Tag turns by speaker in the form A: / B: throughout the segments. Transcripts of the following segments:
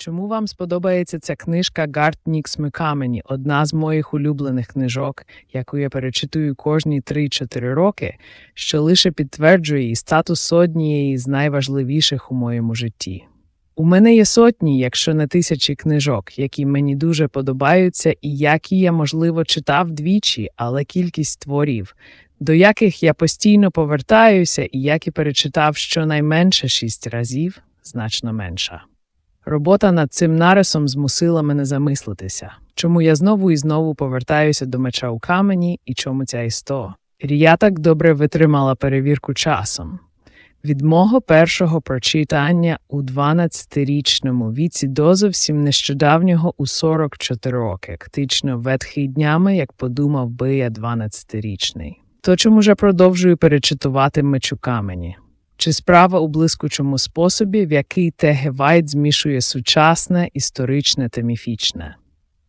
A: Чому вам сподобається ця книжка Гарт Нікс Микамені, одна з моїх улюблених книжок, яку я перечитую кожні 3-4 роки, що лише підтверджує її статус однієї з найважливіших у моєму житті. У мене є сотні, якщо не тисячі книжок, які мені дуже подобаються і які я, можливо, читав двічі, але кількість творів, до яких я постійно повертаюся і які перечитав щонайменше шість разів, значно менша. Робота над цим нарисом змусила мене замислитися, чому я знову і знову повертаюся до меча у камені і чому ця історія. Я так добре витримала перевірку часом. Від мого першого прочитання у 12-річному віці до зовсім нещодавнього у 44 роки, ктично ветхий днями, як подумав би я 12-річний. То чому ж я продовжую перечитувати мечу камені? Чи справа у блискучому способі, в який Т. Г. Вайт змішує сучасне, історичне та міфічне?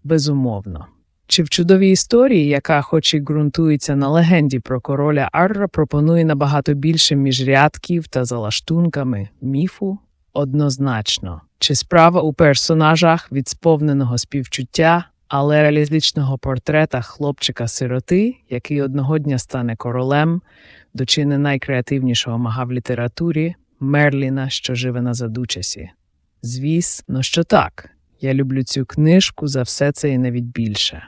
A: Безумовно. Чи в чудовій історії, яка, хоч і ґрунтується на легенді про короля Артура, пропонує набагато більше між рядків та залаштунками міфу? Однозначно. Чи справа у персонажах від сповненого співчуття, але реалістичного портрета хлопчика-сироти, який одного дня стане королем, до чи не найкреативнішого мага в літературі Мерліна, що живе на задучасі? Звісно, що так. Я люблю цю книжку за все це і навіть більше.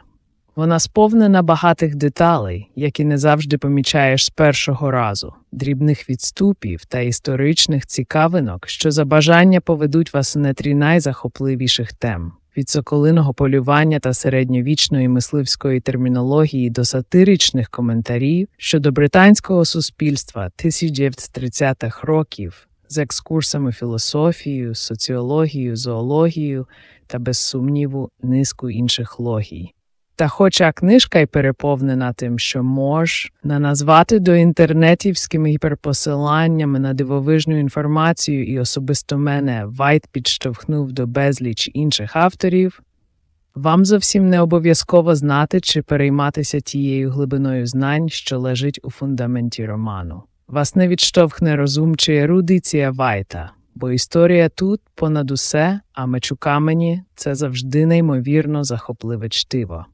A: Вона сповнена багатих деталей, які не завжди помічаєш з першого разу, дрібних відступів та історичних цікавинок, що за бажання поведуть вас у нетрі найзахопливіших тем від соколиного полювання та середньовічної мисливської термінології до сатиричних коментарів щодо британського суспільства 1930-х років з екскурсами філософією, соціологією, зоологією та, без сумніву, низку інших логій. Та хоча книжка й переповнена тим, що можна назвати доінтернетівськими гіперпосиланнями на дивовижну інформацію, і особисто мене Вайт підштовхнув до безліч інших авторів, вам зовсім не обов'язково знати чи перейматися тією глибиною знань, що лежить у фундаменті роману. Вас не відштовхне розум чи ерудиція Вайта, бо історія тут понад усе, а меч у камені це завжди неймовірно захопливе чтиво.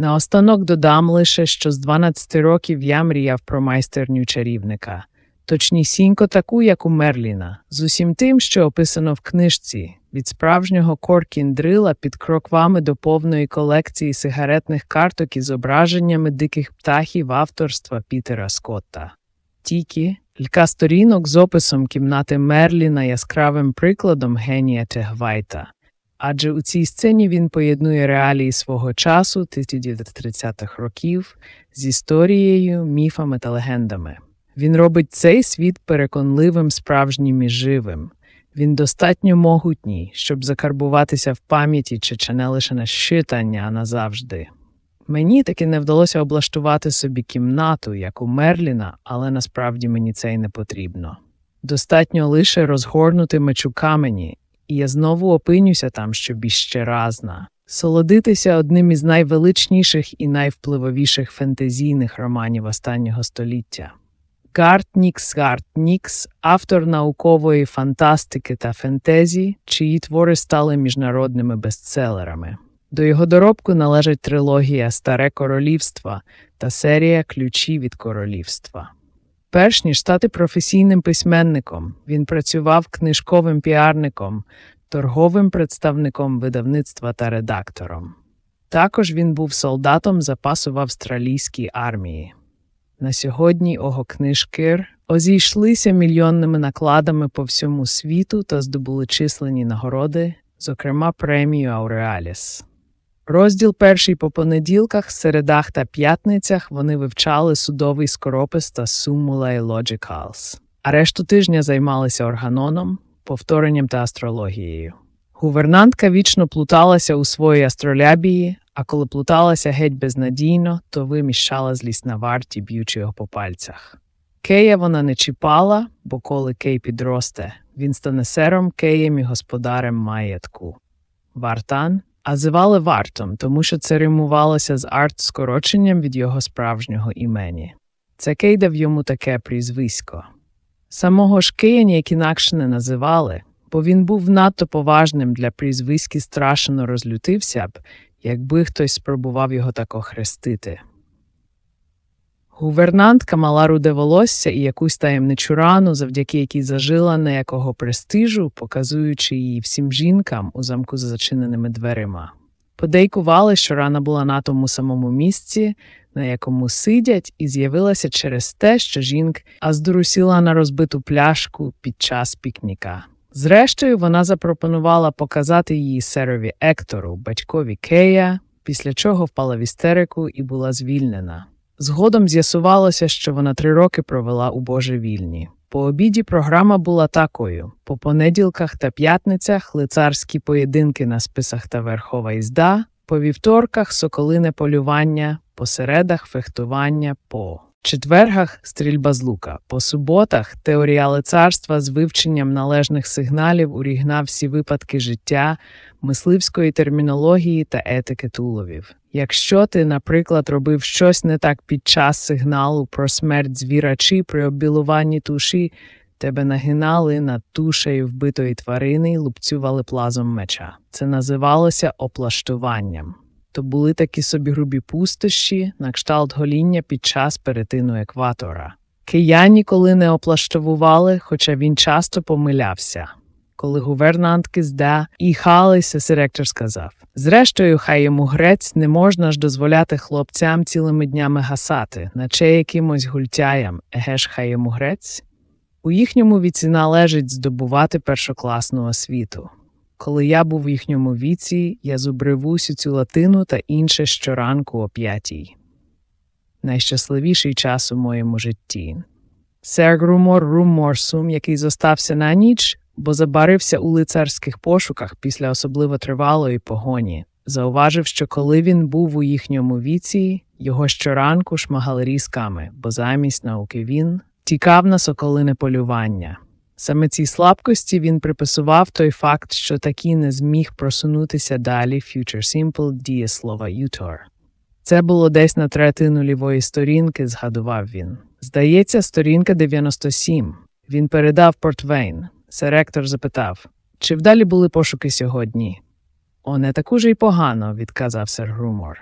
A: Наостанок додам лише, що з 12 років я мріяв про майстерню чарівника, точнісінько таку, як у Мерліна, з усім тим, що описано в книжці, від справжнього коркіндрила під кроквами до повної колекції сигаретних карток із зображеннями диких птахів авторства Пітера Скотта. Тільки кілька сторінок з описом кімнати Мерліна яскравим прикладом генія Тегвайта. Адже у цій сцені він поєднує реалії свого часу 1930-х років з історією, міфами та легендами. Він робить цей світ переконливим, справжнім і живим. Він достатньо могутній, щоб закарбуватися в пам'яті чи чи не лише на щитання, а назавжди. Мені таки не вдалося облаштувати собі кімнату, як у Мерліна, але насправді мені це й не потрібно. Достатньо лише розгорнути мечу камені і я знову опинюся там, щоб іще разна. Солодитися одним із найвеличніших і найвпливовіших фентезійних романів останнього століття. Гарт Нікс Гарт Нікс, автор наукової фантастики та фентезі, чиї твори стали міжнародними бестселерами. До його доробку належать трилогія Старе Королівство та серія Ключі від королівства. Перш ніж стати професійним письменником, він працював книжковим піарником, торговим представником видавництва та редактором. Також він був солдатом запасу в австралійській армії. На сьогодні його книжки озійшлися мільйонними накладами по всьому світу та здобули численні нагороди, зокрема премію Ауреаліс. Розділ перший по понеділках, середах та п'ятницях вони вивчали судовий скоропис та Sumula Logicals, а решту тижня займалися органоном, повторенням та астрологією. Гувернантка вічно плуталася у своїй астролябії, а коли плуталася геть безнадійно, то виміщала злість на варті, б'ючи його по пальцях. Кея вона не чіпала, бо коли Кей підросте, він стане сером Кеєм і господарем маєтку. Вартан а звали Вартом, тому що це римувалося з арт скороченням від його справжнього імені. Це Кейдав йому таке прізвисько. Самого ж Кия ніяк інакше не називали, бо він був надто поважним для прізвиськи страшно розлютився б, якби хтось спробував його так охрестити. Гувернантка мала руде волосся і якусь таємничу рану, завдяки якій зажила неякого престижу, показуючи її всім жінкам у замку за зачиненими дверима. Подейкували, що рана була на тому самому місці, на якому сидять, і з'явилася через те, що жінка аздурусіла на розбиту пляшку під час пікніка. Зрештою, вона запропонувала показати її серові Ектору, батькові Кея, після чого впала в істерику і була звільнена. Згодом з'ясувалося, що вона три роки провела у божевільні. По обіді програма була такою: по понеділках та п'ятницях лицарські поєдинки на списах та верхова їзда, по вівторках соколине полювання, по середах фехтування, по четвергах стрільба з лука, по суботах теорія лицарства з вивченням належних сигналів урігнав всі випадки життя, мисливської термінології та етики туловів. Якщо ти, наприклад, робив щось не так під час сигналу про смерть звіра чи при оббілуванні туші, тебе нагинали над тушею вбитої тварини і лупцювали плазом меча. Це називалося оплаштуванням. То були такі собі грубі пустощі, на кшталт гоління під час перетину екватора. Киян ніколи не оплаштовували, хоча він часто помилявся. Коли гувернантки зда і халися, сиректор сказав Зрештою, хай йому грець не можна ж дозволяти хлопцям цілими днями гасати, наче якимось гультяям, еге ж хай йому грець. У їхньому віці належить здобувати першокласну освіту. Коли я був в їхньому віці, я зубрив усю цю латину та інше щоранку о п'ятій. Найщасливіший час у моєму житті. Сер Грумор Румморсум, який зостався на ніч, бо забарився у лицарських пошуках після особливо тривалої погоні, зауважив, що коли він був у їхньому віці, його щоранку шмагали різками, бо замість науки він тікав на соколине полювання. Саме цій слабкості він приписував той факт, що таки не зміг просунутися далі Future Simple дієслова «utor». Це було десь на третину лівої сторінки, згадував він. Здається, сторінка 97. Він передав Портвейн. Серектор запитав, чи вдалі були пошуки сьогодні? О, не так уже й погано, відказав сер Грумор.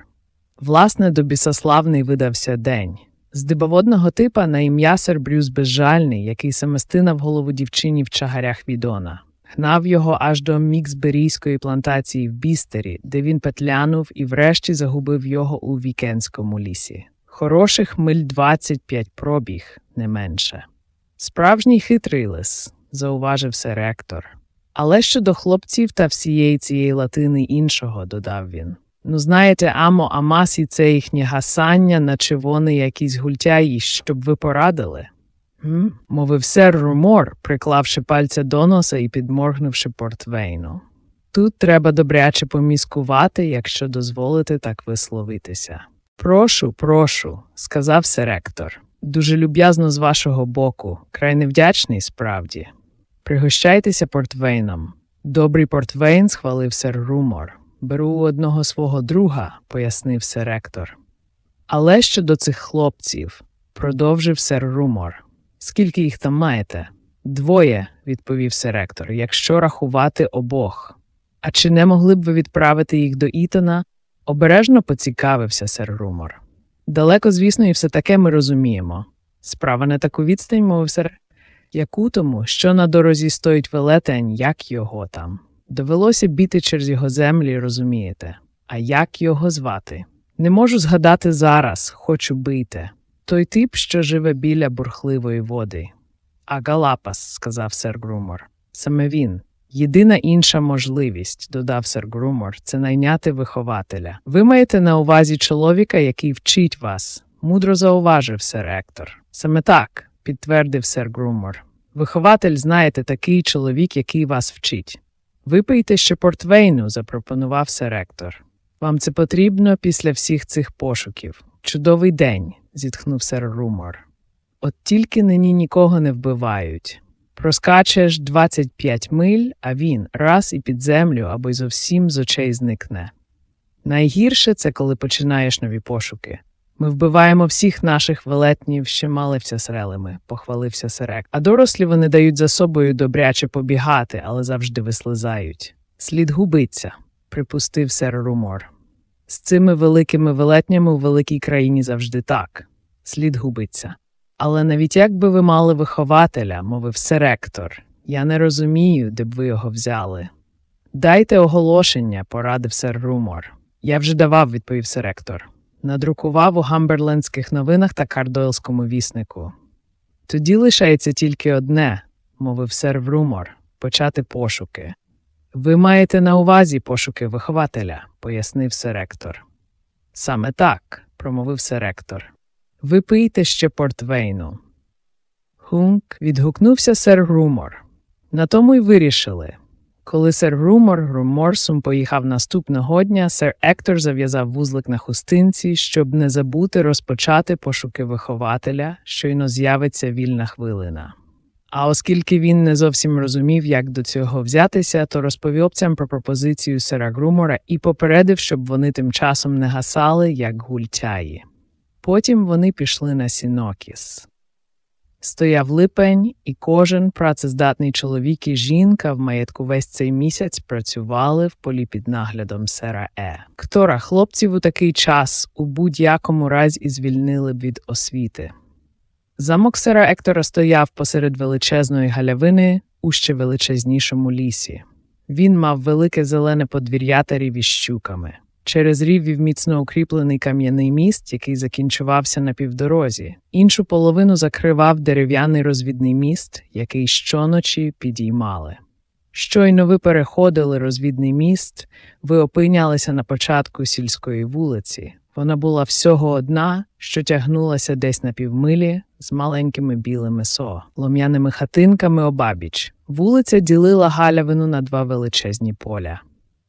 A: Власне, до бісославний видався день. З дибоводного типа на ім'я сер Брюс Безжальний, який самостинав голову дівчині в чагарях відона. Гнав його аж до міксберійської плантації в Бістері, де він петлянув і врешті загубив його у вікенському лісі. Хороших миль 25 пробіг, не менше. Справжній хитрий лис, зауважив ректор. Але щодо хлопців та всієї цієї латини іншого, додав він. Ну, знаєте, амо, амасі це їхнє гасання, наче вони якісь гультяї, щоб ви порадили. М? мовив сер Румор, приклавши пальця до носа і підморгнувши портвейну. Тут треба добряче поміскувати, якщо дозволите так висловитися. Прошу, прошу, сказав серектор. Дуже люб'язно з вашого боку, край невдячний справді. Пригощайтеся портвейном. Добрий портвейн, схвалив сер Румор. Беру у одного свого друга, пояснив сер ректор. Але щодо цих хлопців, продовжив сер Румор. Скільки їх там маєте? Двоє, відповів сер ректор, якщо рахувати обох. А чи не могли б ви відправити їх до Ітона? Обережно поцікавився сер Румор. Далеко, звісно, і все таке ми розуміємо. Справа не таку відстань, мовив сер. Яку тому, що на дорозі стоїть велетень, як його там. Довелося біти через його землі, розумієте. А як його звати? Не можу згадати зараз, хочу бити. Той тип, що живе біля бурхливої води. А Галапас, сказав сер Грумор. Саме він. Єдина інша можливість, додав сер Грумор, це найняти вихователя. Ви маєте на увазі чоловіка, який вчить вас, мудро зауважив сер Ектор. Саме так, підтвердив сер Грумор. Вихователь, знаєте, такий чоловік, який вас вчить. Випийте ще портвейну, запропонував сер Ектор. Вам це потрібно після всіх цих пошуків. Чудовий день, зітхнув сер Румор. От тільки нині нікого не вбивають. Проскачеш 25 миль, а він раз і під землю або й зовсім з очей зникне. Найгірше це коли починаєш нові пошуки. Ми вбиваємо всіх наших велетнів, що малився срелими, похвалився Серек. А дорослі вони дають за собою добряче побігати, але завжди вислизають. Слід губиться, припустив сер Румор. З цими великими велетнями у великій країні завжди так. Слід губиться. Але навіть якби ви мали вихователя, мовив серектор, я не розумію, де б ви його взяли. Дайте оголошення, порадив сер Румор. Я вже давав, відповів серектор. Надрукував у гамберлендських новинах та кардойлському віснику. Тоді лишається тільки одне, мовив сер Ґруммор, почати пошуки. Ви маєте на увазі пошуки вихователя, пояснив сер Ектор. Саме так, промовив сер Ектор. Ви пийте ще портвейну. Хунк відгукнувся сер Ґруммор. На тому й вирішили. Коли сер Ґруммор Ґруммурсум поїхав наступного дня, сер Ектор зав'язав вузлик на хустинці, щоб не забути розпочати пошуки вихователя, щойно з'явиться вільна хвилина. А оскільки він не зовсім розумів, як до цього взятися, то розповів обцям про пропозицію сера Грумора і попередив, щоб вони тим часом не гасали, як гультяї. Потім вони пішли на Сінокіс. Стояв липень, і кожен працездатний чоловік і жінка в маєтку весь цей місяць працювали в полі під наглядом сера Е. Ктора хлопців у такий час у будь-якому разі і звільнили б від освіти. Замок сера Ектора стояв посеред величезної галявини у ще величезнішому лісі. Він мав велике зелене подвір'я та рів щуками. Через рів вів міцно укріплений кам'яний міст, який закінчувався на півдорозі. Іншу половину закривав дерев'яний розвідний міст, який щоночі підіймали. Щойно ви переходили розвідний міст, ви опинялися на початку сільської вулиці. Вона була всього одна, що тягнулася десь на півмилі з маленькими білими со, лом'яними хатинками обабіч. Вулиця ділила галявину на два величезні поля.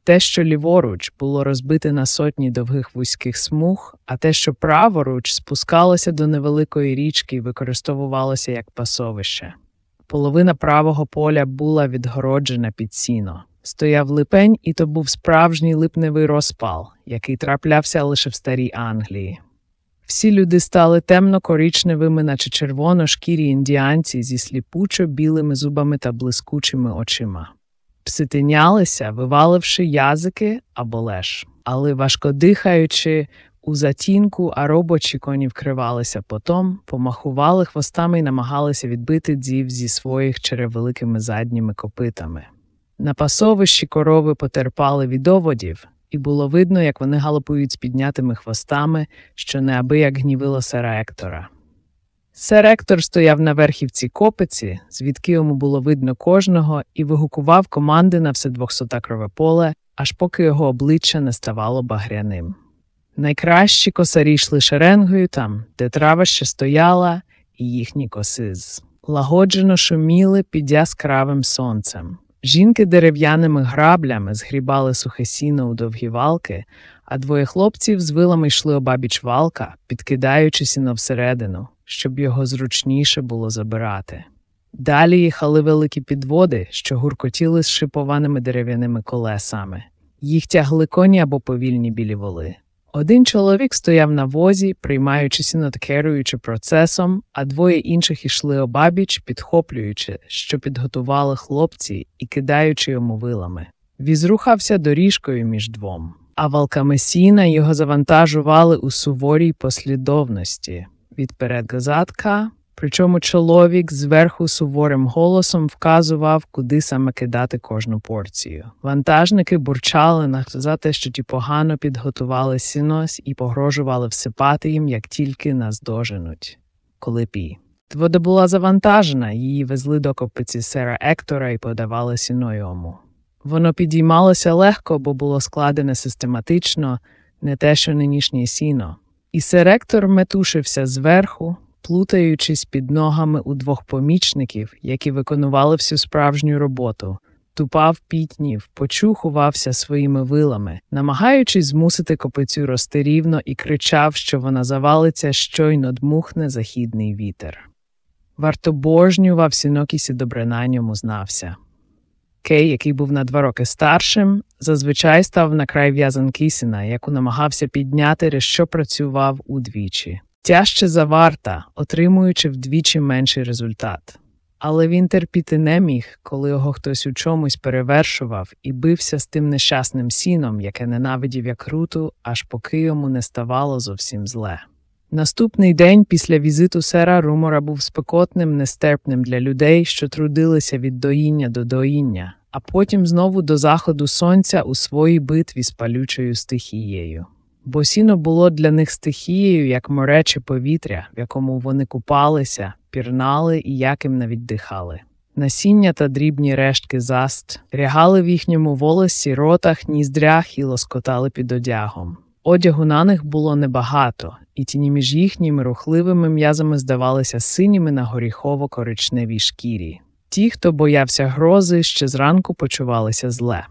A: Те, що ліворуч було розбите на сотні довгих вузьких смуг, а те, що праворуч спускалося до невеликої річки і використовувалося як пасовище. Половина правого поля була відгороджена під сіно. Стояв липень, і то був справжній липневий розпал, який траплявся лише в старій Англії. Всі люди стали темно-коричневими, наче червоно-шкірі індіанці зі сліпучо білими зубами та блискучими очима. Пси тинялися, виваливши язики або леш, але важко дихаючи у затінку, а робочі коні вкривалися потом, помахували хвостами і намагалися відбити дзів зі своїх черевеликими задніми копитами. На пасовищі корови потерпали від оводів, і було видно, як вони галопують з піднятими хвостами, що неабияк гнівило сера Ектора. Сер Ектор стояв на верхівці копиці, звідки йому було видно кожного, і вигукував команди на все двохсотакрове поле, аж поки його обличчя не ставало багряним. Найкращі косарі йшли шеренгою там, де трава ще стояла, і їхні коси злагоджено шуміли під яскравим сонцем. Жінки дерев'яними граблями згрібали сухе сіно у довгі валки, а двоє хлопців з вилами йшли обабіч валка, підкидаючи сіно всередину, щоб його зручніше було забирати. Далі їхали великі підводи, що гуркотіли з шипованими дерев'яними колесами. Їх тягли коні або повільні білі воли. Один чоловік стояв на возі, приймаючи над керуючи процесом, а двоє інших ішли обабіч, підхоплюючи, що підготували хлопці і кидаючи йому вилами. Віз рухався доріжкою між двом, а валками сіна його завантажували у суворій послідовності від передгазатка, причому чоловік зверху суворим голосом вказував, куди саме кидати кожну порцію. Вантажники бурчали на за те, що ті погано підготували сінос і погрожували всипати їм, як тільки нас доженуть. Коли пі. Вода була завантажена, її везли до копиці сера Ектора і подавали сіно йому. Воно підіймалося легко, бо було складене систематично, не те, що нинішнє сіно. І серектор метушився зверху, плутаючись під ногами у двох помічників, які виконували всю справжню роботу, тупав пітнів, почухувався своїми вилами, намагаючись змусити копицю рости рівно і кричав, що вона завалиться, щойно дмухне західний вітер. Вартобожнював сінокісі добре на ньому знався. Кей, який був на два роки старшим, зазвичай став на край в'язанки сіна, яку намагався підняти, що працював удвічі. Тяжче за варта, отримуючи вдвічі менший результат. Але він терпіти не міг, коли його хтось у чомусь перевершував і бився з тим нещасним сіном, яке ненавидів як руту, аж поки йому не ставало зовсім зле. Наступний день після візиту сера Румора був спекотним, нестерпним для людей, що трудилися від доїння до доїння, а потім знову до заходу сонця у своїй битві з палючою стихією. Бо сіно було для них стихією, як море чи повітря, в якому вони купалися, пірнали і яким навіть дихали. Насіння та дрібні рештки заст рягали в їхньому волосі, ротах, ніздрях і лоскотали під одягом. Одягу на них було небагато, і тіні між їхніми рухливими м'язами здавалися синіми на горіхово-коричневій шкірі. Ті, хто боявся грози, ще зранку почувалися зле.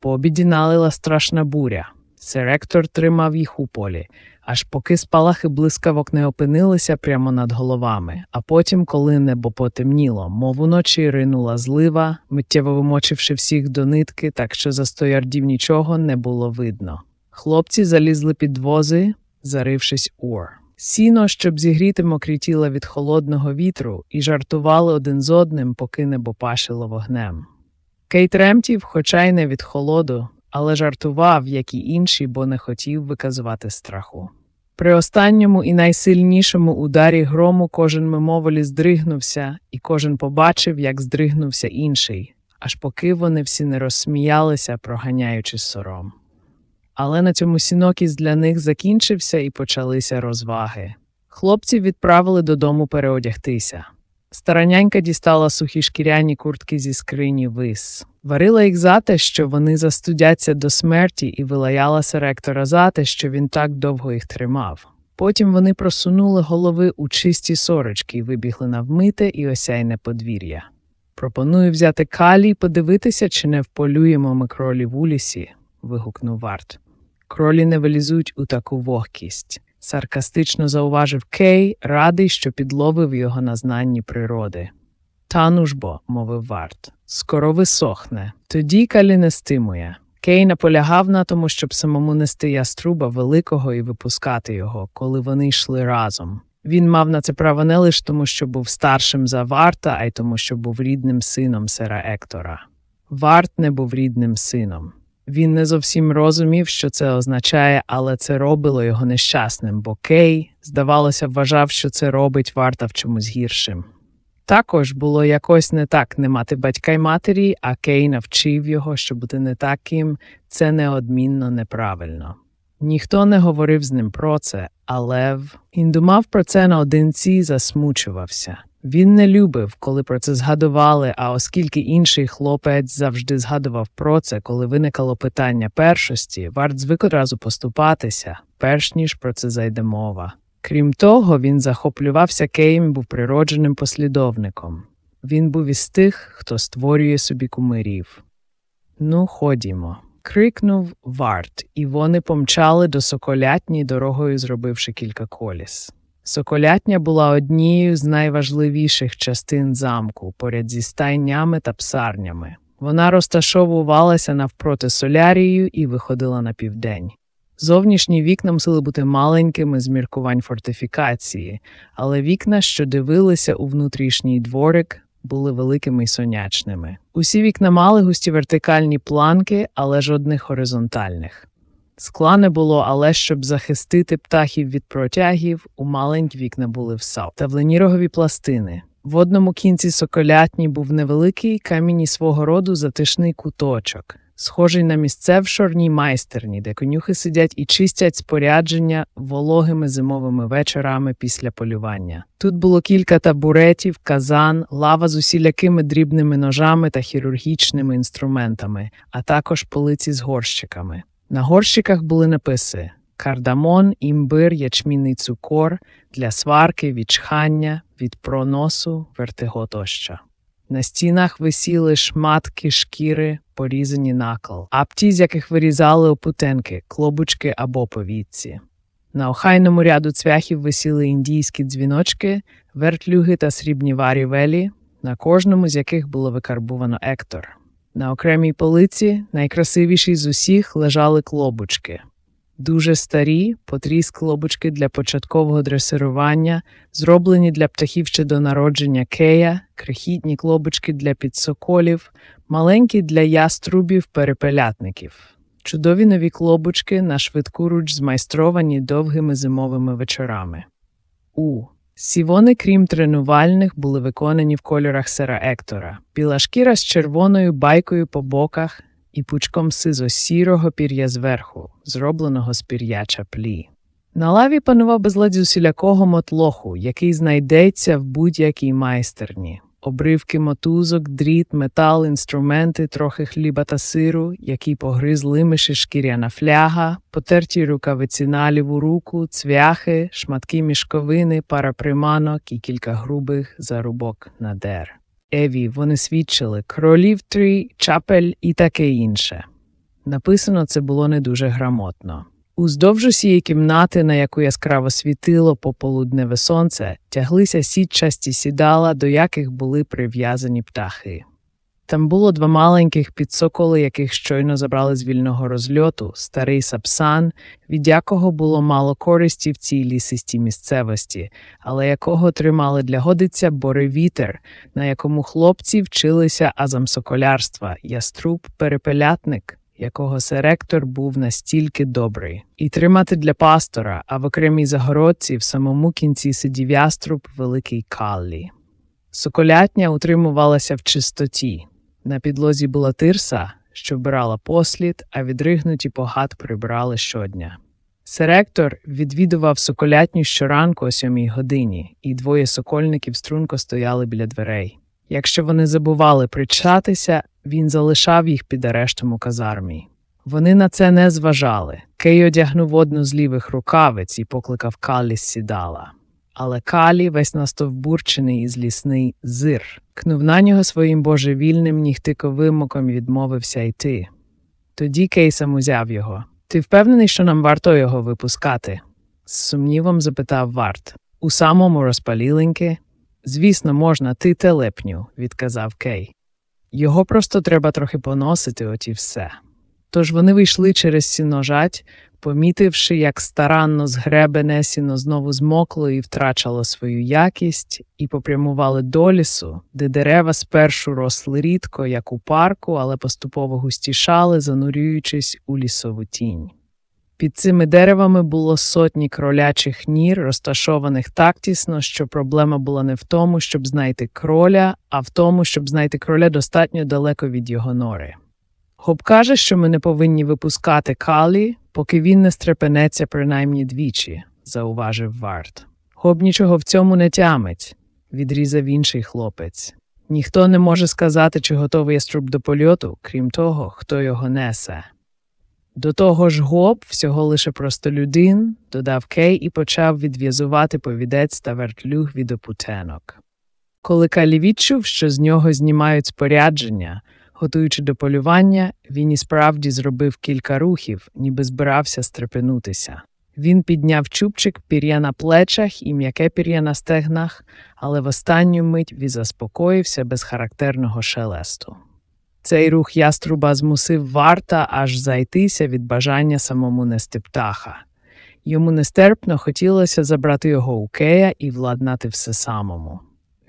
A: По обіді налила страшна буря. Серектор тримав їх у полі, аж поки спалахи блискавок не опинилися прямо над головами, а потім, коли небо потемніло, мов уночі ринула злива, миттєво вимочивши всіх до нитки, так що за сто ярдів нічого не було видно. Хлопці залізли під вози, зарившись ур. Сіно, щоб зігріти мокрі тіла від холодного вітру, і жартували один з одним, поки небо пашило вогнем. Кейт ремтів, хоча й не від холоду, але жартував, як і інші, бо не хотів виказувати страху. При останньому і найсильнішому ударі грому кожен мимоволі здригнувся, і кожен побачив, як здригнувся інший, аж поки вони всі не розсміялися, проганяючи сором. Але на цьому сінокіс для них закінчився і почалися розваги. Хлопці відправили додому переодягтися. Старанянька дістала сухі шкіряні куртки зі скрині вис. Варила їх за те, що вони застудяться до смерті, і вилаяла серектора за те, що він так довго їх тримав. Потім вони просунули голови у чисті сорочки і вибігли на вмите і осяйне подвір'я. Пропоную взяти калі і подивитися, чи не вполюємо ми кролі в улісі, вигукнув Варт. Кролі не вилізуть у таку вогкість, саркастично зауважив Кей, радий, що підловив його на знанні природи. Та ну ж бо, мовив Варт, скоро висохне. Тоді калі не стимує. Кей наполягав на тому, щоб самому нести яструба великого і випускати його, коли вони йшли разом. Він мав на це право не лише тому, що був старшим за Варта, а й тому, що був рідним сином сера Ектора. Варт не був рідним сином. Він не зовсім розумів, що це означає, але це робило його нещасним, бо Кей, здавалося, вважав, що це робить варта в чомусь гіршим. Також було якось не так не мати батька й матері, а Кей навчив його, що бути не таким це неодмінно неправильно. Ніхто не говорив з ним про це, але він думав про це наодинці і засмучувався. Він не любив, коли про це згадували, а оскільки інший хлопець завжди згадував про це, коли виникало питання першості, варт звик одразу поступатися, перш ніж про це зайде мова. Крім того, він захоплювався Кейм, був природженим послідовником. Він був із тих, хто створює собі кумирів. Ну, ходімо. крикнув варт, і вони помчали до соколятні дорогою, зробивши кілька коліс. Соколятня була однією з найважливіших частин замку поряд зі стайнями та псарнями. Вона розташовувалася навпроти солярією і виходила на південь. Зовнішні вікна мусили бути маленькими з міркувань фортифікації, але вікна, що дивилися у внутрішній дворик, були великими й сонячними. Усі вікна мали густі вертикальні планки, але жодних горизонтальних. Скла не було, але щоб захистити птахів від протягів, у маленькі вікна були всав та вленірогові пластини. В одному кінці соколятні був невеликий камінь свого роду затишний куточок, схожий на місце в шорній майстерні, де конюхи сидять і чистять спорядження вологими зимовими вечорами після полювання. Тут було кілька табуретів, казан, лава з усілякими дрібними ножами та хірургічними інструментами, а також полиці з горщиками. На горщиках були написи кардамон, імбир, ячмінний цукор для сварки, від чхання, від проносу, вертиго тощо. На стінах висіли шматки шкіри, порізані накол, апті, з яких вирізали опутенки, клобучки або повітці. На охайному ряду цвяхів висіли індійські дзвіночки, вертлюги та срібні варівелі, на кожному з яких було викарбувано Ектор. На окремій полиці, найкрасивіші з усіх, лежали клобучки. Дуже старі, потріс клобучки для початкового дресирування, зроблені для птахів ще до народження кея, крихітні клобучки для підсоколів, маленькі для яструбів-перепелятників. Чудові нові клобучки на швидку руч змайстровані довгими зимовими вечорами. У сівони, крім тренувальних, були виконані в кольорах сера Ектора, біла шкіра з червоною байкою по боках і пучком сизо-сірого пір'я зверху, зробленого з пір'я чаплі. На лаві панував безлад усілякого мотлоху, який знайдеться в будь-якій майстерні. Обривки мотузок, дріт, метал, інструменти, трохи хліба та сиру, які погризли миші шкіряна фляга, потерті рукавиці на ліву руку, цвяхи, шматки мішковини, пара приманок і кілька грубих зарубок на дер. Еві вони свідчили кролів три, чапель і таке інше. Написано це було не дуже грамотно. Уздовж усієї кімнати, на яку яскраво світило пополудневе сонце, тяглися сітчасті сідала, до яких були прив'язані птахи. Там було два маленьких підсоколи, яких щойно забрали з вільного розльоту, старий сапсан, від якого було мало користі в цій лісистій місцевості, але якого тримали для годиця боревітер, на якому хлопці вчилися азам соколярства, яструб, перепелятник якого серектор був настільки добрий, і тримати для пастора, а в окремій загородці в самому кінці сидів яструб великий Каллі. Соколятня утримувалася в чистоті. На підлозі була тирса, що вбирала послід, а відригнуті погад прибирали щодня. Серектор відвідував соколятню щоранку о сьомій годині, і двоє сокольників струнко стояли біля дверей. Якщо вони забували причатися, він залишав їх під арештом у казармі. Вони на це не зважали. Кей одягнув одну з лівих рукавиць і покликав Калі сідала. Але Калі, весь настовбурчений і злісний зир, кнув на нього своїм божевільним нігтиковим оком відмовився йти. Тоді Кей сам узяв його. Ти впевнений, що нам варто його випускати? з сумнівом запитав Варт. У самому розпаліленьки. Звісно, можна, ти телепню, відказав Кей. Його просто треба трохи поносити, от і все. Тож вони вийшли через сіножать, помітивши, як старанно згребене сіно знову змокло і втрачало свою якість, і попрямували до лісу, де дерева спершу росли рідко, як у парку, але поступово густішали, занурюючись у лісову тінь. Під цими деревами було сотні кролячих нір, розташованих так тісно, що проблема була не в тому, щоб знайти кроля, а в тому, щоб знайти кроля достатньо далеко від його нори. Гоб каже, що ми не повинні випускати калі, поки він не стрепенеться принаймні двічі, зауважив Варт. Гоб нічого в цьому не тямить, відрізав інший хлопець. Ніхто не може сказати, чи готовий яструб до польоту, крім того, хто його несе. До того ж гоб, всього лише простолюдин, додав Кей і почав відв'язувати повідець та вертлюг від опутенок. Коли Калі відчув, що з нього знімають спорядження, готуючи до полювання, він і справді зробив кілька рухів, ніби збирався стрепенутися. Він підняв чубчик пір'я на плечах і м'яке пір'я на стегнах, але в останню мить він заспокоївся без характерного шелесту. Цей рух яструба змусив варта аж зайтися від бажання самому нести птаха. Йому нестерпно хотілося забрати його у Кея і владнати все самому.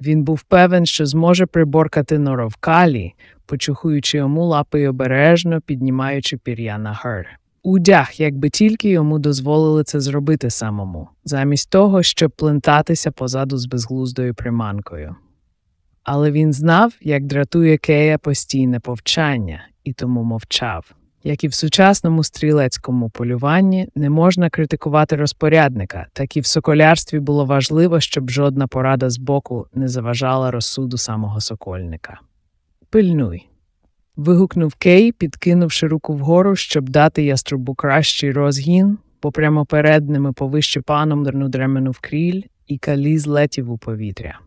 A: Він був певен, що зможе приборкати норовкалі, почухуючи йому лапи й обережно піднімаючи пір'я на гер. Удяг, якби тільки йому дозволили це зробити самому, замість того, щоб плентатися позаду з безглуздою приманкою. Але він знав, як дратує Кея постійне повчання, і тому мовчав. Як і в сучасному стрілецькому полюванні не можна критикувати розпорядника, так і в соколярстві було важливо, щоб жодна порада з боку не заважала розсуду самого сокольника. Пильнуй. вигукнув Кей, підкинувши руку вгору, щоб дати яструбу кращий розгін, бо прямо перед ними повище паном дременув кріль, і калі злетів у повітря.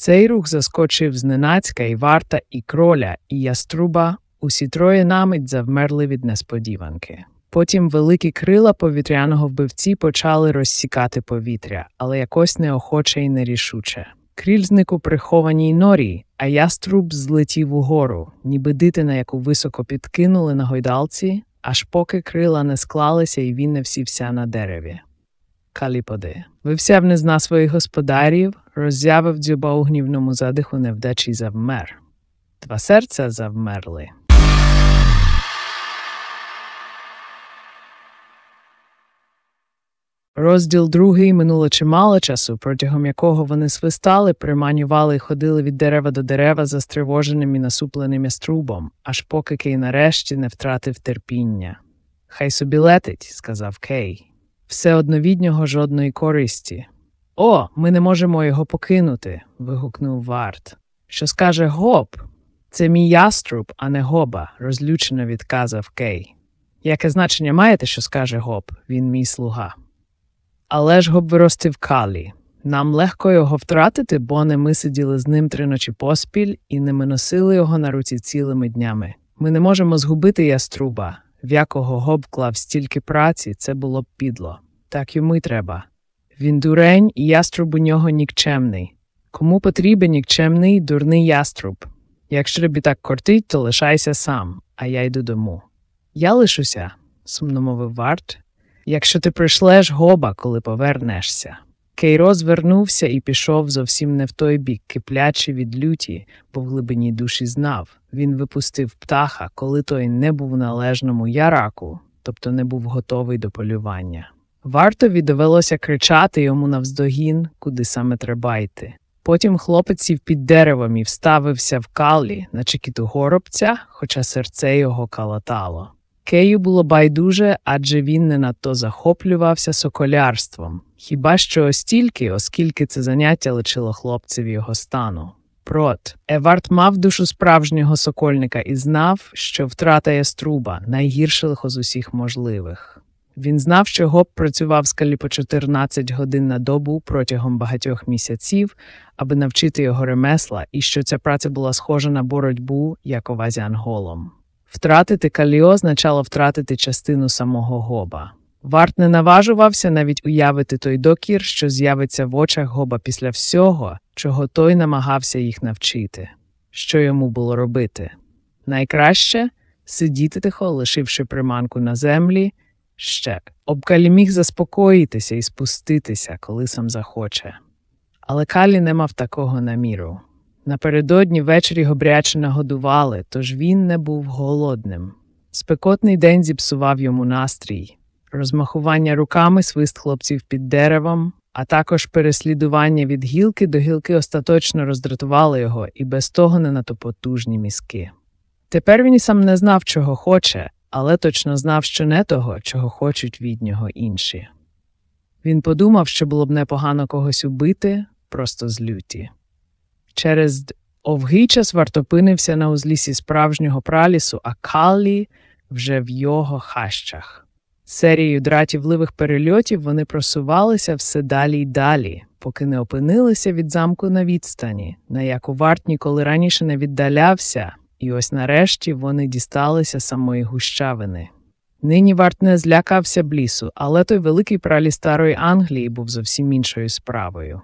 A: Цей рух заскочив зненацька і варта, і кроля, і яструба, усі троє намить завмерли від несподіванки. Потім великі крила повітряного вбивці почали розсікати повітря, але якось неохоче і нерішуче. Кріль зник у прихованій норі, а яструб злетів угору, ніби дитина, яку високо підкинули на гойдалці, аж поки крила не склалися і він не всівся на дереві. Каліподи. Вився вниз на своїх господарів, роззявив дзюба у гнівному задиху невдачі завмер. Два серця завмерли. Розділ другий минуло чимало часу, протягом якого вони свистали, приманювали і ходили від дерева до дерева застривоженим і насупленим яструбом, аж поки Кей нарешті не втратив терпіння. Хай собі летить, сказав Кей. Все одно від нього жодної користі. О, ми не можемо його покинути. вигукнув Варт. Що скаже Гоб? Це мій яструб, а не гоба, розлючено відказав Кей. Яке значення маєте, що скаже Гоб? Він мій слуга. Але ж Гоб виростив калі. Нам легко його втратити, бо не ми сиділи з ним три ночі поспіль і не ми носили його на руці цілими днями. Ми не можемо згубити яструба, в якого Гоб клав стільки праці, це було б підло. Так йому й треба. Він дурень, і яструб у нього нікчемний. Кому потрібен нікчемний дурний яструб? Якщо тобі так кортить, то лишайся сам, а я йду дому. Я лишуся, сумно мовив Варт, якщо ти прийшлеш гоба, коли повернешся. Кейро звернувся і пішов зовсім не в той бік, киплячи від люті, бо в глибині душі знав. Він випустив птаха, коли той не був належному яраку, тобто не був готовий до полювання. Вартові довелося кричати йому навздогін, куди саме треба йти. Потім хлопець під деревом і вставився в каллі на чекіту горобця, хоча серце його калатало. Кею було байдуже, адже він не надто захоплювався соколярством, хіба що остільки, оскільки це заняття личило хлопців його стану. Прот, Евард мав душу справжнього сокольника і знав, що втрата яструба найгірших з усіх можливих. Він знав, що Гоб працював скалі по 14 годин на добу протягом багатьох місяців, аби навчити його ремесла, і що ця праця була схожа на боротьбу, як овазян голом. Втратити каліо означало втратити частину самого Гоба. Варт не наважувався навіть уявити той докір, що з'явиться в очах Гоба після всього, чого той намагався їх навчити. Що йому було робити? Найкраще сидіти тихо, лишивши приманку на землі. Ще об Калі міг заспокоїтися і спуститися, коли сам захоче. Але Калі не мав такого наміру. Напередодні ввечері гобряче нагодували, тож він не був голодним. Спекотний день зіпсував йому настрій, розмахування руками свист хлопців під деревом, а також переслідування від гілки до гілки остаточно роздратували його і без того не надто потужні мізки. Тепер він і сам не знав, чого хоче, але точно знав, що не того, чого хочуть від нього інші. Він подумав, що було б непогано когось убити просто з люті. Через овгий час вартопинився на узлісі справжнього пралісу, а Каллі вже в його хащах. Серією дратівливих перельотів вони просувалися все далі й далі, поки не опинилися від замку на відстані, на яку варт ніколи раніше не віддалявся, і ось нарешті вони дісталися самої гущавини. Нині варт не злякався блісу, але той великий пралі старої Англії був зовсім іншою справою.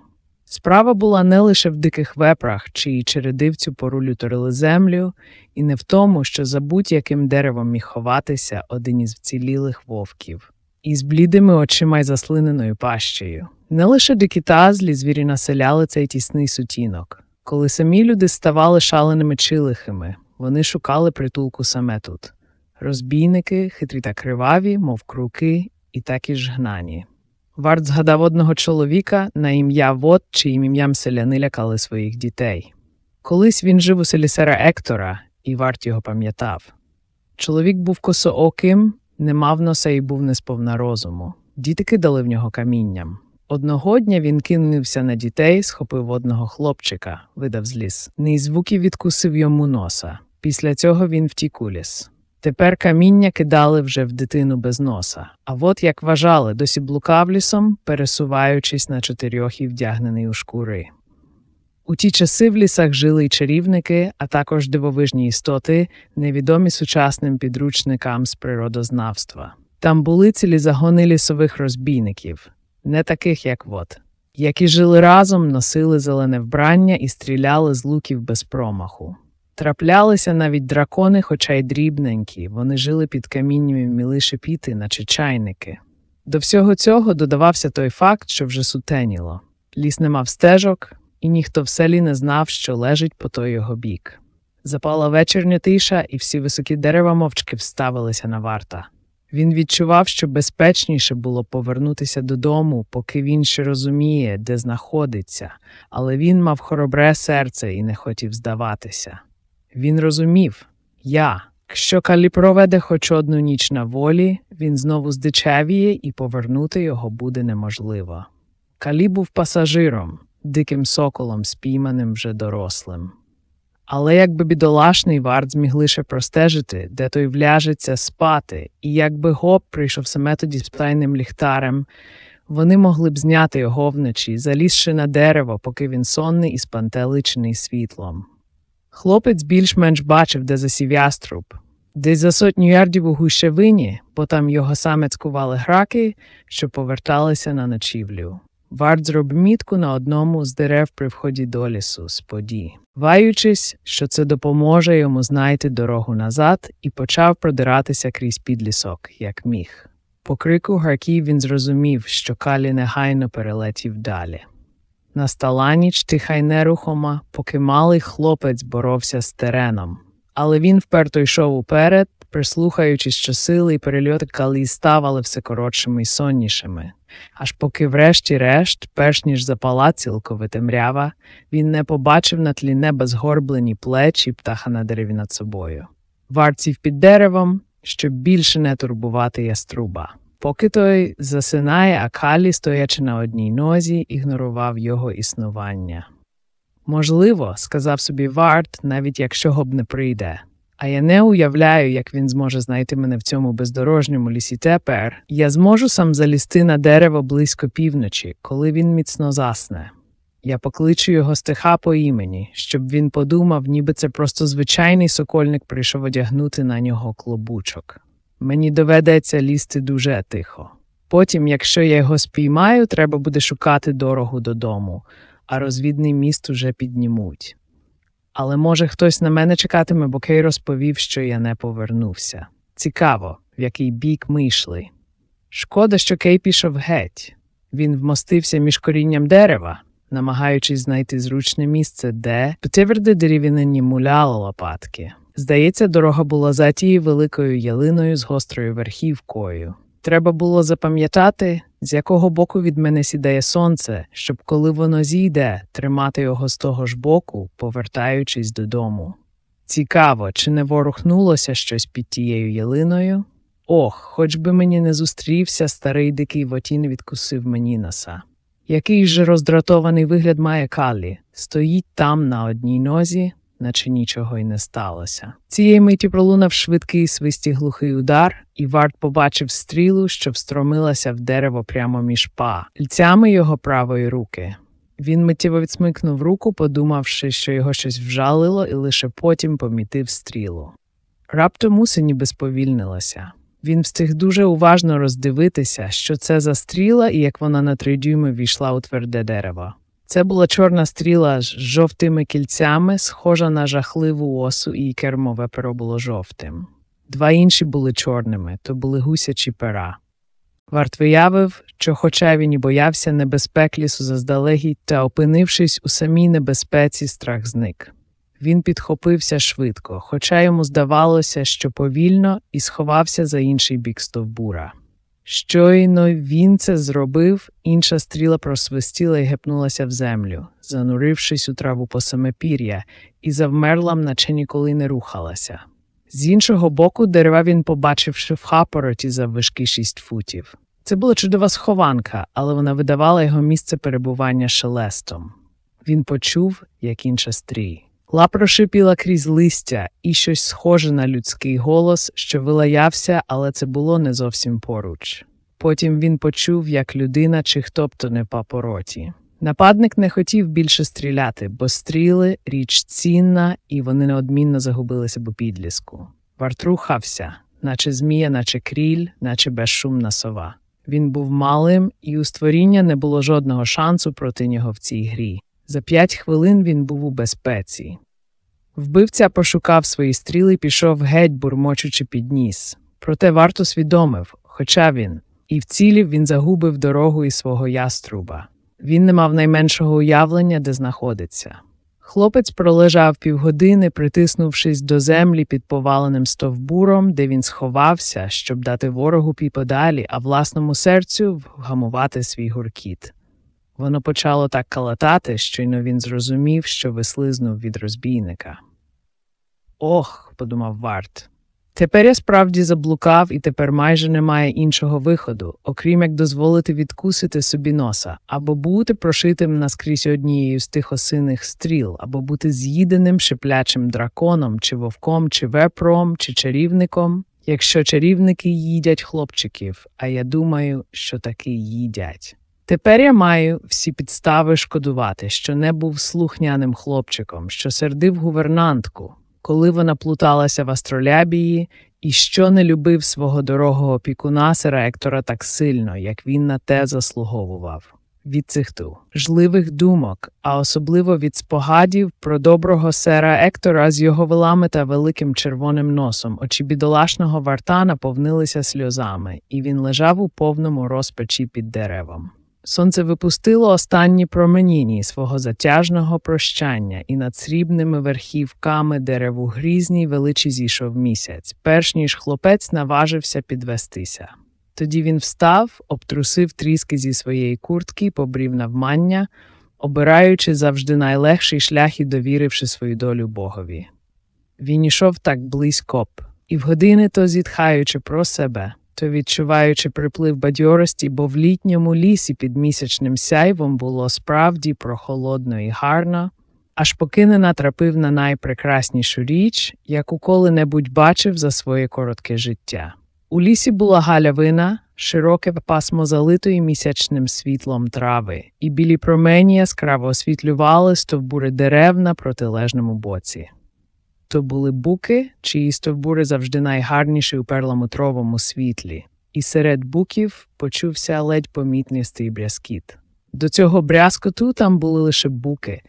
A: Справа була не лише в диких вепрах, чиї чередивцю пору люторили землю, і не в тому, що за будь-яким деревом міг ховатися один із вцілілих вовків, із блідими очима й заслиненою пащею. Не лише дикі тазлі звірі населяли цей тісний сутінок, коли самі люди ставали шаленими чилихими, вони шукали притулку саме тут. Розбійники, хитрі та криваві, мов круки, і такі ж гнані. Варт згадав одного чоловіка на ім'я Вот, чиїм ім'ям селяни лякали своїх дітей. Колись він жив у селі сера Ектора, і варт його пам'ятав. Чоловік був косооким, не мав носа і був несповна розуму. Діти кидали в нього камінням. Одного дня він кинувся на дітей, схопив одного хлопчика, видав з ліс. Ний звуків відкусив йому носа. Після цього він втік у ліс. Тепер каміння кидали вже в дитину без носа. А от як вважали, досі блукав лісом, пересуваючись на чотирьох і вдягнений у шкури. У ті часи в лісах жили й чарівники, а також дивовижні істоти, невідомі сучасним підручникам з природознавства. Там були цілі загони лісових розбійників, не таких, як вот. які жили разом, носили зелене вбрання і стріляли з луків без промаху. Траплялися навіть дракони, хоча й дрібненькі, вони жили під камінням і вміли шипіти, наче чайники. До всього цього додавався той факт, що вже сутеніло. Ліс не мав стежок, і ніхто в селі не знав, що лежить по той його бік. Запала вечірня тиша, і всі високі дерева мовчки вставилися на варта. Він відчував, що безпечніше було повернутися додому, поки він ще розуміє, де знаходиться, але він мав хоробре серце і не хотів здаватися. Він розумів я, якщо Калі проведе хоч одну ніч на волі, він знову здичавіє і повернути його буде неможливо. Калі був пасажиром, диким соколом, спійманим вже дорослим. Але якби бідолашний варт зміг лише простежити, де той вляжеться спати, і якби гоп прийшов саме тоді з тайним ліхтарем, вони могли б зняти його вночі, залізши на дерево, поки він сонний і спантеличений світлом. Хлопець більш-менш бачив, де засів яструб. Десь за сотню ярдів у гущевині, бо там його саме цкували граки, що поверталися на ночівлю. Варт зробив мітку на одному з дерев при вході до лісу, споді, ваючись, що це допоможе йому знайти дорогу назад, і почав продиратися крізь підлісок, як міг. По крику гарків він зрозумів, що Калі негайно перелетів далі. Настала ніч тиха й нерухома, поки малий хлопець боровся з тереном. Але він вперто йшов уперед, прислухаючись, що сили і перельоти Калі ставали все коротшими й соннішими. Аж поки, врешті-решт, перш ніж запала цілковите мрява, він не побачив на тлі неба згорблені плечі птаха на дереві над собою. Варців під деревом, щоб більше не турбувати яструба. Поки той засинає, а Калі, стоячи на одній нозі, ігнорував його існування. Можливо, сказав собі Варт, навіть якщо гоб не прийде. А я не уявляю, як він зможе знайти мене в цьому бездорожньому лісі тепер. Я зможу сам залізти на дерево близько півночі, коли він міцно засне. Я покличу його стиха по імені, щоб він подумав, ніби це просто звичайний сокольник прийшов одягнути на нього клобучок. Мені доведеться лізти дуже тихо. Потім, якщо я його спіймаю, треба буде шукати дорогу додому, а розвідний міст уже піднімуть. Але, може, хтось на мене чекатиме, бо Кей розповів, що я не повернувся. Цікаво, в який бік ми йшли. Шкода, що Кей пішов геть. Він вмостився між корінням дерева, намагаючись знайти зручне місце, де птиверди дерев'яні муляли лопатки. Здається, дорога була за тією великою ялиною з гострою верхівкою. Треба було запам'ятати, з якого боку від мене сідає сонце, щоб коли воно зійде, тримати його з того ж боку, повертаючись додому. Цікаво, чи не ворухнулося щось під тією ялиною? Ох, хоч би мені не зустрівся старий дикий вотін відкусив мені носа. Який же роздратований вигляд має Каллі, стоїть там на одній нозі, наче нічого й не сталося. Цієї миті пролунав швидкий свисті глухий удар, і Варт побачив стрілу, що встромилася в дерево прямо між пальцями його правої руки. Він миттєво відсмикнув руку, подумавши, що його щось вжалило, і лише потім помітив стрілу. Раптом усе ніби сповільнилося. Він встиг дуже уважно роздивитися, що це за стріла і як вона на три дюйми війшла у тверде дерево. Це була чорна стріла з жовтими кільцями, схожа на жахливу осу, і кермове перо було жовтим. Два інші були чорними то були гусячі пера. Варт виявив, що, хоча він і боявся небезпек лісу заздалегідь, та, опинившись у самій небезпеці, страх зник. Він підхопився швидко, хоча йому здавалося, що повільно і сховався за інший бік стовбура. Щойно він це зробив, інша стріла просвистіла і гепнулася в землю, занурившись у траву по саме пір'я, і завмерла, наче ніколи не рухалася. З іншого боку, дерева він побачив хапороті за вишки шість футів. Це була чудова схованка, але вона видавала його місце перебування шелестом. Він почув, як інша стрій. Ла прошипіла крізь листя і щось схоже на людський голос, що вилаявся, але це було не зовсім поруч. Потім він почув, як людина чи хто б то не папороті. Нападник не хотів більше стріляти, бо стріли річ цінна, і вони неодмінно загубилися б у підліску. Варт рухався, наче змія, наче кріль, наче безшумна сова. Він був малим, і у створіння не було жодного шансу проти нього в цій грі. За п'ять хвилин він був у безпеці. Вбивця пошукав свої стріли і пішов геть, бурмочучи під ніс. Проте варто свідомив, хоча він, і вцілів він загубив дорогу і свого яструба. Він не мав найменшого уявлення, де знаходиться. Хлопець пролежав півгодини, притиснувшись до землі під поваленим стовбуром, де він сховався, щоб дати ворогу піподалі, а власному серцю вгамувати свій гуркіт. Воно почало так калатати, щойно він зрозумів, що вислизнув від розбійника. Ох, подумав Варт. Тепер я справді заблукав, і тепер майже немає іншого виходу, окрім як дозволити відкусити собі носа, або бути прошитим наскрізь однією з тих осиних стріл, або бути з'їденим шиплячим драконом, чи вовком, чи вепром, чи чарівником, якщо чарівники їдять хлопчиків, а я думаю, що таки їдять. Тепер я маю всі підстави шкодувати, що не був слухняним хлопчиком, що сердив гувернантку, коли вона плуталася в астролябії, і що не любив свого дорогого опікуна сера Ектора так сильно, як він на те заслуговував. Від цих ту жливих думок, а особливо від спогадів про доброго сера Ектора з його вилами та великим червоним носом, очі бідолашного варта наповнилися сльозами, і він лежав у повному розпачі під деревом. Сонце випустило останні променіні свого затяжного прощання, і над срібними верхівками дереву грізній величі зійшов місяць, перш ніж хлопець наважився підвестися. Тоді він встав, обтрусив тріски зі своєї куртки, побрів навмання, обираючи завжди найлегший шлях і довіривши свою долю Богові. Він ішов так близько б, і в години то зітхаючи про себе то відчуваючи приплив бадьорості, бо в літньому лісі під місячним сяйвом було справді прохолодно і гарно, аж поки не натрапив на найпрекраснішу річ, яку коли-небудь бачив за своє коротке життя. У лісі була галявина, широке пасмо залитої місячним світлом трави, і білі промені яскраво освітлювали стовбури дерев на протилежному боці. То були буки, чиї стовбури завжди найгарніші у перламутровому світлі, і серед буків почувся ледь помітністий брязкіт. До цього брязкоту там були лише буки,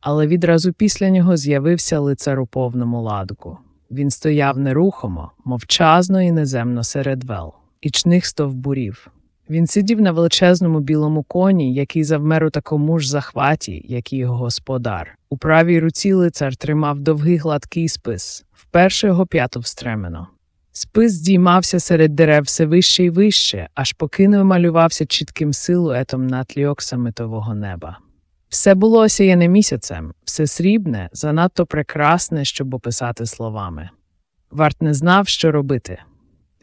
A: але відразу після нього з'явився лицар у повному ладку. Він стояв нерухомо, мовчазно і неземно серед вел, ічних стовбурів. Він сидів на величезному білому коні, який завмер у такому ж захваті, як і його господар. У правій руці лицар тримав довгий гладкий спис, вперше його п'яту встремено. Спис здіймався серед дерев все вище і вище, аж поки не малювався чітким силуетом на тлі оксамитового неба. Все було осяяне місяцем, все срібне, занадто прекрасне, щоб описати словами. Варт не знав, що робити.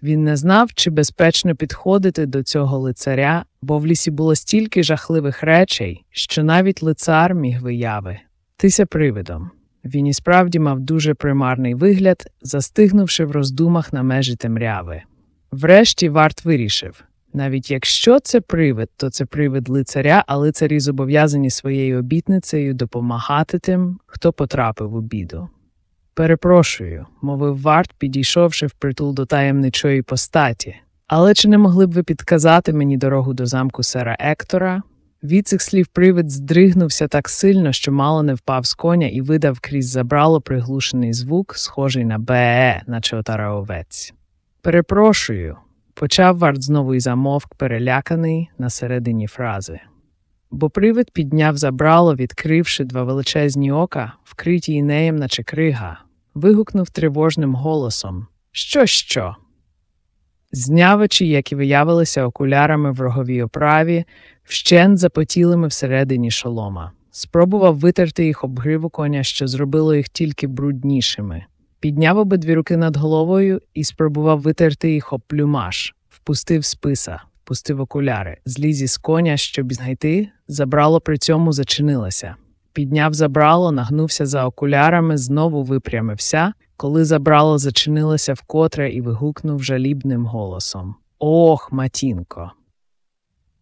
A: Він не знав, чи безпечно підходити до цього лицаря, бо в лісі було стільки жахливих речей, що навіть лицар міг вияви. Тися привидом. Він і справді мав дуже примарний вигляд, застигнувши в роздумах на межі темряви. Врешті варт вирішив навіть якщо це привид, то це привид лицаря, а лицарі зобов'язані своєю обітницею допомагати тим, хто потрапив у біду. Перепрошую, мовив варт, підійшовши впритул до таємничої постаті. Але чи не могли б ви підказати мені дорогу до замку сера Ектора? Від цих слів привид здригнувся так сильно, що мало не впав з коня і видав крізь забрало приглушений звук, схожий на бе, наче отара овець. Перепрошую, почав варт знову і замовк, переляканий на середині фрази. Бо привид підняв забрало, відкривши два величезні ока, вкриті інеєм, наче крига вигукнув тривожним голосом Що, що? Знявичі, які виявилися окулярами в роговій оправі, вщент запотілими всередині шолома, спробував витерти їх об гриву коня, що зробило їх тільки бруднішими. Підняв обидві руки над головою і спробував витерти їх об плюмаш, впустив списа, впустив окуляри, зліз із коня, щоб знайти, забрало при цьому зачинилося. Підняв забрало, нагнувся за окулярами, знову випрямився, коли забрало зачинилося вкотре і вигукнув жалібним голосом Ох, матінко.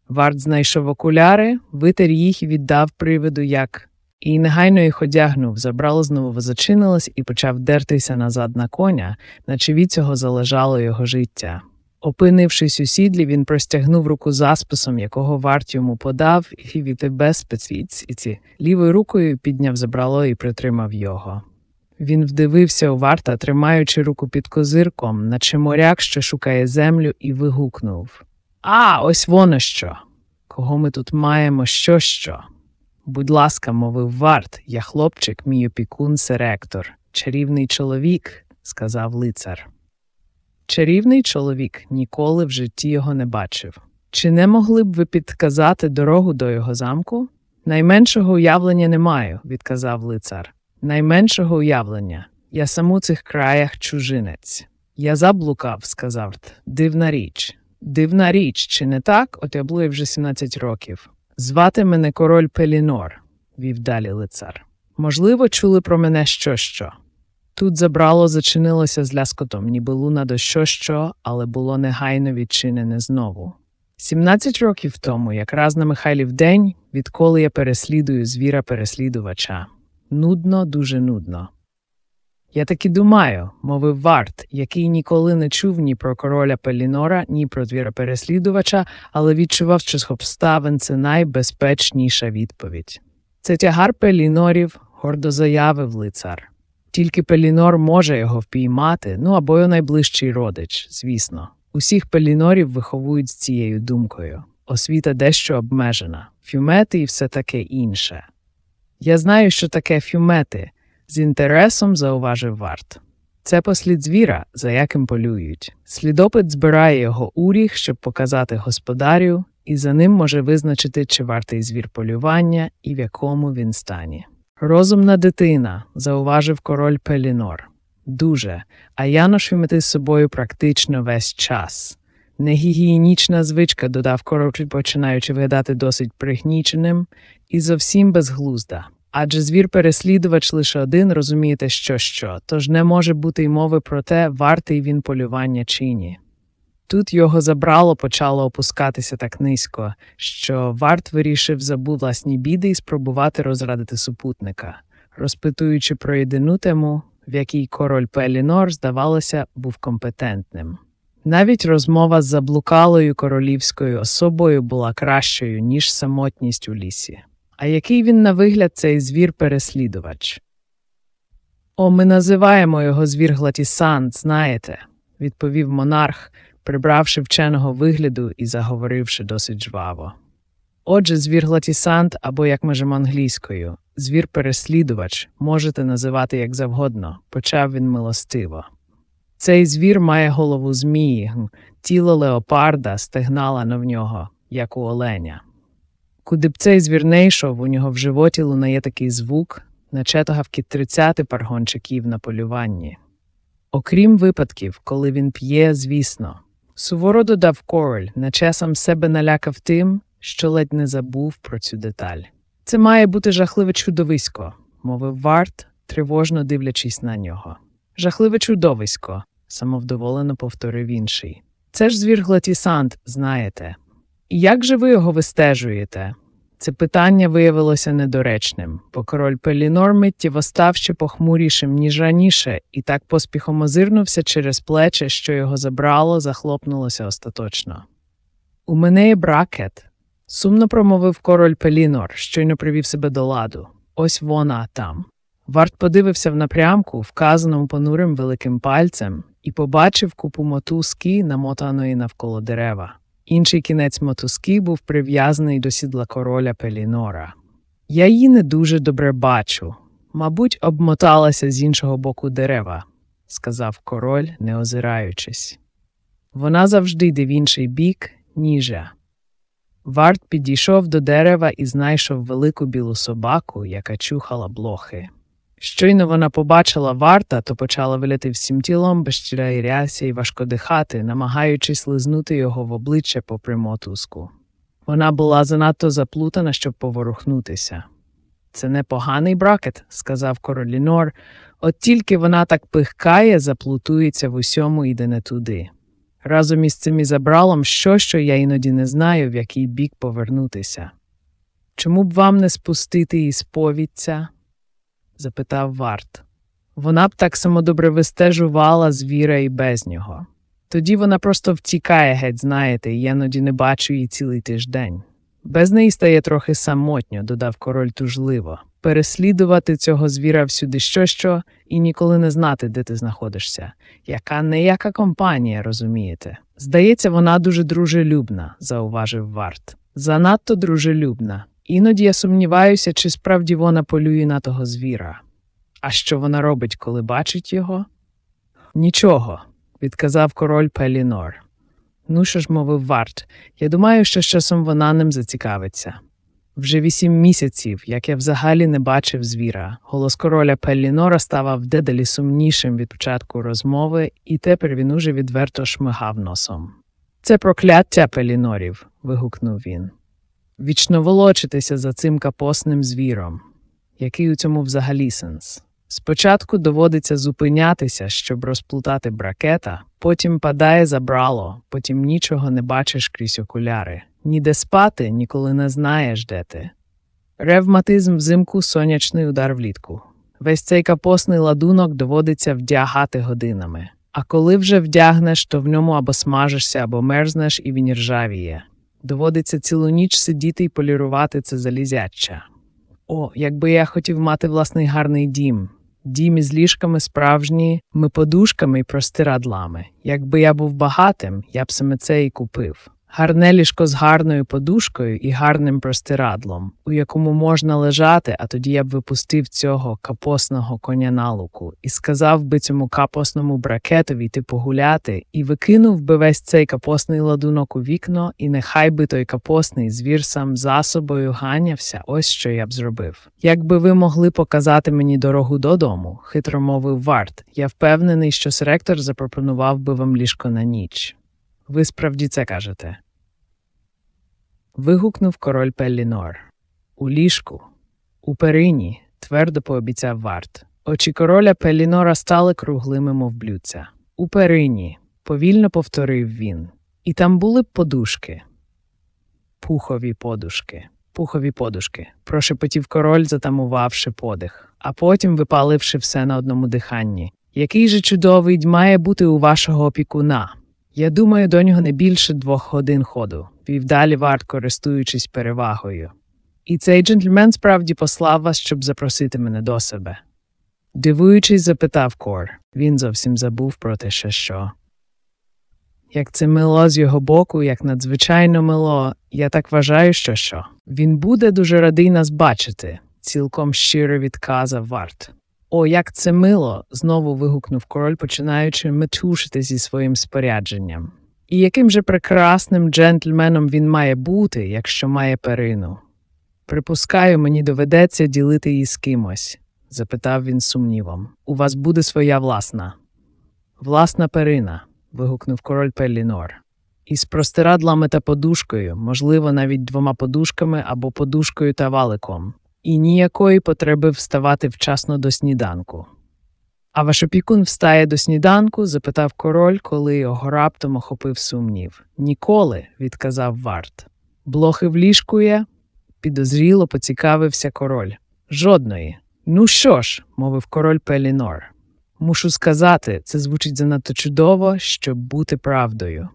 A: Варт знайшов окуляри, витер їх і віддав привиду, як. І негайно їх одягнув, забрало знову зачинилось і почав дертися назад на коня, наче від цього залежало його життя. Опинившись у сідлі, він простягнув руку засписом, якого варт йому подав, і від без спецвіці. Лівою рукою підняв забрало і притримав його. Він вдивився у варта, тримаючи руку під козирком, наче моряк, що шукає землю, і вигукнув А, ось воно що. Кого ми тут маємо, що що? Будь ласка, мовив варт, я хлопчик, мій опікун, серектор, чарівний чоловік, сказав лицар. Чарівний чоловік ніколи в житті його не бачив. Чи не могли б ви підказати дорогу до його замку? Найменшого уявлення не маю, відказав лицар. Найменшого уявлення. Я сам у цих краях чужинець. Я заблукав, сказав. Дивна річ. Дивна річ, чи не так? От я блує вже 17 років. Звати мене король Пелінор, вів далі лицар. Можливо, чули про мене що що. Тут забрало зачинилося з ляскотом, ніби луна до що але було негайно відчинене знову. Сімнадцять років тому, якраз на Михайлів день, відколи я переслідую звіра переслідувача. Нудно, дуже нудно. Я таки думаю, мовив Варт, який ніколи не чув ні про короля Пелінора, ні про звіра переслідувача, але відчував, що з обставин це найбезпечніша відповідь. Це тягар Пелінорів, гордо заявив лицар. Тільки Пелінор може його впіймати, ну або його найближчий родич, звісно. Усіх пелінорів виховують з цією думкою. Освіта дещо обмежена, фюмети і все таке інше. Я знаю, що таке фюмети, з інтересом зауважив варт. Це послід звіра, за яким полюють. Слідопит збирає його уріг, щоб показати господарю, і за ним може визначити, чи вартий звір полювання і в якому він стані. Розумна дитина, зауважив король Пелінор. Дуже, а я ношу мети з собою практично весь час. Негігієнічна звичка, додав король, починаючи виглядати досить пригніченим, і зовсім безглузда. Адже звір-переслідувач лише один, розумієте, що що, тож не може бути й мови про те, вартий він полювання чи ні. Тут його забрало, почало опускатися так низько, що варт вирішив забув власні біди і спробувати розрадити супутника, розпитуючи про єдину тему, в якій король Пелінор, здавалося, був компетентним. Навіть розмова з заблукалою королівською особою була кращою, ніж самотність у лісі. А який він на вигляд цей звір-переслідувач? О, ми називаємо його звір Глатісант, знаєте, відповів монарх, прибравши вченого вигляду і заговоривши досить жваво. Отже, звір Глатісант, або, як межемо англійською, звір-переслідувач можете називати як завгодно, почав він милостиво. Цей звір має голову змії, тіло леопарда стегнала в нього, як у оленя. Куди б цей звір не йшов, у нього в животі лунає такий звук, наче тогавки тридцяти паргончиків на полюванні. Окрім випадків, коли він п'є, звісно, суворо додав король, наче сам себе налякав тим, що ледь не забув про цю деталь. Це має бути жахливе чудовисько, мовив Варт, тривожно дивлячись на нього. Жахливе чудовисько, самовдоволено повторив інший. Це ж звір Глатісант, знаєте. І як же ви його вистежуєте? Це питання виявилося недоречним, бо король Пелінор миттєво став ще похмурішим, ніж раніше, і так поспіхом озирнувся через плече, що його забрало, захлопнулося остаточно. У мене є бракет, сумно промовив король Пелінор, щойно привів себе до ладу. Ось вона там. Варт подивився в напрямку, вказаному понурим великим пальцем, і побачив купу мотузки, намотаної навколо дерева. Інший кінець мотузки був прив'язаний до сідла короля Пелінора. Я її не дуже добре бачу. Мабуть, обмоталася з іншого боку дерева, сказав король, не озираючись. Вона завжди йде в інший бік, ніжа. Варт підійшов до дерева і знайшов велику білу собаку, яка чухала блохи. Щойно вона побачила варта, то почала виляти всім тілом безщира і і важко дихати, намагаючись лизнути його в обличчя попри мотузку. Вона була занадто заплутана, щоб поворухнутися. Це непоганий бракет, сказав королінор, от тільки вона так пихкає, заплутується в усьому іде не туди. Разом із цим і забралом що, що я іноді не знаю, в який бік повернутися. Чому б вам не спустити із повідця? Запитав Варт. Вона б так само добре вистежувала звіра і без нього. Тоді вона просто втікає геть, знаєте, і я іноді не бачу її цілий тиждень. Без неї стає трохи самотньо, додав король тужливо. Переслідувати цього звіра всюди що що і ніколи не знати, де ти знаходишся. Яка неяка компанія, розумієте? Здається, вона дуже дружелюбна, зауважив Варт. Занадто дружелюбна. Іноді я сумніваюся, чи справді вона полює на того звіра. А що вона робить, коли бачить його? Нічого, відказав король Пелінор. Ну що ж, мовив Варт, я думаю, що з часом вона ним зацікавиться. Вже вісім місяців, як я взагалі не бачив звіра. Голос короля Пеллінора ставав дедалі сумнішим від початку розмови, і тепер він уже відверто шмигав носом. Це прокляття Пелінорів. вигукнув він. Вічно волочитися за цим капосним звіром. Який у цьому взагалі сенс? Спочатку доводиться зупинятися, щоб розплутати бракета, потім падає забрало, потім нічого не бачиш крізь окуляри. Ніде спати, ніколи не знаєш, де ти. Ревматизм взимку сонячний удар влітку. Весь цей капосний ладунок доводиться вдягати годинами. А коли вже вдягнеш, то в ньому або смажишся, або мерзнеш і він ржавіє. Доводиться цілу ніч сидіти і полірувати це залізяче. О, якби я хотів мати власний гарний дім, дім із ліжками справжніми подушками і простирадлами. Якби я був багатим, я б саме це і купив. Гарне ліжко з гарною подушкою і гарним простирадлом, у якому можна лежати, а тоді я б випустив цього капосного коня на луку і сказав би цьому капосному бракетові йти погуляти, і викинув би весь цей капосний ладунок у вікно, і нехай би той капосний звір сам за собою ганявся, ось що я б зробив. Якби ви могли показати мені дорогу додому, хитро мовив Варт, я впевнений, що сректор запропонував би вам ліжко на ніч. Ви справді це кажете. Вигукнув король Пеллінор. У ліжку, у перині, твердо пообіцяв варт. Очі короля Пеллінора стали круглими, мов блюдця. У перині, повільно повторив він. І там були б подушки. Пухові подушки, пухові подушки, прошепотів король, затамувавши подих, а потім випаливши все на одному диханні. Який же чудовий має бути у вашого опікуна? Я думаю, до нього не більше двох годин ходу, вів далі варт, користуючись перевагою. І цей джентльмен справді послав вас, щоб запросити мене до себе. Дивуючись, запитав Кор, він зовсім забув про те, що що. Як це мило з його боку, як надзвичайно мило, я так вважаю, що що. Він буде дуже радий нас бачити, цілком щиро відказав варт. О, як це мило! знову вигукнув король, починаючи метушити зі своїм спорядженням. І яким же прекрасним джентльменом він має бути, якщо має перину? Припускаю, мені доведеться ділити її з кимось, запитав він сумнівом. У вас буде своя власна. Власна перина. вигукнув король Пеллінор. Із простирадлами та подушкою, можливо, навіть двома подушками або подушкою та валиком і ніякої потреби вставати вчасно до сніданку. А ваш опікун встає до сніданку? запитав король, коли його раптом охопив сумнів. Ніколи, відказав варт. Блохи в ліжку є? підозріло поцікавився король. Жодної. Ну що ж, мовив король Пелінор. Мушу сказати, це звучить занадто чудово, щоб бути правдою.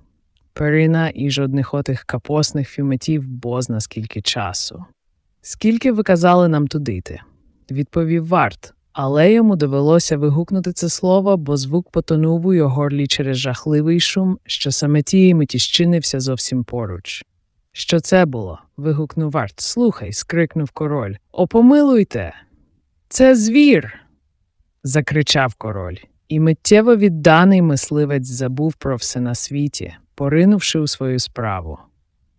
A: Перина і жодних отих капосних фюметів бозна скільки часу. Скільки ви казали нам туди йти? відповів варт, але йому довелося вигукнути це слово, бо звук потонув у його горлі через жахливий шум, що саме тієї миті щинився зовсім поруч. Що це було? вигукнув варт. Слухай, скрикнув король. Опомилуйте. Це звір. закричав король. І миттєво відданий мисливець забув про все на світі, поринувши у свою справу.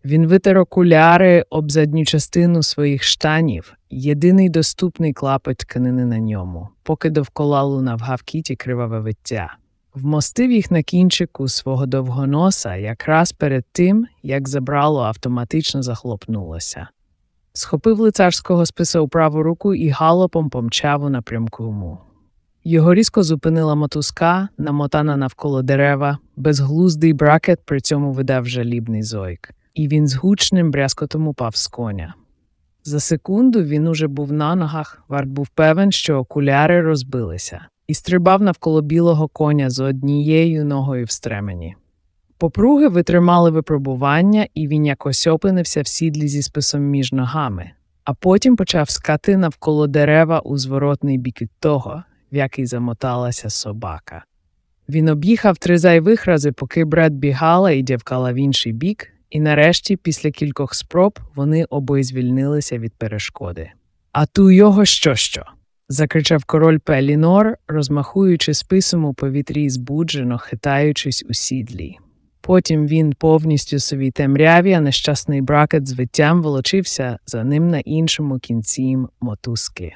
A: Він витер окуляри об задню частину своїх штанів, єдиний доступний клапоть тканини на ньому, поки довкола лунав гавкіті криваве виття. Вмостив їх на кінчику свого довгоноса якраз перед тим, як забрало автоматично захлопнулося. Схопив лицарського списа у праву руку і галопом помчав у напрямку йому. Його різко зупинила мотузка, намотана навколо дерева, безглуздий бракет при цьому видав жалібний зойк і він з гучним брязкотом упав з коня. За секунду він уже був на ногах, варт був певен, що окуляри розбилися, і стрибав навколо білого коня з однією ногою в стремені. Попруги витримали випробування, і він якось опинився в сідлі зі списом між ногами, а потім почав скати навколо дерева у зворотний бік від того, в який замоталася собака. Він об'їхав три зайвих рази, поки брат бігала і дявкала в інший бік, і нарешті, після кількох спроб, вони обоє звільнилися від перешкоди. А ту його що що? закричав король Пелінор, розмахуючи списом у повітрі збуджено, хитаючись у сідлі. Потім він повністю совій темряві, а нещасний бракет з виттям волочився за ним на іншому кінці мотузки.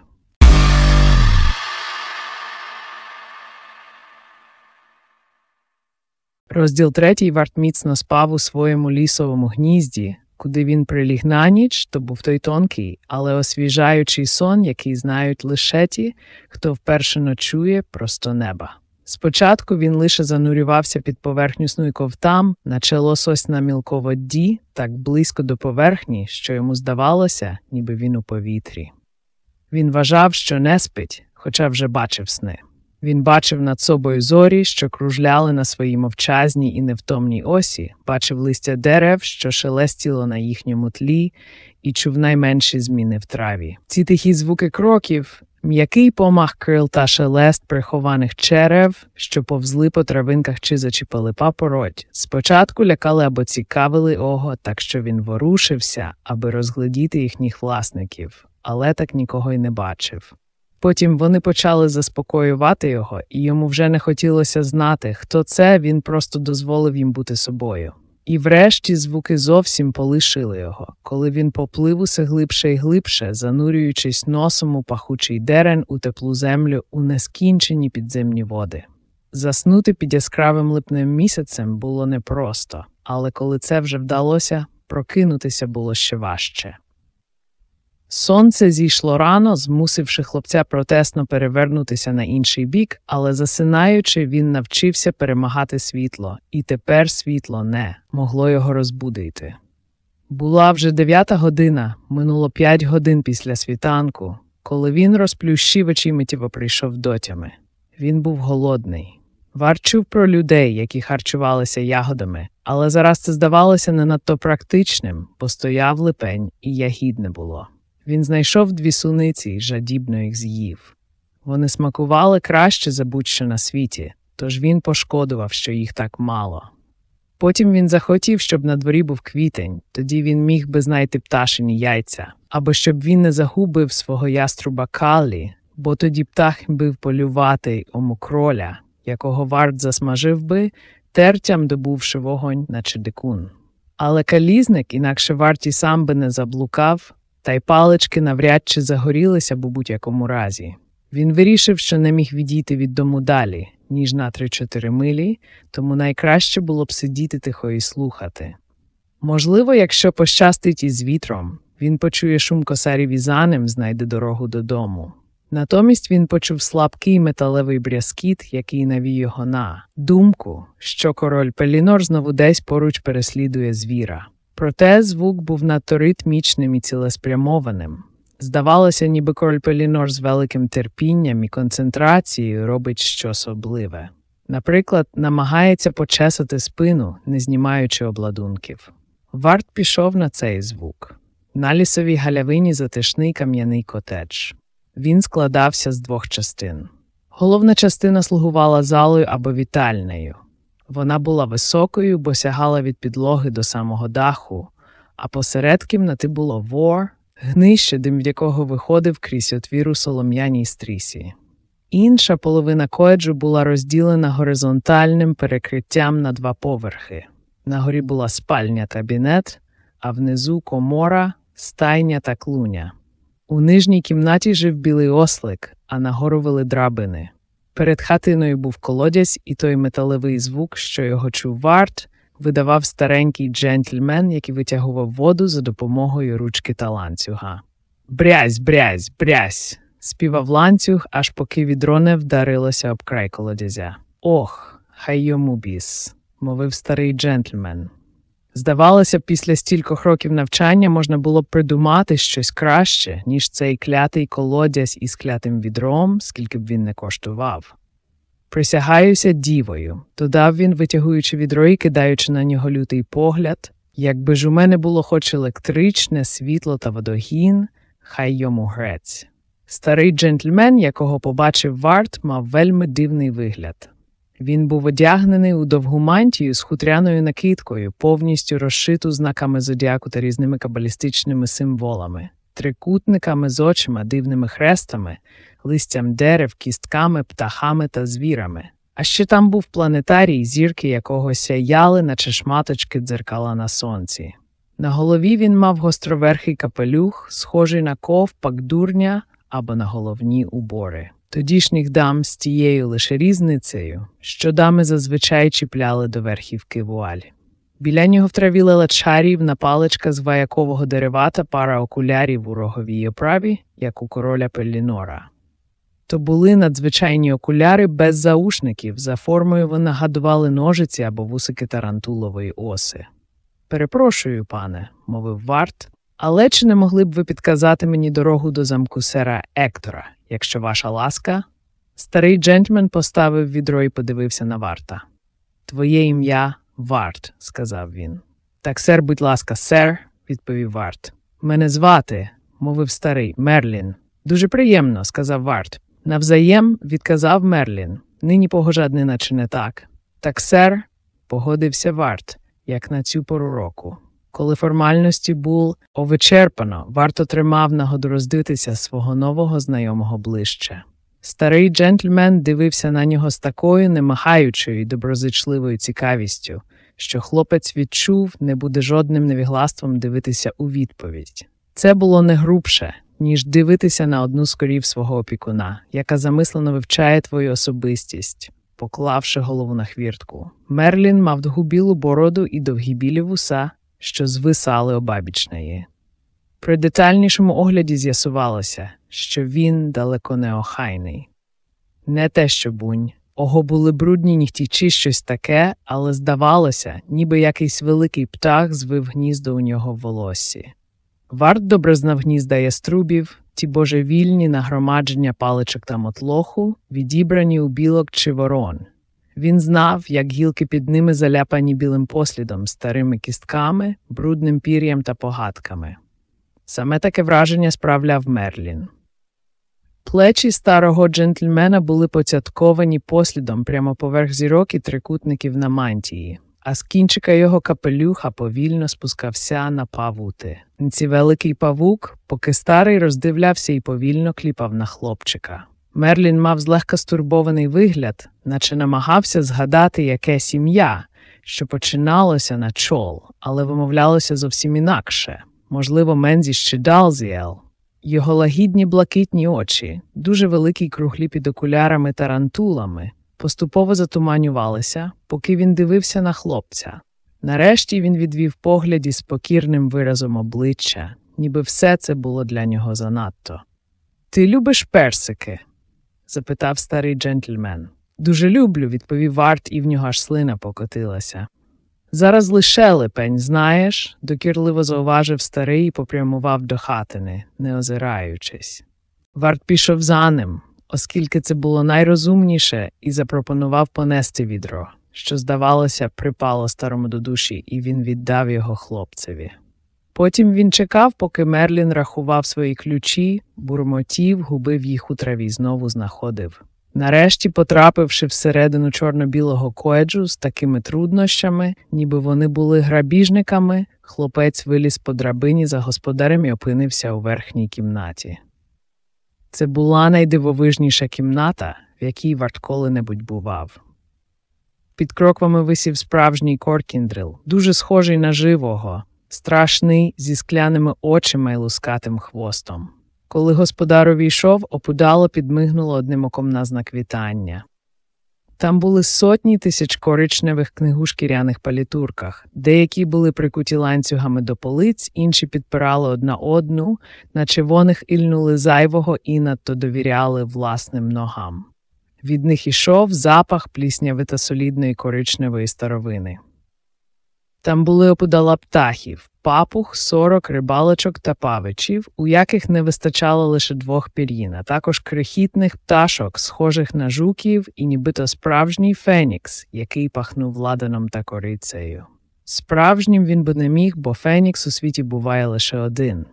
A: Розділ третій варт міцно спав у своєму лісовому гнізді, куди він приліг на ніч, то був той тонкий, але освіжаючий сон, який знають лише ті, хто вперше ночує просто неба. Спочатку він лише занурювався під поверхню снуйковтам, наче лосось на мілководді, так близько до поверхні, що йому здавалося, ніби він у повітрі. Він вважав, що не спить, хоча вже бачив сни. Він бачив над собою зорі, що кружляли на своїй мовчазній і невтомній осі, бачив листя дерев, що шелестіло на їхньому тлі, і чув найменші зміни в траві. Ці тихі звуки кроків, м'який помах крил та шелест прихованих черев, що повзли по травинках чи зачіпали папороть, спочатку лякали або цікавили ого, так що він ворушився, аби розглядіти їхніх власників, але так нікого й не бачив. Потім вони почали заспокоювати його, і йому вже не хотілося знати, хто це, він просто дозволив їм бути собою. І врешті звуки зовсім полишили його, коли він поплив усе глибше і глибше, занурюючись носом у пахучий дерен у теплу землю у нескінчені підземні води. Заснути під яскравим липним місяцем було непросто, але коли це вже вдалося, прокинутися було ще важче. Сонце зійшло рано, змусивши хлопця протесно перевернутися на інший бік, але засинаючи, він навчився перемагати світло, і тепер світло не могло його розбудити. Була вже дев'ята година, минуло п'ять годин після світанку, коли він розплющив очі миттєво прийшов дотями. Він був голодний. Вар чув про людей, які харчувалися ягодами, але зараз це здавалося не надто практичним, бо стояв липень і ягід не було. Він знайшов дві суниці і жадібно їх з'їв. Вони смакували краще за будь-що на світі, тож він пошкодував, що їх так мало. Потім він захотів, щоб на дворі був квітень, тоді він міг би знайти пташині яйця, або щоб він не загубив свого яструба Каллі, бо тоді птах бив полювати омокроля, якого варт засмажив би, тертям добувши вогонь, наче дикун. Але калізник, інакше варті сам би не заблукав, та й палички навряд чи загорілися б у будь-якому разі. Він вирішив, що не міг відійти від дому далі, ніж на 3-4 милі, тому найкраще було б сидіти тихо і слухати. Можливо, якщо пощастить із вітром, він почує шум косарів і за знайде дорогу додому. Натомість він почув слабкий металевий брязкіт, який навів його на думку, що король Пелінор знову десь поруч переслідує звіра. Проте звук був надто ритмічним і цілеспрямованим. Здавалося, ніби король Пелінор з великим терпінням і концентрацією робить щось особливе. Наприклад, намагається почесати спину, не знімаючи обладунків. Варт пішов на цей звук. На лісовій галявині затишний кам'яний котедж. Він складався з двох частин. Головна частина слугувала залою або вітальнею. Вона була високою, бо сягала від підлоги до самого даху, а посеред кімнати було вор, гнище, дим від якого виходив крізь отвір у солом'яній стрісі. Інша половина коеджу була розділена горизонтальним перекриттям на два поверхи. На горі була спальня кабінет, а внизу комора, стайня та клуня. У нижній кімнаті жив білий ослик, а нагору вели драбини. Перед хатиною був колодязь, і той металевий звук, що його чув варт, видавав старенький джентльмен, який витягував воду за допомогою ручки та ланцюга. Брязь, брязь, брязь. співав ланцюг, аж поки відро не вдарилося об край колодязя. Ох, хай йому біс, мовив старий джентльмен. Здавалося, б, після стількох років навчання можна було б придумати щось краще, ніж цей клятий колодязь із клятим відром, скільки б він не коштував. Присягаюся дівою, додав він, витягуючи відро і кидаючи на нього лютий погляд. Якби ж у мене було хоч електричне світло та водогін, хай йому грець. Старий джентльмен, якого побачив варт, мав вельми дивний вигляд. Він був одягнений у довгу мантію з хутряною накидкою, повністю розшиту знаками зодіаку та різними кабалістичними символами, трикутниками з очима, дивними хрестами, листям дерев, кістками, птахами та звірами. А ще там був планетарій, зірки якого сяяли, наче шматочки дзеркала на сонці. На голові він мав гостроверхий капелюх, схожий на ковпак дурня або на головні убори. Тодішніх дам з тією лише різницею, що дами зазвичай чіпляли до верхівки вуаль. Біля нього в траві лела чарівна паличка з ваякового деревата пара окулярів у роговій оправі, як у короля Пеллінора. То були надзвичайні окуляри без заушників, за формою вони нагадували ножиці або вусики тарантулової оси. Перепрошую, пане, мовив варт, але чи не могли б ви підказати мені дорогу до замку сера Ектора, якщо ваша ласка? Старий джентльмен поставив відро і подивився на варта. Твоє ім'я Варт, сказав він. Так, сер, будь ласка, сер, відповів варт. Мене звати, мовив старий Мерлін. Дуже приємно, сказав варт. Навзаєм відказав Мерлін. Нині погожаднина чи не так. Так, сер, погодився варт, як на цю пору року. Коли формальності був овичерпано, варто тримав нагоду роздитися свого нового знайомого ближче. Старий джентльмен дивився на нього з такою немахаючою і доброзичливою цікавістю, що хлопець відчув, не буде жодним невіглаством дивитися у відповідь. Це було не грубше, ніж дивитися на одну з корів свого опікуна, яка замислено вивчає твою особистість, поклавши голову на хвіртку. Мерлін мав довгу білу бороду і довгі білі вуса, що звисали обабіч неї. При детальнішому огляді з'ясувалося, що він далеко не охайний. Не те, що бунь. Ого були брудні нігті чи щось таке, але здавалося, ніби якийсь великий птах звив гніздо у нього в волоссі. Варт добре знав гнізда яструбів, ті божевільні нагромадження паличок та мотлоху, відібрані у білок чи ворон. Він знав, як гілки під ними заляпані білим послідом, старими кістками, брудним пір'ям та погадками. Саме таке враження справляв Мерлін. Плечі старого джентльмена були поцятковані послідом прямо поверх зірок і трикутників на мантії, а з кінчика його капелюха повільно спускався на павути. Ці великий павук, поки старий роздивлявся і повільно кліпав на хлопчика. Мерлін мав злегка стурбований вигляд, наче намагався згадати якесь ім'я, що починалося на чол, але вимовлялося зовсім інакше можливо, Мензі чи Далзіел. Його лагідні блакитні очі, дуже великі круглі під окулярами та рантулами, поступово затуманювалися, поки він дивився на хлопця. Нарешті він відвів погляд із покірним виразом обличчя, ніби все це було для нього занадто. Ти любиш персики? Запитав старий джентльмен. Дуже люблю, відповів Варт, і в нього аж слина покотилася. Зараз лише липень, знаєш, докірливо зауважив старий і попрямував до хатини, не озираючись. Варт пішов за ним, оскільки це було найрозумніше, і запропонував понести відро, що, здавалося, припало старому до душі, і він віддав його хлопцеві. Потім він чекав, поки Мерлін рахував свої ключі, бурмотів, губив їх у траві, знову знаходив. Нарешті, потрапивши всередину чорно-білого коеджу з такими труднощами, ніби вони були грабіжниками, хлопець виліз по драбині за господарем і опинився у верхній кімнаті. Це була найдивовижніша кімната, в якій варт коли-небудь бував. Під кроквами висів справжній коркіндрил, дуже схожий на живого, страшний, зі скляними очима і лускатим хвостом. Коли господар увійшов, опудало підмигнуло одним оком на знак вітання. Там були сотні тисяч коричневих книг у шкіряних палітурках, деякі були прикуті ланцюгами до полиць, інші підпирали одна одну, наче воних ільнули зайвого і надто довіряли власним ногам. Від них ішов запах пліснявито солідної коричневої старовини. Там були опудала птахів, папуг, сорок, рибалочок та павичів, у яких не вистачало лише двох пір'їн, а також крихітних пташок, схожих на жуків, і нібито справжній фенікс, який пахнув ладаном та корицею. Справжнім він би не міг, бо фенікс у світі буває лише один.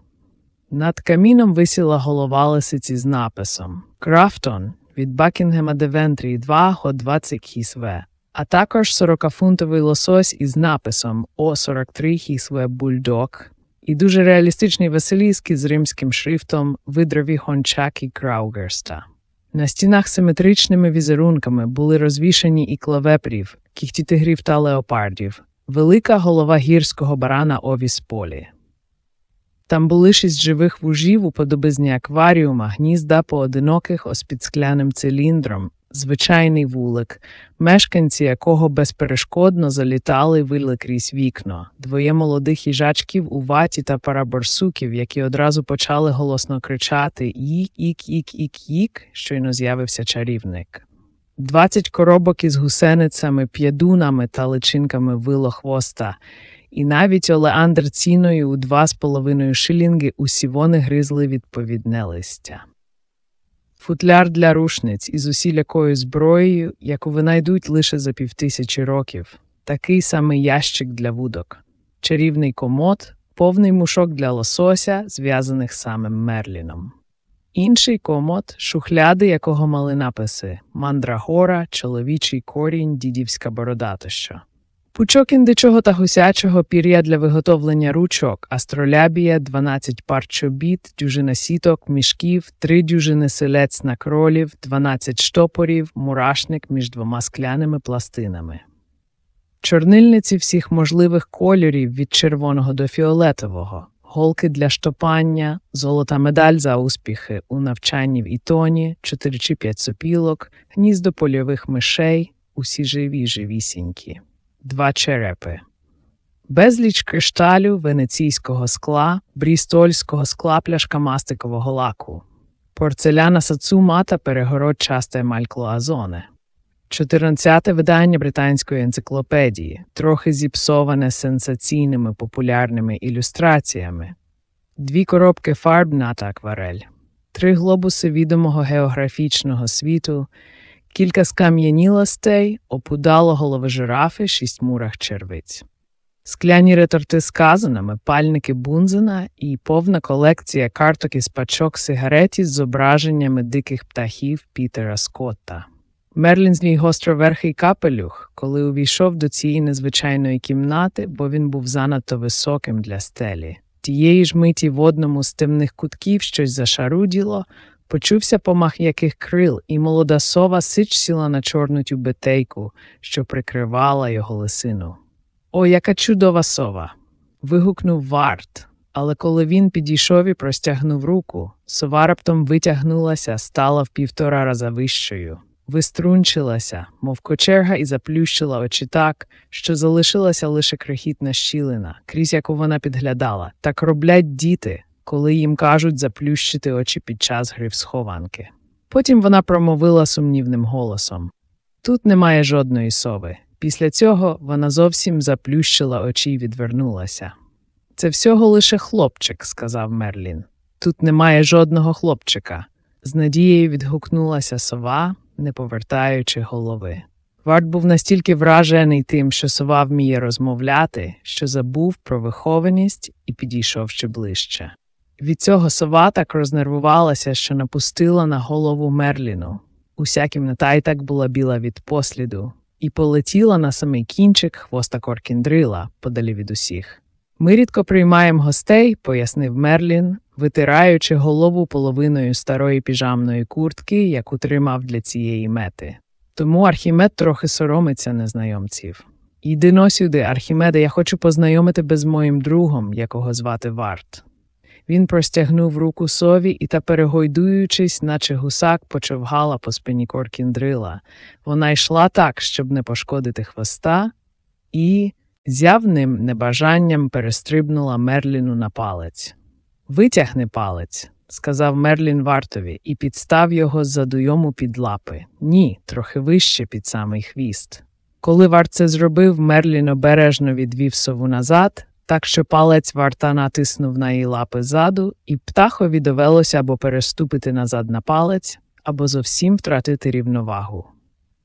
A: Над каміном висіла голова лисиці з написом Крафтон від Бакінгема Девентрії 2 го 20 хісве, а також 40-фунтовий лосось із написом О43 хісве бульдог і дуже реалістичний Василіск із римським шрифтом Видрові Гончаки Краугерста. На стінах симетричними візерунками були розвішані і клавепрів, кіхті тигрів та леопардів, велика голова гірського барана Овіс Полі. Там були шість живих вужів у подобизні акваріума, гнізда поодиноких ось під скляним циліндром, звичайний вулик, мешканці якого безперешкодно залітали вили крізь вікно, двоє молодих їжачків у ваті та параборсуків, які одразу почали голосно кричати «Їк, ік, ік, ік, ік», щойно з'явився чарівник. Двадцять коробок із гусеницями, п'ядунами та личинками вило хвоста, і навіть олеандр ціною у два з половиною шилінги усі вони гризли відповідне листя. Футляр для рушниць із усілякою зброєю, яку винайдуть лише за півтисячі років, такий самий ящик для вудок, чарівний комод, повний мушок для лосося, зв'язаних самим Мерліном. Інший комод шухляди, якого мали написи мандрагора, чоловічий корінь, дідівська борода тощо. Пучок індичого та гусячого пір'я для виготовлення ручок, астролябія, 12 пар чобіт, дюжина сіток, мішків, три дюжини селець на кролів, 12 штопорів, мурашник між двома скляними пластинами. Чорнильниці всіх можливих кольорів від червоного до фіолетового, голки для штопання, золота медаль за успіхи у навчанні в ітоні, 4 чи 5 сопілок, гніздо польових мишей, усі живі живісінькі два черепи. Безліч кришталю, венеційського скла, брістольського скла пляшка мастикового лаку, порцеляна сацума та перегородчаста емаль клоазоне. 14 видання британської енциклопедії, трохи зіпсоване сенсаційними популярними ілюстраціями, дві коробки фарб на та акварель, три глобуси відомого географічного світу, кілька скам'янілостей, опудало голови жирафи, шість мурах червиць. Скляні реторти з казанами, пальники Бунзена і повна колекція карток із пачок сигарет із зображеннями диких птахів Пітера Скотта. Мерлін змій гостроверхий капелюх, коли увійшов до цієї незвичайної кімнати, бо він був занадто високим для стелі. Тієї ж миті в одному з темних кутків щось зашаруділо, Почувся помах яких крил, і молода сова сич сіла на чорну тюбетейку, що прикривала його лисину. О, яка чудова сова! вигукнув варт, але коли він підійшов і простягнув руку, сова раптом витягнулася, стала в півтора раза вищою, виструнчилася, мов кочерга, і заплющила очі так, що залишилася лише крихітна щілина, крізь яку вона підглядала. Так роблять діти коли їм кажуть заплющити очі під час гри в схованки. Потім вона промовила сумнівним голосом Тут немає жодної сови. Після цього вона зовсім заплющила очі і відвернулася. Це всього лише хлопчик, сказав Мерлін. Тут немає жодного хлопчика. З надією відгукнулася сова, не повертаючи голови. Варт був настільки вражений тим, що сова вміє розмовляти, що забув про вихованість і підійшов ще ближче. Від цього сова так рознервувалася, що напустила на голову Мерліну. Уся кімната й так була біла від посліду, і полетіла на самий кінчик хвоста Коркіндрила, подалі від усіх. Ми рідко приймаємо гостей, пояснив Мерлін, витираючи голову половиною старої піжамної куртки, яку тримав для цієї мети. Тому Архімед трохи соромиться незнайомців. Йди но сюди, Архімеде, я хочу познайомити з моїм другом, якого звати Варт. Він простягнув руку сові і та, перегойдуючись, наче гусак, почовгала по спині Коркіндрила. Вона йшла так, щоб не пошкодити хвоста, і з явним небажанням перестрибнула Мерліну на палець. Витягни палець, сказав Мерлін вартові, і підстав його задуйому під лапи. Ні, трохи вище під самий хвіст. Коли варт це зробив, Мерлін обережно відвів сову назад, так що палець варта натиснув на її лапи ззаду, і птахові довелося або переступити назад на палець, або зовсім втратити рівновагу.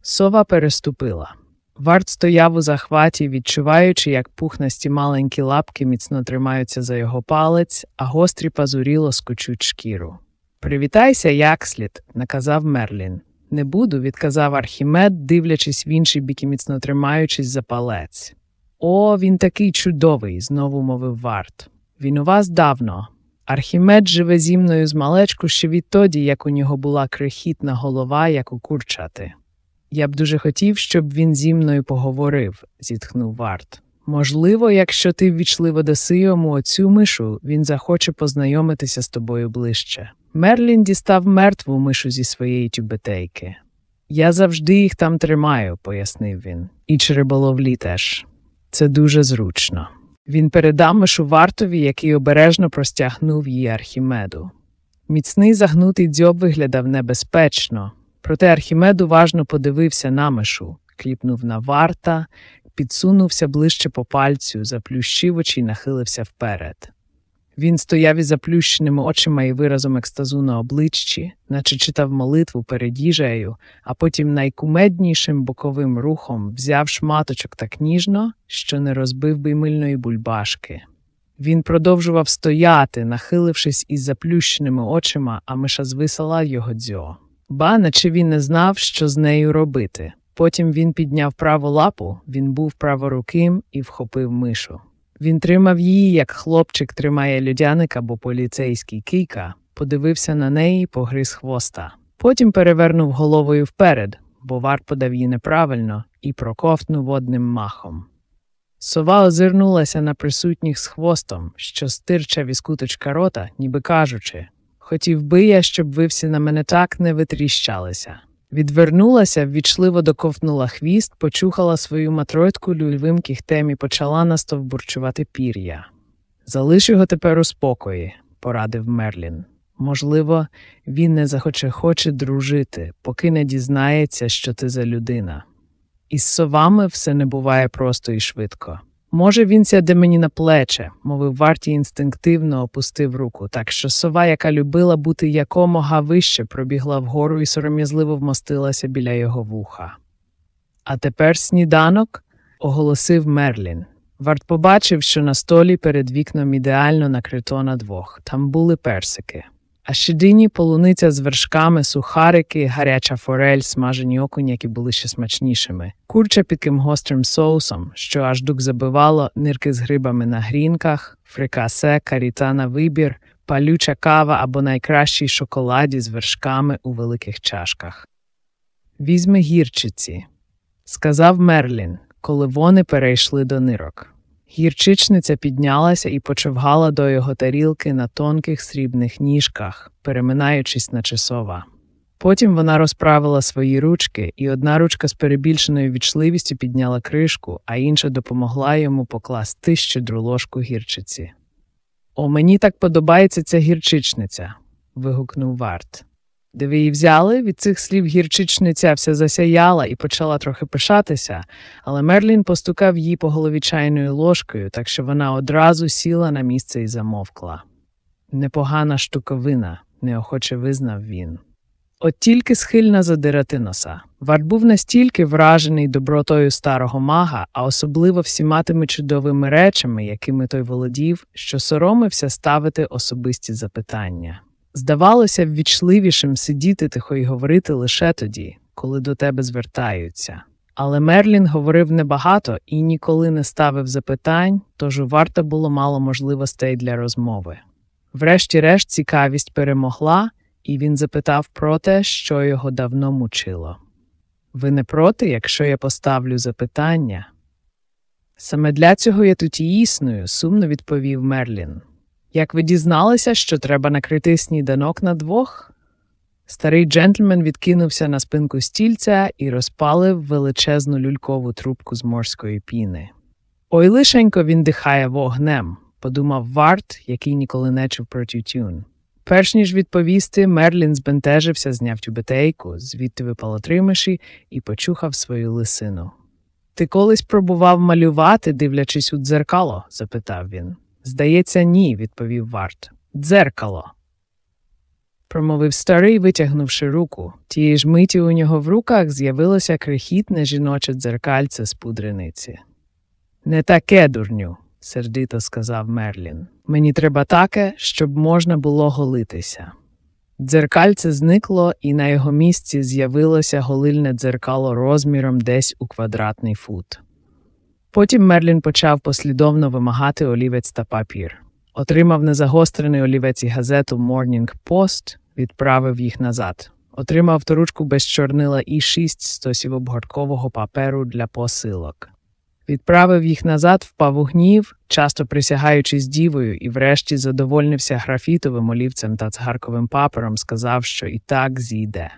A: Сова переступила. Варт стояв у захваті, відчуваючи, як пухнасті маленькі лапки міцно тримаються за його палець, а гострі пазурі лоскочуть шкіру. Привітайся, як слід, наказав Мерлін. Не буду, відказав Архімед, дивлячись в інший бік і міцно тримаючись за палець. О, він такий чудовий, знову мовив варт. Він у вас давно. Архімед живе зі мною з малечку ще відтоді, як у нього була крихітна голова, як у курчати. Я б дуже хотів, щоб він зі мною поговорив, зітхнув варт. Можливо, якщо ти ввічливо даси йому оцю мишу, він захоче познайомитися з тобою ближче. Мерлін дістав мертву мишу зі своєї тюбетейки. Я завжди їх там тримаю, пояснив він, і череболовлі теж. Це дуже зручно. Він передав мишу вартові, який обережно простягнув її Архімеду. Міцний загнутий дзьоб виглядав небезпечно, проте Архімед уважно подивився на мишу, кліпнув на варта, підсунувся ближче по пальцю, заплющив очі й нахилився вперед. Він стояв із заплющеними очима і виразом екстазу на обличчі, наче читав молитву перед їжею, а потім найкумеднішим боковим рухом взяв шматочок так ніжно, що не розбив би й мильної бульбашки. Він продовжував стояти, нахилившись із заплющеними очима, а миша звисала його дзьо. Ба, наче він не знав, що з нею робити. Потім він підняв праву лапу, він був праворуким і вхопив мишу. Він тримав її, як хлопчик тримає людяник або поліцейський кийка, подивився на неї, погриз хвоста. Потім перевернув головою вперед, бо варт подав її неправильно, і проковтнув одним махом. Сова озирнулася на присутніх з хвостом, що стирчав із куточка рота, ніби кажучи Хотів би я, щоб ви всі на мене так не витріщалися. Відвернулася, ввічливо доковтнула хвіст, почухала свою матротку люльвим кігтем і почала настовбурчувати пір'я. Залиш його тепер у спокої, порадив Мерлін. Можливо, він не захоче хоче дружити, поки не дізнається, що ти за людина. Із совами все не буває просто і швидко. Може, він сяде мені на плече, мовив варті інстинктивно опустив руку, так що сова, яка любила бути якомога вище, пробігла вгору і сором'язливо вмостилася біля його вуха. А тепер сніданок, оголосив Мерлін. Варт побачив, що на столі перед вікном ідеально накрито на двох. Там були персики. А щедині полуниця з вершками, сухарики, гаряча форель, смажені окунь, які були ще смачнішими, курча під ким гострим соусом, що аж дук забивало, нирки з грибами на грінках, фрикасе, каріта на вибір, палюча кава або найкращий шоколаді з вершками у великих чашках. Візьми гірчиці, сказав Мерлін, коли вони перейшли до нирок. Гірчичниця піднялася і почовгала до його тарілки на тонких срібних ніжках, переминаючись на часова. Потім вона розправила свої ручки, і одна ручка з перебільшеною вічливістю підняла кришку, а інша допомогла йому покласти щедру ложку гірчиці. О, мені так подобається ця гірчичниця. вигукнув Варт. Де ви її взяли, від цих слів гірчичниця вся засяяла і почала трохи пишатися, але Мерлін постукав її по голові чайною ложкою, так що вона одразу сіла на місце і замовкла. Непогана штуковина, неохоче визнав він. От тільки схильна задирати носа. Варт був настільки вражений добротою старого мага, а особливо всіма тими чудовими речами, якими той володів, що соромився ставити особисті запитання. Здавалося б ввічливішим сидіти тихо й говорити лише тоді, коли до тебе звертаються. Але Мерлін говорив небагато і ніколи не ставив запитань, тож варто було мало можливостей для розмови. Врешті-решт цікавість перемогла, і він запитав про те, що його давно мучило. Ви не проти, якщо я поставлю запитання? Саме для цього я тут і існую, сумно відповів Мерлін. Як ви дізналися, що треба накрити сніданок на двох? Старий джентльмен відкинувся на спинку стільця і розпалив величезну люлькову трубку з морської піни. Ой лишенько він дихає вогнем, подумав варт, який ніколи не чув про тютюн. Перш ніж відповісти, Мерлін збентежився, зняв тюбетейку, звідти випало тримиші і почухав свою лисину. Ти колись пробував малювати, дивлячись у дзеркало? запитав він. Здається, ні, відповів Варт. Дзеркало. Промовив старий, витягнувши руку. Тієї ж миті у нього в руках з'явилося крихітне жіноче дзеркальце з пудриниці. Не таке, дурню, сердито сказав Мерлін. Мені треба таке, щоб можна було голитися. Дзеркальце зникло, і на його місці з'явилося голильне дзеркало розміром десь у квадратний фут. Потім Мерлін почав послідовно вимагати олівець та папір. Отримав незагострений олівець і газету Morning Post, відправив їх назад. Отримав авторучку без чорнила і шість стосів обгорткового паперу для посилок. Відправив їх назад, впав у гнів, часто присягаючись дівою, і врешті задовольнився графітовим олівцем та цгарковим папером, сказав, що і так зійде.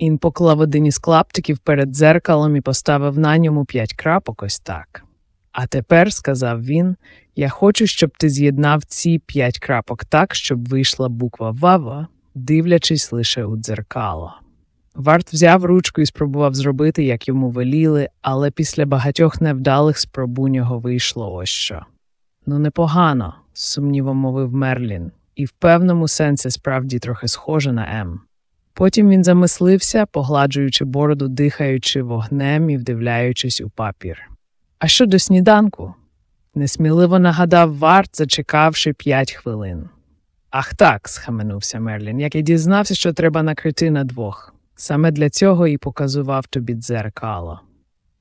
A: Він поклав один із клаптиків перед дзеркалом і поставив на ньому п'ять крапок ось так. А тепер, сказав він, я хочу, щоб ти з'єднав ці п'ять крапок так, щоб вийшла буква Вава, дивлячись лише у дзеркало. Варт взяв ручку і спробував зробити, як йому веліли, але після багатьох невдалих спроб у нього вийшло ось що. Ну, непогано, з сумнівом мовив Мерлін, і в певному сенсі справді трохи схоже на М. Потім він замислився, погладжуючи бороду, дихаючи вогнем і вдивляючись у папір. А що до сніданку? Несміливо нагадав Варт, зачекавши п'ять хвилин. Ах так, схаменувся Мерлін, як і дізнався, що треба накрити на двох. Саме для цього і показував тобі дзеркало.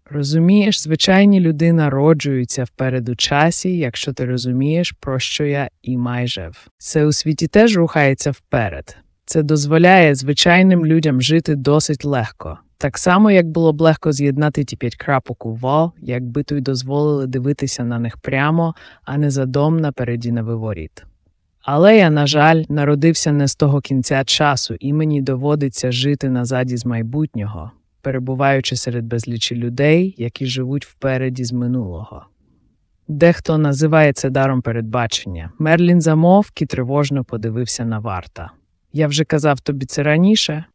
A: Розумієш, звичайні люди народжуються вперед у часі, якщо ти розумієш, про що я і майже в. Це у світі теж рухається вперед. Це дозволяє звичайним людям жити досить легко. Так само, як було б легко з'єднати ті п'ять крапок у во, якби то й дозволили дивитися на них прямо, а не задом напереді на виворіт. Але я, на жаль, народився не з того кінця часу, і мені доводиться жити назаді з майбутнього, перебуваючи серед безлічі людей, які живуть впереді з минулого. Дехто називає це даром передбачення. Мерлін замовк і тривожно подивився на варта. Я вже казав тобі це раніше?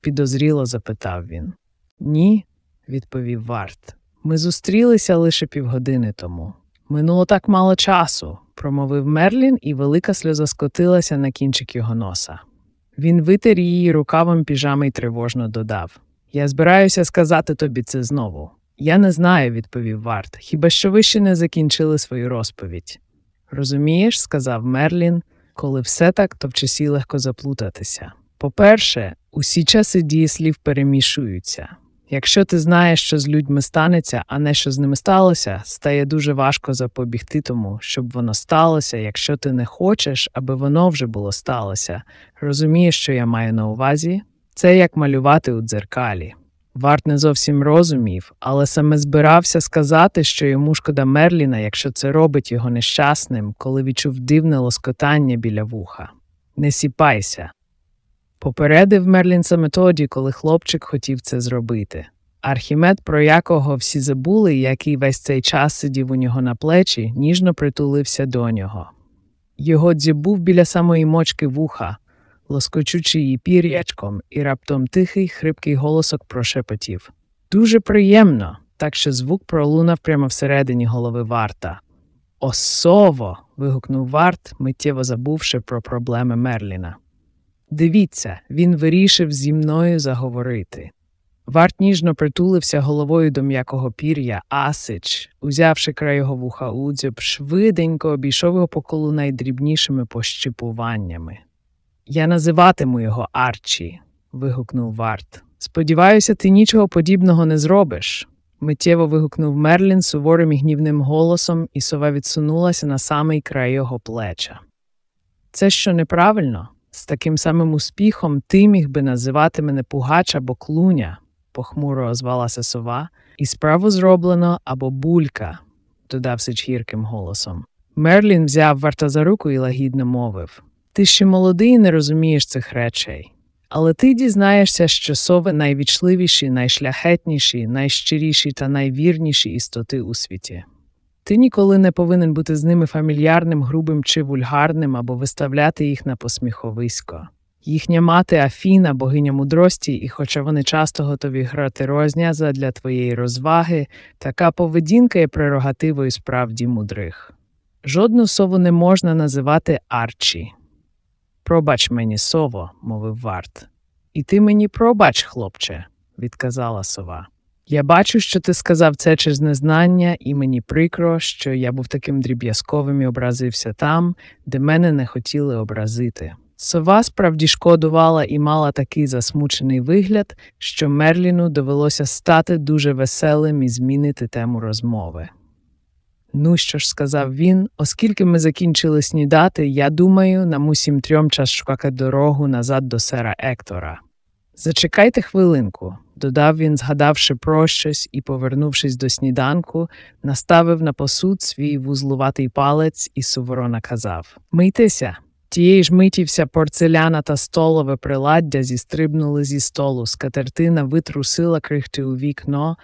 A: підозріло запитав він. Ні, відповів Варт. Ми зустрілися лише півгодини тому. Минуло так мало часу, промовив Мерлін, і велика сльоза скотилася на кінчик його носа. Він витер її рукавом піжами й тривожно додав Я збираюся сказати тобі це знову. Я не знаю, відповів Варт, хіба що ви ще не закінчили свою розповідь. Розумієш, сказав Мерлін, коли все так, то в часі легко заплутатися. По-перше, усі часи дієслів перемішуються. Якщо ти знаєш, що з людьми станеться, а не що з ними сталося, стає дуже важко запобігти тому, щоб воно сталося, якщо ти не хочеш, аби воно вже було сталося. Розумієш, що я маю на увазі? Це як малювати у дзеркалі. Варт не зовсім розумів, але саме збирався сказати, що йому шкода Мерліна, якщо це робить його нещасним, коли відчув дивне лоскотання біля вуха. Не сіпайся. Попередив Мерлін саме тоді, коли хлопчик хотів це зробити. Архімед, про якого всі забули, який весь цей час сидів у нього на плечі, ніжно притулився до нього. Його дзіб був біля самої мочки вуха, лоскочучи її пір'ячком, і раптом тихий, хрипкий голосок прошепотів. Дуже приємно, так що звук пролунав прямо всередині голови варта. Осово. вигукнув варт, миттєво забувши про проблеми Мерліна. Дивіться, він вирішив зі мною заговорити. Варт ніжно притулився головою до м'якого пір'я, Асич, узявши край його вуха удзьоб, швиденько обійшов його по колу найдрібнішими пощипуваннями. Я називатиму його Арчі, вигукнув Варт. Сподіваюся, ти нічого подібного не зробиш. Миттєво вигукнув Мерлін суворим і гнівним голосом, і сова відсунулася на самий край його плеча. Це що неправильно? З таким самим успіхом ти міг би називати мене Пугач або клуня, похмуро озвалася сова, і справу зроблено або булька, додав Сич гірким голосом. Мерлін взяв варта за руку і лагідно мовив Ти ще молодий і не розумієш цих речей. Але ти дізнаєшся, що сови найвічливіші, найшляхетніші, найщиріші та найвірніші істоти у світі. Ти ніколи не повинен бути з ними фамільярним, грубим чи вульгарним або виставляти їх на посміховисько. Їхня мати Афіна, богиня мудрості, і хоча вони часто готові грати розня задля твоєї розваги, така поведінка є прерогативою справді мудрих. Жодну сову не можна називати Арчі. Пробач мені, сово, мовив варт. І ти мені пробач, хлопче, відказала сова. Я бачу, що ти сказав це через незнання, і мені прикро, що я був таким дріб'язковим і образився там, де мене не хотіли образити. Сова справді шкодувала і мала такий засмучений вигляд, що Мерліну довелося стати дуже веселим і змінити тему розмови. Ну що ж, сказав він, оскільки ми закінчили снідати, я думаю, нам усім трьом час шукати дорогу назад до сера Ектора. Зачекайте хвилинку, додав він, згадавши про щось і, повернувшись до сніданку, наставив на посуд свій вузлуватий палець і суворо наказав Мийтеся. Тієї ж миті вся порцеляна та столове приладдя зістрибнули зі столу, скатертина витрусила крихти у вікно,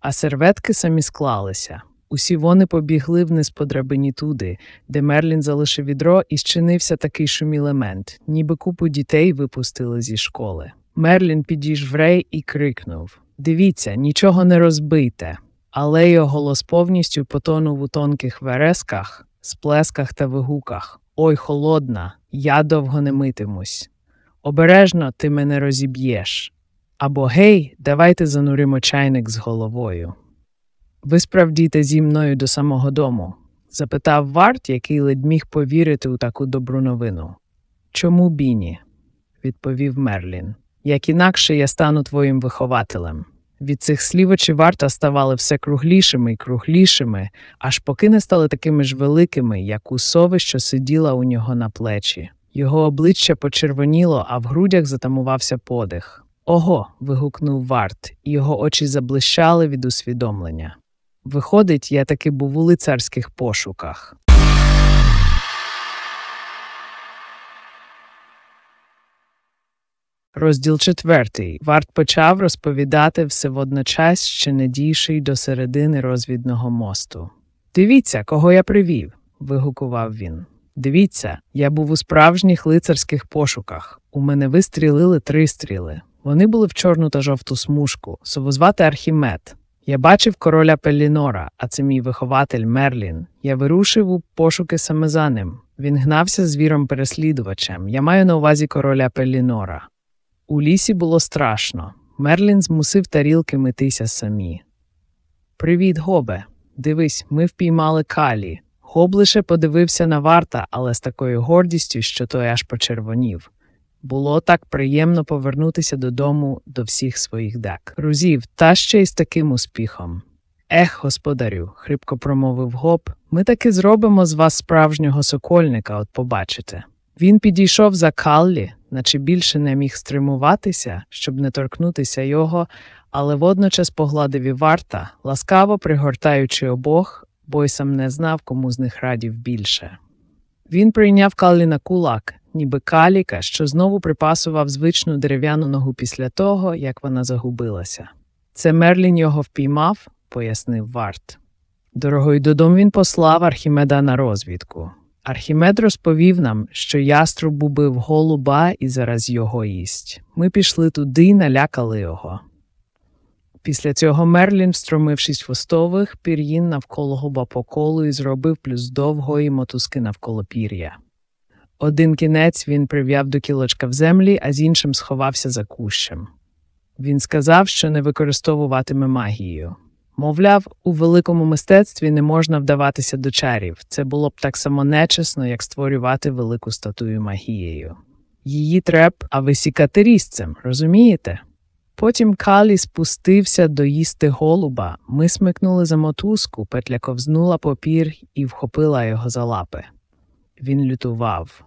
A: а серветки самі склалися. Усі вони побігли вниз по драбині туди, де Мерлін залишив відро і щинився такий шумілемент, ніби купу дітей випустили зі школи. Мерлін підійш в рей і крикнув Дивіться, нічого не розбийте. Але його голос повністю потонув у тонких вересках, сплесках та вигуках. Ой, холодна, я довго не митимусь. Обережно ти мене розіб'єш. Або гей, давайте зануримо чайник з головою. Ви справдіте зі мною до самого дому? запитав варт, який ледь міг повірити у таку добру новину. Чому біні? відповів Мерлін. Як інакше я стану твоїм вихователем. Від цих слів очі варта ставали все круглішими і круглішими, аж поки не стали такими ж великими, як у сови, що сиділа у нього на плечі. Його обличчя почервоніло, а в грудях затамувався подих. Ого. вигукнув варт, і його очі заблищали від усвідомлення. Виходить, я таки був у лицарських пошуках. Розділ четвертий. Варт почав розповідати все водночас, ще не дійший до середини розвідного мосту. Дивіться, кого я привів. вигукував він. Дивіться, я був у справжніх лицарських пошуках. У мене вистрілили три стріли. Вони були в чорну та жовту смужку, совозвати Архімед. Я бачив короля Пелінора, а це мій вихователь Мерлін. Я вирушив у пошуки саме за ним. Він гнався звіром переслідувачем. Я маю на увазі короля Пелінора. У лісі було страшно. Мерлін змусив тарілки митися самі. Привіт, Гобе. Дивись, ми впіймали калі. Гоб лише подивився на варта, але з такою гордістю, що той аж почервонів. Було так приємно повернутися додому до всіх своїх дек. Рузів, та ще й з таким успіхом. Ех, господарю, хрипко промовив Гоб, ми таки зробимо з вас справжнього сокольника, от побачите. Він підійшов за Каллі, наче більше не міг стримуватися, щоб не торкнутися його, але водночас погладив і варта, ласкаво пригортаючи обох, бо й сам не знав, кому з них радів більше. Він прийняв Каллі на кулак, ніби каліка, що знову припасував звичну дерев'яну ногу після того, як вона загубилася. Це Мерлін його впіймав, пояснив варт. Дорогою додому він послав Архімеда на розвідку. Архімед розповів нам, що яструб убив голуба і зараз його їсть. Ми пішли туди і налякали його. Після цього Мерлін, встромившись хвостових пір'їн навколо губа по колу і зробив плюс довгої мотузки навколо пір'я. Один кінець він прив'яв до кілочка в землі, а з іншим сховався за кущем. Він сказав, що не використовуватиме магію. Мовляв, у великому мистецтві не можна вдаватися до чарів. Це було б так само нечесно, як створювати велику статую магією. Її треб, а висікати різцем, розумієте? Потім Калі спустився доїсти голуба. Ми смикнули за мотузку, петля ковзнула попір і вхопила його за лапи. Він лютував,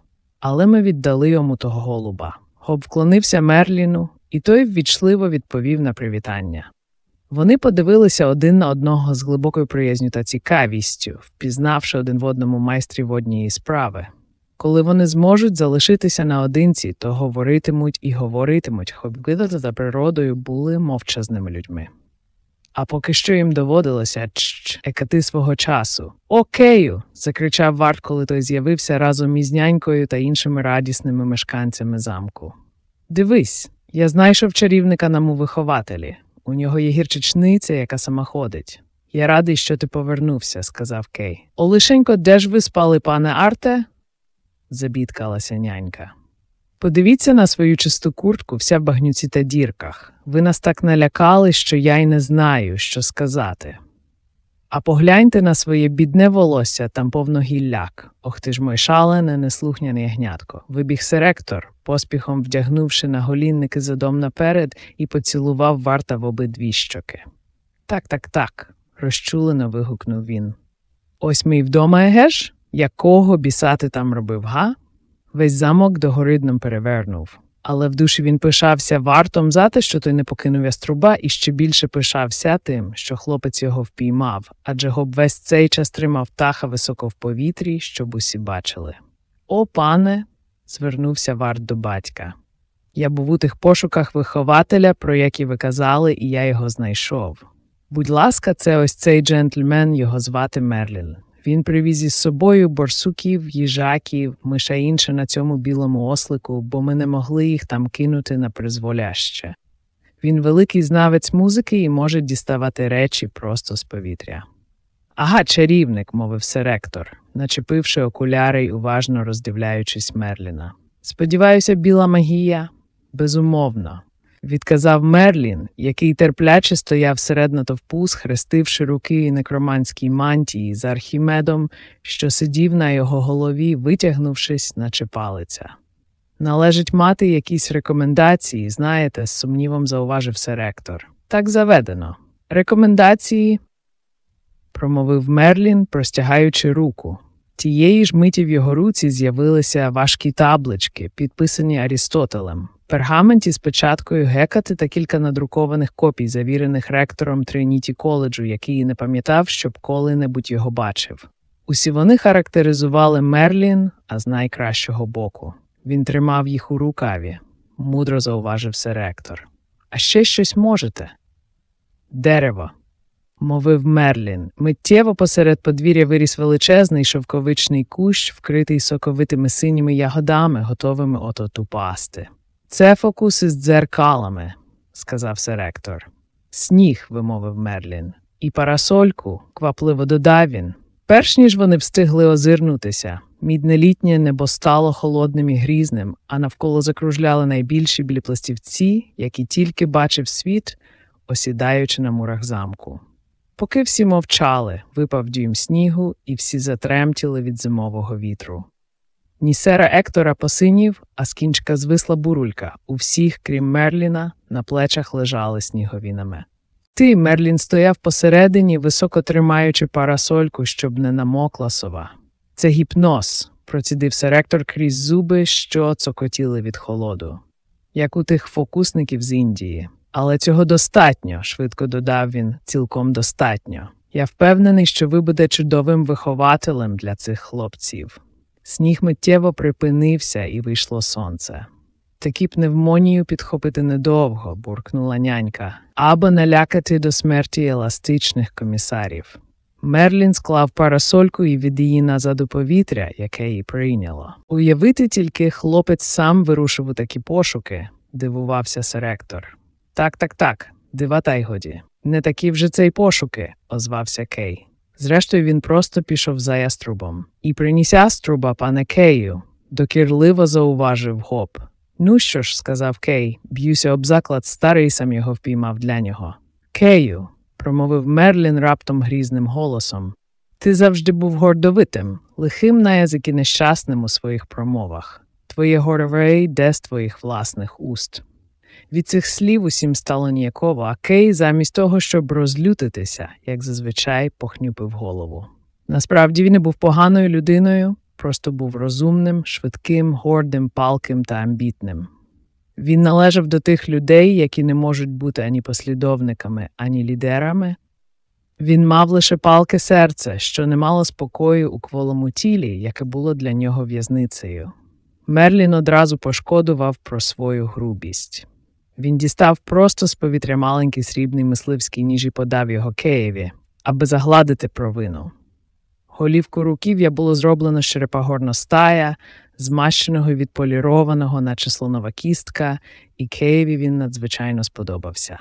A: але ми віддали йому того голуба. Гоб вклонився Мерліну, і той ввічливо відповів на привітання. Вони подивилися один на одного з глибокою приязню та цікавістю, впізнавши один в одному майстрів однієї справи. Коли вони зможуть залишитися наодинці, то говоритимуть і говоритимуть, хобіти за природою були мовчазними людьми. А поки що їм доводилося екати свого часу. Окею. закричав Варт, коли той з'явився разом із нянькою та іншими радісними мешканцями замку. Дивись, я знайшов чарівника нам у вихователі. У нього є гірчичниця, яка сама ходить. Я радий, що ти повернувся, сказав Кей. Олишенько, де ж ви спали, пане Арте? забідкалася нянька. Подивіться на свою чисту куртку, вся в багнюці та дірках. Ви нас так налякали, що я й не знаю, що сказати. А погляньте на своє бідне волосся, там повно гілляк. Ох ти ж мой шалене, неслухняне ягнятко. Вибіг серектор, поспіхом вдягнувши на голінники задом наперед, і поцілував варта в обидві щоки. Так, так, так, розчулено вигукнув він. Ось ми й вдома, егеш? Якого біса ти там робив, га? Весь замок догоридном перевернув. Але в душі він пишався вартом за те, що той не покинув яструба, і ще більше пишався тим, що хлопець його впіймав, адже гоб весь цей час тримав птаха високо в повітрі, щоб усі бачили. О, пане, звернувся варт до батька. Я був у тих пошуках вихователя, про які ви казали, і я його знайшов. Будь ласка, це ось цей джентльмен, його звати Мерлін. Він привіз із собою борсуків, їжаків, миша інше на цьому білому ослику, бо ми не могли їх там кинути на призволяще. Він великий знавець музики і може діставати речі просто з повітря. Ага, чарівник, мовив серектор, начепивши окуляри й уважно роздивляючись Мерліна. Сподіваюся, біла магія? Безумовно відказав Мерлін, який терпляче стояв серед натовпу, схрестивши руки некроманській мантії за архімедом, що сидів на його голові, витягнувшись, наче палиця. Належить мати якісь рекомендації, знаєте, з сумнівом зауважив серектор. Так заведено. Рекомендації, промовив Мерлін, простягаючи руку. Тієї ж миті в його руці з'явилися важкі таблички, підписані Арістотелем пергаменті з печаткою гекати та кілька надрукованих копій, завірених ректором Триніті коледжу, який не пам'ятав, щоб коли-небудь його бачив. Усі вони характеризували Мерлін, а з найкращого боку. Він тримав їх у рукаві, мудро зауважив се ректор. А ще щось можете? Дерево. Мовив Мерлін. Миттєво посеред подвір'я виріс величезний шовковичний кущ, вкритий соковитими синіми ягодами, готовими от упасти. Це фокус із дзеркалами, сказав серектор. Сніг, вимовив Мерлін, і парасольку, квапливо додав він. Перш ніж вони встигли озирнутися, мідне літнє небо стало холодним і грізним, а навколо закружляли найбільші білі пластівці, які тільки бачив світ, осідаючи на мурах замку. Поки всі мовчали, випав дюйм снігу, і всі затремтіли від зимового вітру. Нісера Ектора посинів, а з кінчика звисла бурулька. У всіх, крім Мерліна, на плечах лежали снігові намет. Ти, Мерлін, стояв посередині, високо тримаючи парасольку, щоб не намокла сова. Це гіпноз, процідив серектор крізь зуби, що цокотіли від холоду, як у тих фокусників з Індії. Але цього достатньо, швидко додав він, цілком достатньо. Я впевнений, що ви будете чудовим вихователем для цих хлопців. Сніг миттєво припинився і вийшло сонце. Такі пневмонію підхопити недовго, буркнула нянька, або налякати до смерті еластичних комісарів. Мерлін склав парасольку і від її назад у повітря, яке її прийняло. Уявити тільки хлопець сам вирушив у такі пошуки, дивувався серектор. Так, так, так, дива та й годі. Не такі вже це й пошуки, озвався Кей. Зрештою, він просто пішов за яструбом. І приніс яструба, пане Кею, докірливо зауважив гоп. Ну що ж, сказав Кей, б'юся об заклад, старий сам його впіймав для нього. Кею, промовив Мерлін раптом грізним голосом. Ти завжди був гордовитим, лихим на язик і нещасним у своїх промовах. Твоє горе йде з твоїх власних уст. Від цих слів усім стало ніяково, а Кей, замість того, щоб розлютитися, як зазвичай похнюпив голову. Насправді він не був поганою людиною, просто був розумним, швидким, гордим, палким та амбітним. Він належав до тих людей, які не можуть бути ані послідовниками, ані лідерами. Він мав лише палке серце, що не мало спокою у кволому тілі, яке було для нього в'язницею. Мерлін одразу пошкодував про свою грубість. Він дістав просто з повітря маленький срібний мисливський ніж і подав його Києві, аби загладити провину. Голівку руків'я було зроблено з черепа стая, змащеного і відполірованого, наче слонова кістка, і Києві він надзвичайно сподобався.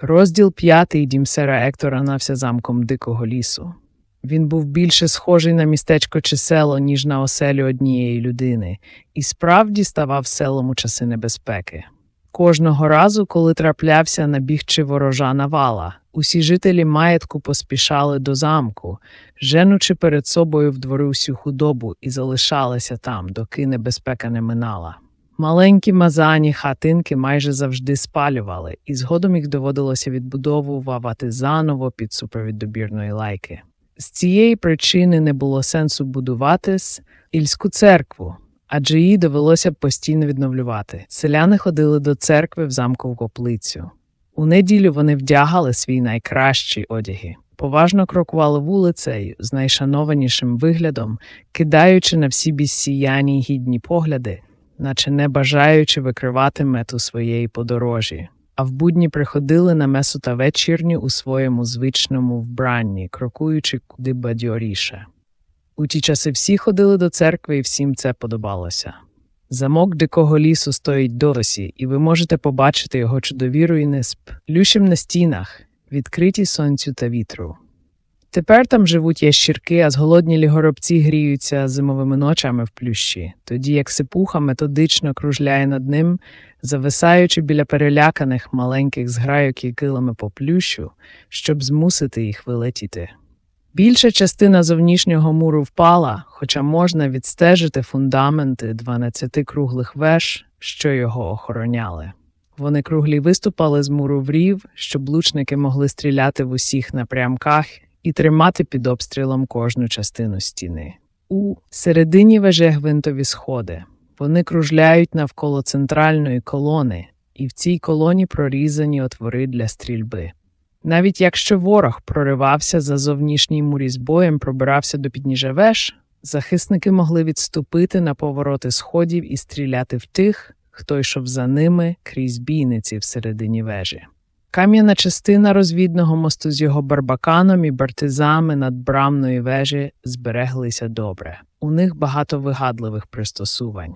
A: Розділ п'ятий дім сера Ектора нався замком дикого лісу. Він був більше схожий на містечко чи село, ніж на оселю однієї людини, і справді ставав селом у часи небезпеки. Кожного разу, коли траплявся набіг чи ворожа навала, усі жителі маєтку поспішали до замку, женучи перед собою в двори усю худобу і залишалися там, доки небезпека не минала. Маленькі мазані хатинки майже завжди спалювали, і згодом їх доводилося відбудовувати заново під супровід добірної лайки. З цієї причини не було сенсу будувати ільську церкву, адже її довелося постійно відновлювати. Селяни ходили до церкви в замкову коплицю. У неділю вони вдягали свій найкращий одяги, поважно крокували вулицею з найшанованішим виглядом, кидаючи на всі біссіяні гідні погляди, наче не бажаючи викривати мету своєї подорожі а в будні приходили на месу та вечірню у своєму звичному вбранні, крокуючи куди бадьоріше. У ті часи всі ходили до церкви і всім це подобалося. Замок дикого лісу стоїть досі, і ви можете побачити його чудовіру і несплющим на стінах, відкриті сонцю та вітру. Тепер там живуть ящірки, а зголоднілі горобці гріються зимовими ночами в плющі, тоді як сипуха методично кружляє над ним, зависаючи біля переляканих маленьких зграйок і килами по плющу, щоб змусити їх вилетіти. Більша частина зовнішнього муру впала, хоча можна відстежити фундаменти 12 круглих веж, що його охороняли. Вони круглі виступали з муру в рів, щоб лучники могли стріляти в усіх напрямках і тримати під обстрілом кожну частину стіни. У середині веже гвинтові сходи. Вони кружляють навколо центральної колони, і в цій колоні прорізані отвори для стрільби. Навіть якщо ворог проривався за зовнішній мурі з боєм, пробирався до підніжжя веж, захисники могли відступити на повороти сходів і стріляти в тих, хто йшов за ними крізь бійниці всередині вежі. Кам'яна частина розвідного мосту з його барбаканом і бартизами над брамної вежі збереглися добре. У них багато вигадливих пристосувань.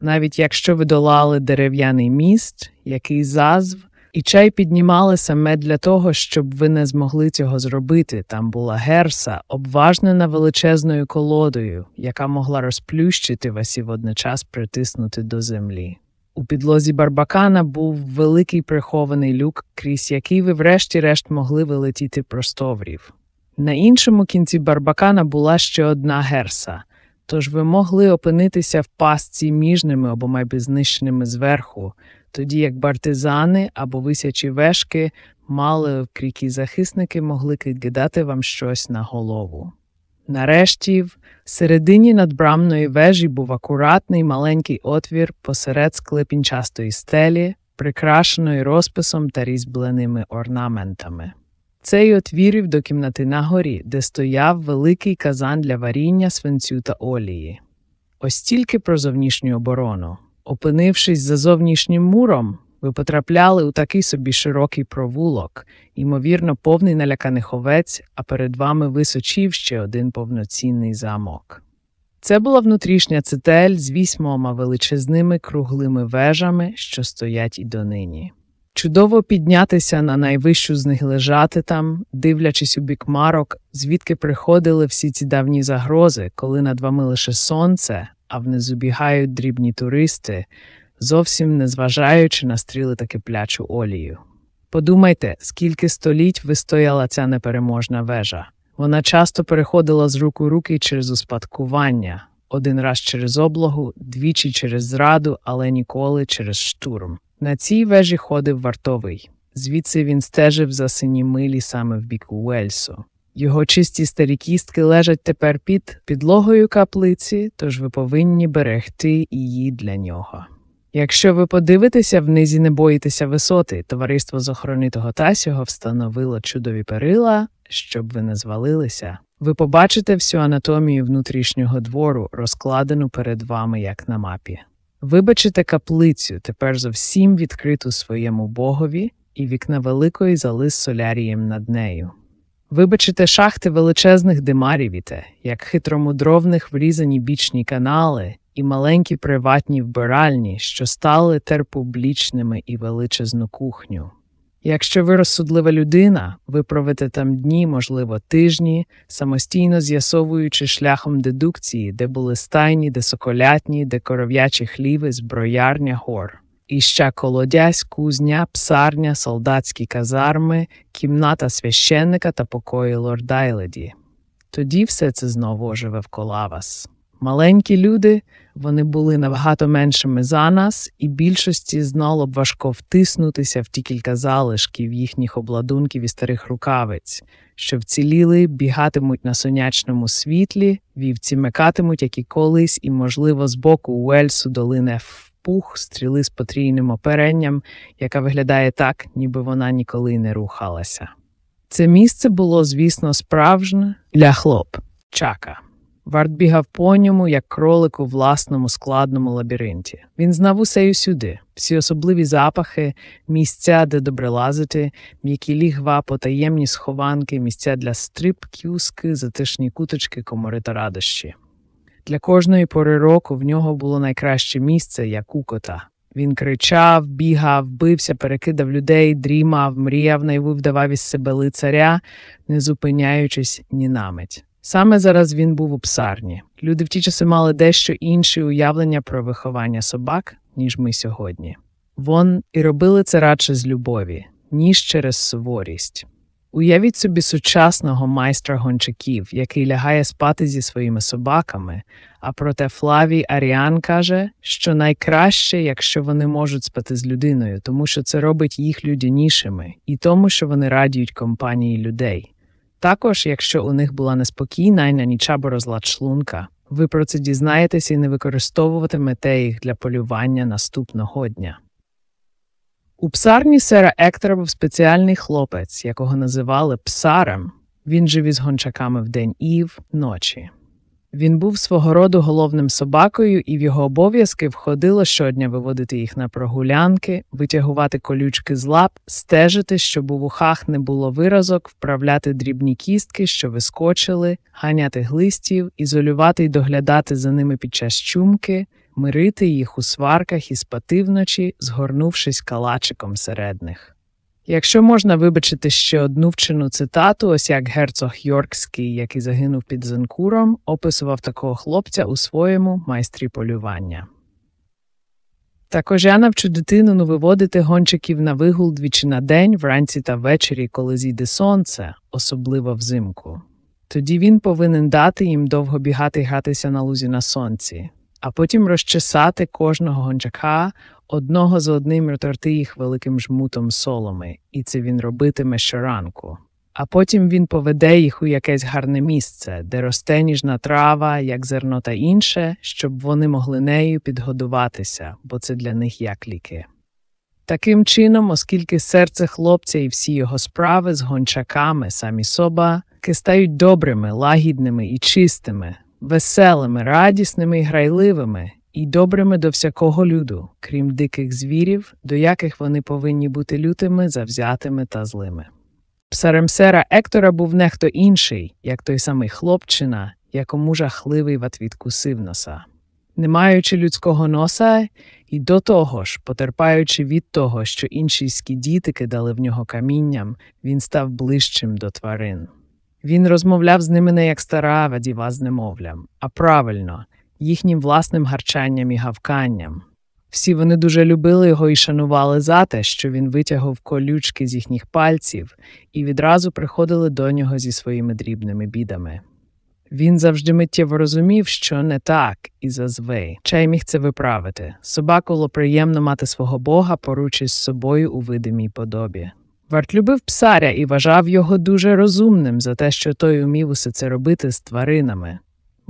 A: Навіть якщо ви долали дерев'яний міст, який зазв, і чай піднімали саме для того, щоб ви не змогли цього зробити. Там була герса, обважнена величезною колодою, яка могла розплющити вас і водночас притиснути до землі. У підлозі Барбакана був великий прихований люк, крізь який ви врешті-решт могли вилетіти простоврів. На іншому кінці Барбакана була ще одна герса, тож ви могли опинитися в пастці між ними або майби знищеними зверху, тоді як партизани або висячі вешки мали крікі захисники могли кидати вам щось на голову. Нарешті, в середині надбрамної вежі був акуратний маленький отвір посеред склепінчастої стелі, прикрашеної розписом та різьбленими орнаментами. Цей отвірів до кімнати на горі, де стояв великий казан для варіння свинцю та олії. Ось тільки про зовнішню оборону. Опинившись за зовнішнім муром, ви потрапляли у такий собі широкий провулок, ймовірно, повний наляканих овець, а перед вами височів ще один повноцінний замок. Це була внутрішня цитель з вісьмома величезними круглими вежами, що стоять і донині. Чудово піднятися на найвищу з них лежати там, дивлячись у бік марок, звідки приходили всі ці давні загрози, коли над вами лише сонце, а внизу бігають дрібні туристи, зовсім не зважаючи на стріли та киплячу олію. Подумайте, скільки століть вистояла ця непереможна вежа. Вона часто переходила з рук у руки через успадкування, один раз через облогу, двічі через зраду, але ніколи через штурм. На цій вежі ходив вартовий. Звідси він стежив за синіми лісами в бік Уельсу. Його чисті старі кістки лежать тепер під підлогою каплиці, тож ви повинні берегти її для нього. Якщо ви подивитеся вниз і не боїтеся висоти, товариство з охорони того Тасього встановило чудові перила, щоб ви не звалилися, ви побачите всю анатомію внутрішнього двору, розкладену перед вами як на мапі. Вибачите каплицю, тепер зовсім відкриту своєму богові, і вікна великої зали з солярієм над нею. Вибачите шахти величезних димарівіте, як хитромудровних врізані бічні канали і маленькі приватні вбиральні, що стали терпублічними і величезну кухню. Якщо ви розсудлива людина, ви проведете там дні, можливо, тижні, самостійно з'ясовуючи шляхом дедукції, де були стайні, де соколятні, де коров'ячі хліви, зброярня гор. Іща колодязь, кузня, псарня, солдатські казарми, кімната священника та покої лордайледі. Тоді все це знову оживе вкола вас. Маленькі люди, вони були набагато меншими за нас, і більшості знало б важко втиснутися в ті кілька залишків їхніх обладунків і старих рукавиць, що вціліли, бігатимуть на сонячному світлі, вівці мекатимуть, як і колись, і, можливо, з боку Уельсу долине впух стріли з потрійним оперенням, яка виглядає так, ніби вона ніколи не рухалася. Це місце було, звісно, справжнє для хлоп чака. Варт бігав по ньому, як кролик у власному складному лабіринті. Він знав усе й усюди, всі особливі запахи, місця, де добре лазити, м'які лігва, потаємні схованки, місця для стрип, кюски, затишні куточки, комори та радощі. Для кожної пори року в нього було найкраще місце, як у кота. Він кричав, бігав, бився, перекидав людей, дрімав, мріяв, найву вдавав із себе лицаря, не зупиняючись ні на мить. Саме зараз він був у псарні. Люди в ті часи мали дещо інше уявлення про виховання собак, ніж ми сьогодні. Вон і робили це радше з любові, ніж через суворість. Уявіть собі сучасного майстра гончаків, який лягає спати зі своїми собаками, а проте Флавій Аріан каже, що найкраще, якщо вони можуть спати з людиною, тому що це робить їх людянішими, і тому, що вони радіють компанії людей. Також, якщо у них була неспокійна і або розлад шлунка, ви про це дізнаєтеся і не використовуватимете їх для полювання наступного дня. У псарні сера Ектора був спеціальний хлопець, якого називали псарем. Він жив із гончаками вдень і вночі. Він був свого роду головним собакою, і в його обов'язки входило щодня виводити їх на прогулянки, витягувати колючки з лап, стежити, щоб у вухах не було виразок, вправляти дрібні кістки, що вискочили, ганяти глистів, ізолювати й доглядати за ними під час чумки, мирити їх у сварках і спати вночі, згорнувшись калачиком серед них. Якщо можна вибачити ще одну вчену цитату, ось як герцог Йоркський, який загинув під Зенкуром, описував такого хлопця у своєму майстрі полювання. Також я навчу дитину виводити гончиків на вигул двічі на день, вранці та ввечері, коли зійде сонце, особливо взимку. Тоді він повинен дати їм довго бігати й гратися на лузі на сонці, а потім розчесати кожного гончака одного за одним роторти їх великим жмутом соломи, і це він робитиме щоранку. А потім він поведе їх у якесь гарне місце, де росте ніжна трава, як зерно та інше, щоб вони могли нею підгодуватися, бо це для них як ліки. Таким чином, оскільки серце хлопця і всі його справи з гончаками самі соба стають добрими, лагідними і чистими, веселими, радісними і грайливими, і добрими до всякого люду, крім диких звірів, до яких вони повинні бути лютими, завзятими та злими. Псарем сера Ектора був нехто інший, як той самий хлопчина, якому жахливий ват відкусив носа. Не маючи людського носа, і до того ж, потерпаючи від того, що інші діти кидали в нього камінням, він став ближчим до тварин. Він розмовляв з ними не як стара вадіва з немовлям, а правильно, їхнім власним гарчанням і гавканням. Всі вони дуже любили його і шанували за те, що він витягав колючки з їхніх пальців і відразу приходили до нього зі своїми дрібними бідами. Він завжди миттєво розумів, що не так, і зазвей. Чай міг це виправити. Собаку було приємно мати свого бога поруч із собою у видимій подобі. Варт любив псаря і вважав його дуже розумним за те, що той умів усе це робити з тваринами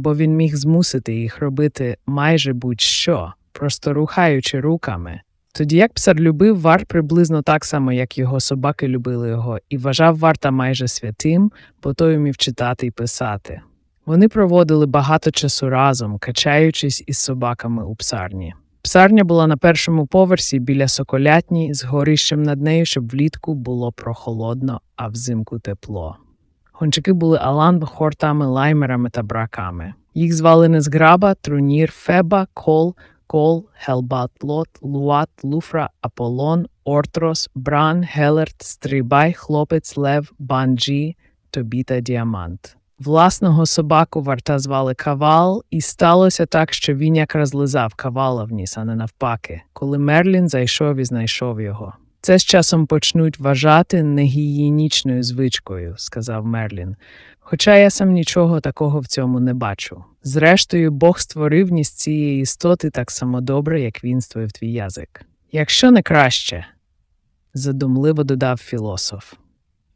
A: бо він міг змусити їх робити майже будь-що, просто рухаючи руками, Тоді як псар любив Варт приблизно так само, як його собаки любили його, і вважав Варта майже святим, бо той умів читати і писати. Вони проводили багато часу разом, качаючись із собаками у псарні. Псарня була на першому поверсі біля соколятні з горищем над нею, щоб влітку було прохолодно, а взимку тепло. Гончики були Алан, хортами, лаймерами та браками. Їх звали Незграба, Трунір, Феба, Кол, Кол, Хелбат, Лот, Луат, Луфра, Аполлон, Ортрос, Бран, Гелерт, Стрибай, Хлопець, Лев, Банджі, Тобіта, Діамант. Власного собаку варта звали Кавал, і сталося так, що він якраз лизав кавала в ніс, а не навпаки, коли Мерлін зайшов і знайшов його. Це з часом почнуть вважати негігієнічною звичкою, сказав Мерлін. Хоча я сам нічого такого в цьому не бачу. Зрештою, Бог створив ніс цієї істоти так само добре, як він створив твій язик. Якщо не краще, задумливо додав філософ.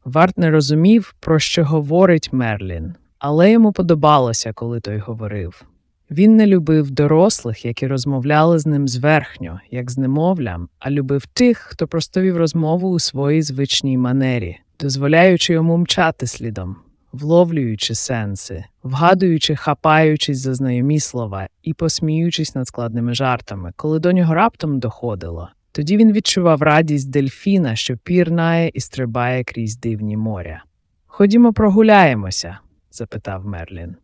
A: Варт не розумів, про що говорить Мерлін, але йому подобалося, коли той говорив. Він не любив дорослих, які розмовляли з ним зверхньо, як з немовлям, а любив тих, хто просто вів розмову у своїй звичній манері, дозволяючи йому мчати слідом, вловлюючи сенси, вгадуючи, хапаючись за знайомі слова і посміючись над складними жартами, коли до нього раптом доходило. Тоді він відчував радість дельфіна, що пірнає і стрибає крізь дивні моря. Ходімо, прогуляємося? запитав Мерлін.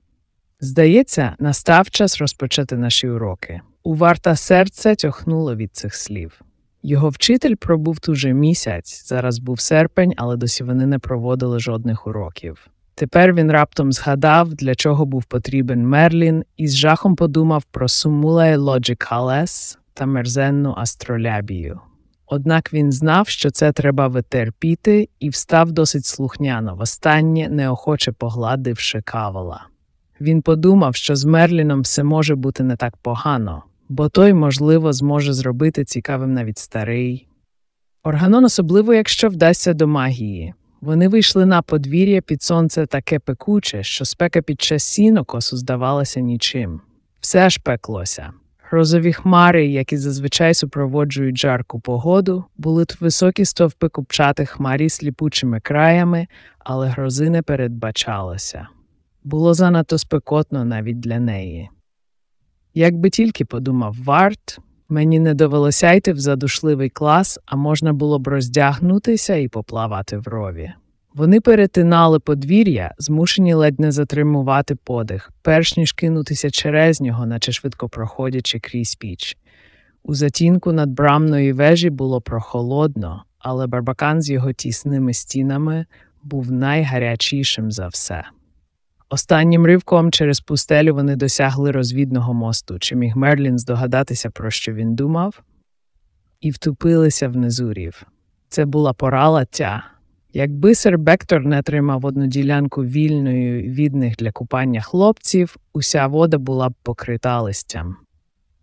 A: Здається, настав час розпочати наші уроки. У варта серце тьохнуло від цих слів. Його вчитель пробув тут же місяць, зараз був серпень, але досі вони не проводили жодних уроків. Тепер він раптом згадав, для чого був потрібен Мерлін, і з жахом подумав про сумуле лоджикалес та мерзенну астролябію. Однак він знав, що це треба витерпіти, і встав досить слухняно, востаннє неохоче погладивши кавола. Він подумав, що з Мерліном все може бути не так погано, бо той, можливо, зможе зробити цікавим навіть старий. Органон, особливо, якщо вдасться до магії. Вони вийшли на подвір'я під сонце таке пекуче, що спека під час сінокосу здавалася нічим. Все аж пеклося. Грозові хмари, які зазвичай супроводжують жарку погоду, були тут високі стовпи купчатих хмарі сліпучими краями, але грози не передбачалося. Було занадто спекотно навіть для неї. Якби тільки подумав Варт, мені не довелося йти в задушливий клас, а можна було б роздягнутися і поплавати в рові. Вони перетинали подвір'я, змушені ледь не затримувати подих, перш ніж кинутися через нього, наче швидко проходячи крізь піч. У затінку над брамної вежі було прохолодно, але барбакан з його тісними стінами був найгарячішим за все. Останнім ривком через пустелю вони досягли розвідного мосту, чи міг Мерлін здогадатися, про що він думав, і втупилися в низурів. Це була пора лаття. Якби сер Бектор не тримав одну ділянку вільною від них для купання хлопців, уся вода була б покрита листям.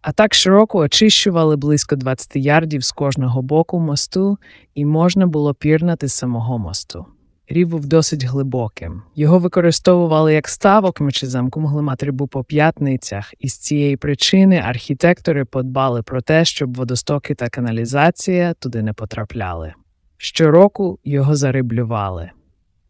A: А так широко очищували близько 20 ярдів з кожного боку мосту, і можна було пірнати з самого мосту. Рів був досить глибоким. Його використовували як ставок, мечі замку могли мати рибу по п'ятницях, і з цієї причини архітектори подбали про те, щоб водостоки та каналізація туди не потрапляли. Щороку його зариблювали.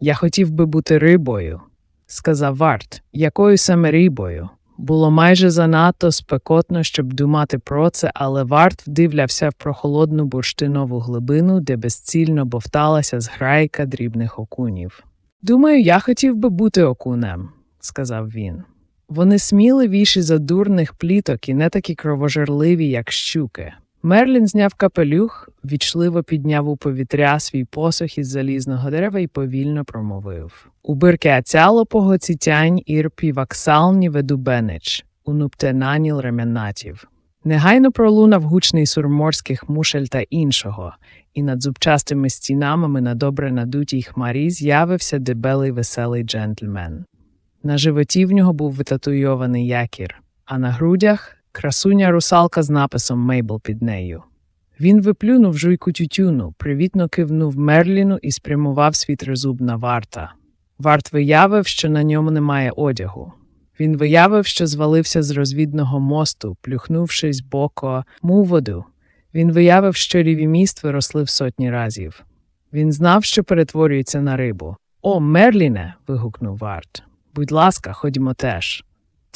A: Я хотів би бути рибою, сказав Варт, якою саме рибою. Було майже занадто спекотно, щоб думати про це, але варт вдивлявся в прохолодну бурштинову глибину, де безцільно бовталася зграйка дрібних окунів. Думаю, я хотів би бути окунем, сказав він. Вони сміливіші за дурних пліток і не такі кровожерливі, як щуки. Мерлін зняв капелюх, вічливо підняв у повітря свій посох із залізного дерева і повільно промовив Убирке ацяло погоцітянь ір піваксалні ведубенич, унуптенаніл рем'янатів. Негайно пролунав гучний сурморських мушель та іншого, і над зубчастими стінами на добре надутій хмарі з'явився дебелий веселий джентльмен. На животі в нього був витатуйований якір, а на грудях красуня русалка з написом Мейбл під нею. Він виплюнув жуйку тютюну, привітно кивнув Мерліну і спрямував свій тризуб на варта. Варт виявив, що на ньому немає одягу. Він виявив, що звалився з розвідного мосту, плюхнувшись боко му воду. Він виявив, що ріві міст виросли в сотні разів. Він знав, що перетворюється на рибу. О, Мерліне. вигукнув Варт. Будь ласка, ходімо теж.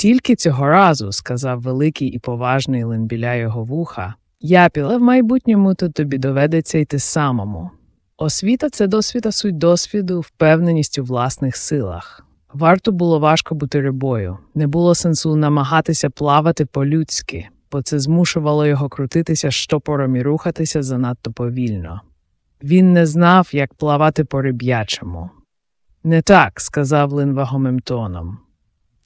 A: Тільки цього разу, сказав великий і поважний лин біля його вуха, Япіле, в майбутньому то тобі доведеться йти самому. Освіта це досвіта суть досвіду, впевненість у власних силах. Варто було важко бути рибою, не було сенсу намагатися плавати по-людськи, бо це змушувало його крутитися штопором і рухатися занадто повільно. Він не знав, як плавати по риб'ячому. Не так, сказав Лин вагомим тоном.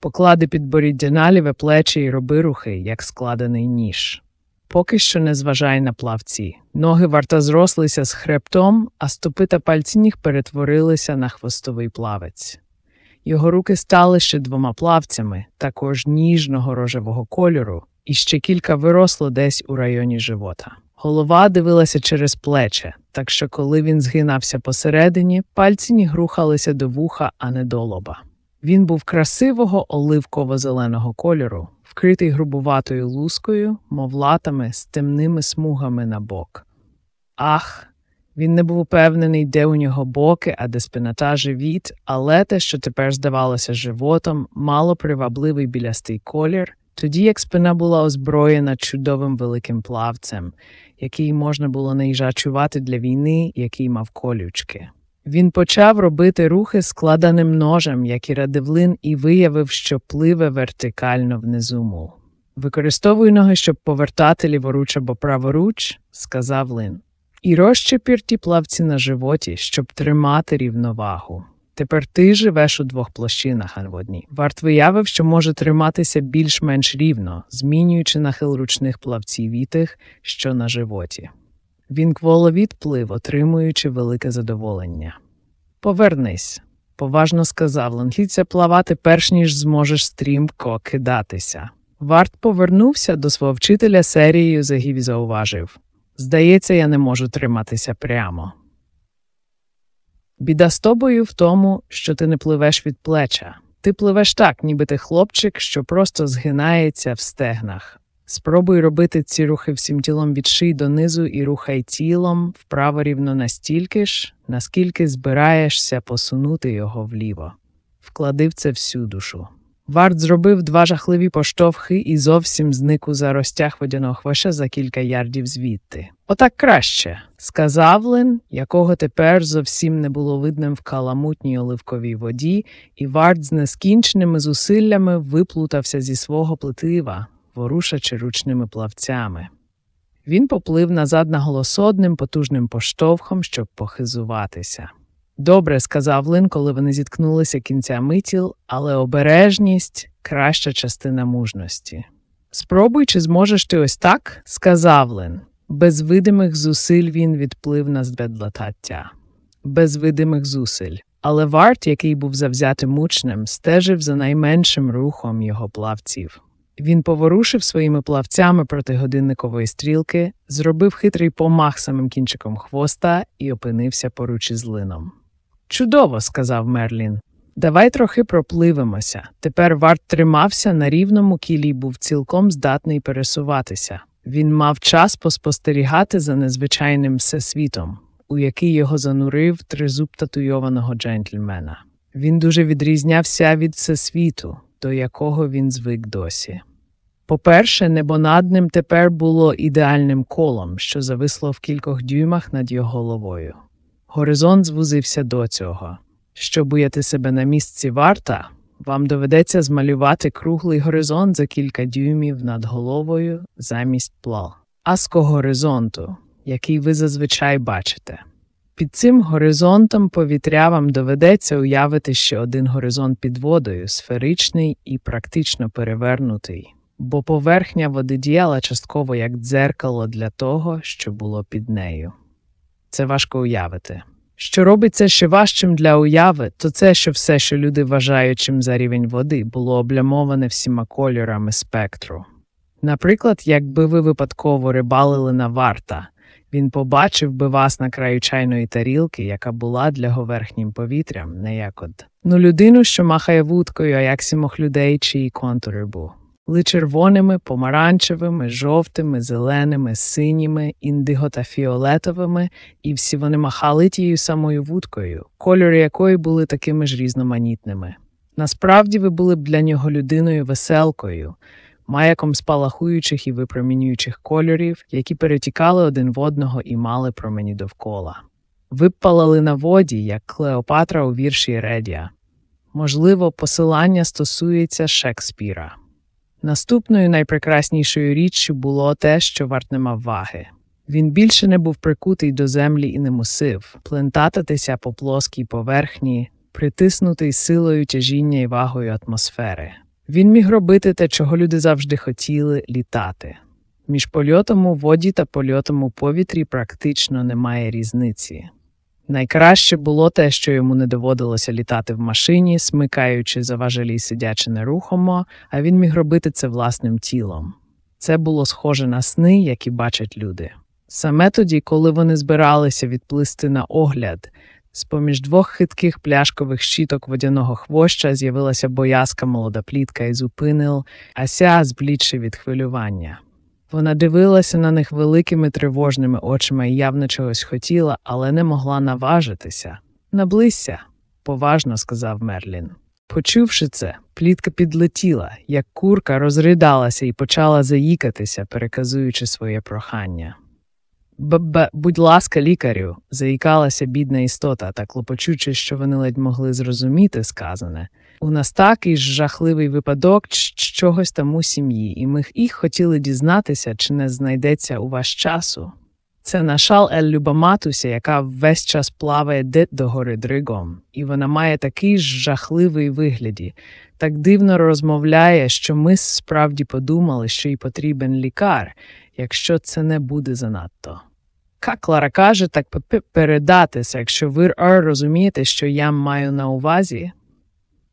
A: Поклади підборіддя на ліве плечі і роби рухи, як складений ніж. Поки що не зважай на плавці. Ноги варта зрослися з хребтом, а стопи та пальці ніг перетворилися на хвостовий плавець. Його руки стали ще двома плавцями, також ніжного рожевого кольору, і ще кілька виросло десь у районі живота. Голова дивилася через плече, так що, коли він згинався посередині, пальці ніг рухалися до вуха, а не до лоба. Він був красивого оливково-зеленого кольору, вкритий грубуватою лускою, мов латами з темними смугами на бок. Ах, він не був упевнений, де у нього боки, а де спина та живіт, але те, що тепер здавалося животом, мало привабливий білястий колір, тоді як спина була озброєна чудовим великим плавцем, який можна було наїжачувати для війни, який мав колючки. Він почав робити рухи складеним ножем, як і радивлин, і виявив, що пливе вертикально внизу мул. Використовуй ноги, щоб повертати ліворуч або праворуч, сказав Лин. І розчепір ті плавці на животі, щоб тримати рівновагу. Тепер ти живеш у двох площинах, а в одній. Варт виявив, що може триматися більш-менш рівно, змінюючи нахил ручних плавців і тих, що на животі. Він кволовід плив, отримуючи велике задоволення. Повернись, поважно сказав Ленхіця плавати, перш ніж зможеш стрімко кидатися. Варт повернувся до свого вчителя серією загів і зауважив Здається, я не можу триматися прямо. Біда з тобою в тому, що ти не пливеш від плеча. Ти пливеш так, ніби ти хлопчик, що просто згинається в стегнах. Спробуй робити ці рухи всім тілом від шиї донизу і рухай тілом вправо рівно настільки ж, наскільки збираєшся посунути його вліво. Вклади в це всю душу. Варт зробив два жахливі поштовхи і зовсім зник у заростях водяного хвоща за кілька ярдів звідти. Отак краще, сказав Лин, якого тепер зовсім не було видним в каламутній оливковій воді, і Варт з нескінченими зусиллями виплутався зі свого плетива, ворушачи ручними плавцями. Він поплив назад наголосодним потужним поштовхом, щоб похизуватися. Добре, сказав Лин, коли вони зіткнулися кінцями тіл, але обережність краща частина мужності. Спробуй, чи зможеш ти ось так? сказав Лин. Без видимих зусиль він відплив на збедлатаття. Без видимих зусиль. Але варт, який був завзятим учнем, стежив за найменшим рухом його плавців. Він поворушив своїми плавцями проти годинникової стрілки, зробив хитрий помах самим кінчиком хвоста і опинився поруч із лином. Чудово, сказав Мерлін. Давай трохи пропливемося. Тепер варт тримався на рівному кілі був цілком здатний пересуватися. Він мав час поспостерігати за незвичайним всесвітом, у який його занурив тризуб татуйованого джентльмена. Він дуже відрізнявся від всесвіту, до якого він звик досі. По-перше, небо над ним тепер було ідеальним колом, що зависло в кількох дюймах над його головою. Горизонт звузився до цього. Щоб уяти себе на місці варта, вам доведеться змалювати круглий горизонт за кілька дюймів над головою замість плал. Аско горизонту, який ви зазвичай бачите. Під цим горизонтом повітря вам доведеться уявити ще один горизонт під водою, сферичний і практично перевернутий, бо поверхня води діяла частково як дзеркало для того, що було під нею. Це важко уявити. Що робиться ще важчим для уяви, то це, що все, що люди вважають чим за рівень води, було облямоване всіма кольорами спектру. Наприклад, якби ви випадково рибалили на варта, він побачив би вас на краю чайної тарілки, яка була для його верхнім повітрям, не як от ну людину, що махає вудкою, а як сімох людей, чиї контури був. ли червоними, помаранчевими, жовтими, зеленими, синіми, індиго та фіолетовими, і всі вони махали тією самою вудкою, кольори якої були такими ж різноманітними. Насправді ви були б для нього людиною веселкою, маяком спалахуючих і випромінюючих кольорів, які перетікали один в одного і мали промені довкола. Ви б палали на воді, як Клеопатра у вірші Редія. Можливо, посилання стосується Шекспіра. Наступною найпрекраснішою річчю було те, що варт не мав ваги. Він більше не був прикутий до землі і не мусив плентататися по плоскій поверхні, притиснутий силою тяжіння і вагою атмосфери. Він міг робити те, чого люди завжди хотіли літати. Між польотом у воді та польотом у повітрі практично немає різниці. Найкраще було те, що йому не доводилося літати в машині, смикаючи за важелі сидячи нерухомо, а він міг робити це власним тілом. Це було схоже на сни, які бачать люди. Саме тоді, коли вони збиралися відплисти на огляд, з поміж двох хитких пляшкових щіток водяного хвоща з'явилася боязка молода плітка і зупинил, ася зблідши від хвилювання. Вона дивилася на них великими тривожними очима і явно чогось хотіла, але не могла наважитися. Наблизься, поважно сказав Мерлін. Почувши це, плітка підлетіла, як курка розридалася і почала заїкатися, переказуючи своє прохання. Б, будь ласка, лікарю, заїкалася бідна істота, так клопочучи, що вони ледь могли зрозуміти сказане. У нас такий ж жахливий випадок чогось там у сім'ї, і ми їх хотіли дізнатися, чи не знайдеться у вас часу. Це нашал Ель Люба Матуся, яка весь час плаває де до гори дригом, і вона має такий ж жахливий вигляді, так дивно розмовляє, що ми справді подумали, що їй потрібен лікар, якщо це не буде занадто. Клара каже, так передатися, якщо ви розумієте, що я маю на увазі.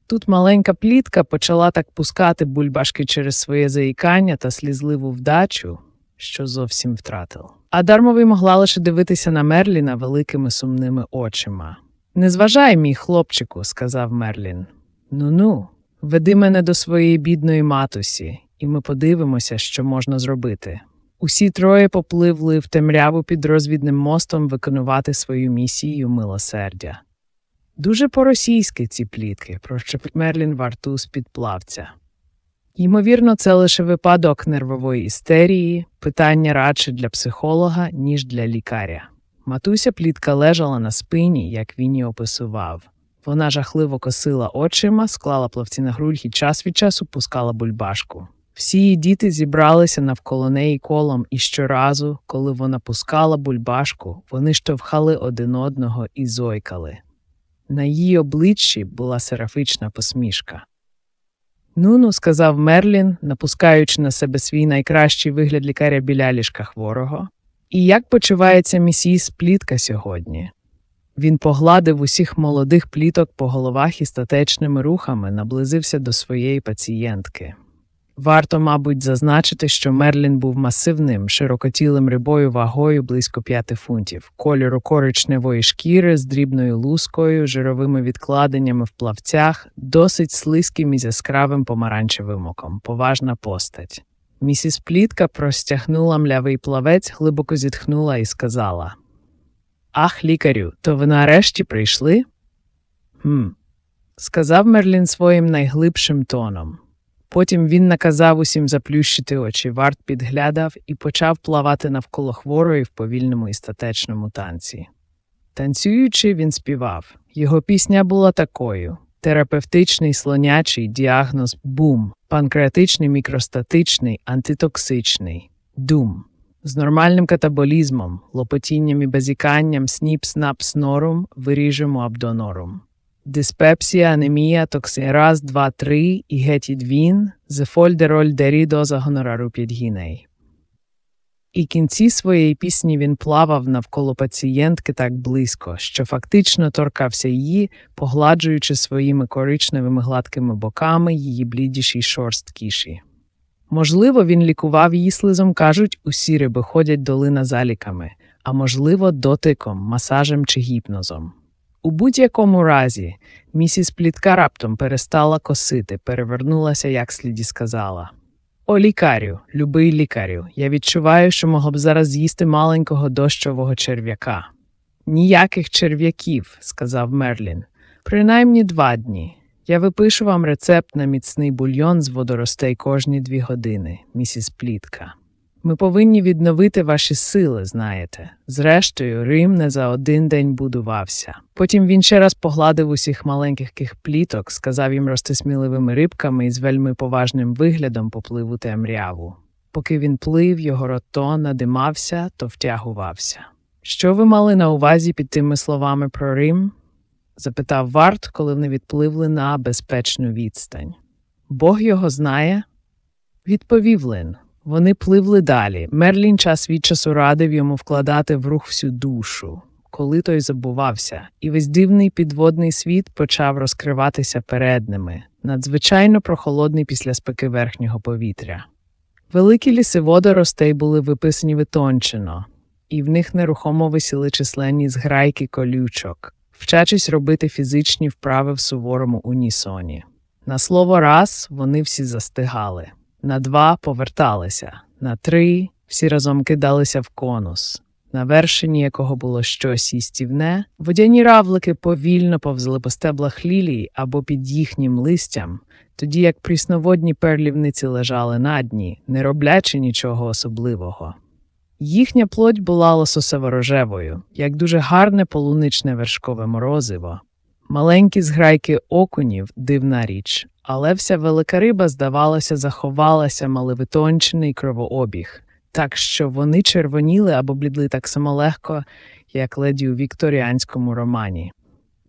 A: Тут маленька плітка почала так пускати бульбашки через своє заїкання та слізливу вдачу, що зовсім втратила. А дармовий могла лише дивитися на Мерліна великими сумними очима. Не зважай, мій хлопчику, сказав Мерлін. Ну ну, веди мене до своєї бідної матусі, і ми подивимося, що можна зробити. Усі троє попливли в темряву під розвідним мостом виконувати свою місію милосердя. Дуже по-російськи ці плітки, прощепить Мерлін варту з під плавця. Ймовірно, це лише випадок нервової істерії, питання радше для психолога, ніж для лікаря. Матуся плітка лежала на спині, як він її описував. Вона жахливо косила очима, склала плавці на грудь і час від часу пускала бульбашку. Всі її діти зібралися навколо неї колом, і щоразу, коли вона пускала бульбашку, вони штовхали один одного і зойкали. На її обличчі була серафична посмішка. Нуну, сказав Мерлін, напускаючи на себе свій найкращий вигляд лікаря біля ліжка хворого. І як почувається місіс плітка сьогодні? Він погладив усіх молодих пліток по головах і статечними рухами наблизився до своєї пацієнтки. Варто, мабуть, зазначити, що Мерлін був масивним, широкотілим рибою вагою близько п'яти фунтів, кольору коричневої шкіри з дрібною лускою, жировими відкладеннями в плавцях, досить слизьким і яскравим помаранчевим оком, поважна постать. Місіс Плітка простягнула млявий плавець, глибоко зітхнула і сказала: Ах, лікарю, то ви нарешті прийшли? «Хм», – сказав Мерлін своїм найглибшим тоном. Потім він наказав усім заплющити очі, варт підглядав і почав плавати навколо хворої в повільному і статечному танці. Танцюючи, він співав. Його пісня була такою: терапевтичний слонячий діагноз бум, панкреатичний мікростатичний, антитоксичний, дум, з нормальним катаболізмом, лопотінням і базіканням сніп снап снорум, виріжемо абдонорум. Диспепсія, анемія, токсин раз, два, три і гетіть він, зефольдероль дерідо за гонорару п'ять гіней. І кінці своєї пісні він плавав навколо пацієнтки так близько, що фактично торкався її, погладжуючи своїми коричневими гладкими боками її блідіші шорсткіші. Можливо, він лікував її слизом, кажуть, усі риби ходять долина заліками, а можливо, дотиком, масажем чи гіпнозом. У будь-якому разі, місіс Плітка раптом перестала косити, перевернулася, як сліді сказала. О, лікарю, любий лікарю, я відчуваю, що могло б зараз з'їсти маленького дощового черв'яка. Ніяких черв'яків, сказав Мерлін. Принаймні два дні. Я випишу вам рецепт на міцний бульйон з водоростей кожні дві години, місіс Плітка. Ми повинні відновити ваші сили, знаєте. Зрештою, Рим не за один день будувався. Потім він ще раз погладив усіх маленьких пліток, сказав їм рости сміливими рибками і з вельми поважним виглядом поплив у темряву. Поки він плив, його рот то надимався, то втягувався. Що ви мали на увазі під тими словами про Рим? запитав Варт, коли вони відпливли на безпечну відстань. Бог його знає? Відповів Лин. Вони пливли далі. Мерлін час від часу радив йому вкладати в рух всю душу, коли той забувався, і весь дивний підводний світ почав розкриватися перед ними, надзвичайно прохолодний після спеки верхнього повітря. Великі ліси водоростей були виписані витончено, і в них нерухомо висіли численні зграйки колючок, вчачись робити фізичні вправи в суворому унісоні. На слово раз вони всі застигали на два поверталися, на три всі разом кидалися в конус, на вершині якого було щось їстівне, водяні равлики повільно повзли по стеблах лілії або під їхнім листям, тоді як прісноводні перлівниці лежали на дні, не роблячи нічого особливого. Їхня плоть була лососево-рожевою, як дуже гарне полуничне вершкове морозиво. Маленькі зграйки окунів дивна річ, але вся велика риба, здавалося, заховалася, мали витончений кровообіг, так що вони червоніли або блідли так само легко, як леді у вікторіанському романі.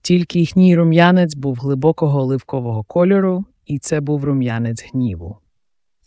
A: Тільки їхній рум'янець був глибокого оливкового кольору, і це був рум'янець гніву.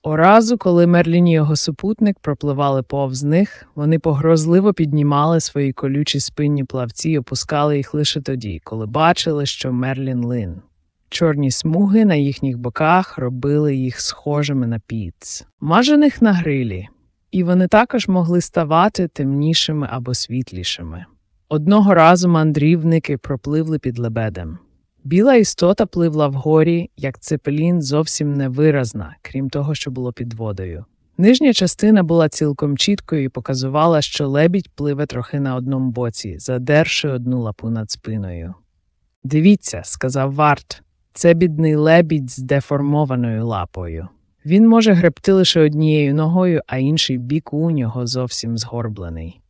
A: Оразу, коли Мерлін і його супутник пропливали повз них, вони погрозливо піднімали свої колючі спинні плавці і опускали їх лише тоді, коли бачили, що Мерлін лин. Чорні смуги на їхніх боках робили їх схожими на піц, мажених на грилі, і вони також могли ставати темнішими або світлішими. Одного разу мандрівники пропливли під лебедем. Біла істота пливла вгорі, як цепелін зовсім невиразна, крім того, що було під водою. Нижня частина була цілком чіткою і показувала, що лебідь пливе трохи на одному боці, задерши одну лапу над спиною. Дивіться, сказав Варт, це бідний лебідь з деформованою лапою. Він може гребти лише однією ногою, а інший бік у нього зовсім згорблений.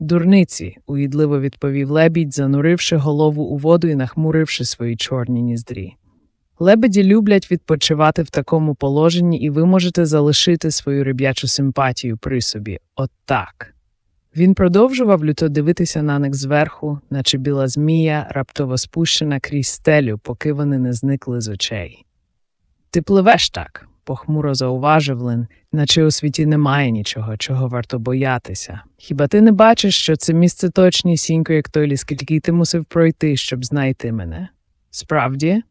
A: Дурниці, уїдливо відповів лебідь, зануривши голову у воду і нахмуривши свої чорні ніздрі. Лебеді люблять відпочивати в такому положенні, і ви можете залишити свою риб'ячу симпатію при собі. От так. Він продовжував люто дивитися на них зверху, наче біла змія, раптово спущена крізь стелю, поки вони не зникли з очей. Ти пливеш так, похмуро зауважив Лин, наче у світі немає нічого, чого варто боятися. Хіба ти не бачиш, що це місце точнісінько, як той ліс, який ти мусив пройти, щоб знайти мене? Справді?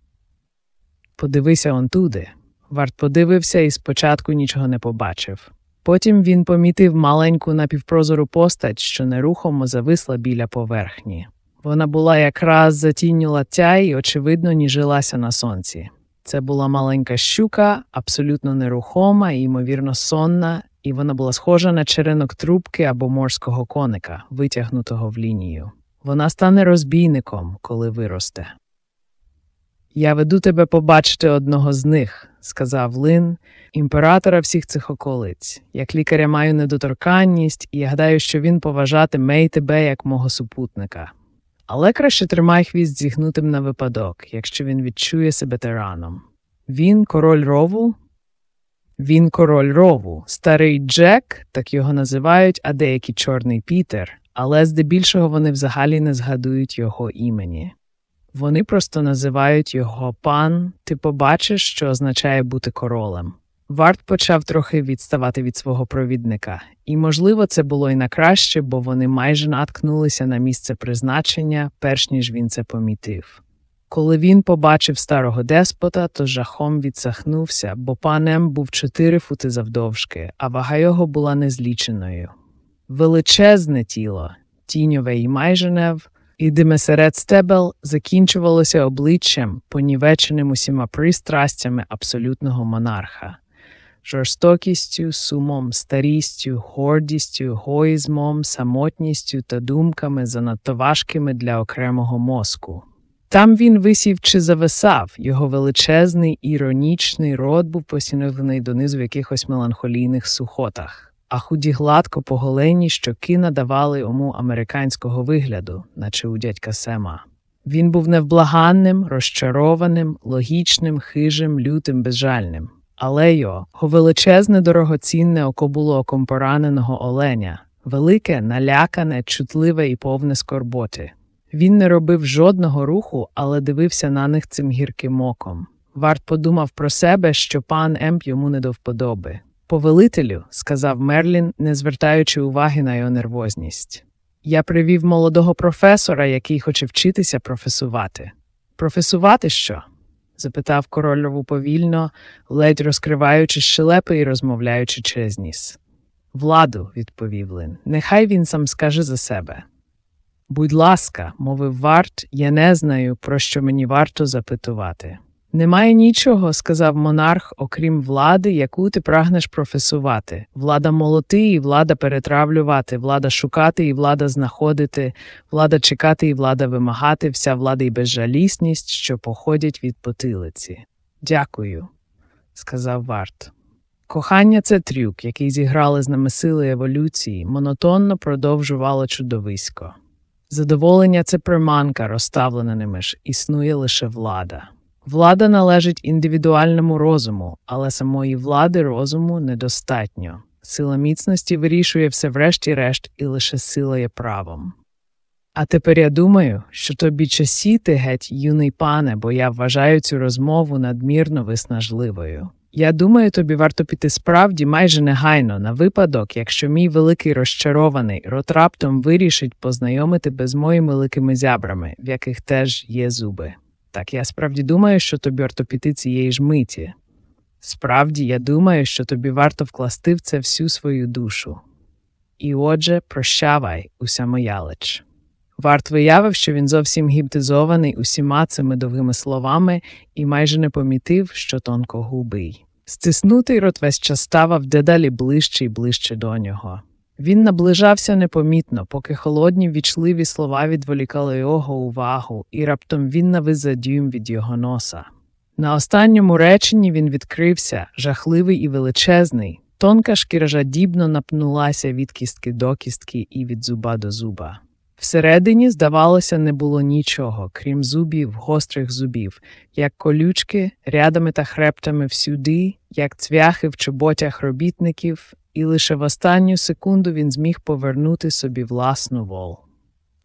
A: Подивися он туди. Варт подивився і спочатку нічого не побачив. Потім він помітив маленьку напівпрозору постать, що нерухомо зависла біля поверхні. Вона була якраз затінюла тя і, очевидно, ніжилася на сонці. Це була маленька щука, абсолютно нерухома і, ймовірно, сонна, і вона була схожа на черенок трубки або морського коника, витягнутого в лінію. Вона стане розбійником, коли виросте. Я веду тебе побачити одного з них, сказав Лин, імператора всіх цих околиць. Як лікаря маю недоторканність, і я гадаю, що він поважатиме й тебе як мого супутника. Але краще тримай хвіст зігнутим на випадок, якщо він відчує себе тираном. Він король рову? Він король рову, старий Джек, так його називають, а деякі чорний Пітер, але здебільшого вони взагалі не згадують його імені. Вони просто називають його пан, ти побачиш, що означає бути королем. Варт почав трохи відставати від свого провідника, і, можливо, це було й на краще, бо вони майже наткнулися на місце призначення, перш ніж він це помітив. Коли він побачив старого деспота, то жахом відсахнувся, бо панем був чотири фути завдовжки, а вага його була незліченою. Величезне тіло, тіньове і майже нев, і диме серед стебел закінчувалося обличчям, понівеченим усіма пристрастями абсолютного монарха. жорстокістю, сумом, старістю, гордістю, гоїзмом, самотністю та думками занадто важкими для окремого мозку. Там він висів чи зависав, його величезний іронічний рот був посінований донизу в якихось меланхолійних сухотах, а худі гладко поголені щоки надавали йому американського вигляду, наче у дядька Сема. Він був невблаганним, розчарованим, логічним, хижим, лютим, безжальним. Але його величезне дорогоцінне око було оком пораненого оленя, велике, налякане, чутливе і повне скорботи. Він не робив жодного руху, але дивився на них цим гірким оком. Варт подумав про себе, що пан Емп йому не до вподоби. Повелителю, сказав Мерлін, не звертаючи уваги на його нервозність. Я привів молодого професора, який хоче вчитися професувати. Професувати що? запитав корольову повільно, ледь розкриваючи щелепи і розмовляючи через ніс. Владу, відповів Лин, нехай він сам скаже за себе. Будь ласка, мовив варт, я не знаю, про що мені варто запитувати. Немає нічого, сказав монарх, окрім влади, яку ти прагнеш професувати. Влада молоти і влада перетравлювати, влада шукати і влада знаходити, влада чекати і влада вимагати, вся влада і безжалісність, що походять від потилиці. Дякую, сказав варт. Кохання це трюк, який зіграли з нами сили еволюції, монотонно продовжувало чудовисько. Задоволення це приманка, розставлена ними ж, існує лише влада. Влада належить індивідуальному розуму, але самої влади розуму недостатньо. Сила міцності вирішує все врешті-решт, і лише сила є правом. А тепер я думаю, що тобі часіти геть, юний пане, бо я вважаю цю розмову надмірно виснажливою. Я думаю, тобі варто піти справді майже негайно на випадок, якщо мій великий розчарований рот раптом вирішить познайомити без моїми великими зябрами, в яких теж є зуби. Так, я справді думаю, що тобі варто піти цієї ж миті. Справді, я думаю, що тобі варто вкласти в це всю свою душу. І отже, прощавай, уся моя лич. Варт виявив, що він зовсім гіптизований усіма цими довгими словами і майже не помітив, що тонкогубий. Стиснутий рот весь час ставав дедалі ближче і ближче до нього. Він наближався непомітно, поки холодні вічливі слова відволікали його увагу, і раптом він навис за дюйм від його носа. На останньому реченні він відкрився, жахливий і величезний. Тонка шкіра жадібно напнулася від кістки до кістки і від зуба до зуба. Всередині, здавалося, не було нічого, крім зубів, гострих зубів, як колючки, рядами та хребтами всюди, як цвяхи в чоботях робітників, і лише в останню секунду він зміг повернути собі власну вол.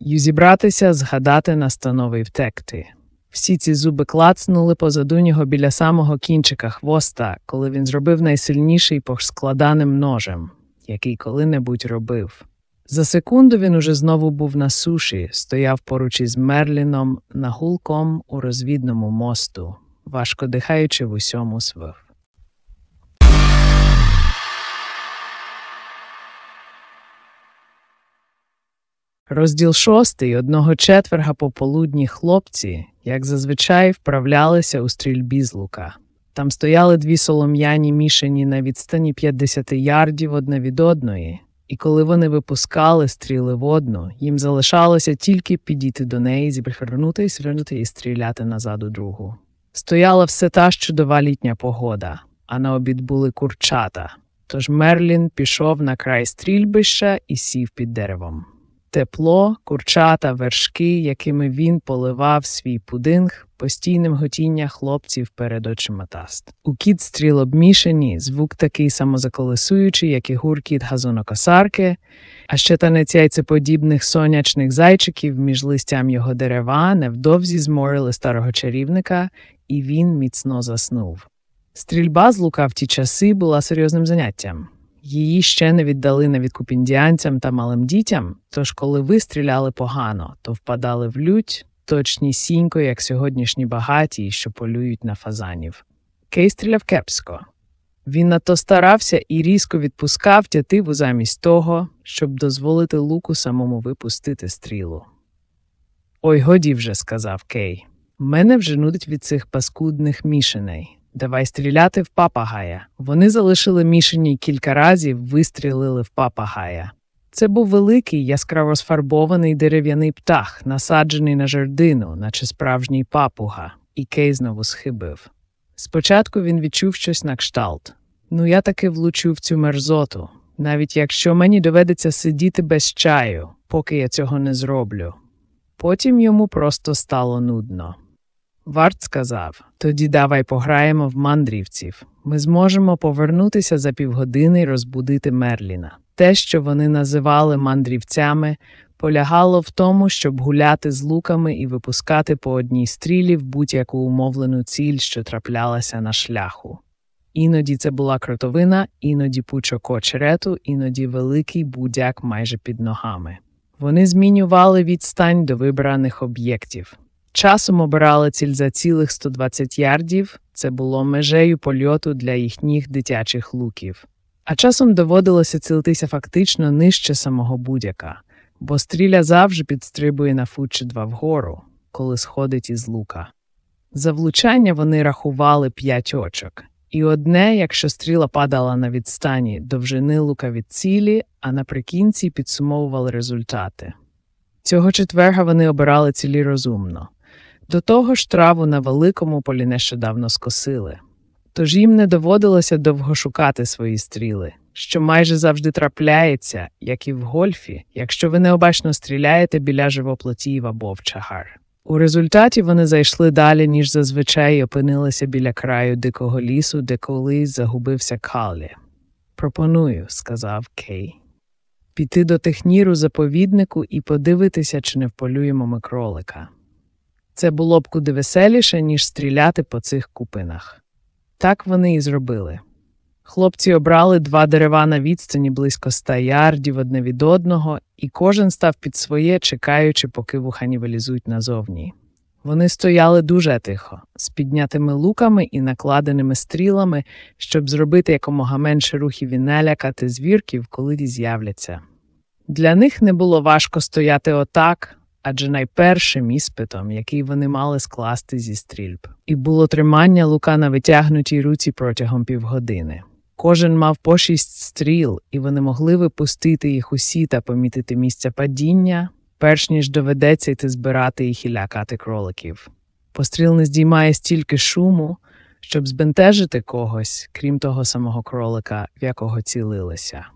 A: Й зібратися, згадати настанови й втекти. Всі ці зуби клацнули позаду нього біля самого кінчика хвоста, коли він зробив найсильніший поскладаним ножем, який коли-небудь робив. За секунду він уже знову був на суші, стояв поруч із Мерліном нагулком у розвідному мосту, важко дихаючи в усьому свив. Розділ шостий одного четверга пополудні хлопці, як зазвичай, вправлялися у стрільбі з лука. Там стояли дві солом'яні мішані на відстані 50 ярдів одна від одної, і коли вони випускали стріли в одну, їм залишалося тільки підійти до неї, зібрнути, свернути і стріляти назад у другу. Стояла все та ж чудова літня погода, а на обід були курчата. Тож Мерлін пішов на край стрільбища і сів під деревом. Тепло, курчата, вершки, якими він поливав свій пудинг, постійним готіння хлопців перед очима таст. У кіт стріл обмішані, звук такий самозаколесуючий, як і гуркіт газонокосарки, а ще танець яйцеподібних сонячних зайчиків між листям його дерева невдовзі зморили старого чарівника, і він міцно заснув. Стрільба з лука в ті часи була серйозним заняттям. Її ще не віддали на відкуп індіанцям та малим дітям, тож коли вистріляли погано, то впадали в лють, точні сінько, як сьогоднішні багаті, що полюють на фазанів. Кей стріляв кепсько. Він надто старався і різко відпускав тятиву замість того, щоб дозволити луку самому випустити стрілу. Ой, годі вже, сказав Кей. Мене вже нудить від цих паскудних мішаней. Давай стріляти в папагая. Вони залишили мішені кілька разів вистрілили в папагая. Це був великий, яскраво сфарбований дерев'яний птах, насаджений на жердину, наче справжній папуга, і Кей знову схибив. Спочатку він відчув щось на кшталт. Ну, я таки влучу в цю мерзоту, навіть якщо мені доведеться сидіти без чаю, поки я цього не зроблю. Потім йому просто стало нудно. Варт сказав тоді давай пограємо в мандрівців. Ми зможемо повернутися за півгодини і розбудити Мерліна. Те, що вони називали мандрівцями, полягало в тому, щоб гуляти з луками і випускати по одній стрілі в будь-яку умовлену ціль, що траплялася на шляху. Іноді це була кротовина, іноді пучок очерету, іноді великий будяк майже під ногами. Вони змінювали відстань до вибраних об'єктів. Часом обирали ціль за цілих 120 ярдів, це було межею польоту для їхніх дитячих луків. А часом доводилося цілитися фактично нижче самого будяка, бо стріля завжди підстрибує на фут чи два вгору, коли сходить із лука. За влучання вони рахували п'ять очок, і одне, якщо стріла падала на відстані довжини лука від цілі, а наприкінці підсумовували результати. Цього четверга вони обирали цілі розумно. До того ж траву на великому полі нещодавно скосили. Тож їм не доводилося довго шукати свої стріли, що майже завжди трапляється, як і в гольфі, якщо ви необачно стріляєте біля живоплотів або в чагар. У результаті вони зайшли далі, ніж зазвичай і опинилися біля краю дикого лісу, де колись загубився Каллі. Пропоную, сказав Кей, піти до техніру заповіднику і подивитися, чи не вполюємо ми кролика. Це було б куди веселіше, ніж стріляти по цих купинах. Так вони і зробили. Хлопці обрали два дерева на відстані близько ста ярдів одне від одного, і кожен став під своє, чекаючи, поки вухані вилізуть назовні. Вони стояли дуже тихо, з піднятими луками і накладеними стрілами, щоб зробити якомога менше рухів і не лякати звірків, коли ті з'являться. Для них не було важко стояти отак, адже найпершим іспитом, який вони мали скласти зі стрільб, і було тримання лука на витягнутій руці протягом півгодини. Кожен мав по шість стріл, і вони могли випустити їх усі та помітити місця падіння, перш ніж доведеться йти збирати їх і лякати кроликів. Постріл не здіймає стільки шуму, щоб збентежити когось, крім того самого кролика, в якого цілилися.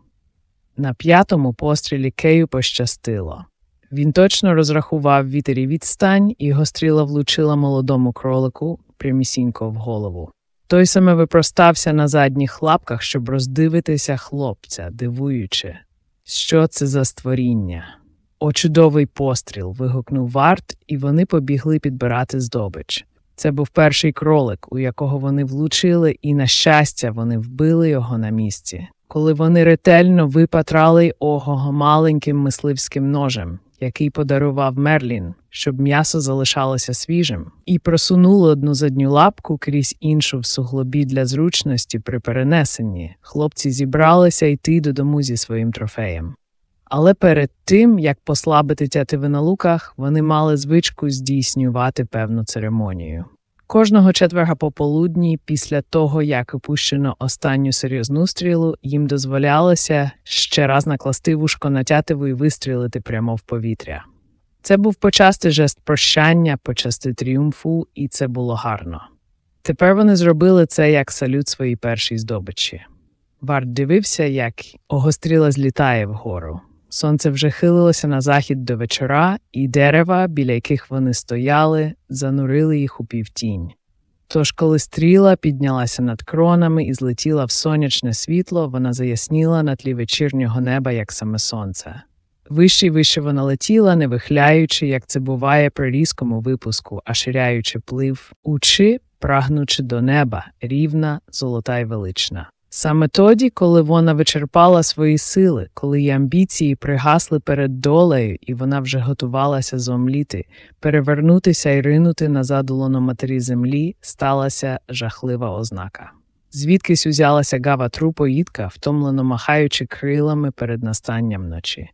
A: На п'ятому пострілі Кею пощастило. Він точно розрахував вітер і відстань, і його стріла влучила молодому кролику прямісінько в голову. Той саме випростався на задніх лапках, щоб роздивитися хлопця, дивуючи, що це за створіння. О, чудовий постріл. вигукнув варт, і вони побігли підбирати здобич. Це був перший кролик, у якого вони влучили, і, на щастя, вони вбили його на місці, коли вони ретельно випатрали ого маленьким мисливським ножем, який подарував Мерлін, щоб м'ясо залишалося свіжим, і просунули одну задню лапку крізь іншу в суглобі для зручності при перенесенні. Хлопці зібралися йти додому зі своїм трофеєм. Але перед тим, як послабити тятиви на луках, вони мали звичку здійснювати певну церемонію. Кожного четверга пополудні, після того, як опущено останню серйозну стрілу, їм дозволялося ще раз накласти вушко на тятиву і вистрілити прямо в повітря. Це був почастий жест прощання, почасти тріумфу, і це було гарно. Тепер вони зробили це як салют своїй першій здобичі. Варт дивився, як огостріла злітає вгору. Сонце вже хилилося на захід до вечора, і дерева, біля яких вони стояли, занурили їх у півтінь. Тож, коли стріла піднялася над кронами і злетіла в сонячне світло, вона заясніла на тлі вечірнього неба, як саме сонце. Вище й вище вона летіла, не вихляючи, як це буває при різкому випуску, а ширяючи плив, учи, прагнучи до неба, рівна, золота й велична. Саме тоді, коли вона вичерпала свої сили, коли її амбіції пригасли перед долею, і вона вже готувалася зомліти, перевернутися і ринути назад у лоно матері землі, сталася жахлива ознака. Звідкись узялася гава трупоїдка, втомлено махаючи крилами перед настанням ночі.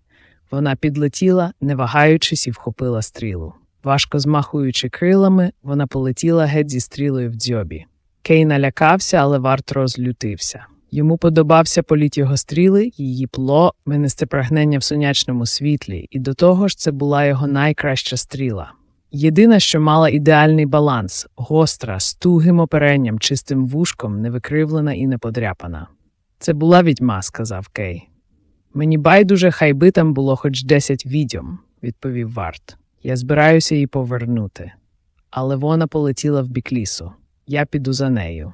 A: Вона підлетіла, не вагаючись, і вхопила стрілу. Важко змахуючи крилами, вона полетіла геть зі стрілою в дзьобі. Кей налякався, але варт розлютився. Йому подобався політ його стріли, її пло, минесте прагнення в сонячному світлі, і до того ж це була його найкраща стріла. Єдина, що мала ідеальний баланс, гостра, з тугим оперенням, чистим вушком, невикривлена і неподряпана. Це була відьма, сказав Кей. Мені байдуже, хай би там було хоч десять відьом, відповів Варт. Я збираюся її повернути. Але вона полетіла в бік лісу. Я піду за нею.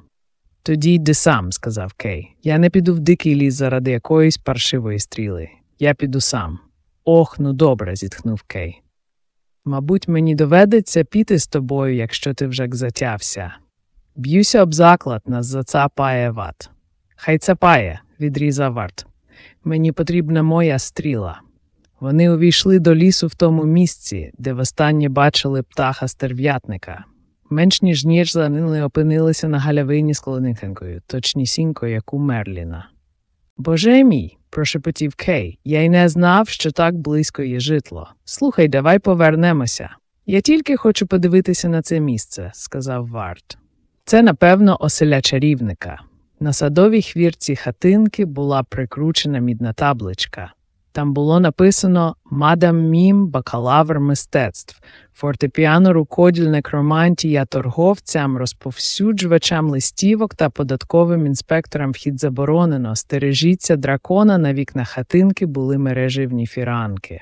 A: Тоді йди сам, сказав Кей. Я не піду в дикий ліс заради якоїсь паршивої стріли. Я піду сам. Ох, ну добре, зітхнув Кей. Мабуть, мені доведеться піти з тобою, якщо ти вже затявся. Б'юся об заклад, нас зацапає ват. Хай цапає, відрізав варт. Мені потрібна моя стріла. Вони увійшли до лісу в тому місці, де востаннє бачили птаха стерв'ятника. Менш ніж ніж за ними опинилися на галявині з клонихенькою, точнісінько, як у Мерліна. Боже мій, прошепотів Кей, я й не знав, що так близько є житло. Слухай, давай повернемося. Я тільки хочу подивитися на це місце, сказав Варт. Це, напевно, оселя чарівника. На садовій хвірці хатинки була прикручена мідна табличка. Там було написано Мадам Мім, бакалавр мистецтв, фортепіано рукодільник романтія торговцям, розповсюджувачам листівок та податковим інспекторам вхід заборонено. Стережіться дракона на вікна хатинки були мереживні фіранки.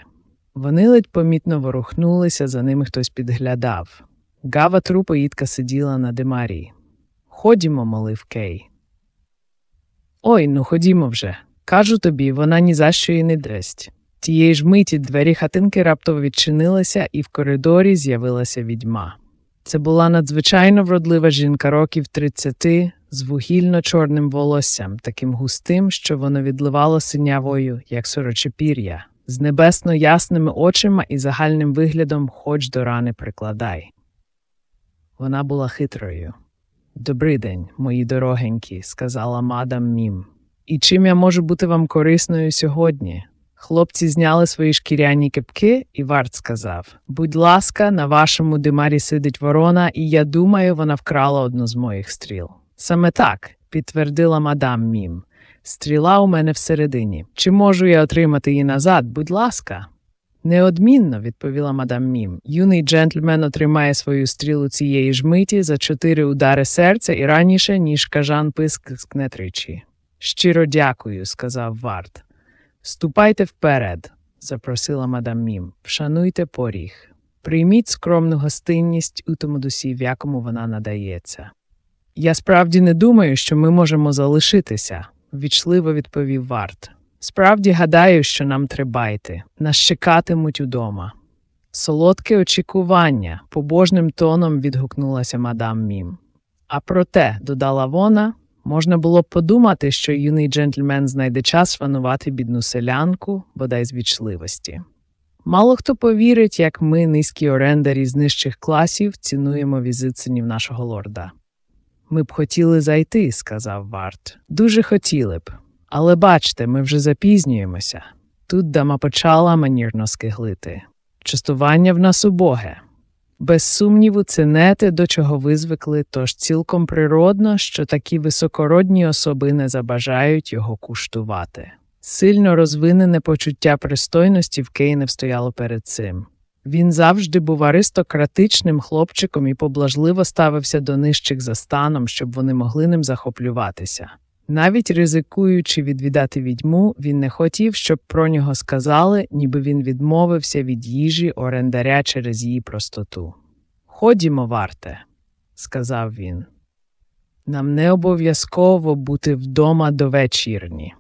A: Вони ледь помітно ворухнулися, за ними хтось підглядав. Гава трупоїдка сиділа на демарії. Ходімо, молив Кей. Ой, ну ходімо вже. Кажу тобі, вона ні за що й не дасть. Тієї ж миті двері хатинки раптово відчинилися, і в коридорі з'явилася відьма. Це була надзвичайно вродлива жінка років 30 з вугільно-чорним волоссям, таким густим, що воно відливало синявою, як сорочепір'я, з небесно ясними очима і загальним виглядом хоч до рани прикладай. Вона була хитрою. «Добрий день, мої дорогенькі, сказала мадам Мім. І чим я можу бути вам корисною сьогодні? Хлопці зняли свої шкіряні кепки, і Варт сказав: Будь ласка, на вашому димарі сидить ворона, і я думаю, вона вкрала одну з моїх стріл. Саме так, підтвердила мадам Мім. Стріла у мене всередині. Чи можу я отримати її назад? Будь ласка. Неодмінно, відповіла мадам Мім. Юний джентльмен отримає свою стрілу цієї ж миті за чотири удари серця і раніше, ніж кажан писк скне тричі. Щиро дякую, сказав Варт. Ступайте вперед, запросила мадам Мім. Вшануйте поріг. Прийміть скромну гостинність у тому дусі, в якому вона надається. Я справді не думаю, що ми можемо залишитися, ввічливо відповів Варт. Справді гадаю, що нам треба йти. Нас чекатимуть удома. Солодке очікування, побожним тоном відгукнулася мадам Мім. А проте, додала вона, можна було б подумати, що юний джентльмен знайде час шанувати бідну селянку, бодай з вічливості. Мало хто повірить, як ми, низькі орендарі з нижчих класів, цінуємо візит синів нашого лорда. Ми б хотіли зайти, сказав Варт. Дуже хотіли б. Але бачте, ми вже запізнюємося. Тут дама почала манірно скиглити. Частування в нас убоге. Без сумніву, це не те, до чого ви звикли, тож цілком природно, що такі високородні особи не забажають його куштувати. Сильно розвинене почуття пристойності в Кейне встояло перед цим. Він завжди був аристократичним хлопчиком і поблажливо ставився до нижчих за станом, щоб вони могли ним захоплюватися. Навіть ризикуючи відвідати відьму, він не хотів, щоб про нього сказали, ніби він відмовився від їжі орендаря через її простоту. Ходімо, варте, сказав він. Нам не обов'язково бути вдома до вечірні.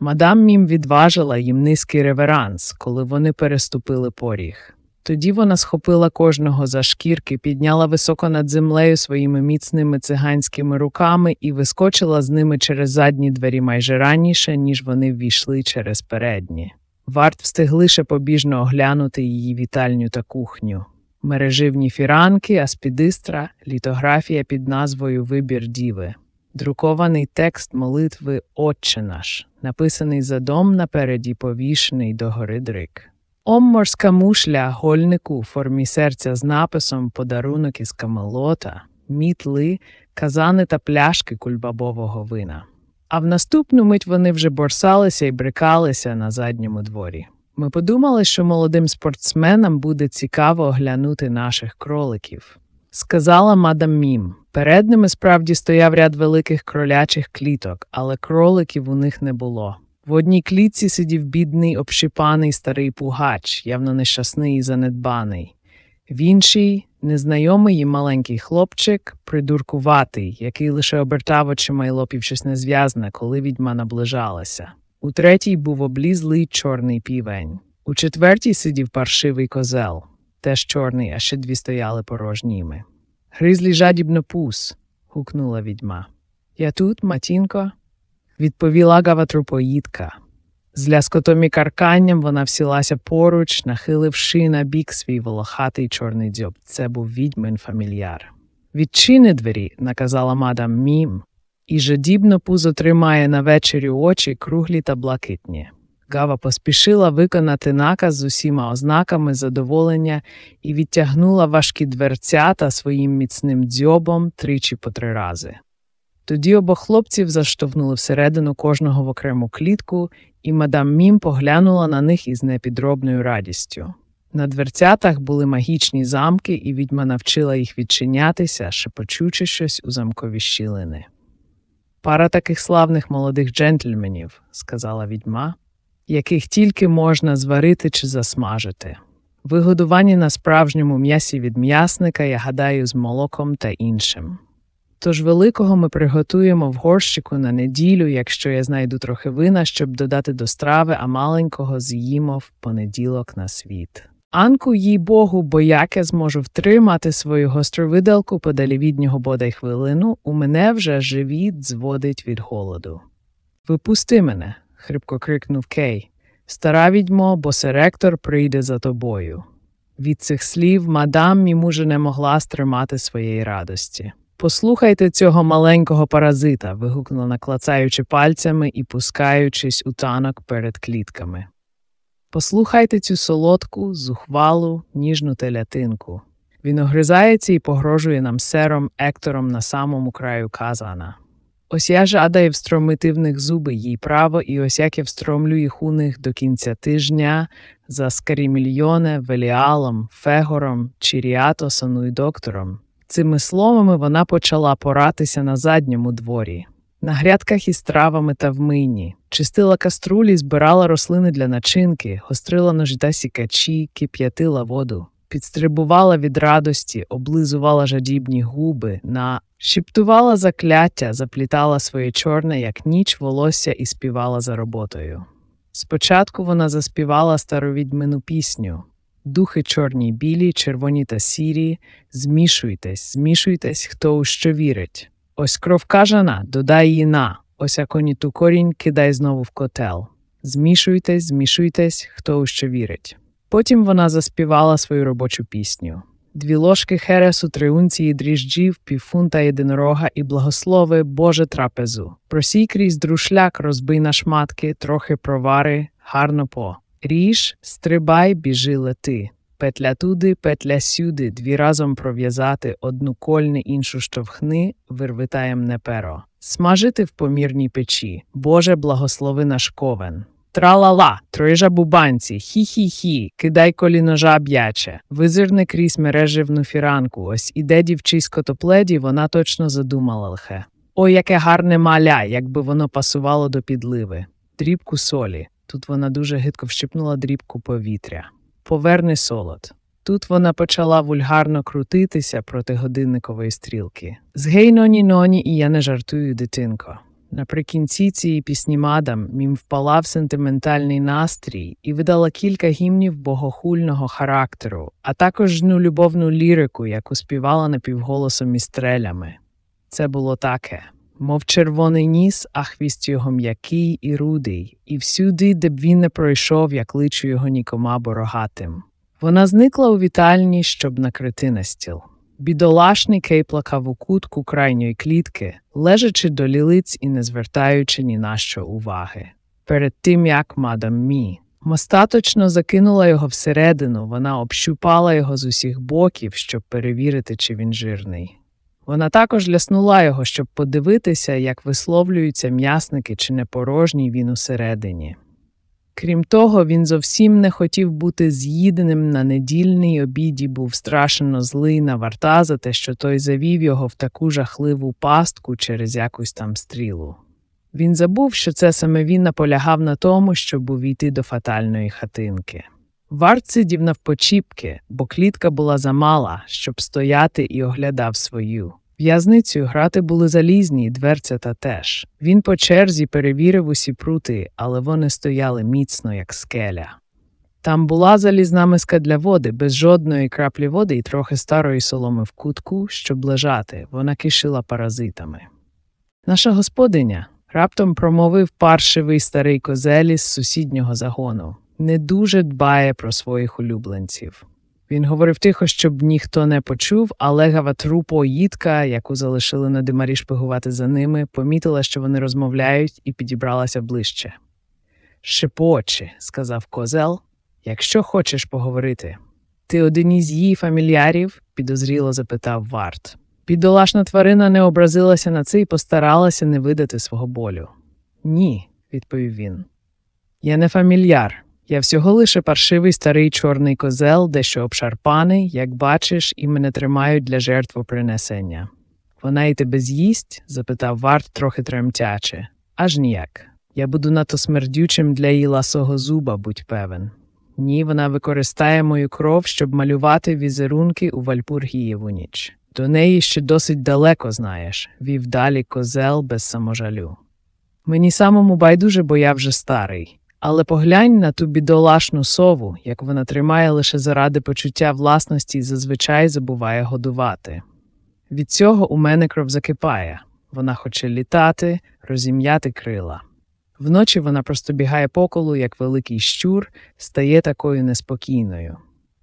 A: Мадам мім відважила їм низький реверанс, коли вони переступили поріг. Тоді вона схопила кожного за шкірки, підняла високо над землею своїми міцними циганськими руками і вискочила з ними через задні двері майже раніше, ніж вони ввійшли через передні. Варт встиг лише побіжно оглянути її вітальню та кухню. Мереживні фіранки, аспідистра, літографія під назвою Вибір Діви, друкований текст молитви Отче наш, написаний задом напереді повішений до гори дрик. Омморська мушля гольнику в формі серця з написом Подарунок із Камелота, мітли, казани та пляшки кульбабового вина. А в наступну мить вони вже борсалися і брикалися на задньому дворі. Ми подумали, що молодим спортсменам буде цікаво оглянути наших кроликів. Сказала мадам Мім. Перед ними справді стояв ряд великих кролячих кліток, але кроликів у них не було. В одній клітці сидів бідний общипаний старий пугач, явно нещасний і занедбаний. В іншій незнайомий і маленький хлопчик, придуркуватий, який лише обертав очима й лопів щось незв'язне, коли відьма наближалася. У третій був облізлий чорний півень. У четвертій сидів паршивий козел, теж чорний, а ще дві стояли порожніми. Гризлі жадібно пус. гукнула відьма. Я тут, матінко, відповіла гаватрупоїдка. З ляскотом і карканням вона всілася поруч, нахиливши на бік свій волохатий чорний дзьоб. Це був відьмин фамільяр. Відчини двері, наказала мадам Мім, і жадібно пузо тримає на вечері очі круглі та блакитні. Гава поспішила виконати наказ з усіма ознаками задоволення і відтягнула важкі дверцята своїм міцним дзьобом тричі по три рази. Тоді обох хлопців заштовхнули всередину кожного в окрему клітку, і мадам Мім поглянула на них із непідробною радістю. На дверцятах були магічні замки, і відьма навчила їх відчинятися, шепочучи щось у замкові щілини. Пара таких славних молодих джентльменів, сказала відьма, яких тільки можна зварити чи засмажити. Вигодувані на справжньому м'ясі від м'ясника, я гадаю, з молоком та іншим. Тож великого ми приготуємо в горщику на неділю, якщо я знайду трохи вина, щоб додати до страви, а маленького з'їмо в понеділок на світ. Анку, їй богу, бо як я зможу втримати свою гостру видалку подалі від нього бодай хвилину, у мене вже живіт зводить від голоду. Випусти мене, хрипко крикнув Кей. Стара відьмо, бо серектор прийде за тобою. Від цих слів мадам мімуже не могла стримати своєї радості. Послухайте цього маленького паразита. вигукнула, наклацаючи пальцями і пускаючись у танок перед клітками. Послухайте цю солодку, зухвалу, ніжну телятинку. Він огризається і погрожує нам сером Ектором на самому краю казана. Ось я жадаю встромити в них зуби їй право, і ось як я встромлю їх у них до кінця тижня за Скарімільйоне, Веліалом, Фегором, Чіріатосом і доктором. Цими словами вона почала поратися на задньому дворі. На грядках із травами та вмийні, чистила каструлі, збирала рослини для начинки, гострила ножі та сікачі, кип'ятила воду, підстрибувала від радості, облизувала жадібні губи, на шіптувала закляття, заплітала своє чорне, як ніч, волосся і співала за роботою. Спочатку вона заспівала старовідьмину пісню Духи чорні білі, червоні та сірі, змішуйтесь, змішуйтесь, хто у що вірить. Ось кров кажана, додай її на, ось аконі ту корінь кидай знову в котел. Змішуйтесь, змішуйтесь, хто у що вірить. Потім вона заспівала свою робочу пісню. Дві ложки хересу, три унції дріжджів, півфунта єдинорога і благослови Боже трапезу. Просій крізь друшляк, розбий на шматки, трохи провари, гарно по. Ріж, стрибай, біжи лети. Петля туди, петля сюди, дві разом пров'язати, одну кольни, іншу штовхни, вирвитаєм не перо. Смажити в помірній печі. Боже, благослови наш ковен. Тра-ла-ла, тройжа бубанці, хі-хі-хі, кидай коліножа б'яче, визирни крізь мереживну фіранку, ось іде дівчисько топледі, вона точно задумала лхе. Ой, яке гарне маля, якби воно пасувало до підливи. Дрібку солі. Тут вона дуже гидко вщипнула дрібку повітря. Поверни солод. Тут вона почала вульгарно крутитися проти годинникової стрілки. Згей ноні ноні, і я не жартую, дитинко. Наприкінці цієї пісні мадам мім впала в сентиментальний настрій і видала кілька гімнів богохульного характеру, а також жну любовну лірику, яку співала напівголосом і стрелями. Це було таке мов червоний ніс, а хвіст його м'який і рудий, і всюди, де б він не пройшов, я кличу його нікома борогатим. Вона зникла у вітальні, щоб накрити на стіл. Бідолашний Кей плакав у кутку крайньої клітки, лежачи до лілиць і не звертаючи ні на що уваги. Перед тим як мадам Мі мостаточно закинула його всередину, вона общупала його з усіх боків, щоб перевірити, чи він жирний. Вона також ляснула його, щоб подивитися, як висловлюються м'ясники чи не порожній він усередині. Крім того, він зовсім не хотів бути з'їденим на недільний обід і був страшенно злий на варта за те, що той завів його в таку жахливу пастку через якусь там стрілу. Він забув, що це саме він наполягав на тому, щоб увійти до фатальної хатинки. Варт сидів навпочіпки, бо клітка була замала, щоб стояти і оглядав свою. В'язницею грати були залізні, і дверцята теж. Він по черзі перевірив усі прути, але вони стояли міцно, як скеля. Там була залізна миска для води, без жодної краплі води і трохи старої соломи в кутку, щоб лежати, вона кишила паразитами. Наша господиня раптом промовив паршивий старий козелі з сусіднього загону, не дуже дбає про своїх улюбленців. Він говорив тихо, щоб ніхто не почув, а легава трупоїдка, яку залишили на димарі шпигувати за ними, помітила, що вони розмовляють, і підібралася ближче. Шепоче, сказав козел, якщо хочеш поговорити. Ти один із її фамільярів? підозріло запитав Варт. Бідолашна тварина не образилася на це і постаралася не видати свого болю. Ні, відповів він. Я не фамільяр. Я всього лише паршивий старий чорний козел, дещо обшарпаний, як бачиш, і мене тримають для жертвопринесення. Вона і тебе з'їсть? запитав Варт трохи тремтяче. Аж ніяк. Я буду надто смердючим для її ласого зуба, будь певен. Ні, вона використає мою кров, щоб малювати візерунки у Вальпургієву ніч. До неї ще досить далеко, знаєш, вів далі козел без саможалю. Мені самому байдуже, бо я вже старий. Але поглянь на ту бідолашну сову, як вона тримає лише заради почуття власності і зазвичай забуває годувати. Від цього у мене кров закипає вона хоче літати, розім'яти крила. Вночі вона просто бігає по колу, як великий щур, стає такою неспокійною.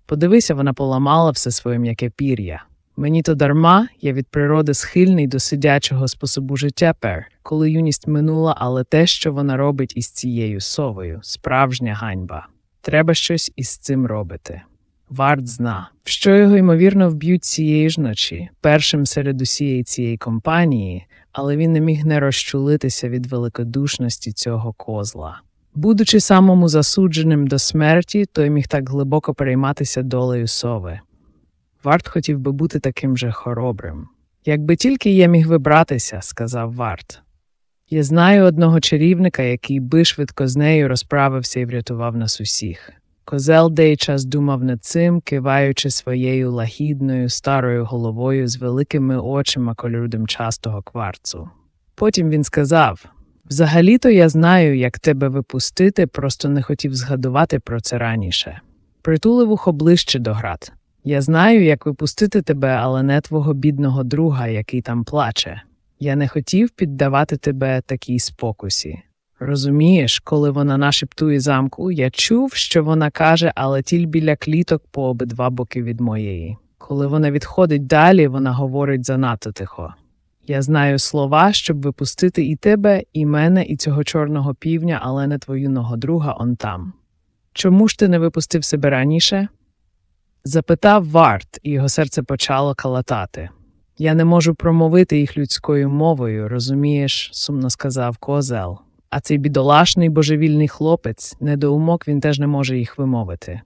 A: Подивися, вона поламала все своє м'яке пір'я. Мені то дарма, я від природи схильний до сидячого способу життя пер, коли юність минула, але те, що вона робить із цією совою, справжня ганьба. Треба щось із цим робити. Варт зна, що його ймовірно вб'ють цієї ж ночі, першим серед усієї цієї компанії, але він не міг не розчулитися від великодушності цього козла. Будучи самому засудженим до смерті, той міг так глибоко перейматися долею сови. Варт хотів би бути таким же хоробрим. Якби тільки я міг вибратися, сказав Варт. Я знаю одного чарівника, який би швидко з нею розправився і врятував нас усіх. Козел деякий час думав над цим, киваючи своєю лагідною старою головою з великими очима кольору димчастого кварцу. Потім він сказав Взагалі-то я знаю, як тебе випустити, просто не хотів згадувати про це раніше. Притулив ухо ближче до град. Я знаю, як випустити тебе, але не твого бідного друга, який там плаче. Я не хотів піддавати тебе такій спокусі. Розумієш, коли вона нашептує замку, я чув, що вона каже, але тіль біля кліток по обидва боки від моєї. Коли вона відходить далі, вона говорить занадто тихо. Я знаю слова, щоб випустити і тебе, і мене, і цього чорного півня, але не твою ного друга он там. Чому ж ти не випустив себе раніше? Запитав Варт, і його серце почало калатати. Я не можу промовити їх людською мовою, розумієш, сумно сказав козел. А цей бідолашний божевільний хлопець, недоумок він теж не може їх вимовити.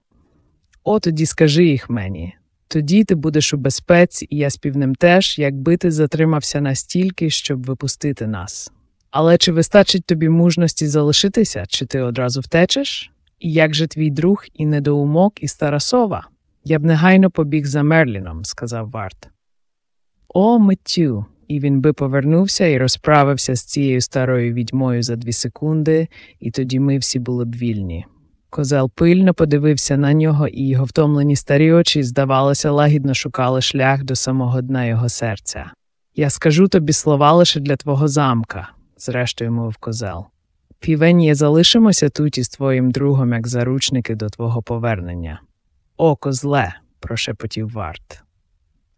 A: О, тоді скажи їх мені. Тоді ти будеш у безпеці, і я співним теж, якби ти затримався настільки, щоб випустити нас. Але чи вистачить тобі мужності залишитися, чи ти одразу втечеш? І як же твій друг і недоумок, і стара сова? Я б негайно побіг за Мерліном, сказав Варт. О, миттю. І він би повернувся і розправився з цією старою відьмою за дві секунди, і тоді ми всі були б вільні. Козел пильно подивився на нього, і його втомлені старі очі, здавалося, лагідно шукали шлях до самого дна його серця. Я скажу тобі слова лише для твого замка, зрештою мовив козел. Півень, залишимося тут із твоїм другом, як заручники до твого повернення. О, козле, прошепотів Варт.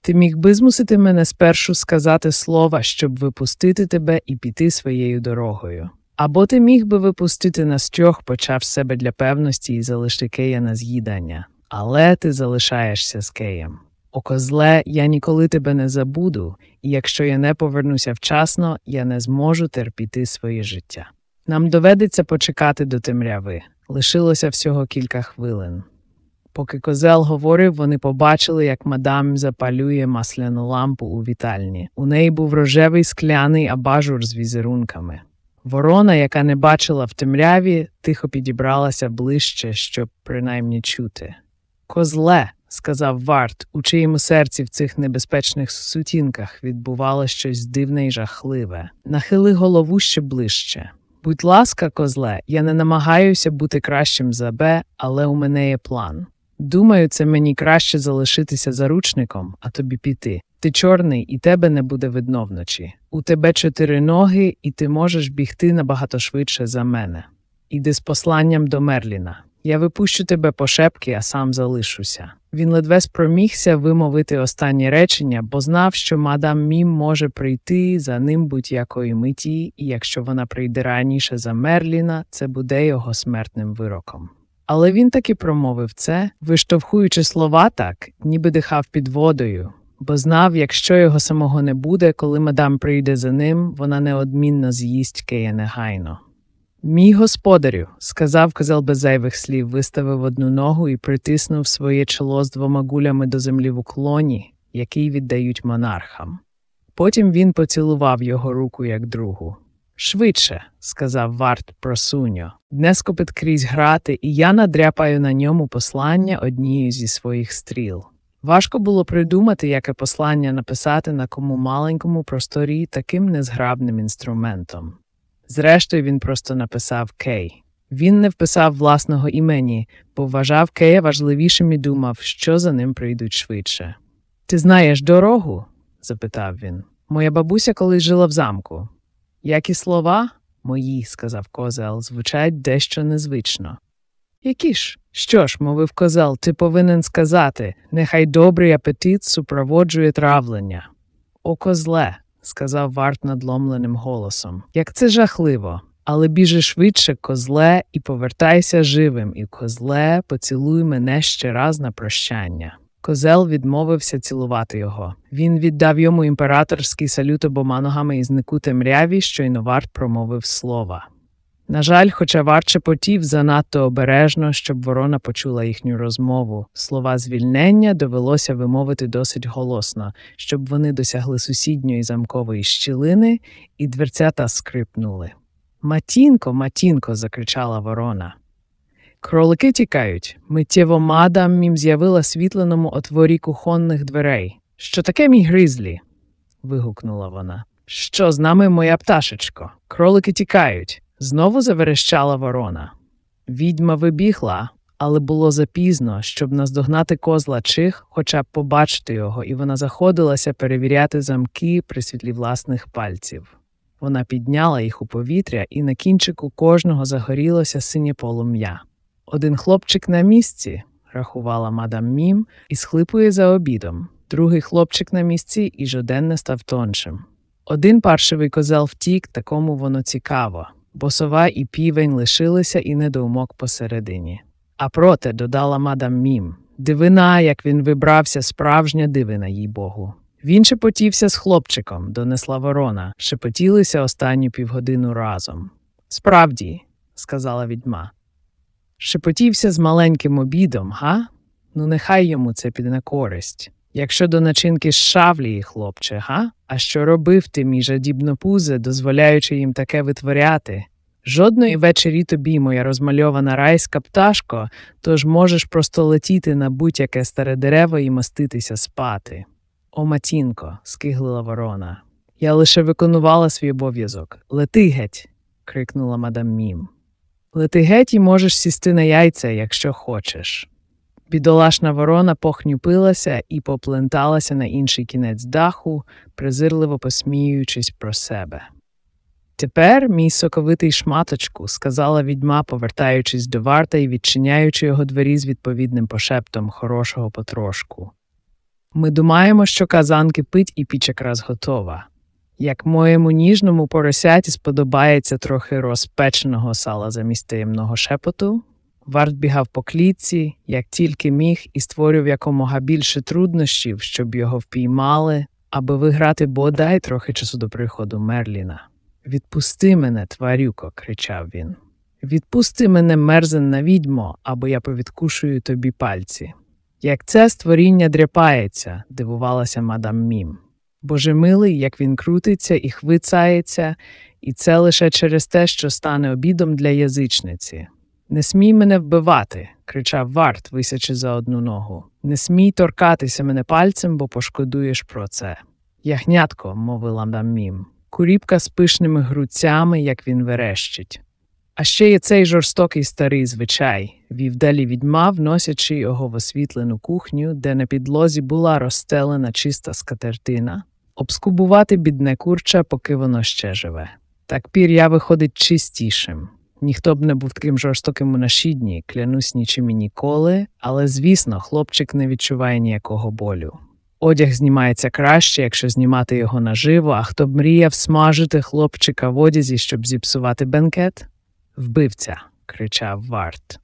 A: Ти міг би змусити мене спершу сказати слова, щоб випустити тебе і піти своєю дорогою. Або ти міг би випустити нас трьох, почав себе для певності і залишити Кея на з'їдання. Але ти залишаєшся з Кеєм. О козле, я ніколи тебе не забуду, і якщо я не повернуся вчасно, я не зможу терпіти своє життя. Нам доведеться почекати до темряви. Лишилося всього кілька хвилин. Поки козел говорив, вони побачили, як мадам запалює масляну лампу у вітальні. У неї був рожевий скляний абажур з візерунками. Ворона, яка не бачила в темряві, тихо підібралася ближче, щоб принаймні чути. Козле, сказав Варт, у чиєму серці в цих небезпечних сутінках відбувало щось дивне й жахливе. Нахили голову ще ближче. Будь ласка, козле, я не намагаюся бути кращим за Б, але у мене є план. Думаю, це мені краще залишитися заручником, а тобі піти. Ти чорний, і тебе не буде видно вночі. У тебе чотири ноги, і ти можеш бігти набагато швидше за мене. Іди з посланням до Мерліна. Я випущу тебе по шепки, а сам залишуся. Він ледве спромігся вимовити останнє речення, бо знав, що мадам Мім може прийти за ним будь-якої миті, і якщо вона прийде раніше за Мерліна, це буде його смертним вироком. Але він таки промовив це, виштовхуючи слова так, ніби дихав під водою, бо знав, якщо його самого не буде, коли мадам прийде за ним, вона неодмінно з'їсть Кея негайно. Мій господарю, сказав козел без зайвих слів, виставив одну ногу і притиснув своє чоло з двома гулями до землі в уклоні, який віддають монархам. Потім він поцілував його руку як другу. Швидше, сказав Варт просуньо, днескопит крізь грати, і я надряпаю на ньому послання однією зі своїх стріл. Важко було придумати, яке послання написати на кому маленькому просторі таким незграбним інструментом. Зрештою, він просто написав Кей. Він не вписав власного імені, бо вважав Кея важливішим і думав, що за ним прийдуть швидше. Ти знаєш дорогу? запитав він. Моя бабуся колись жила в замку. Які слова? Мої, сказав козел, звучать дещо незвично. Які ж? Що ж, мовив козел, ти повинен сказати нехай добрий апетит супроводжує травлення. О козле, сказав варт надломленим голосом. Як це жахливо. Але біжи швидше, козле, і повертайся живим, і козле, поцілуй мене ще раз на прощання. Козел відмовився цілувати його. Він віддав йому імператорський салют обома ногами і знику темряві, щойно варт промовив слова. На жаль, хоча варт шепотів занадто обережно, щоб ворона почула їхню розмову. Слова звільнення довелося вимовити досить голосно, щоб вони досягли сусідньої замкової щілини, і дверцята скрипнули. Матінко, матінко, закричала ворона. Кролики тікають. Миттєво мадам мім з'явила світленому отворі кухонних дверей. Що таке, мій гризлі? вигукнула вона. Що з нами моя пташечко? Кролики тікають. Знову заверещала ворона. Відьма вибігла, але було запізно, щоб наздогнати козла чих, хоча б побачити його, і вона заходилася перевіряти замки при світлі власних пальців. Вона підняла їх у повітря, і на кінчику кожного загорілося синє полум'я. Один хлопчик на місці, рахувала мадам Мім, і схлипує за обідом. Другий хлопчик на місці і жоден став тоншим. Один паршивий козел втік, такому воно цікаво, бо сова і півень лишилися і недоумок посередині. А проте, додала мадам Мім, дивина, як він вибрався, справжня дивина, їй богу. Він шепотівся з хлопчиком, донесла ворона, шепотілися останню півгодину разом. Справді, сказала відьма. Шепотівся з маленьким обідом, га? Ну, нехай йому це піде на користь. Якщо до начинки з шавлії, хлопче, га? А що робив ти, мій жадібнопузе, дозволяючи їм таке витворяти? Жодної вечері тобі, моя розмальована райська пташко, тож можеш просто летіти на будь-яке старе дерево і моститися спати. О, матінко, скиглила ворона. Я лише виконувала свій обов'язок. Лети геть. крикнула мадам Мім. Лети геть і можеш сісти на яйця, якщо хочеш. Бідолашна ворона похнюпилася і попленталася на інший кінець даху, презирливо посміюючись про себе. Тепер, мій соковитий шматочку, сказала відьма, повертаючись до варта і відчиняючи його двері з відповідним пошептом хорошого потрошку. Ми думаємо, що казан кипить і піч якраз готова. Як моєму ніжному поросяті сподобається трохи розпеченого сала замість таємного шепоту, Варт бігав по клітці, як тільки міг, і створював якомога більше труднощів, щоб його впіймали, аби виграти бодай трохи часу до приходу Мерліна. Відпусти мене, тварюко, кричав він. Відпусти мене, мерзенна відьмо, або я повідкушую тобі пальці. Як це створіння дряпається, дивувалася мадам Мім. Боже милий, як він крутиться і хвицається, і це лише через те, що стане обідом для язичниці. Не смій мене вбивати, кричав Варт, висячи за одну ногу. Не смій торкатися мене пальцем, бо пошкодуєш про це. Яхнятко, мовила мадам Мім, куріпка з пишними грудцями, як він верещить. А ще є цей жорстокий старий звичай, вів далі відьма, вносячи його в освітлену кухню, де на підлозі була розстелена чиста скатертина, обскубувати бідне курча, поки воно ще живе. Так пір'я виходить чистішим. Ніхто б не був таким жорстоким у наші дні, клянусь нічим і ніколи, але, звісно, хлопчик не відчуває ніякого болю. Одяг знімається краще, якщо знімати його наживо, а хто б мріяв смажити хлопчика в одязі, щоб зіпсувати бенкет? Вбивця, кричав Варт.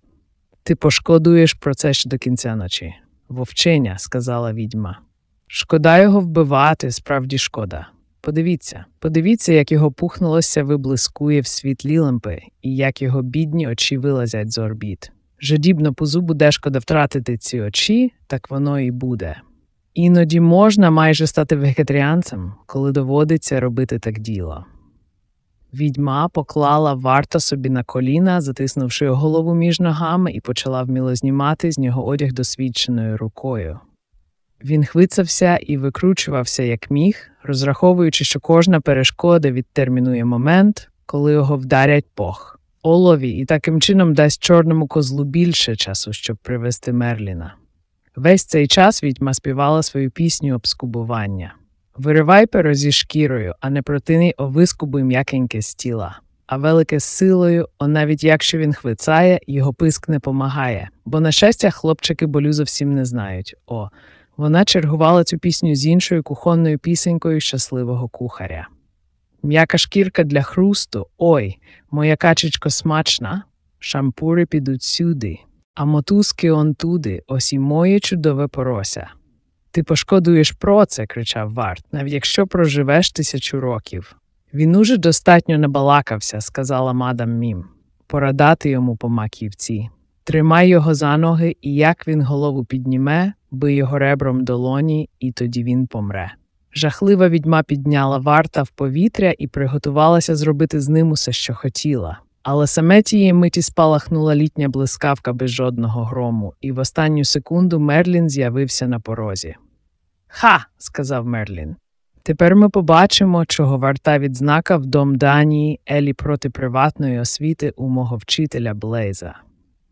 A: Ти пошкодуєш про це ще до кінця ночі. Вовчення, сказала відьма. Шкода його вбивати, справді шкода. Подивіться, подивіться, як його пухнулося виблискує в світлі лампи, і як його бідні очі вилазять з орбіт. Жадібно позу буде шкода втратити ці очі, так воно і буде. Іноді можна майже стати вегетаріанцем, коли доводиться робити так діло. Відьма поклала варта собі на коліна, затиснувши голову між ногами, і почала вміло знімати з нього одяг досвідченою рукою. Він хвицався і викручувався як міг, розраховуючи, що кожна перешкода відтермінує момент, коли його вдарять пох, олові, і таким чином дасть чорному козлу більше часу, щоб привести Мерліна. Весь цей час відьма співала свою пісню обскубування. Виривай перо зі шкірою, а не протини овискубуй м'якеньке з тіла. А велике з силою, о навіть якщо він хвицає, його писк не помагає, бо, на щастя, хлопчики болю зовсім не знають. О, вона чергувала цю пісню з іншою кухонною пісенькою щасливого кухаря. М'яка шкірка для хрусту, ой, моя качечко смачна, шампури підуть сюди, а мотузки он туди, ось і моє чудове порося. Ти пошкодуєш про це, кричав Варт, навіть якщо проживеш тисячу років. Він уже достатньо набалакався, сказала мадам Мім. Пора дати йому по маківці. Тримай його за ноги, і як він голову підніме, бий його ребром долоні, і тоді він помре. Жахлива відьма підняла варта в повітря і приготувалася зробити з ним усе, що хотіла. Але саме тієї миті спалахнула літня блискавка без жодного грому, і в останню секунду Мерлін з'явився на порозі. Ха, сказав Мерлін. Тепер ми побачимо, чого варта відзнака в дом Данії Елі проти приватної освіти у мого вчителя Блейза.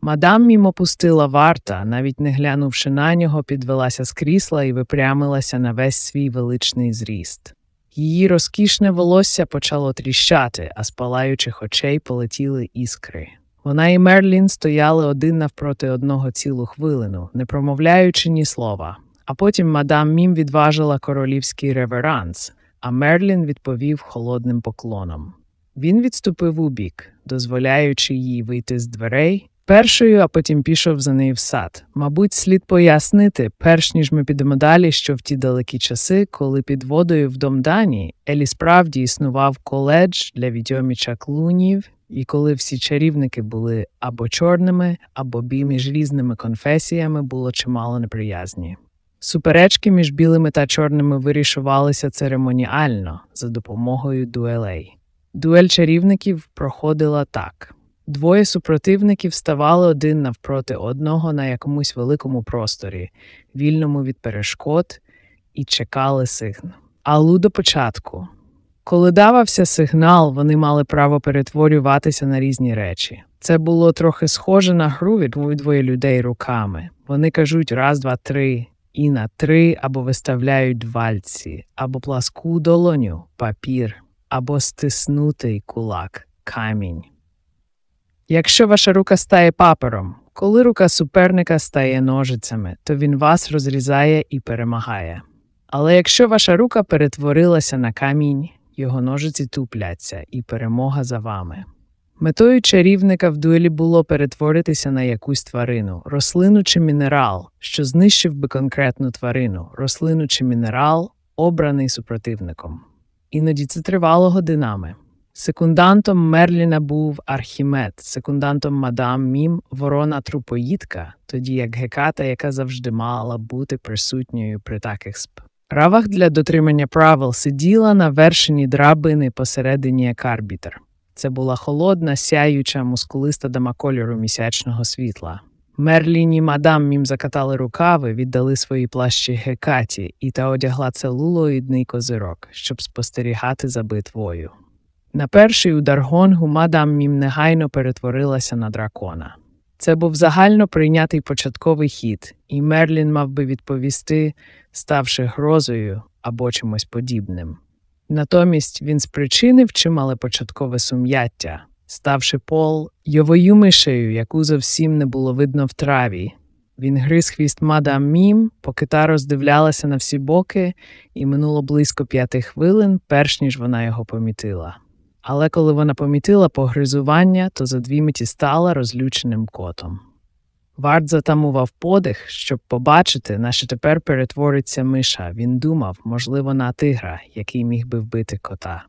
A: Мадам мім опустила варта, навіть не глянувши на нього, підвелася з крісла і випрямилася на весь свій величний зріст. Її розкішне волосся почало тріщати, а з палаючих очей полетіли іскри. Вона і Мерлін стояли один навпроти одного цілу хвилину, не промовляючи ні слова. А потім мадам Мім відважила королівський реверанс, а Мерлін відповів холодним поклоном. Він відступив у бік, дозволяючи їй вийти з дверей першою, а потім пішов за нею в сад. Мабуть, слід пояснити, перш ніж ми підемо далі, що в ті далекі часи, коли під водою в Домдані Елі справді існував коледж для відьоміча клунів, і коли всі чарівники були або чорними, або бі між різними конфесіями було чимало неприязні. Суперечки між білими та чорними вирішувалися церемоніально за допомогою дуелей. Дуель чарівників проходила так. Двоє супротивників ставали один навпроти одного на якомусь великому просторі, вільному від перешкод, і чекали сигнал. Алу до початку. Коли давався сигнал, вони мали право перетворюватися на різні речі. Це було трохи схоже на гру від двоє людей руками. Вони кажуть раз, два, три, і на три або виставляють вальці, або пласку долоню, папір, або стиснутий кулак, камінь. Якщо ваша рука стає папером, коли рука суперника стає ножицями, то він вас розрізає і перемагає. Але якщо ваша рука перетворилася на камінь, його ножиці тупляться, і перемога за вами. Метою чарівника в дуелі було перетворитися на якусь тварину, рослину чи мінерал, що знищив би конкретну тварину, рослину чи мінерал, обраний супротивником. Іноді це тривало годинами. Секундантом Мерліна був Архімед, секундантом мадам Мім ворона трупоїдка, тоді як Геката, яка завжди мала бути присутньою при таких справах для дотримання правил, сиділа на вершині драбини посередині як арбітр. Це була холодна, сяюча, мускулиста дама кольору місячного світла. Мерліні мадам Мім закатали рукави, віддали свої плащі Гекаті, і та одягла целулоїдний козирок, щоб спостерігати за битвою. На перший удар гонгу мадам Мім негайно перетворилася на дракона. Це був загально прийнятий початковий хід, і Мерлін мав би відповісти, ставши грозою або чимось подібним. Натомість він спричинив чимале початкове сум'яття, ставши пол йовою мишею, яку зовсім не було видно в траві. Він гриз хвіст мадам Мім, поки та роздивлялася на всі боки, і минуло близько п'яти хвилин, перш ніж вона його помітила. Але коли вона помітила погризування, то за дві миті стала розлюченим котом. Варт затамував подих, щоб побачити, на що тепер перетвориться миша. Він думав, можливо, на тигра, який міг би вбити кота.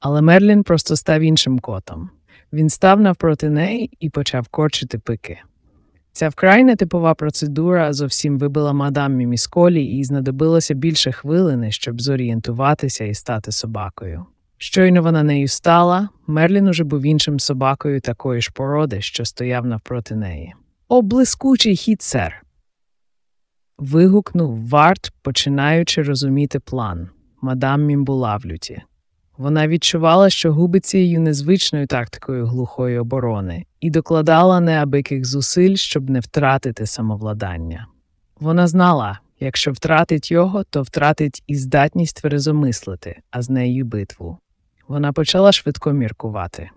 A: Але Мерлін просто став іншим котом. Він став навпроти неї і почав корчити пики. Ця вкрай нетипова процедура зовсім вибила мадам Мімісколі і знадобилося більше хвилини, щоб зорієнтуватися і стати собакою. Щойно вона нею стала, Мерлін уже був іншим собакою такої ж породи, що стояв навпроти неї. О, блискучий хід, сер. Вигукнув варт, починаючи розуміти план. Мадам Мім була в люті. Вона відчувала, що губить цією незвичною тактикою глухої оборони, і докладала неабиких зусиль, щоб не втратити самовладання. Вона знала, якщо втратить його, то втратить і здатність тверезомислити, а з нею битву. Вона почала швидко міркувати.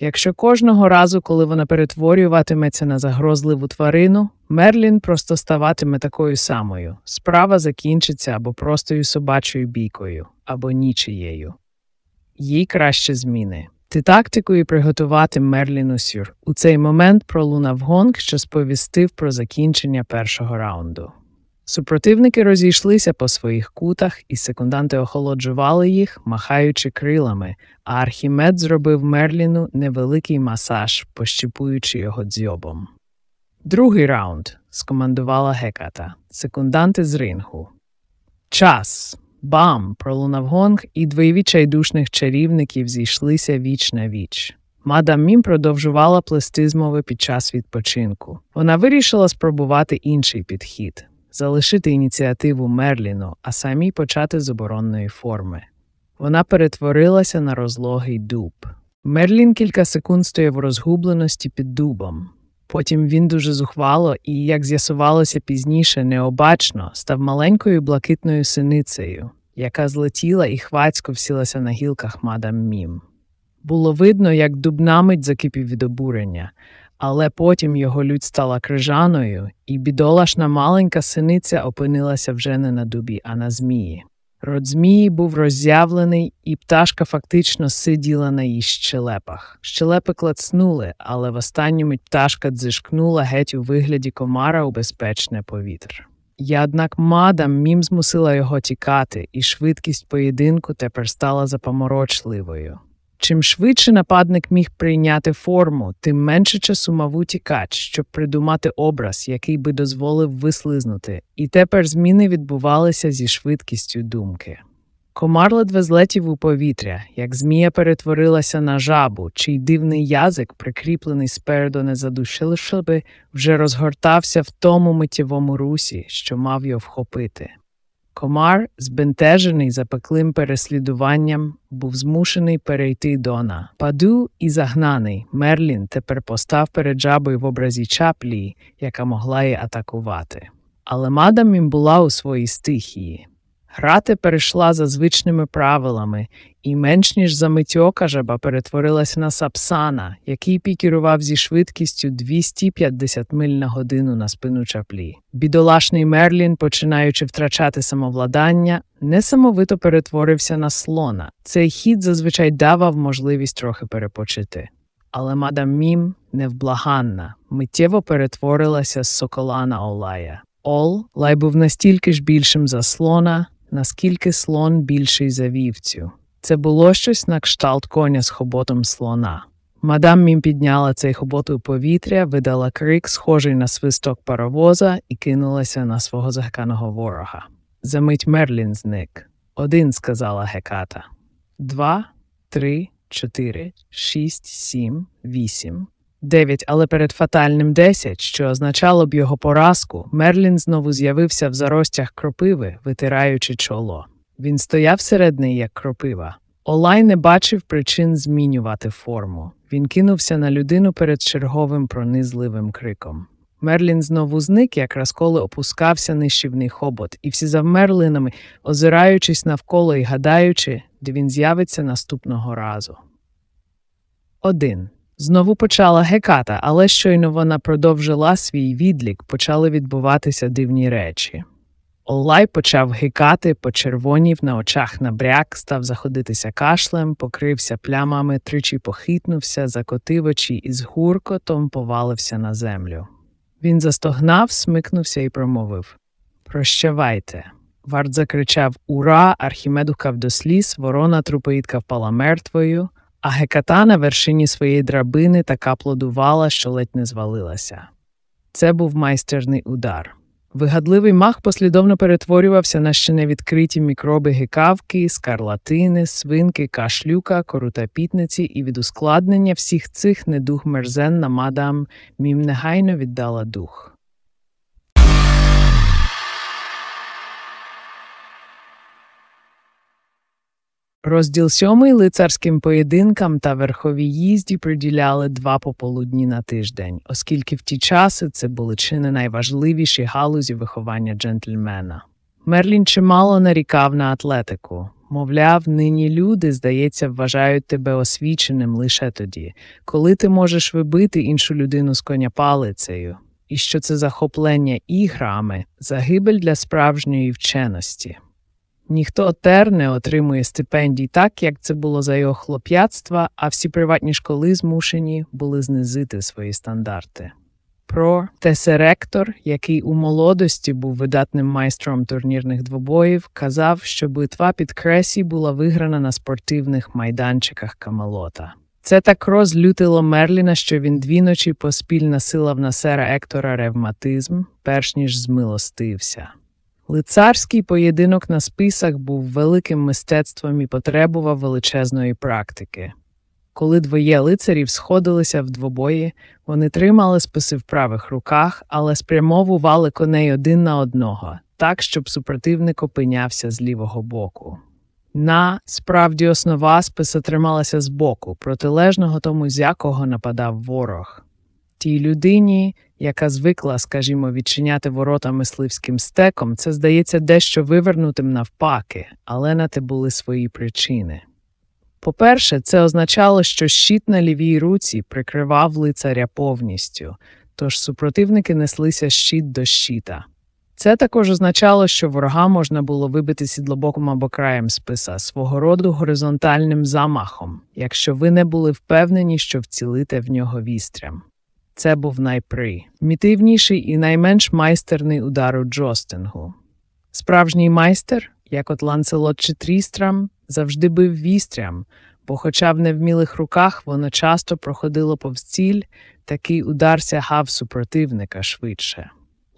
A: Якщо кожного разу, коли вона перетворюватиметься на загрозливу тварину, Мерлін просто ставатиме такою самою, справа закінчиться або простою собачою бійкою, або нічиєю. Їй краще зміни. Ти тактикою приготувати Мерліну сюр. У цей момент пролунав гонг, що сповістив про закінчення першого раунду. Супротивники розійшлися по своїх кутах, і секунданти охолоджували їх, махаючи крилами, а Архімед зробив Мерліну невеликий масаж, пощіпуючи його дзьобом. Другий раунд скомандувала Геката, секунданти з рингу. Час. Бам! пролунав гонг, і двоє відчайдушних чарівників зійшлися віч на віч. Мадам Мім продовжувала плести змови під час відпочинку. Вона вирішила спробувати інший підхід залишити ініціативу Мерліну, а самій почати з оборонної форми. Вона перетворилася на розлогий дуб. Мерлін кілька секунд стояв у розгубленості під дубом. Потім він дуже зухвало і, як з'ясувалося пізніше, необачно став маленькою блакитною синицею, яка злетіла і хвацько всілася на гілках мадам Мім. Було видно, як дубнамить закипів від обурення, але потім його лють стала крижаною, і бідолашна маленька синиця опинилася вже не на дубі, а на змії. Рот змії був роззявлений, і пташка фактично сиділа на її щелепах. Щелепи клацнули, але в останню мить пташка дзишкнула геть у вигляді комара у безпечне повітря. Я, однак, мадам мім змусила його тікати, і швидкість поєдинку тепер стала запоморочливою. Чим швидше нападник міг прийняти форму, тим менше часу мав утікач, щоб придумати образ, який би дозволив вислизнути, і тепер зміни відбувалися зі швидкістю думки. Комар ледве злетів у повітря, як змія перетворилася на жабу, чий дивний язик, прикріплений спереду не задушивши би, вже розгортався в тому миттєвому русі, що мав його вхопити. Комар, збентежений запеклим переслідуванням, був змушений перейти дона. Паду і загнаний Мерлін тепер постав перед жабою в образі чаплі, яка могла її атакувати. Але мадам була у своїй стихії. Грати перейшла за звичними правилами, і менш ніж за митьока жаба перетворилася на сапсана, який пікерував зі швидкістю 250 миль на годину на спину чаплі. Бідолашний Мерлін, починаючи втрачати самовладання, несамовито перетворився на слона. Цей хід зазвичай давав можливість трохи перепочити. Але мадам Мім, невблаганна, миттєво перетворилася з сокола на Олая. Ол лай був настільки ж більшим за слона, наскільки слон більший за вівцю. Це було щось на кшталт коня з хоботом слона. Мадам Мім підняла цей хобот у повітря, видала крик, схожий на свисток паровоза, і кинулася на свого захеканого ворога. Замить Мерлін зник. Один, сказала Геката. Два, три, чотири, шість, сім, вісім. Дев'ять, але перед фатальним десять, що означало б його поразку, Мерлін знову з'явився в заростях кропиви, витираючи чоло. Він стояв серед неї, як кропива. Олай не бачив причин змінювати форму. Він кинувся на людину перед черговим пронизливим криком. Мерлін знову зник, якраз коли опускався нищівний хобот, і всі завмерли нами, озираючись навколо і гадаючи, де він з'явиться наступного разу. Один. Знову почала геката, але щойно вона продовжила свій відлік, почали відбуватися дивні речі. Олай почав гикати, почервонів на очах набряк, став заходитися кашлем, покрився плямами, тричі похитнувся, закотив очі і з гуркотом повалився на землю. Він застогнав, смикнувся і промовив Прощавайте. Варт закричав Ура! Архімед укав до сліз, ворона трупоїдка впала мертвою, а геката на вершині своєї драбини така плодувала, що ледь не звалилася. Це був майстерний удар. Вигадливий мах послідовно перетворювався на ще невідкриті мікроби гикавки, скарлатини, свинки, кашлюка, корутапітниці, і від ускладнення всіх цих недуг мерзенна мадам мім негайно віддала дух. Розділ сьомий лицарським поєдинкам та верховій їзді приділяли два пополудні на тиждень, оскільки в ті часи це були чи не найважливіші галузі виховання джентльмена. Мерлін чимало нарікав на атлетику. Мовляв, нині люди, здається, вважають тебе освіченим лише тоді, коли ти можеш вибити іншу людину з коня палицею, і що це захоплення іграми загибель для справжньої вченості. Ніхто тер не отримує стипендій так, як це було за його хлоп'ятства, а всі приватні школи змушені були знизити свої стандарти. Про тесеректор, який у молодості був видатним майстром турнірних двобоїв, казав, що битва під кресі була виграна на спортивних майданчиках Камелота. Це так розлютило Мерліна, що він дві ночі поспіль насилав на сера Ектора ревматизм, перш ніж змилостився. Лицарський поєдинок на списах був великим мистецтвом і потребував величезної практики. Коли двоє лицарів сходилися в двобої, вони тримали списи в правих руках, але спрямовували коней один на одного, так, щоб супротивник опинявся з лівого боку. На справді основа списа трималася збоку, протилежного тому, з якого нападав ворог. Тій людині, яка звикла, скажімо, відчиняти ворота мисливським стеком, це здається дещо вивернутим навпаки, але на те були свої причини. По-перше, це означало, що щит на лівій руці прикривав лицаря повністю, тож супротивники неслися щит до щита. Це також означало, що ворога можна було вибити сідлобоком або краєм списа свого роду горизонтальним замахом, якщо ви не були впевнені, що вцілите в нього вістрям. Це був найпримітивніший і найменш майстерний удар у джостингу. Справжній майстер, як от Ланцелот чи Трістрам, завжди бив вістрям, бо, хоча в невмілих руках воно часто проходило повз ціль, такий удар сягав супротивника швидше.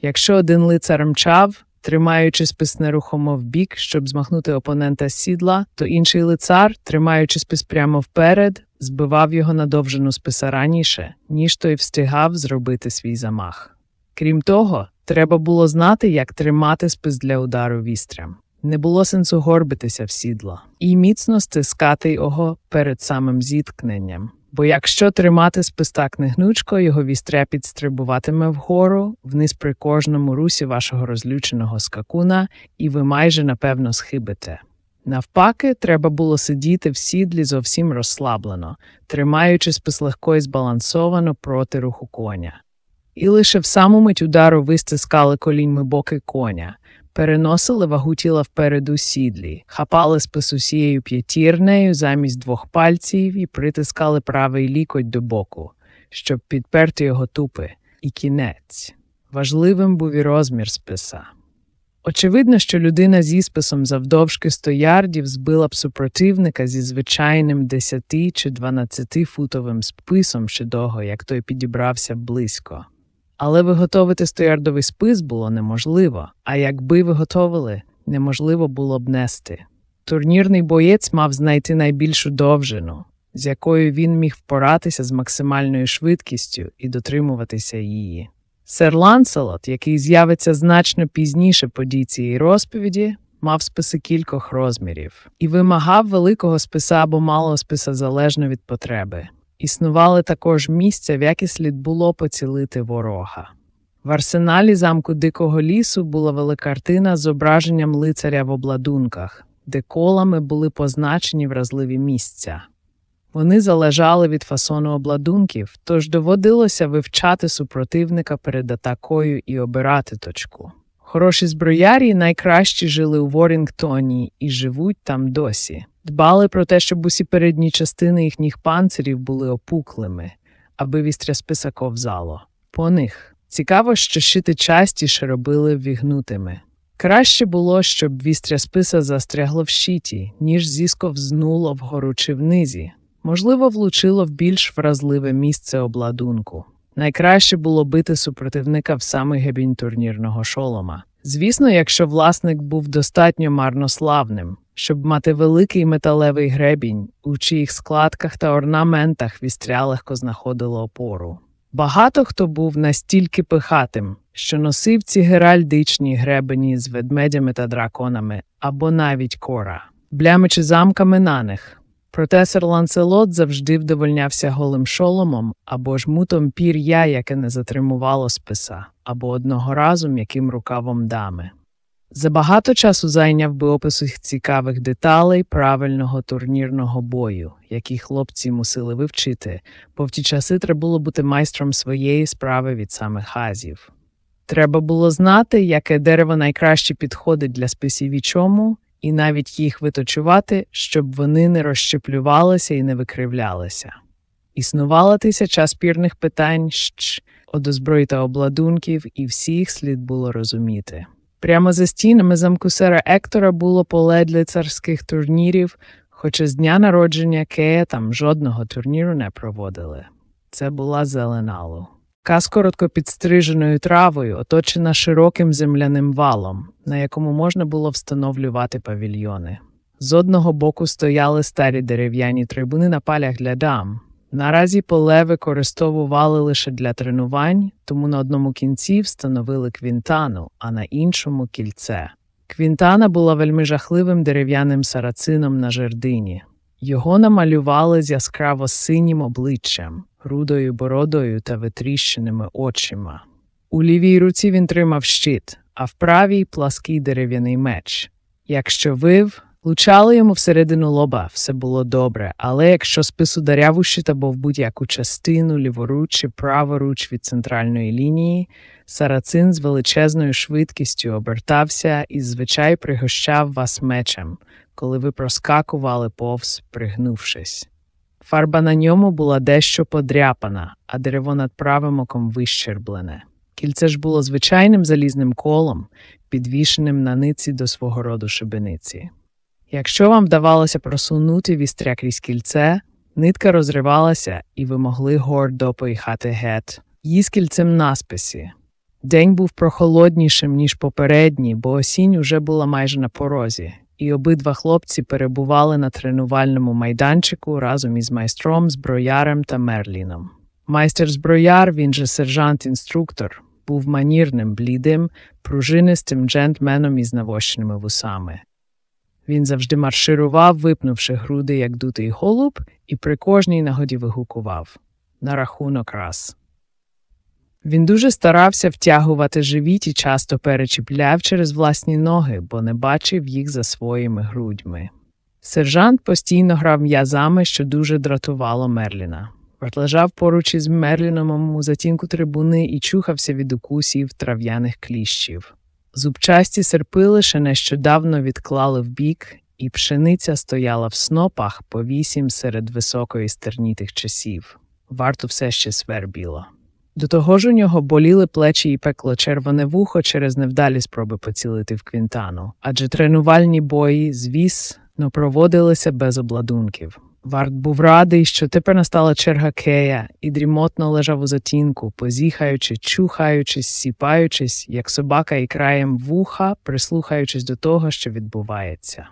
A: Якщо один лицар мчав, тримаючи спис нерухомо в бік, щоб змахнути опонента з сідла, то інший лицар, тримаючи спис прямо вперед, збивав його на довжину списа раніше, ніж той встигав зробити свій замах. Крім того, треба було знати, як тримати спис для удару вістрям. Не було сенсу горбитися в сідло і міцно стискати його перед самим зіткненням. Бо якщо тримати спис так негнучко, його вістря підстрибуватиме вгору, вниз при кожному русі вашого розлюченого скакуна, і ви майже напевно схибите. Навпаки, треба було сидіти в сідлі зовсім розслаблено, тримаючи спис легко і збалансовано проти руху коня. І лише в саму мить удару ви стискали коліньми боки коня, переносили вагу тіла впереду сідлі, хапали спис усією п'ятірнею замість двох пальців і притискали правий лікоть до боку, щоб підперти його тупи, і кінець. Важливим був і розмір списа. Очевидно, що людина зі списом завдовжки 100 ярдів збила б супротивника зі звичайним 10 чи 12-футовим списом ще того, як той підібрався близько. Але виготовити 100-ярдовий спис було неможливо, а якби виготовили, неможливо було б нести. Турнірний боєць мав знайти найбільшу довжину, з якою він міг впоратися з максимальною швидкістю і дотримуватися її. Сер Ланселот, який з'явиться значно пізніше подій цієї розповіді, мав списи кількох розмірів і вимагав великого списа або малого списа залежно від потреби. Існували також місця, в які слід було поцілити ворога. В арсеналі замку Дикого лісу була велика картина з зображенням лицаря в обладунках, де колами були позначені вразливі місця. Вони залежали від фасону обладунків, тож доводилося вивчати супротивника перед атакою і обирати точку. Хороші зброярі найкраще жили у Ворінгтоні і живуть там досі. Дбали про те, щоб усі передні частини їхніх панцирів були опуклими, аби вістря списа ковзало. По них цікаво, що щити частіше робили вігнутими. Краще було, щоб вістря списа застрягло в щиті, ніж зісковзнуло вгору чи внизі. Можливо, влучило в більш вразливе місце обладунку. Найкраще було бити супротивника в самий гебінь турнірного шолома. Звісно, якщо власник був достатньо марнославним, щоб мати великий металевий гребінь, у чиїх складках та орнаментах вістря легко знаходило опору. Багато хто був настільки пихатим, що носив ці геральдичні гребені з ведмедями та драконами або навіть кора, блямичи замками на них. Проте сер Ланселот завжди вдовольнявся голим шоломом або жмутом пір'я, яке не затримувало списа, або одного разу м'яким рукавом дами. Забагато часу зайняв би опис цікавих деталей правильного турнірного бою, які хлопці мусили вивчити, бо в ті часи треба було бути майстром своєї справи від самих азів. Треба було знати, яке дерево найкраще підходить для списів і чому, і навіть їх виточувати, щоб вони не розщеплювалися і не викривлялися. Існувала тисяча спірних питань, одозброї та обладунків, і всіх слід було розуміти. Прямо за стінами замку сера Ектора було поле для царських турнірів, хоча з дня народження Кея там жодного турніру не проводили. Це була зеленалу. Каз коротко підстриженою травою, оточена широким земляним валом, на якому можна було встановлювати павільйони. З одного боку стояли старі дерев'яні трибуни на палях для дам. Наразі поле використовували лише для тренувань, тому на одному кінці встановили квінтану, а на іншому кільце. Квінтана була вельми жахливим дерев'яним сарацином на жердині. Його намалювали з яскраво синім обличчям, рудою бородою та витріщеними очима. У лівій руці він тримав щит, а в правій плаский дерев'яний меч. Якщо вив, лучали йому всередину лоба, все було добре, але якщо спис ударяв у щит або в будь-яку частину, ліворуч чи праворуч від центральної лінії, сарацин з величезною швидкістю обертався і звичай пригощав вас мечем, коли ви проскакували повз, пригнувшись. Фарба на ньому була дещо подряпана, а дерево над правим оком вищерблене. Кільце ж було звичайним залізним колом, підвішеним на ниці до свого роду шибениці. Якщо вам вдавалося просунути вістря крізь кільце, нитка розривалася, і ви могли гордо поїхати гет, її кільцем насписі. День був прохолоднішим, ніж попередній, бо осінь уже була майже на порозі, і обидва хлопці перебували на тренувальному майданчику разом із майстром, зброярем та Мерліном. Майстер зброяр, він же сержант-інструктор, був манірним, блідим, пружинистим джентльменом із навощеними вусами. Він завжди марширував, випнувши груди, як дутий голуб, і при кожній нагоді вигукував на рахунок раз. Він дуже старався втягувати живіт і часто перечіпляв через власні ноги, бо не бачив їх за своїми грудьми. Сержант постійно грав м'язами, що дуже дратувало Мерліна. Лежав поруч із Мерліном у затінку трибуни і чухався від укусів трав'яних кліщів. Зубчасті серпи лише нещодавно відклали вбік, і пшениця стояла в снопах по вісім серед високої стернітих часів. Варту все ще свербіло. До того ж у нього боліли плечі і пекло червоне вухо через невдалі спроби поцілити в квінтану, адже тренувальні бої, звісно, проводилися без обладунків. Варт був радий, що тепер настала черга Кея і дрімотно лежав у затінку, позіхаючи, чухаючись, сіпаючись, як собака і краєм вуха, прислухаючись до того, що відбувається.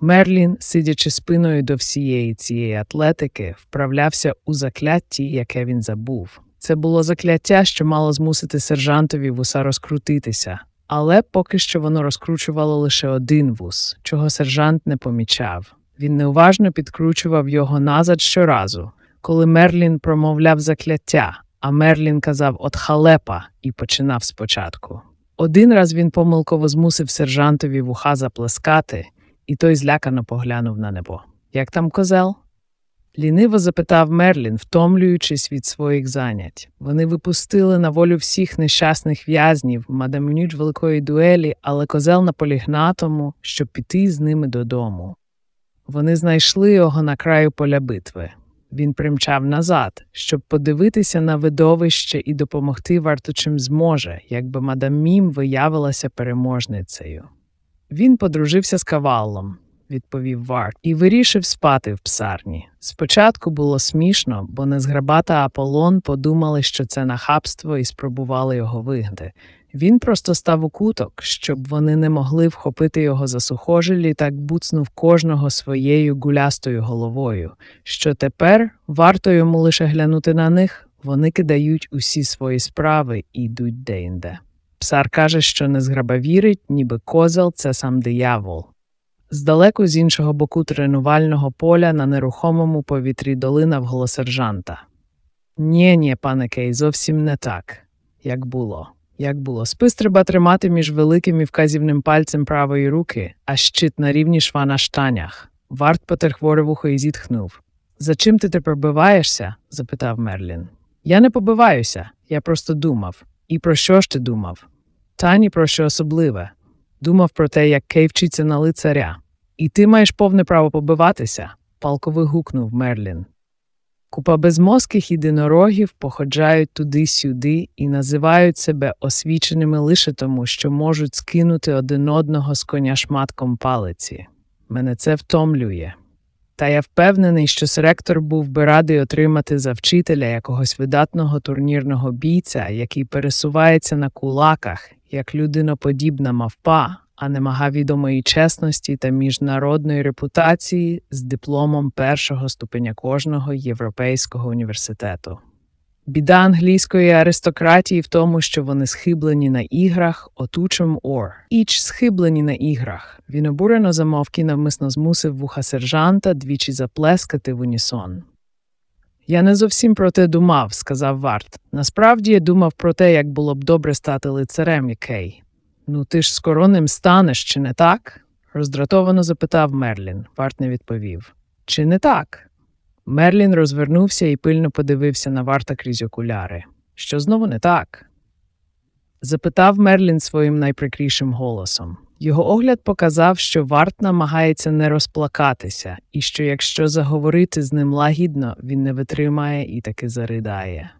A: Мерлін, сидячи спиною до всієї цієї атлетики, вправлявся у закляття, яке він забув. Це було закляття, що мало змусити сержантові вуса розкрутитися, але поки що воно розкручувало лише один вус, чого сержант не помічав. Він неуважно підкручував його назад щоразу, коли Мерлін промовляв закляття, а Мерлін казав «от халепа» і починав спочатку. Один раз він помилково змусив сержантові вуха заплескати, і той злякано поглянув на небо. Як там козел? Ліниво запитав Мерлін, втомлюючись від своїх занять. Вони випустили на волю всіх нещасних в'язнів, мадамюніч великої дуелі, але козел на тому, щоб піти з ними додому. Вони знайшли його на краю поля битви. Він примчав назад, щоб подивитися на видовище і допомогти варто чим зможе, якби мадам Мім виявилася переможницею. Він подружився з кавалом, відповів Варт, і вирішив спати в псарні. Спочатку було смішно, бо незграба та Аполлон подумали, що це нахабство, і спробували його вигнати. Він просто став у куток, щоб вони не могли вхопити його за сухожилі, так буцнув кожного своєю гулястою головою, що тепер варто йому лише глянути на них, вони кидають усі свої справи і йдуть деінде. Псар каже, що незграба вірить, ніби козел це сам диявол. Здалеку з іншого боку тренувального поля на нерухомому повітрі долина в сержанта. Нє, ні, пане Кей, зовсім не так, як було. Як було, спис треба тримати між великим і вказівним пальцем правої руки, а щит на рівні шва на штанях. Варт потер хворе вухо і зітхнув. За чим ти тепер биваєшся? запитав Мерлін. Я не побиваюся, я просто думав. І про що ж ти думав? Та ні про що особливе. Думав про те, як Кей вчиться на лицаря. І ти маєш повне право побиватися, палко вигукнув Мерлін. Купа безмозких єдинорогів походжають туди-сюди і називають себе освіченими лише тому, що можуть скинути один одного з коня шматком палиці. Мене це втомлює. Та я впевнений, що сректор був би радий отримати за вчителя якогось видатного турнірного бійця, який пересувається на кулаках, як людиноподібна мавпа, а не мага відомої чесності та міжнародної репутації з дипломом першого ступеня кожного європейського університету. Біда англійської аристократії в тому, що вони схиблені на іграх, отучим ор. Іч схиблені на іграх. Він обурено замовки навмисно змусив вуха сержанта двічі заплескати в унісон. Я не зовсім про те думав, сказав Варт. Насправді я думав про те, як було б добре стати лицарем Ікей. Ну, ти ж скоро ним станеш, чи не так? роздратовано запитав Мерлін. Варт не відповів. Чи не так? Мерлін розвернувся і пильно подивився на варта крізь окуляри. Що знову не так? Запитав Мерлін своїм найприкрішим голосом. Його огляд показав, що варт намагається не розплакатися, і що якщо заговорити з ним лагідно, він не витримає і таки заридає.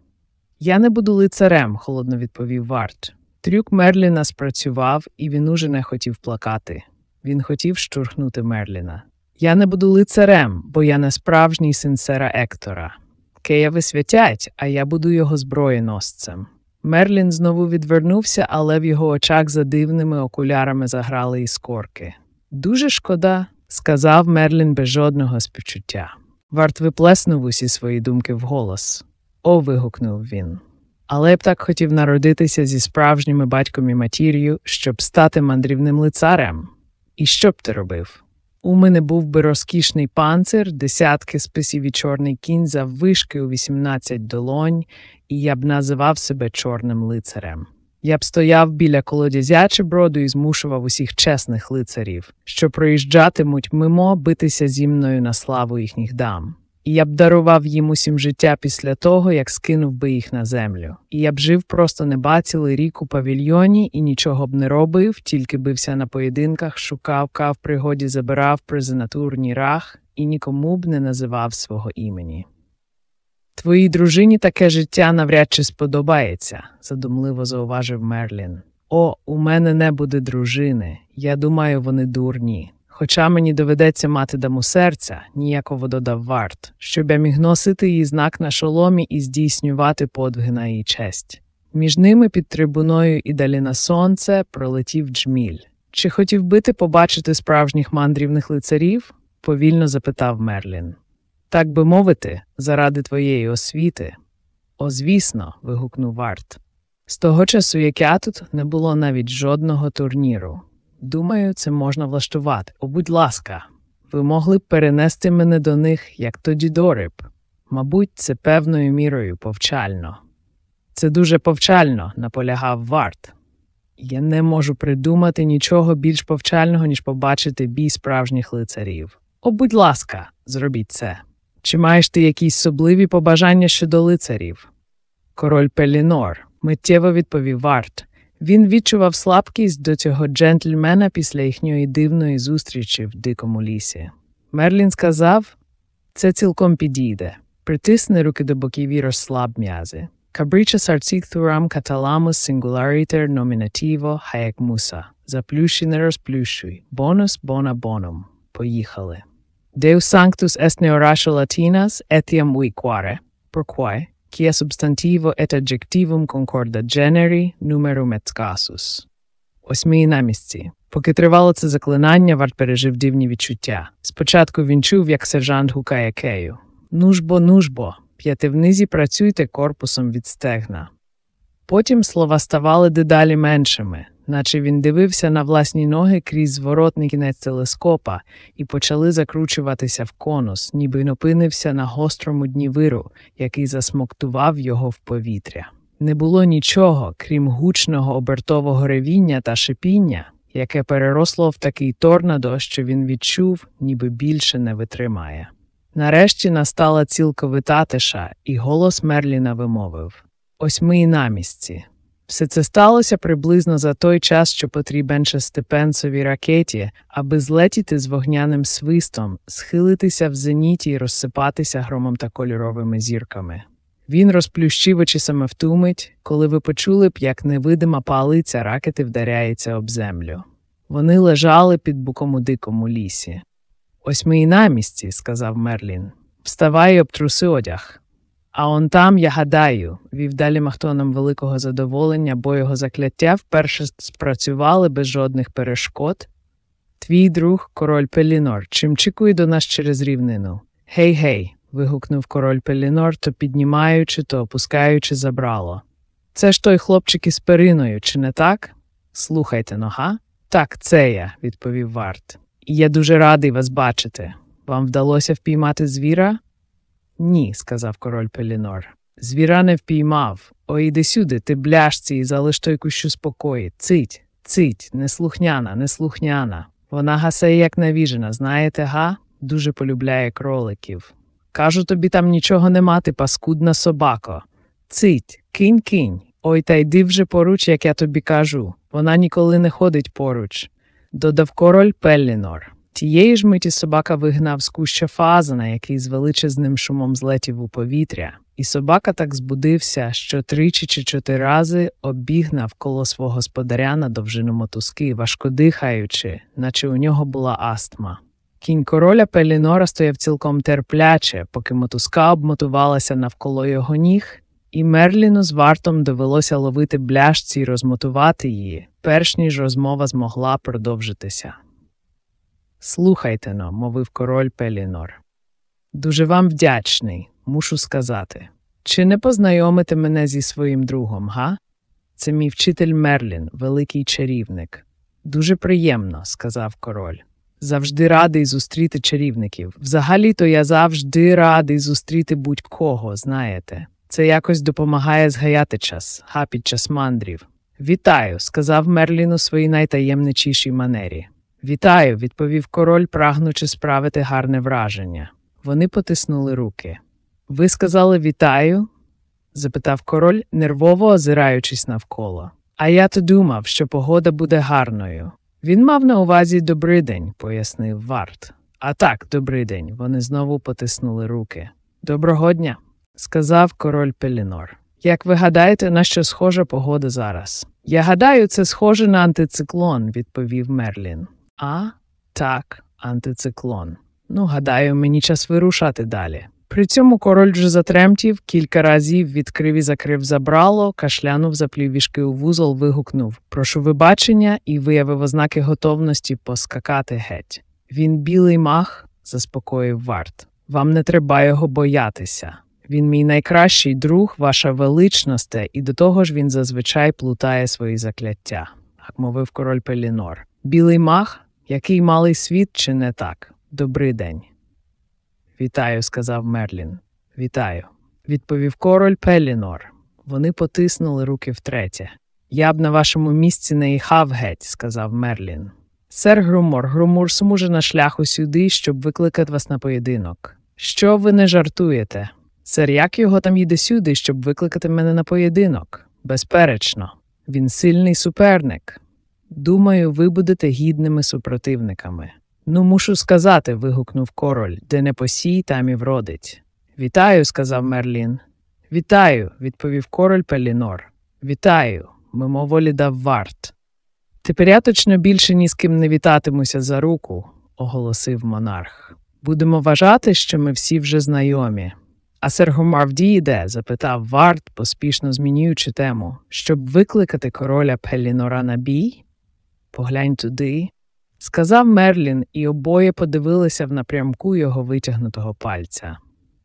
A: Я не буду лицарем, холодно відповів варт. Трюк Мерліна спрацював, і він уже не хотів плакати. Він хотів штурхнути Мерліна. Я не буду лицарем, бо я не справжній син сера Ектора. Кея висвятять, а я буду його зброєносцем. Мерлін знову відвернувся, але в його очах за дивними окулярами заграли іскорки. Дуже шкода, сказав Мерлін без жодного співчуття. Варт виплеснув усі свої думки вголос. О, вигукнув він. Але я б так хотів народитися зі справжніми батьком і матір'ю, щоб стати мандрівним лицарем. І що б ти робив? У мене був би розкішний панцир, десятки списів і чорний кінь за вишки у 18 долонь, і я б називав себе чорним лицарем. Я б стояв біля колодязячі броду і змушував усіх чесних лицарів, що проїжджатимуть мимо битися зі мною на славу їхніх дам. Я б дарував їм усім життя після того, як скинув би їх на землю. І я б жив просто неба цілий рік у павільйоні і нічого б не робив, тільки бився на поєдинках, шукав кав пригоді, забирав призи на турнірах і нікому б не називав свого імені. Твоїй дружині таке життя навряд чи сподобається, задумливо зауважив Мерлін. О, у мене не буде дружини. Я думаю, вони дурні. Хоча мені доведеться мати даму серця, ніякого додав варт, щоб я міг носити її знак на шоломі і здійснювати подвиги на її честь. Між ними під трибуною і далі на сонце пролетів джміль. Чи хотів би ти побачити справжніх мандрівних лицарів? повільно запитав Мерлін. Так би мовити, заради твоєї освіти. О, звісно, вигукнув Варт. З того часу, як я тут, не було навіть жодного турніру. Думаю, це можна влаштувати. О, будь ласка, ви могли б перенести мене до них, як тоді до риб. Мабуть, це певною мірою повчально. Це дуже повчально, наполягав Варт. Я не можу придумати нічого більш повчального, ніж побачити бій справжніх лицарів. О, будь ласка, зробіть це. Чи маєш ти якісь особливі побажання щодо лицарів? Король Пелінор миттєво відповів Варт. Він відчував слабкість до цього джентльмена після їхньої дивної зустрічі в дикому лісі. Мерлін сказав це цілком підійде. Притисни руки до боків і розслаб м'язи. Cabricia sarcicturam catalamus singulariter nominativo haec musa. Заплющи, не розплющуй. Bonus bona bonum. Поїхали. Deus sanctus est neoratio latinas etiam uiquare. Perquae, quia substantivo et adjectivum concorda generi numerum et casus. Осьмій намісці. Поки тривало це заклинання, варт пережив дивні відчуття. Спочатку він чув, як сержант гукає Кею. Нужбо, нужбо, п'яти внизі працюйте корпусом від стегна. Потім слова ставали дедалі меншими, наче він дивився на власні ноги крізь зворотний кінець телескопа і почали закручуватися в конус, ніби він опинився на гострому дні виру, який засмоктував його в повітря. Не було нічого, крім гучного обертового ревіння та шипіння, яке переросло в такий торнадо, що він відчув, ніби більше не витримає. Нарешті настала цілковита тиша, і голос Мерліна вимовив Ось ми і на місці. Все це сталося приблизно за той час, що потрібен шестипенсовій ракеті, аби злетіти з вогняним свистом, схилитися в зеніті і розсипатися громом та кольоровими зірками. Він розплющив очі саме в ту мить, коли ви почули б, як невидима палиця ракети вдаряється об землю. Вони лежали під буком у дикому лісі. Ось ми і на місці, сказав Мерлін. Вставай і обтруси одяг. А он там, я гадаю, вів далі Махтоном великого задоволення, бо його закляття вперше спрацювали без жодних перешкод. Твій друг, король Пелінор, чим чекує до нас через рівнину? Гей, гей. вигукнув король Пелінор, то піднімаючи, то опускаючи забрало. Це ж той хлопчик із периною, чи не так? Слухайте нога. Так, це я, відповів Варт. І я дуже радий вас бачити. Вам вдалося впіймати звіра? Ні, сказав король Пелінор. Звіра не впіймав. Ой, іди сюди, ти бляшці, і залиш той кущу спокої. Цить, цить, неслухняна, неслухняна. Вона гасає, як навіжена, знаєте, га? Дуже полюбляє кроликів. Кажу тобі там нічого нема, ти паскудна собако. Цить, кинь, кинь. Ой, та йди вже поруч, як я тобі кажу. Вона ніколи не ходить поруч. Додав король Пеллінор. Тієї ж миті собака вигнав з куща фазана, який з величезним шумом злетів у повітря, і собака так збудився, що тричі чи чотири рази обіг навколо свого господаря на довжину мотузки, важко дихаючи, наче у нього була астма. Кінь короля Пелінора стояв цілком терпляче, поки мотузка обмотувалася навколо його ніг, і Мерліну з вартом довелося ловити бляшці й розмотувати її, перш ніж розмова змогла продовжитися. Слухайте но, мовив король Пелінор. Дуже вам вдячний, мушу сказати. Чи не познайомите мене зі своїм другом, га? Це мій вчитель Мерлін, великий чарівник. Дуже приємно, сказав король. Завжди радий зустріти чарівників. Взагалі-то я завжди радий зустріти будь-кого, знаєте. Це якось допомагає згаяти час, га під час мандрів. Вітаю, сказав Мерлін у своїй найтаємничішій манері. Вітаю, відповів король, прагнучи справити гарне враження. Вони потиснули руки. Ви сказали вітаю? запитав король, нервово озираючись навколо. А я то думав, що погода буде гарною. Він мав на увазі добрий день, пояснив Варт. А так, добрий день. Вони знову потиснули руки. Доброго дня, сказав король Пелінор. Як ви гадаєте, на що схожа погода зараз? Я гадаю, це схоже на антициклон, відповів Мерлін. А? Так, антициклон. Ну, гадаю, мені час вирушати далі. При цьому король вже затремтів, кілька разів відкрив і закрив забрало, кашлянув, заплів вішки у вузол, вигукнув Прошу вибачення і виявив ознаки готовності поскакати геть. Він білий мах, заспокоїв варт. Вам не треба його боятися. Він мій найкращий друг, ваша величносте, і до того ж він зазвичай плутає свої закляття, мовив король Пелінор. Білий мах, який малий світ, чи не так? Добрий день. Вітаю, сказав Мерлін. Вітаю. Відповів король Пелінор. Вони потиснули руки втретє. Я б на вашому місці не їхав геть, сказав Мерлін. Сер Грумор, Грумур смуже на шляху сюди, щоб викликати вас на поєдинок. Що ви не жартуєте? Сер, як його там їде сюди, щоб викликати мене на поєдинок? Безперечно, він сильний суперник. Думаю, ви будете гідними супротивниками. Ну, мушу сказати, вигукнув король, де не посій, там і вродить. Вітаю, сказав Мерлін. Вітаю, відповів король Пелінор. Вітаю, мимоволі дав варт. Тепер я точно більше ні з ким не вітатимуся за руку, оголосив монарх. Будемо вважати, що ми всі вже знайомі. А сер Гомарвді йде? запитав Варт, поспішно змінюючи тему, щоб викликати короля Пелінора на бій? Поглянь туди, сказав Мерлін, і обоє подивилися в напрямку його витягнутого пальця.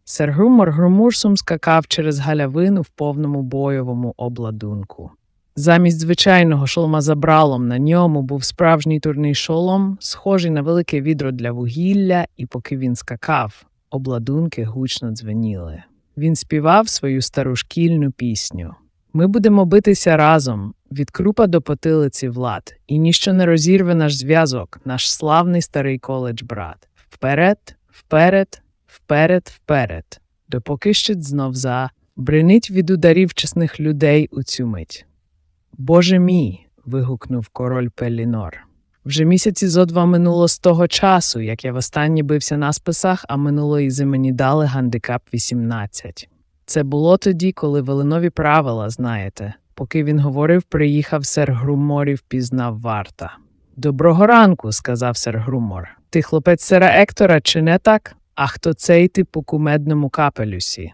A: Сер Грумор Грумурсум скакав через галявину в повному бойовому обладунку. Замість звичайного шолома забралом на ньому був справжній турний шолом, схожий на велике відро для вугілля, і поки він скакав, обладунки гучно дзвеніли. Він співав свою стару шкільну пісню. Ми будемо битися разом від крупа до потилиці влад, і ніщо не розірве наш зв'язок, наш славний старий коледж брат. Вперед, вперед, вперед, вперед, допоки щит знов за бринить від ударів чесних людей у цю мить. Боже мій. вигукнув король Пелінор. Вже місяці зо два минуло з того часу, як я востаннє бився на списах, а минулої зими мені дали гандикап 18. Це було тоді, коли велинові правила, знаєте. Поки він говорив, приїхав сер Грумор впізнав варта. Доброго ранку, сказав сер Грумор. Ти хлопець сера Ектора, чи не так? А хто цей ти по кумедному капелюсі?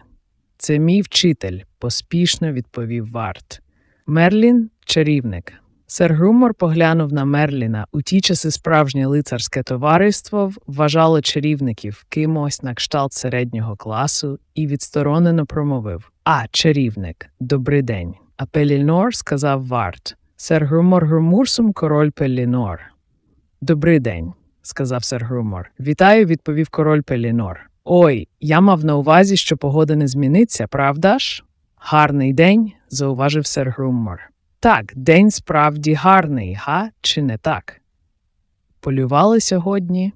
A: Це мій вчитель, поспішно відповів варт. Мерлін чарівник. Сер Грумор поглянув на Мерліна. У ті часи справжнє лицарське товариство вважало чарівників кимось на кшталт середнього класу і відсторонено промовив А, чарівник, добрий день. А Пелінор сказав Варт. Сер Грумор Грумурсум, король Пелінор. Добрий день, сказав сер Грумор. Вітаю, відповів король Пелінор. Ой, я мав на увазі, що погода не зміниться, правда ж? Гарний день, зауважив сер Грумор. Так, день справді гарний, га, чи не так? Полювали сьогодні?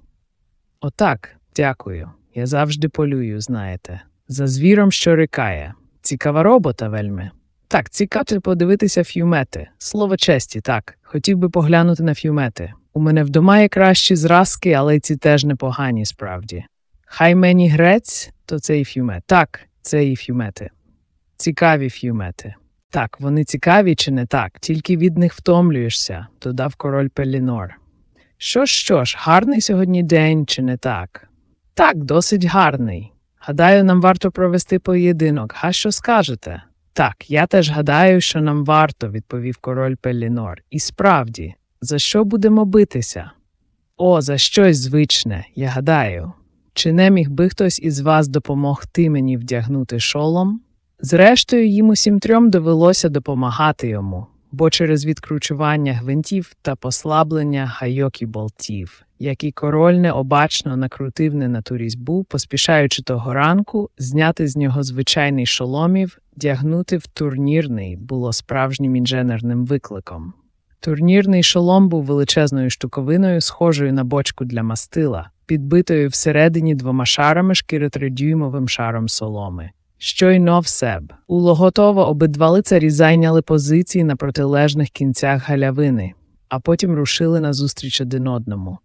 A: Отак, дякую. Я завжди полюю, знаєте. За звіром, що рикає. Цікава робота, вельми. Так, цікаво подивитися фюмети. Слово честі, так. Хотів би поглянути на фюмети. У мене вдома є кращі зразки, але ці теж непогані справді. Хай мені грець, то це і фюмет. Так, це і фюмети. Цікаві фюмети. Так, вони цікаві чи не так, тільки від них втомлюєшся, додав король Пелінор. Що ж, що ж, гарний сьогодні день, чи не так? Так, досить гарний. Гадаю, нам варто провести поєдинок. А що скажете? Так, я теж гадаю, що нам варто, відповів король Пелінор. І справді, за що будемо битися? О, за щось звичне, я гадаю. Чи не міг би хтось із вас допомогти мені вдягнути шолом? Зрештою, їм усім трьом довелося допомагати йому, бо через відкручування гвинтів та послаблення гайок і болтів, які король необачно накрутив не на ту різьбу, поспішаючи того ранку, зняти з нього звичайний шоломів, дягнути в турнірний було справжнім інженерним викликом. Турнірний шолом був величезною штуковиною, схожою на бочку для мастила, підбитою всередині двома шарами шкіри тридюймовим шаром соломи. Щойно все б. Улоготово обидва лицарі зайняли позиції на протилежних кінцях галявини, а потім рушили назустріч один одному.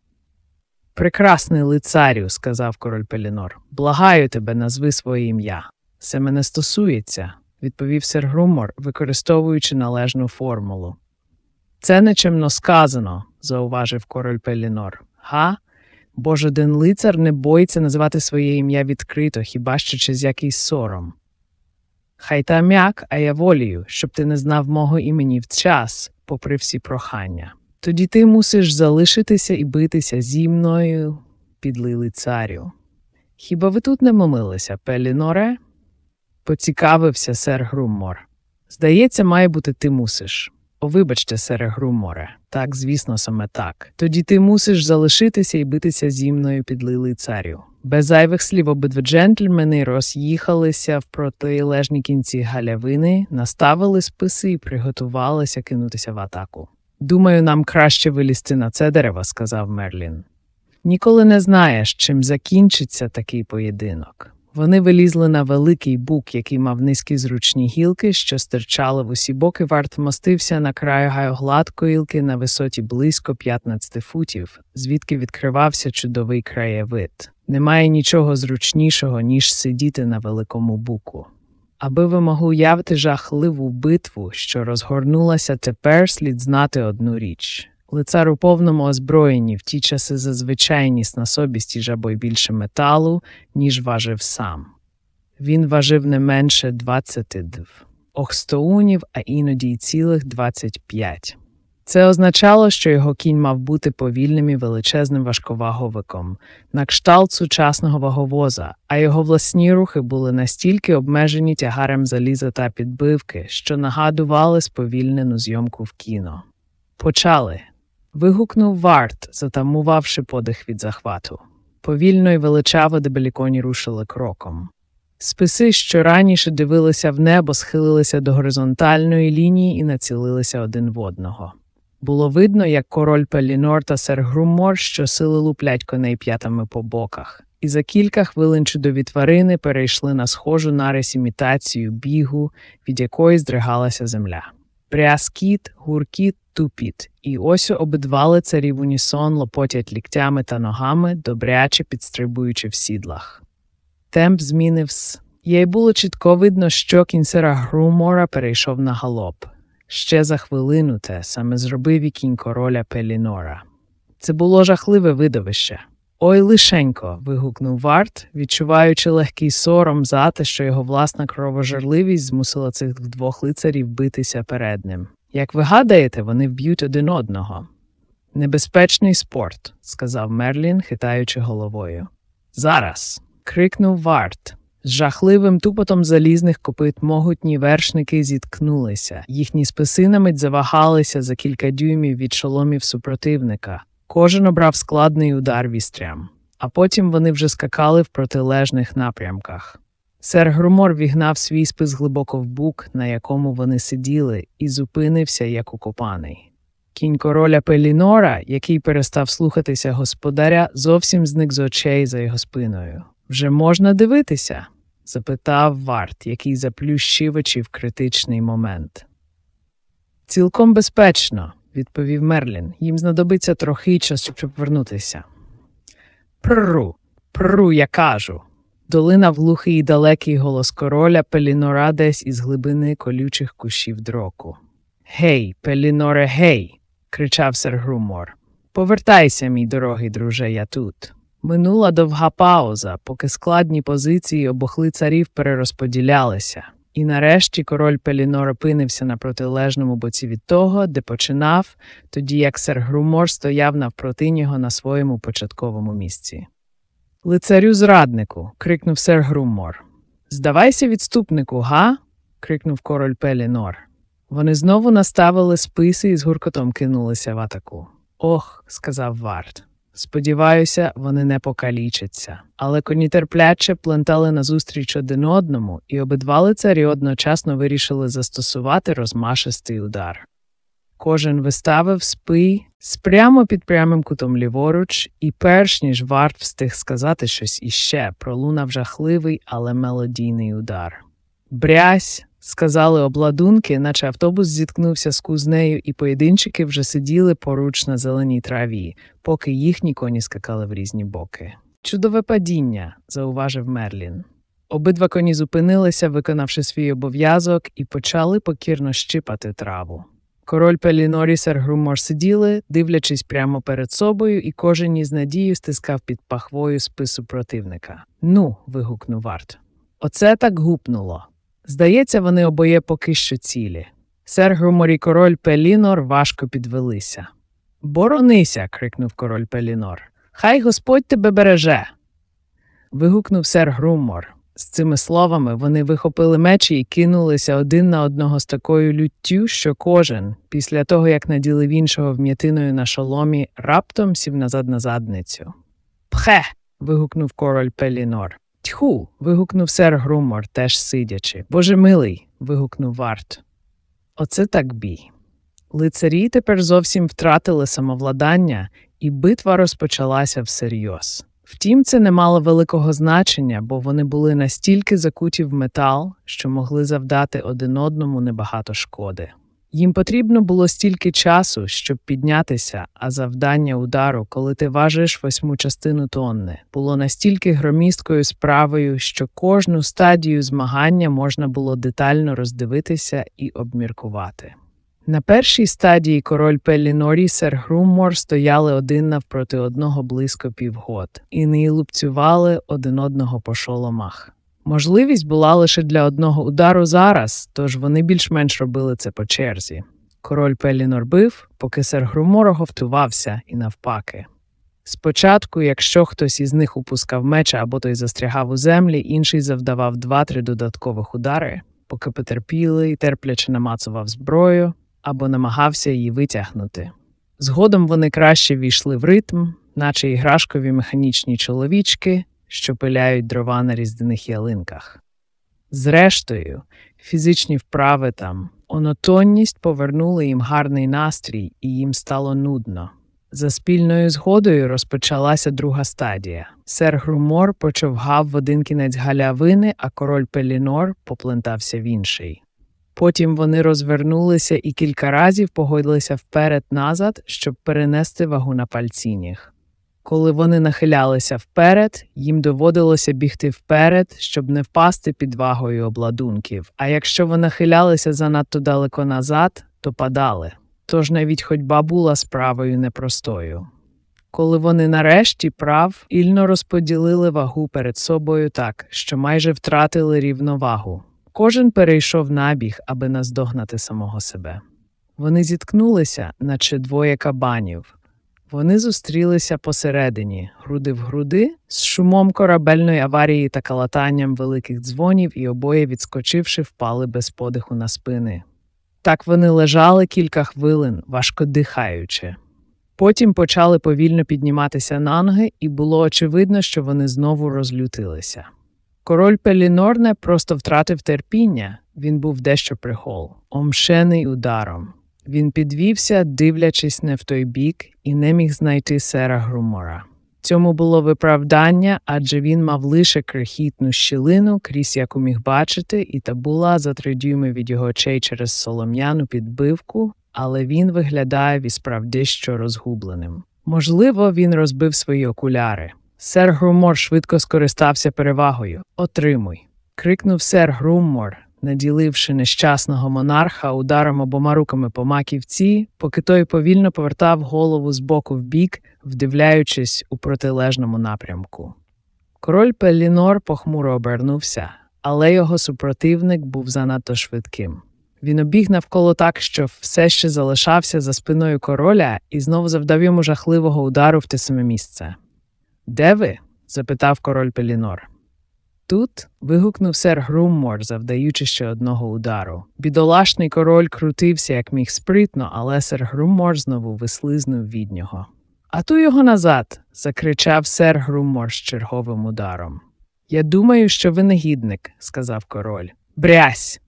A: Прекрасний лицарю, сказав король Пелінор, благаю тебе, назви своє ім'я. Це мене стосується, відповів сер Грумор, використовуючи належну формулу. Це нечемно сказано, зауважив король Пелінор. Га? Бо жоден лицар не боїться називати своє ім'я відкрито, хіба що через якийсь сором. Хай та м'як, а я волію, щоб ти не знав мого імені в час, попри всі прохання. Тоді ти мусиш залишитися і битися зі мною, підлий лицарю. Хіба ви тут не момилися, Пеліноре? Поцікавився сер Груммор. Здається, має бути ти мусиш. Вибачте, сере Груморе. Так, звісно, саме так. Тоді ти мусиш залишитися і битися зі мною підлий лицарю. Без зайвих слів обидва джентльмени роз'їхалися в протилежні кінці галявини, наставили списи і приготувалися кинутися в атаку. Думаю, нам краще вилізти на це дерево, сказав Мерлін. Ніколи не знаєш, чим закінчиться такий поєдинок. Вони вилізли на великий бук, який мав низькі зручні гілки, що стирчали в усі боки. Варт вмостився на краю гайогладкої гілки на висоті близько 15 футів, звідки відкривався чудовий краєвид. Немає нічого зручнішого, ніж сидіти на великому буку. Аби ви могли уявити жахливу битву, що розгорнулася тепер, слід знати одну річ. Лицар у повному озброєнні в ті часи зазвичай ніс на собі стіжабой більше металу, ніж важив сам. Він важив не менше 20 дв, охстоунів, а іноді й цілих 25. Це означало, що його кінь мав бути повільним і величезним важковаговиком, на кшталт сучасного ваговоза, а його власні рухи були настільки обмежені тягарем заліза та підбивки, що нагадували сповільнену зйомку в кіно. Почали. Вигукнув варт, затамувавши подих від захвату. Повільно й величаво дебеліконі рушили кроком. Списи, що раніше дивилися в небо, схилилися до горизонтальної лінії і націлилися один в одного. Було видно, як король Пелінор та сер Груммор щосили луплять коней п'ятами по боках, і за кілька хвилин чудові тварини перейшли на схожу нарис імітацію бігу, від якої здригалася земля. Пряскіт, гуркіт, тупіт, і ось обидва лицарі в унісон лопотять ліктями та ногами, добряче підстрибуючи в сідлах. Темп змінився. Їй було чітко видно, що кінцера Грумора перейшов на галоп. Ще за хвилину те саме зробив і кінь короля Пелінора. Це було жахливе видовище. Ой, лишенько. вигукнув Варт, відчуваючи легкий сором за те, що його власна кровожерливість змусила цих двох лицарів битися перед ним. Як ви гадаєте, вони вб'ють один одного. Небезпечний спорт, сказав Мерлін, хитаючи головою. Зараз. крикнув Варт. З жахливим тупотом залізних копит могутні вершники зіткнулися, їхні списи на мить завагалися за кілька дюймів від шоломів супротивника. Кожен обрав складний удар вістрям, а потім вони вже скакали в протилежних напрямках. Сер Грумор вігнав свій спис глибоко в бук, на якому вони сиділи, і зупинився, як укопаний. Кінь короля Пелінора, який перестав слухатися господаря, зовсім зник з очей за його спиною. Вже можна дивитися? запитав Варт, який заплющив очі в критичний момент. Цілком безпечно, відповів Мерлін. Їм знадобиться трохи часу, щоб повернутися. Прру, прру, я кажу. Долинав глухий далекий голос короля Пелінора десь із глибини колючих кущів дроку. Гей, Пеліноре, гей. кричав сер Грумор. Повертайся, мій дорогий друже, я тут. Минула довга пауза, поки складні позиції обох лицарів перерозподілялися, і нарешті король Пелінор опинився на протилежному боці від того, де починав, тоді як сер Грумор стояв навпроти нього на своєму початковому місці. Лицарю зраднику. крикнув сер Груммор. Здавайся, відступнику, га? крикнув король Пелінор. Вони знову наставили списи і з гуркотом кинулися в атаку. Ох, сказав Варт. Сподіваюся, вони не покалічаться. Але коні терпляче плентали назустріч один одному, і обидва лицарі одночасно вирішили застосувати розмашистий удар. Кожен виставив спий з прямо під прямим кутом ліворуч, і перш ніж варт встиг сказати щось іще, пролунав жахливий, але мелодійний удар. Брязь, сказали обладунки, наче автобус зіткнувся з кузнею, і поєдинчики вже сиділи поруч на зеленій траві, поки їхні коні скакали в різні боки. Чудове падіння, зауважив Мерлін. Обидва коні зупинилися, виконавши свій обов'язок, і почали покірно щипати траву. Король Пелінор і сер Грумор сиділи, дивлячись прямо перед собою, і кожен із надією стискав під пахвою спису противника. Ну. вигукнув Варт. Оце так гупнуло. Здається, вони обоє поки що цілі. Сер Грумор і король Пелінор важко підвелися. Боронися. крикнув король Пелінор. Хай Господь тебе береже. Вигукнув сер Грумор. З цими словами вони вихопили мечі і кинулися один на одного з такою люттю, що кожен, після того як наділив іншого вм'ятиною на шоломі, раптом сів назад на задницю. Пхе. вигукнув король Пелінор. Тьху. вигукнув сер Грумор, теж сидячи. Боже милий. вигукнув варт. Оце так бій. Лицарі тепер зовсім втратили самовладання, і битва розпочалася всерйоз. Втім, це не мало великого значення, бо вони були настільки закуті в метал, що могли завдати один одному небагато шкоди. Їм потрібно було стільки часу, щоб піднятися, а завдання удару, коли ти важиш восьму частину тонни, було настільки громісткою справою, що кожну стадію змагання можна було детально роздивитися і обміркувати. На першій стадії король Пеллінорі і сер Груммор стояли один навпроти одного близько півгод і не лупцювали один одного по шоломах. Можливість була лише для одного удару зараз, тож вони більш-менш робили це по черзі. Король Пелінор бив, поки сер Грумор оговтувався і навпаки. Спочатку, якщо хтось із них упускав меча або той застрягав у землі, інший завдавав два-три додаткових удари, поки потерпілий терпляче намацував зброю, або намагався її витягнути. Згодом вони краще війшли в ритм, наче іграшкові механічні чоловічки, що пиляють дрова на різдвяних ялинках. Зрештою, фізичні вправи там, онотонність повернули їм гарний настрій, і їм стало нудно. За спільною згодою розпочалася друга стадія. Сер Грумор почовгав в один кінець галявини, а король Пелінор поплентався в інший. Потім вони розвернулися і кілька разів погодилися вперед-назад, щоб перенести вагу на пальцініг. Коли вони нахилялися вперед, їм доводилося бігти вперед, щоб не впасти під вагою обладунків, а якщо вони нахилялися занадто далеко назад, то падали. Тож навіть ходьба була справою непростою. Коли вони нарешті прав ільно розподілили вагу перед собою так, що майже втратили рівновагу. Кожен перейшов набіг, аби наздогнати самого себе. Вони зіткнулися, наче двоє кабанів. Вони зустрілися посередині, груди в груди, з шумом корабельної аварії та калатанням великих дзвонів, і обоє, відскочивши, впали без подиху на спини. Так вони лежали кілька хвилин, важко дихаючи. Потім почали повільно підніматися на ноги, і було очевидно, що вони знову розлютилися. Король Пелінорне просто втратив терпіння, він був дещо прихол, омшений ударом. Він підвівся, дивлячись не в той бік, і не міг знайти сера Грумора. Цьому було виправдання, адже він мав лише крихітну щілину, крізь яку міг бачити, і та була за три дюйми від його очей через солом'яну підбивку, але він виглядає і справді що розгубленим. Можливо, він розбив свої окуляри. Сер Грумор швидко скористався перевагою. Отримуй. крикнув сер Груммор, наділивши нещасного монарха ударом обома руками по маківці, поки той повільно повертав голову з боку в бік, вдивляючись у протилежному напрямку. Король Пелінор похмуро обернувся, але його супротивник був занадто швидким. Він обіг навколо так, що все ще залишався за спиною короля і знову завдав йому жахливого удару в те саме місце. Де ви? запитав король Пелінор. Тут вигукнув сер Груммор, завдаючи ще одного удару. Бідолашний король крутився, як міг спритно, але сер Груммор знову вислизнув від нього. А ту його назад. закричав сер Груммор з черговим ударом. Я думаю, що ви негідник, сказав король. Брязь.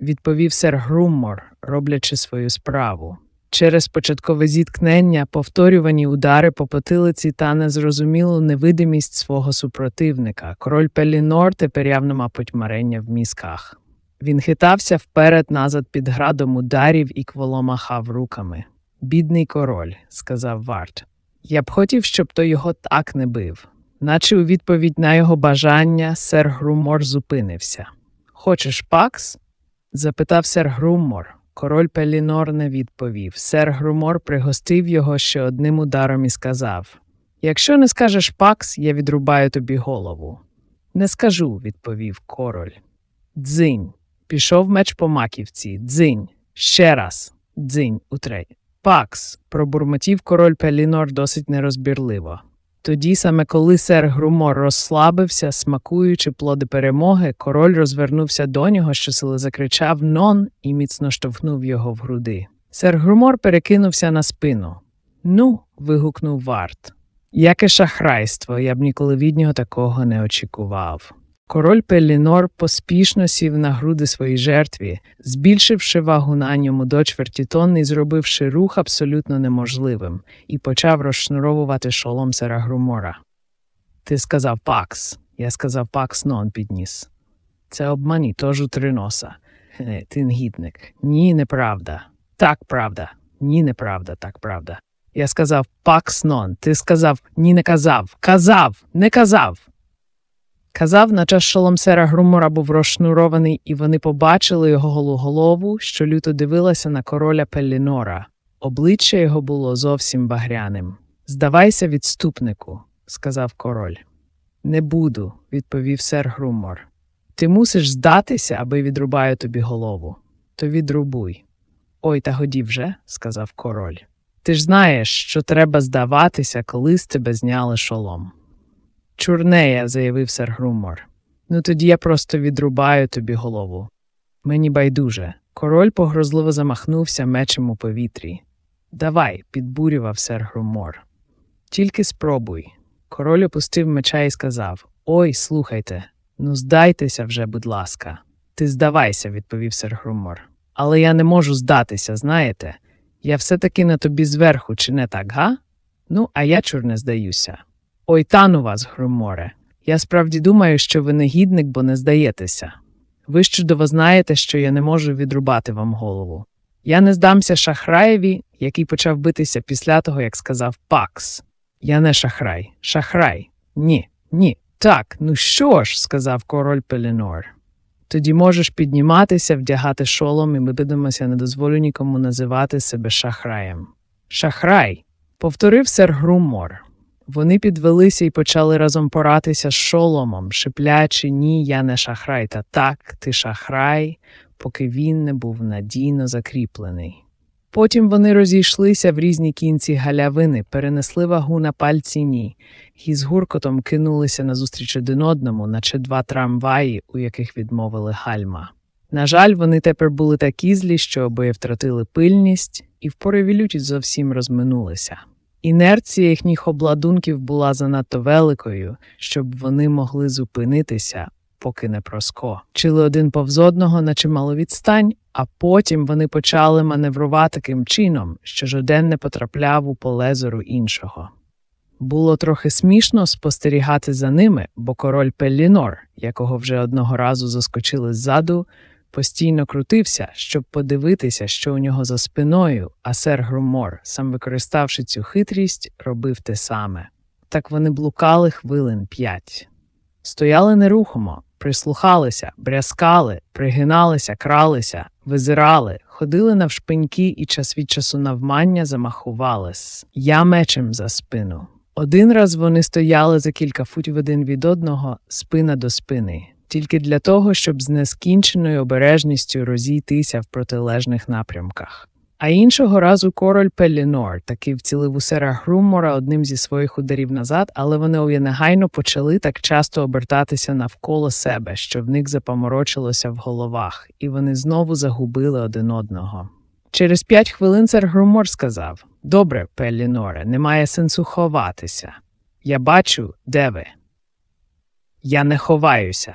A: відповів сер Груммор, роблячи свою справу. Через початкове зіткнення, повторювані удари по потилиці та незрозумілу невидимість свого супротивника, король Пелінор тепер явно мав потьмарення в мізках. Він хитався вперед-назад під градом ударів і кволо махав руками. Бідний король, сказав Варт. Я б хотів, щоб то його так не бив. Наче у відповідь на його бажання сер Грумор зупинився. Хочеш пакс? запитав сер Грумор. Король Пелінор не відповів. Сер Грумор пригостив його ще одним ударом і сказав Якщо не скажеш пакс, я відрубаю тобі голову. Не скажу, відповів король. Дзинь. Пішов меч по маківці. Дзинь. Ще раз. Дзинь. Утретє. Пакс. пробурмотів король Пелінор досить нерозбірливо. Тоді, саме коли сер Грумор розслабився, смакуючи плоди перемоги, король розвернувся до нього, щосили закричав Нон і міцно штовхнув його в груди. Сер Грумор перекинувся на спину. Ну. вигукнув варт. Яке шахрайство, я б ніколи від нього такого не очікував. Король Пелінор поспішно сів на груди своїй жертві, збільшивши вагу на ньому до чверті тонни зробивши рух абсолютно неможливим, і почав розшнуровувати шолом сера Грумора. Ти сказав пакс. Я сказав пакс нон підніс. Це обмані, тож у три носа. Хе, ти негідник. Ні, неправда. Так, правда. Ні, неправда, так правда. Я сказав пакс нон. Ти сказав ні, не казав. Казав, не казав. Казав, наче шолом сера Грумора був розшнурований, і вони побачили його голу голову, що люто дивилася на короля Пеллінора. Обличчя його було зовсім багряним. Здавайся, відступнику, сказав король. Не буду, відповів сер Грумор. Ти мусиш здатися, аби відрубаю тобі голову. То відрубуй. Ой, та годі вже, сказав король. Ти ж знаєш, що треба здаватися, коли з тебе зняли шолом. Чурнея, заявив сер Грумор. Ну тоді я просто відрубаю тобі голову. Мені байдуже. Король погрозливо замахнувся мечем у повітрі. Давай, підбурював сер Грумор. Тільки спробуй. Король опустив меча і сказав Ой, слухайте, ну здайтеся вже, будь ласка. Ти здавайся, відповів сер Грумор. Але я не можу здатися, знаєте? Я все таки на тобі зверху, чи не так, га? Ну, а я чур не здаюся. Ой тану вас, Груморе. Я справді думаю, що ви негідник, бо не здаєтеся. Ви чудово знаєте, що я не можу відрубати вам голову. Я не здамся шахраєві, який почав битися після того, як сказав Пакс. Я не шахрай, шахрай. Ні, ні. Так, ну що ж, сказав король Пелінор. Тоді можеш підніматися, вдягати шолом, і ми будемося не дозволю нікому називати себе шахраєм. Шахрай, повторив сер Грумор. Вони підвелися і почали разом поратися з шоломом, шиплячи ні, я не шахрай, та так, ти шахрай, поки він не був надійно закріплений. Потім вони розійшлися в різні кінці галявини, перенесли вагу на пальці ні, і з гуркотом кинулися назустріч один одному, наче два трамваї, у яких відмовили гальма. На жаль, вони тепер були такі злі, що обоє втратили пильність і в пориві люті зовсім розминулися. Інерція їхніх обладунків була занадто великою, щоб вони могли зупинитися, поки не проско. Чили один повз одного на чималу відстань, а потім вони почали маневрувати таким чином, що жоден не потрапляв у полезору іншого. Було трохи смішно спостерігати за ними, бо король Пеллінор, якого вже одного разу заскочили ззаду, постійно крутився, щоб подивитися, що у нього за спиною, а сер Грумор, сам використавши цю хитрість, робив те саме. Так вони блукали хвилин п'ять. Стояли нерухомо, прислухалися, брязкали, пригиналися, кралися, визирали, ходили навшпиньки і час від часу навмання замахувались. Я мечем за спину. Один раз вони стояли за кілька футів один від одного, спина до спини тільки для того, щоб з нескінченою обережністю розійтися в протилежних напрямках. А іншого разу король Пелінор таки вцілив у сера Грумора одним зі своїх ударів назад, але вони ов'янегайно почали так часто обертатися навколо себе, що в них запоморочилося в головах, і вони знову загубили один одного. Через п'ять хвилин сер Грумор сказав Добре, Пеліноре, немає сенсу ховатися. Я бачу, де ви. Я не ховаюся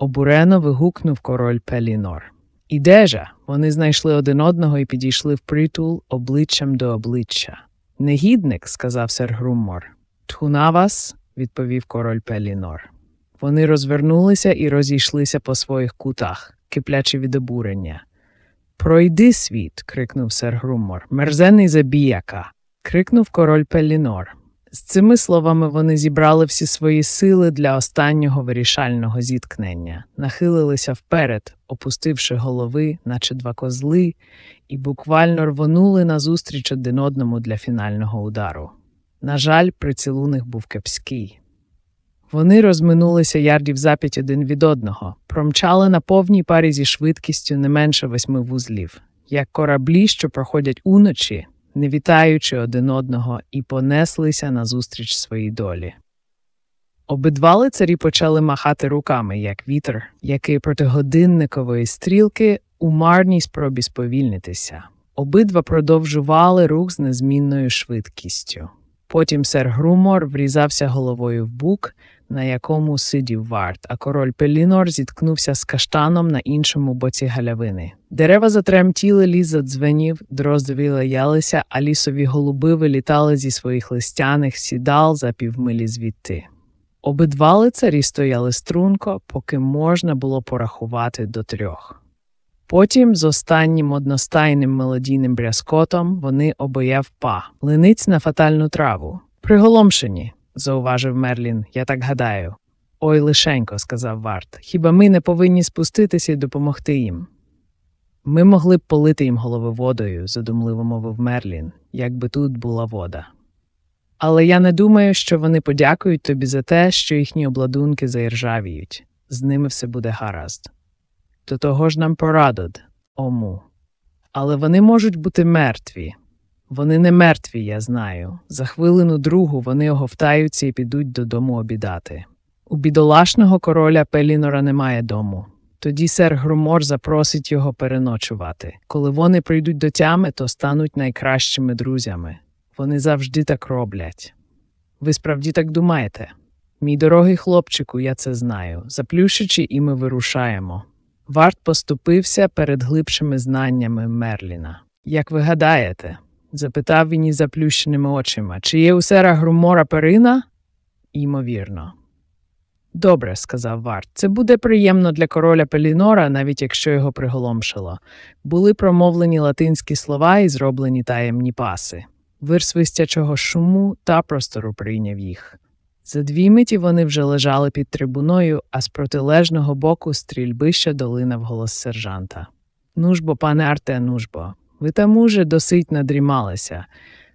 A: обурено вигукнув король Пелінор. Іде же, Вони знайшли один одного і підійшли впритул обличчям до обличчя. Негідник, сказав сер Груммор. Тху на вас, відповів король Пелінор. Вони розвернулися і розійшлися по своїх кутах, киплячи від обурення. Пройди світ. крикнув сер Груммор. Мерзений забіяка. крикнув король Пелінор. З цими словами вони зібрали всі свої сили для останнього вирішального зіткнення, нахилилися вперед, опустивши голови, наче два козли, і буквально рвонули назустріч один одному для фінального удару. На жаль, прицілуних був кепський. Вони розминулися ярдів за п'ять один від одного, промчали на повній парі зі швидкістю не менше восьми вузлів, як кораблі, що проходять уночі, не вітаючи один одного, і понеслися назустріч своїй долі. Обидва лицарі почали махати руками, як вітер, який проти годинникової стрілки у марній спробі сповільнитися. Обидва продовжували рух з незмінною швидкістю. Потім сер Грумор врізався головою в бук, на якому сидів варт, а король Пелінор зіткнувся з каштаном на іншому боці галявини. Дерева затремтіли, ліс задзвенів, дрозди лаялися, а лісові голуби вилітали зі своїх листяних сідал за півмилі звідти. Обидва лицарі стояли струнко, поки можна було порахувати до трьох. Потім, з останнім одностайним мелодійним брязкотом, вони обоє впа, линиць на фатальну траву. Приголомшені, зауважив Мерлін, я так гадаю. Ой, лишенько, сказав Варт. Хіба ми не повинні спуститися і допомогти їм? Ми могли б полити їм голови водою, задумливо мовив Мерлін, якби тут була вода. Але я не думаю, що вони подякують тобі за те, що їхні обладунки заіржавіють. З ними все буде гаразд. До того ж нам порадод, ому. Але вони можуть бути мертві. Вони не мертві, я знаю. За хвилину другу вони оговтаються і підуть додому обідати. У бідолашного короля Пелінора немає дому. Тоді сер Грумор запросить його переночувати. Коли вони прийдуть до тями, то стануть найкращими друзями. Вони завжди так роблять. Ви справді так думаєте? Мій дорогий хлопчику, я це знаю. Заплющичи, і ми вирушаємо. Варт поступився перед глибшими знаннями Мерліна. Як ви гадаєте? Запитав він із заплющеними очима. Чи є у сера Грумора перина? Ймовірно. Добре, сказав Варт. Це буде приємно для короля Пелінора, навіть якщо його приголомшило. Були промовлені латинські слова і зроблені таємні паси. Вир свистячого шуму та простору прийняв їх. За дві миті вони вже лежали під трибуною, а з протилежного боку стрільбища долинав голос сержанта. Нужбо, пане Арте, нужбо, ви там уже досить надрімалися.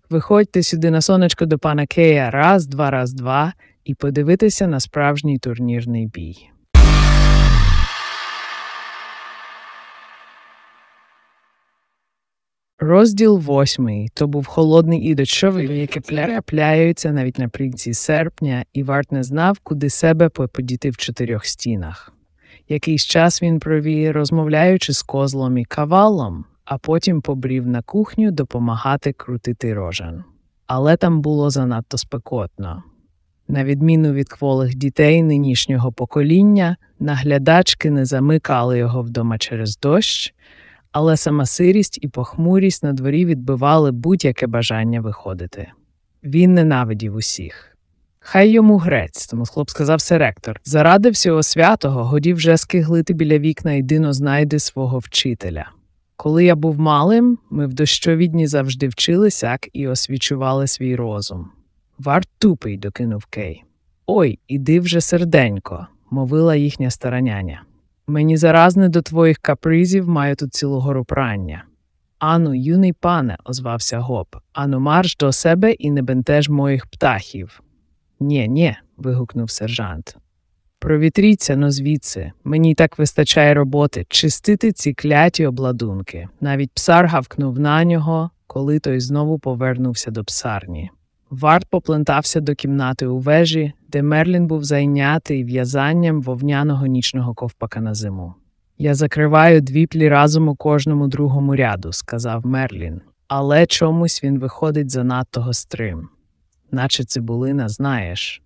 A: Виходьте сюди на сонечко до пана Кея раз, два, раз, два, і подивитися на справжній турнірний бій. Розділ восьмий то був холодний і дощовий, які пляються навіть наприкінці серпня, і варт не знав, куди себе поподіти в чотирьох стінах. Якийсь час він провів, розмовляючи з козлом і кавалом, а потім побрів на кухню допомагати крутити рожен. Але там було занадто спекотно. На відміну від кволих дітей нинішнього покоління, наглядачки не замикали його вдома через дощ, але сама сирість і похмурість на дворі відбивали будь-яке бажання виходити. Він ненавидів усіх. Хай йому грець, тому хлоп сказав ректор. Заради всього святого годів вже скиглити біля вікна і дино знайди свого вчителя. Коли я був малим, ми в дощові дні завжди вчилися і освічували свій розум. Варт тупий, докинув Кей. Ой, іди вже серденько, мовила їхня стараняня. Мені зараз не до твоїх капризів маю тут цілу гору прання. Ану, юний пане, озвався гоп, ану марш до себе і не бентеж моїх птахів. Нє, нє. вигукнув сержант. Провітріться но звідси, мені так вистачає роботи чистити ці кляті обладунки. Навіть псар гавкнув на нього, коли той знову повернувся до псарні. Варт поплентався до кімнати у вежі, де Мерлін був зайнятий в'язанням вовняного нічного ковпака на зиму. Я закриваю дві плі разом у кожному другому ряду, сказав Мерлін, але чомусь він виходить занадто гострим, наче цибулина, знаєш.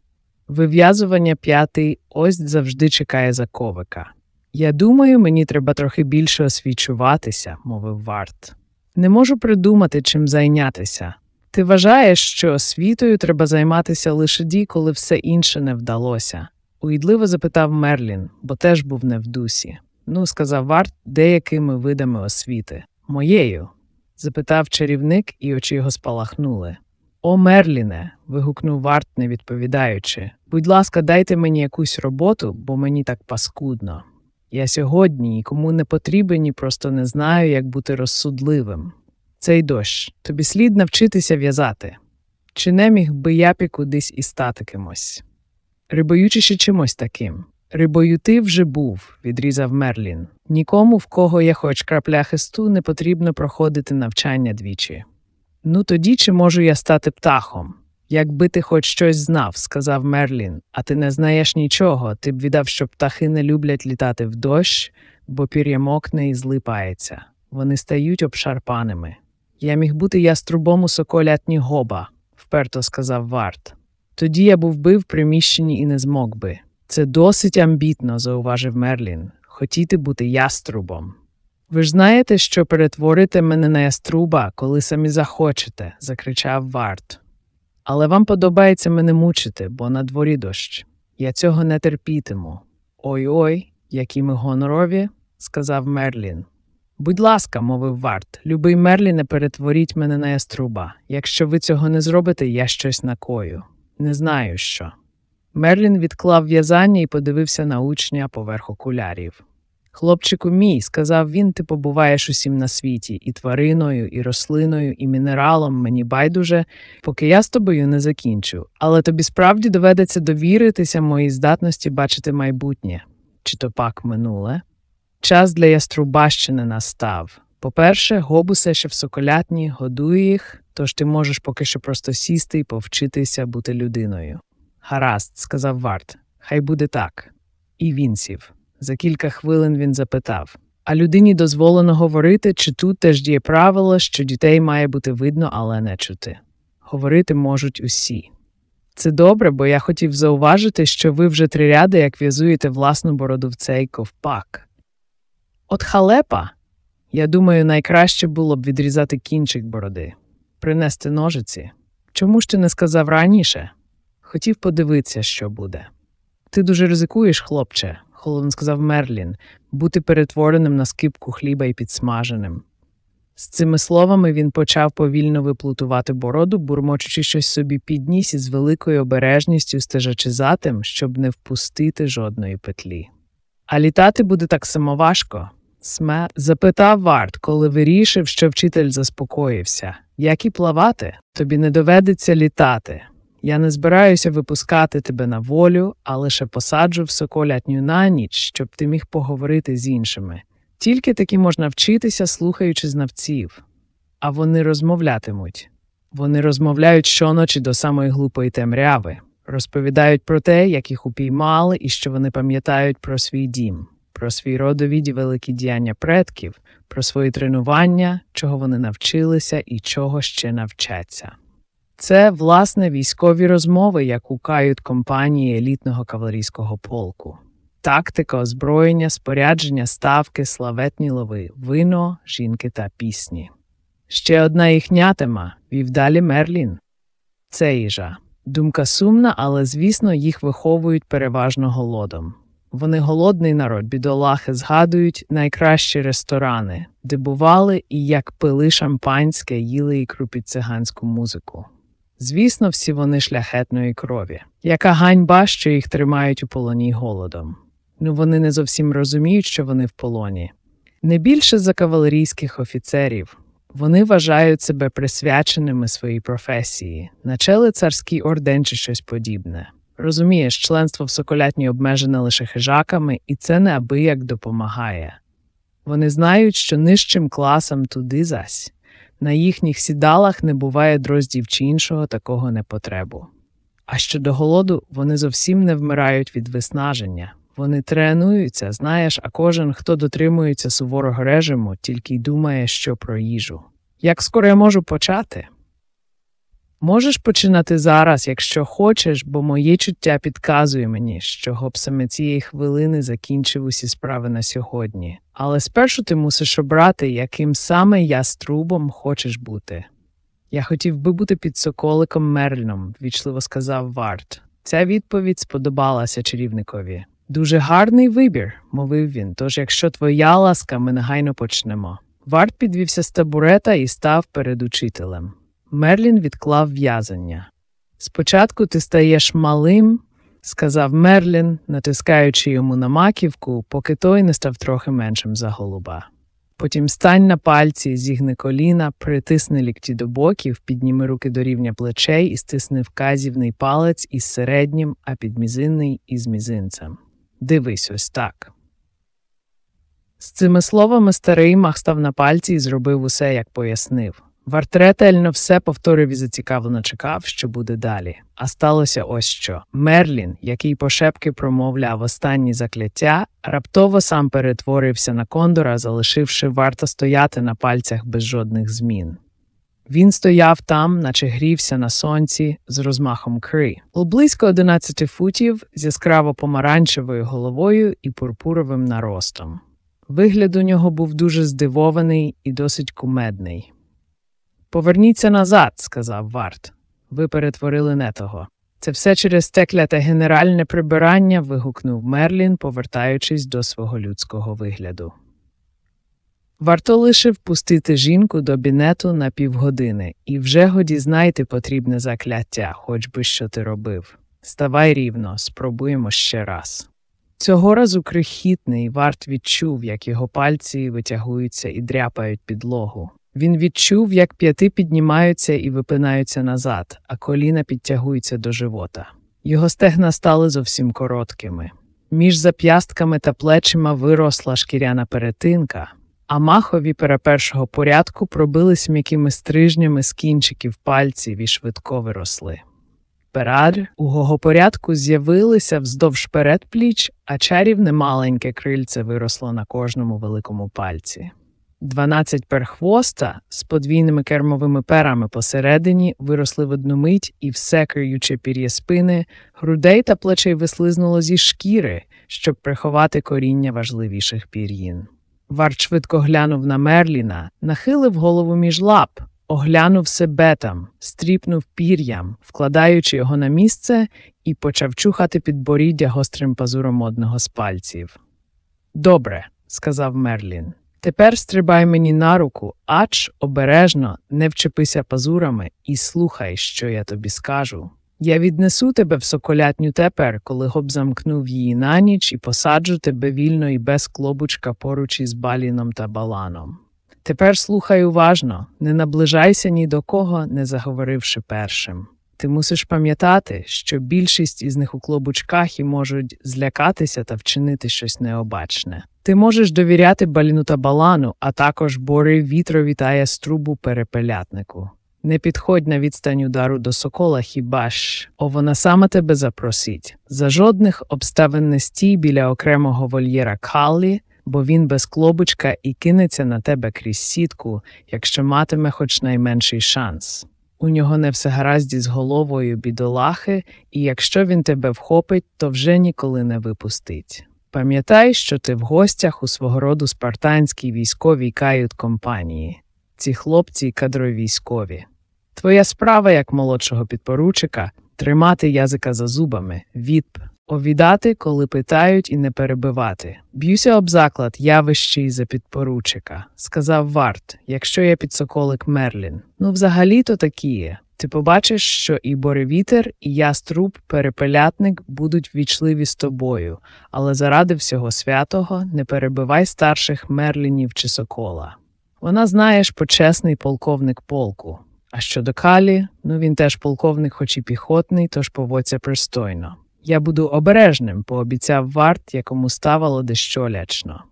A: Вив'язування п'ятий ось завжди чекає за ковика. Я думаю, мені треба трохи більше освічуватися, мовив Варт. Не можу придумати, чим зайнятися. Ти вважаєш, що освітою треба займатися лише ді, коли все інше не вдалося? уїдливо запитав Мерлін, бо теж був не в дусі. Ну, сказав Варт, деякими видами освіти. Моєю? запитав чарівник, і очі його спалахнули. О, Мерліне. вигукнув Варт, не відповідаючи. Будь ласка, дайте мені якусь роботу, бо мені так паскудно. Я сьогодні нікому не потрібен і просто не знаю, як бути розсудливим. Цей дощ, тобі слід навчитися в'язати. Чи не міг би я пі кудись і стати кимось? Рибоючи чимось таким. Рибою ти вже був, відрізав Мерлін. Нікому, в кого є хоч крапля хисту, не потрібно проходити навчання двічі. Ну тоді чи можу я стати птахом? Якби ти хоч щось знав, сказав Мерлін, а ти не знаєш нічого, ти б віддав, що птахи не люблять літати в дощ, бо пір'я мокне і злипається. Вони стають обшарпаними. Я міг бути яструбом у соколятні гоба, вперто сказав Варт. Тоді я був би в приміщенні і не змог би. Це досить амбітно, зауважив Мерлін, хотіти бути яструбом. Ви ж знаєте, що перетворите мене на яструба, коли самі захочете, закричав Варт. Але вам подобається мене мучити, бо на дворі дощ. Я цього не терпітиму. Ой ой, які ми гонорові, сказав Мерлін. Будь ласка, мовив Варт, любий Мерліне, перетворіть мене на яструба. Якщо ви цього не зробите, я щось накою. Не знаю що. Мерлін відклав в'язання і подивився на учня поверх окулярів. Хлопчику мій, сказав він, ти побуваєш усім на світі, і твариною, і рослиною, і мінералом мені байдуже, поки я з тобою не закінчу. Але тобі справді доведеться довіритися моїй здатності бачити майбутнє, чи то пак минуле. Час для яструбащини настав. По-перше, гобусе ще в соколятні, годує їх, тож ти можеш поки що просто сісти і повчитися бути людиною. Гаразд, сказав Варт, хай буде так. І він сів. За кілька хвилин він запитав А людині дозволено говорити, чи тут теж діє правило, що дітей має бути видно, але не чути. Говорити можуть усі. Це добре, бо я хотів зауважити, що ви вже три ряди як в'язуєте власну бороду в цей ковпак. От халепа. Я думаю, найкраще було б відрізати кінчик бороди, принести ножиці. Чому ж ти не сказав раніше? Хотів подивитися, що буде. Ти дуже ризикуєш, хлопче, холодно сказав Мерлін, бути перетвореним на скипку хліба і підсмаженим. З цими словами він почав повільно виплутувати бороду, бурмочучи щось собі під ніс із великою обережністю стежачи за тим, щоб не впустити жодної петлі. А літати буде так само важко. Сме запитав Варт, коли вирішив, що вчитель заспокоївся. Як і плавати, тобі не доведеться літати. Я не збираюся випускати тебе на волю, а лише посаджу в соколятню на ніч, щоб ти міг поговорити з іншими. Тільки таки можна вчитися, слухаючи знавців. А вони розмовлятимуть. Вони розмовляють щоночі до самої глупої темряви, розповідають про те, як їх упіймали і що вони пам'ятають про свій дім, про свій родовід і великі діяння предків, про свої тренування, чого вони навчилися і чого ще навчаться. Це, власне, військові розмови, як у кают компанії елітного кавалерійського полку. Тактика, озброєння, спорядження, ставки, славетні лови, вино, жінки та пісні. Ще одна їхня тема вів далі Мерлін. Це їжа. Думка сумна, але, звісно, їх виховують переважно голодом. Вони голодний народ, бідолахи, згадують найкращі ресторани, де бували і як пили шампанське, їли і крупіть циганську музику. Звісно, всі вони шляхетної крові. Яка ганьба, що їх тримають у полоні голодом. Ну вони не зовсім розуміють, що вони в полоні. Не більше за кавалерійських офіцерів. Вони вважають себе присвяченими своїй професії, начали царський орден чи щось подібне. Розумієш, членство в соколятні обмежене лише хижаками, і це неабияк допомагає. Вони знають, що нижчим класам туди зась. На їхніх сідалах не буває дроздів чи іншого такого непотребу. А щодо голоду, вони зовсім не вмирають від виснаження. Вони тренуються, знаєш, а кожен, хто дотримується суворого режиму, тільки й думає, що про їжу. Як скоро я можу почати? Можеш починати зараз, якщо хочеш, бо моє чуття підказує мені, що гоп саме цієї хвилини закінчив усі справи на сьогодні. Але спершу ти мусиш обрати, яким саме яструбом хочеш бути. Я хотів би бути під соколиком Мерліном, ввічливо сказав Варт. Ця відповідь сподобалася чарівникові. Дуже гарний вибір, мовив він. Тож, якщо твоя ласка, ми негайно почнемо. Варт підвівся з табурета і став перед учителем. Мерлін відклав в'язання. Спочатку ти стаєш малим, сказав Мерлін, натискаючи йому на маківку, поки той не став трохи меншим за голуба. Потім стань на пальці, зігни коліна, притисни лікті до боків, підніми руки до рівня плечей і стисни вказівний палець із середнім, а підмізинний із мізинцем. Дивись ось так. З цими словами старий мах став на пальці і зробив усе, як пояснив. Варт ретельно все повторив і зацікавлено чекав, що буде далі. А сталося ось що. Мерлін, який пошепки промовляв останні закляття, раптово сам перетворився на кондора, залишивши варто стояти на пальцях без жодних змін. Він стояв там, наче грівся на сонці з розмахом кри, у близько 11 футів з яскраво помаранчевою головою і пурпуровим наростом. Вигляд у нього був дуже здивований і досить кумедний. Поверніться назад, сказав Варт. Ви перетворили не того. Це все через те кляте генеральне прибирання. вигукнув Мерлін, повертаючись до свого людського вигляду. Варто лише впустити жінку до бінету на півгодини, і вже годі знайти потрібне закляття, хоч би що ти робив. Ставай рівно, спробуємо ще раз. Цього разу крихітний варт відчув, як його пальці витягуються і дряпають підлогу. Він відчув, як п'яти піднімаються і випинаються назад, а коліна підтягуються до живота. Його стегна стали зовсім короткими. Між зап'ястками та плечима виросла шкіряна перетинка, а махові перепершого порядку пробились м'якими стрижнями з кінчиків пальців і швидко виросли. Перад у порядку з'явилися вздовж передпліч, а чарівне маленьке крильце виросло на кожному великому пальці. Дванадцять пер хвоста з подвійними кермовими перами посередині виросли в одну мить і все криючи пір'я спини, грудей та плечей вислизнуло зі шкіри, щоб приховати коріння важливіших пір'їн. Варт швидко глянув на Мерліна, нахилив голову між лап, оглянув себе там, стріпнув пір'ям, вкладаючи його на місце, і почав чухати підборіддя гострим пазуром одного з пальців. Добре, сказав Мерлін. Тепер стрибай мені на руку, ач обережно не вчепися пазурами і слухай, що я тобі скажу. Я віднесу тебе в соколятню тепер, коли гоб замкнув її на ніч і посаджу тебе вільно і без клобучка поруч із баліном та баланом. Тепер слухай уважно, не наближайся ні до кого, не заговоривши першим. Ти мусиш пам'ятати, що більшість із них у клобучках і можуть злякатися та вчинити щось необачне. Ти можеш довіряти баліну та балану, а також бори вітрові та яструбу перепелятнику. Не підходь на відстань удару до сокола, хіба ж, о вона сама тебе запросить. За жодних обставин не стій біля окремого вольєра Каллі, бо він без клобучка і кинеться на тебе крізь сітку, якщо матиме хоч найменший шанс. У нього не все гаразді з головою бідолахи, і якщо він тебе вхопить, то вже ніколи не випустить. Пам'ятай, що ти в гостях у свого роду спартанській військовій кают компанії. Ці хлопці кадрові військові. Твоя справа, як молодшого підпоручика, тримати язика за зубами, відп, овідати, коли питають, і не перебивати. Б'юся об заклад, я вищий за підпоручика, сказав Варт, якщо я підсоколик Мерлін. Ну, взагалі то такі. Ти побачиш, що і Боревітер, і яструб, перепелятник будуть вічливі з тобою, але заради всього святого не перебивай старших мерлінів чи сокола. Вона, знаєш, почесний полковник полку. А щодо Калі, ну він теж полковник, хоч і піхотний, тож поводься пристойно. Я буду обережним, пообіцяв варт, якому ставало дещо лячно.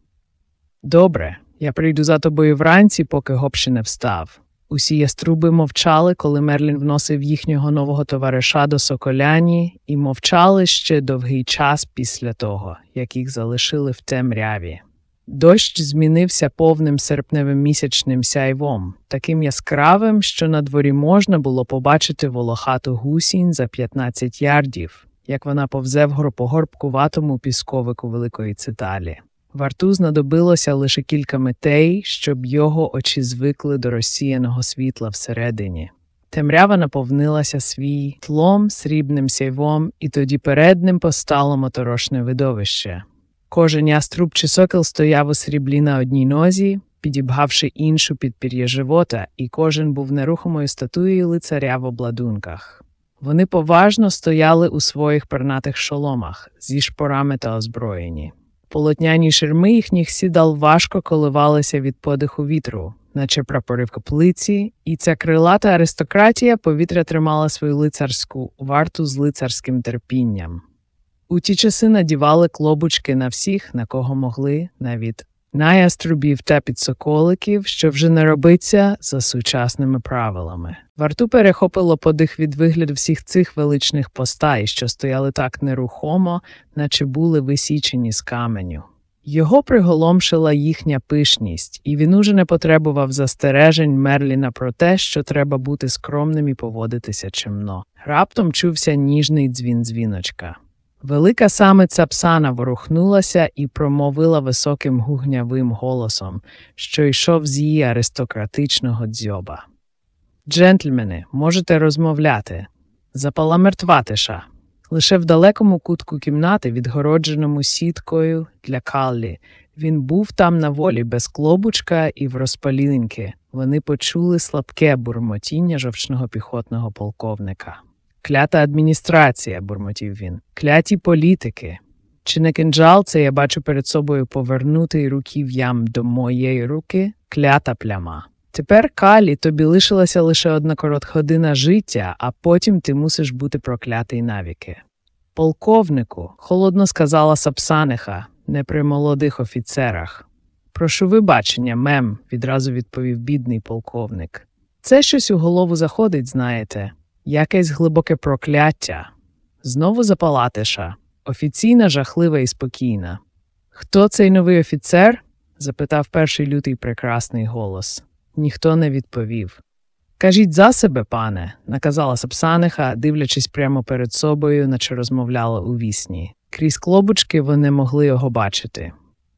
A: Добре, я прийду за тобою вранці, поки гоп не встав. Усі яструби мовчали, коли Мерлін вносив їхнього нового товариша до Соколяні, і мовчали ще довгий час після того, як їх залишили в темряві. Дощ змінився повним серпневим місячним сяйвом, таким яскравим, що на дворі можна було побачити волохату гусінь за 15 ярдів, як вона повзе вгору по горбкуватому пісковику великої циталі. Варту знадобилося лише кілька митей, щоб його очі звикли до розсіяного світла всередині. Темрява наповнилася свій тлом, срібним сяйвом, і тоді перед ним постало моторошне видовище. Кожен яструб чи сокіл стояв у сріблі на одній нозі, підібгавши іншу під пір'я живота, і кожен був нерухомою статуєю лицаря в обладунках. Вони поважно стояли у своїх пернатих шоломах зі шпорами та озброєні. Полотняні ширми їхніх сідал важко коливалися від подиху вітру, наче прапори в каплиці, і ця крилата аристократія повітря тримала свою лицарську варту з лицарським терпінням. У ті часи надівали клобучки на всіх, на кого могли, навіть на яструбів та підсоколиків, що вже не робиться за сучасними правилами. Варту перехопило подих від вигляду всіх цих величних постай, що стояли так нерухомо, наче були висічені з каменю. Його приголомшила їхня пишність, і він уже не потребував застережень Мерліна про те, що треба бути скромним і поводитися чимно. Раптом чувся ніжний дзвін дзвіночка. Велика самиця псана ворухнулася і промовила високим гугнявим голосом, що йшов з її аристократичного дзьоба. Джентльмени, можете розмовляти. Запала мертва тиша. Лише в далекому кутку кімнати, відгородженому сіткою для Каллі, він був там на волі без клобучка і в розпалінки. Вони почули слабке бурмотіння жовчного піхотного полковника. Клята адміністрація, бурмотів він, кляті політики. Чи не кинджал це я бачу перед собою повернутий руків'ям до моєї руки клята пляма. Тепер Калі тобі лишилася лише одна коротходина життя, а потім ти мусиш бути проклятий навіки. Полковнику, холодно сказала Сапсаниха, не при молодих офіцерах. Прошу вибачення, мем, відразу відповів бідний полковник. Це щось у голову заходить, знаєте, якесь глибоке прокляття. Знову запалатиша, офіційна, жахлива і спокійна. Хто цей новий офіцер? запитав перший лютий прекрасний голос. Ніхто не відповів. Кажіть за себе, пане, наказала Сапсаниха, дивлячись прямо перед собою, наче розмовляла у вісні. Крізь клобучки вони могли його бачити.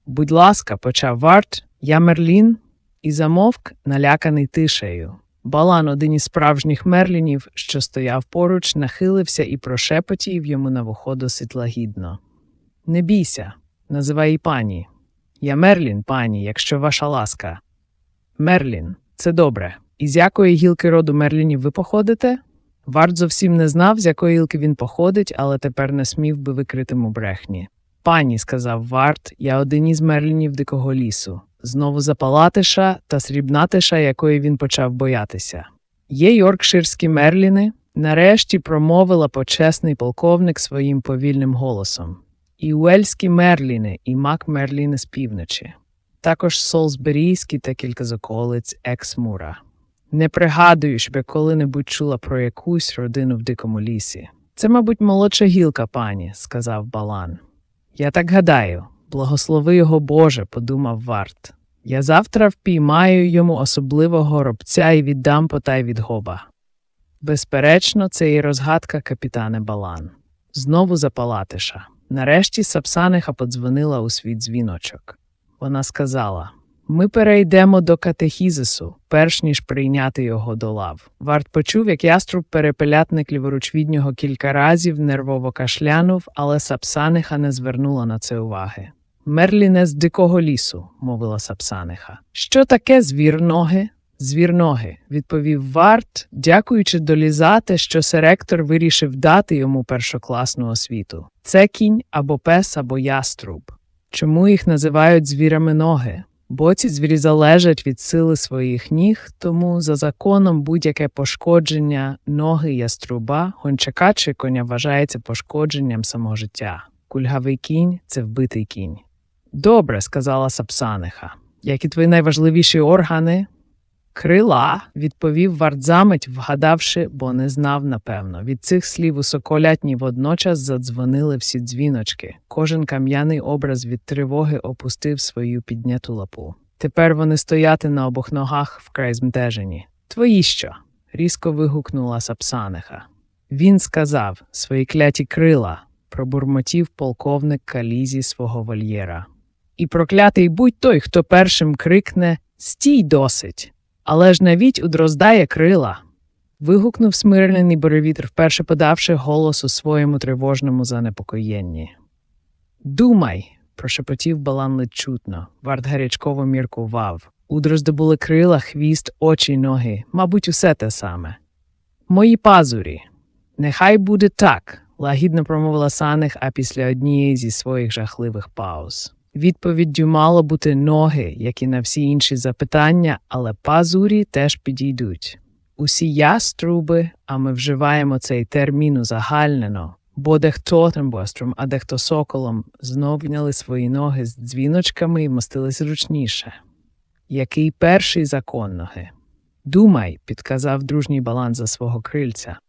A: Будь ласка, почав варт, я Мерлін, і замовк, наляканий тишею. Балан, один із справжніх мерлінів, що стояв поруч, нахилився і прошепотів йому на вухо досить лагідно. Не бійся, називай її пані. Я Мерлін, пані, якщо ваша ласка. Мерлін, це добре. І з якої гілки роду Мерлінів ви походите? Варт зовсім не знав, з якої гілки він походить, але тепер не смів би викрити му брехні. Пані, сказав Варт, я один із Мерлінів дикого лісу. Знову запалатиша та срібнатиша, якої він почав боятися. Є йоркширські Мерліни, нарешті промовила почесний полковник своїм повільним голосом. І уельські Мерліни, і мак Мерліни з півночі. Також Солсберійські та кілька з околиць Ексмура. Не пригадую, щоб я коли-небудь чула про якусь родину в дикому лісі. Це, мабуть, молодша гілка, пані, сказав Балан. Я так гадаю, благослови його Боже, подумав Варт. Я завтра впіймаю йому особливого робця і віддам потай від гоба. Безперечно, це і розгадка капітане Балан. Знову запалатиша. Нарешті Сапсаниха подзвонила у свій дзвіночок. Вона сказала ми перейдемо до катехізису, перш ніж прийняти його до лав. Варт почув, як яструб перепелятник ліворуч від нього кілька разів нервово кашлянув, але Сапсаниха не звернула на це уваги. Мерліне з дикого лісу, мовила Сапсаниха. Що таке звір ноги? Звір ноги, відповів Варт, дякуючи долізати, що серектор вирішив дати йому першокласну освіту. Це кінь або пес, або яструб. Чому їх називають звірами ноги? Бо ці звірі залежать від сили своїх ніг, тому за законом будь-яке пошкодження ноги яструба, гончака чи коня вважається пошкодженням самого життя. Кульгавий кінь це вбитий кінь. Добре, сказала Сапсаниха. Як і твої найважливіші органи? Крила, відповів вартзамить, вгадавши, бо не знав, напевно. Від цих слів у соколятні водночас задзвонили всі дзвіночки. Кожен кам'яний образ від тривоги опустив свою підняту лапу. Тепер вони стояти на обох ногах вкрай збентежені. Твої що? різко вигукнула Сапсаниха. Він сказав свої кляті крила, пробурмотів полковник калізі свого вольєра. І проклятий будь той, хто першим крикне Стій досить. Але ж навіть у дроздає крила. вигукнув смиренний боревітр, вперше подавши голос у своєму тривожному занепокоєнні. Думай, прошепотів балан чутно. Варт гарячково міркував. У дрозди були крила, хвіст, очі й ноги, мабуть, усе те саме. Мої пазурі. Нехай буде так, лагідно промовила Саних, а після однієї зі своїх жахливих пауз. Відповіддю мало бути ноги, як і на всі інші запитання, але пазурі теж підійдуть. Усі яструби, а ми вживаємо цей термін узагальнено, бо дехто трембостром, а дехто соколом знов вняли свої ноги з дзвіночками і мостились ручніше. Який перший закон ноги? Думай, підказав дружній баланс за свого крильця.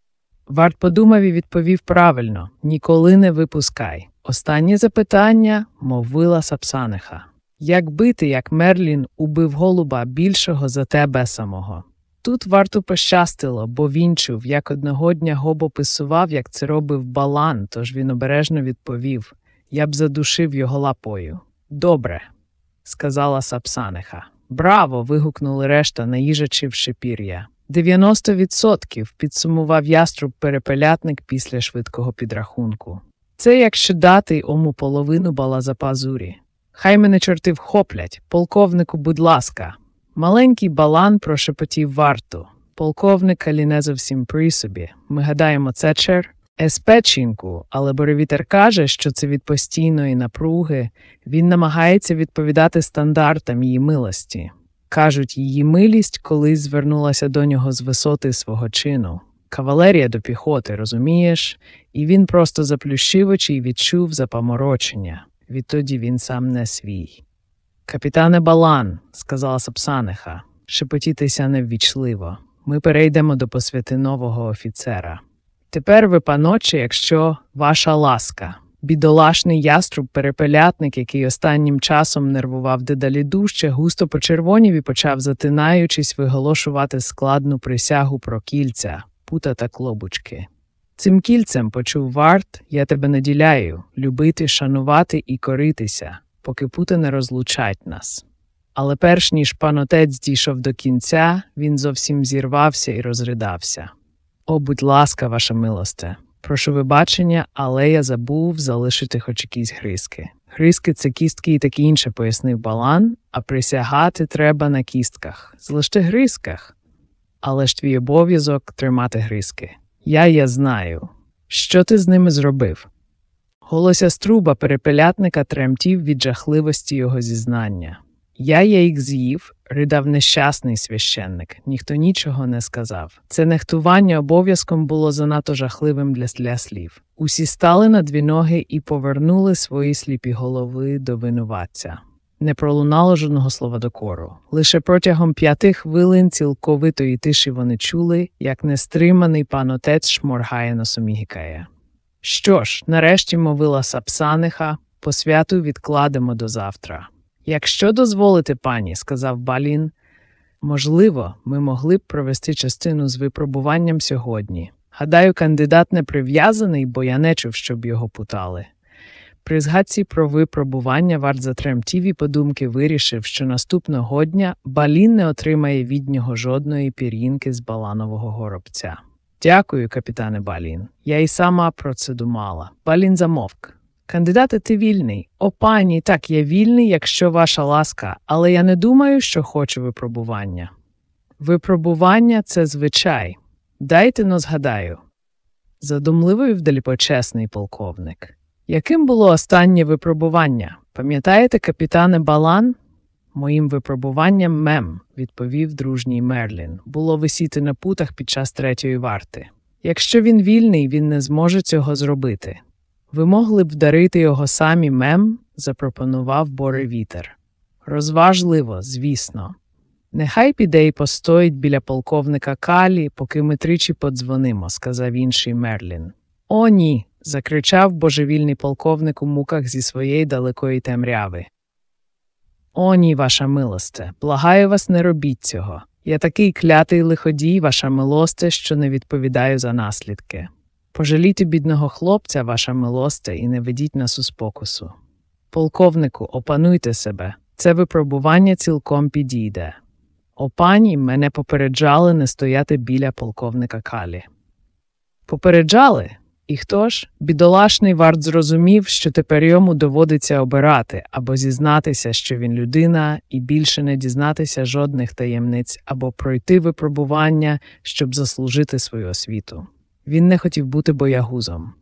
A: Варт подумав і відповів правильно ніколи не випускай. Останнє запитання мовила Сапсаниха. Як бити, як Мерлін убив голуба більшого за тебе самого? Тут варту пощастило, бо він чув, як одного дня Гобо писував, як це робив балан, тож він обережно відповів я б задушив його лапою. Добре, сказала Сапсаниха. Браво! вигукнули решта, наїжачивши пір'я. Дев'яносто відсотків, підсумував яструб перепелятник після швидкого підрахунку. Це якщо дати ому половину бала за пазурі. Хай мене чорти вхоплять, полковнику, будь ласка. Маленький балан прошепотів варту. Полковник алі не зовсім при собі. Ми гадаємо, це чер еспечінку, але Боревітер каже, що це від постійної напруги. Він намагається відповідати стандартам її милості. Кажуть, її милість колись звернулася до нього з висоти свого чину. Кавалерія до піхоти, розумієш? І він просто заплющив очі і відчув запаморочення. Відтоді він сам не свій. Капітане Балан, сказала Сапсаниха, шепотітися неввічливо. Ми перейдемо до посвяти нового офіцера. Тепер ви, паноче, якщо ваша ласка, бідолашний яструб перепелятник, який останнім часом нервував дедалі дужче, густо почервонів і почав, затинаючись, виголошувати складну присягу про кільця, пута та клобучки. Цим кільцем почув варт, я тебе наділяю, любити, шанувати і коритися, поки пута не розлучать нас. Але перш ніж панотець дійшов до кінця, він зовсім зірвався і розридався. О, будь ласка, ваша милосте, прошу вибачення, але я забув залишити хоч якісь гризки. Гризки це кістки і таке інше, пояснив балан, а присягати треба на кістках. Залиште гризках. Але ж твій обов'язок тримати гризки. Я я знаю. Що ти з ними зробив? Голося струба перепелятника тремтів від жахливості його зізнання. Я я їх з'їв, ридав нещасний священник, ніхто нічого не сказав. Це нехтування обов'язком було занадто жахливим для, для слів. Усі стали на дві ноги і повернули свої сліпі голови до винуватця. Не пролунало жодного слова докору. Лише протягом п'яти хвилин цілковитої тиші вони чули, як нестриманий пан отець шморгає носом і гікає. Що ж, нарешті мовила Сапсаниха, посвяту відкладемо до завтра. Якщо дозволите, пані, сказав Балін, можливо, ми могли б провести частину з випробуванням сьогодні. Гадаю, кандидат не прив'язаний, бо я не чув, щоб його путали. При згадці про випробування варт затремтів і подумки вирішив, що наступного дня Балін не отримає від нього жодної пір'їнки з баланового горобця. Дякую, капітане Балін. Я й сама про це думала. Балін замовк. Кандидате, ти вільний. О, пані, так, я вільний, якщо ваша ласка, але я не думаю, що хочу випробування. Випробування це звичай. Дайте но згадаю. Задумливий вдаліпочесний полковник. Яким було останнє випробування? Пам'ятаєте, капітане Балан? Моїм випробуванням мем, відповів дружній Мерлін, було висіти на путах під час третьої варти. Якщо він вільний, він не зможе цього зробити. Ви могли б вдарити його самі мем, запропонував Боревітер. Розважливо, звісно. Нехай піде і постоїть біля полковника Калі, поки ми тричі подзвонимо, сказав інший Мерлін. О, ні. Закричав божевільний полковник у муках зі своєї далекої темряви. О, ні, ваша милосте, благаю вас, не робіть цього. Я такий клятий лиходій, ваша милосте, що не відповідаю за наслідки. Пожалійте бідного хлопця, ваша милосте, і не ведіть нас у спокусу. Полковнику, опануйте себе, це випробування цілком підійде. О пані, мене попереджали не стояти біля полковника Калі. Попереджали? І хто ж? Бідолашний варт зрозумів, що тепер йому доводиться обирати або зізнатися, що він людина, і більше не дізнатися жодних таємниць, або пройти випробування, щоб заслужити свою освіту. Він не хотів бути боягузом.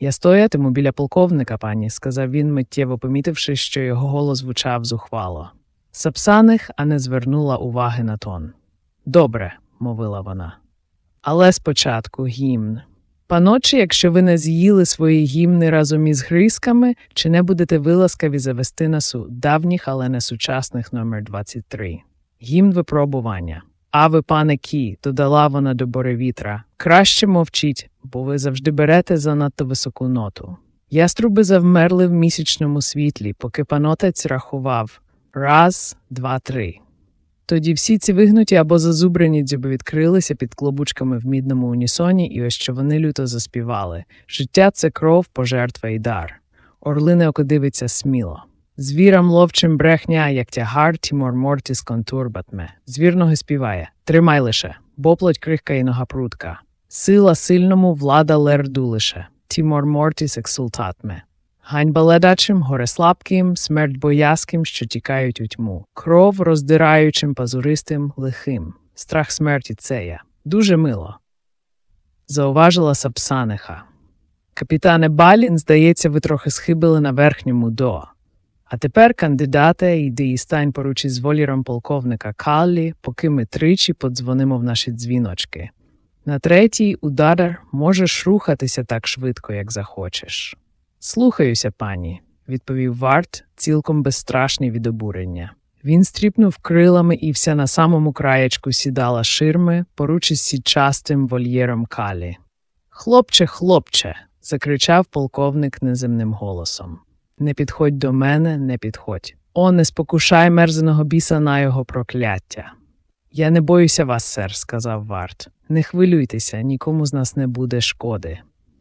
A: Я стоятиму біля полковника, пані, сказав він, миттєво помітивши, що його голос звучав зухвало. Сапсаних, а не звернула уваги на тон. Добре, мовила вона. Але спочатку гімн. Паночі, якщо ви не з'їли свої гімни разом із гризками, чи не будете ви ласкаві завести на суд давніх, але не сучасних номер 23. Гімн випробування. А ви, пане Кі, додала вона до боревітра, краще мовчіть, бо ви завжди берете занадто високу ноту. Яструби завмерли в місячному світлі, поки панотець рахував раз, два, три. Тоді всі ці вигнуті або зазубрені дзюби відкрилися під клобучками в мідному унісоні, і ось що вони люто заспівали Життя це кров, пожертва і дар. Орлине око дивиться сміло. Звірам ловчим брехня, як тягар, Тімор Мортіс контурбатме. Звірного співає Тримай лише, боплоть крихка і нога прутка. Сила сильному, влада лерду лише. Тімор Мортіс ексултатме. Ганьба ледачим, горе слабким, смерть боязким, що тікають у тьму, кров роздираючим, пазуристим, лихим, страх смерті це я. Дуже мило. Зауважила Сапсанеха. Капітане Балін, здається, ви трохи схибили на верхньому до. А тепер, кандидате, йди і стань поруч із воліром полковника Каллі, поки ми тричі подзвонимо в наші дзвіночки. На третій удар можеш рухатися так швидко, як захочеш. Слухаюся, пані, відповів Варт, цілком безстрашний від обурення. Він стріпнув крилами і вся на самому краєчку сідала ширми, поруч із сідчастим вольєром калі. Хлопче, хлопче, закричав полковник неземним голосом. Не підходь до мене, не підходь. О, не спокушай мерзеного біса на його прокляття. Я не боюся вас, сер, сказав Варт. Не хвилюйтеся, нікому з нас не буде шкоди.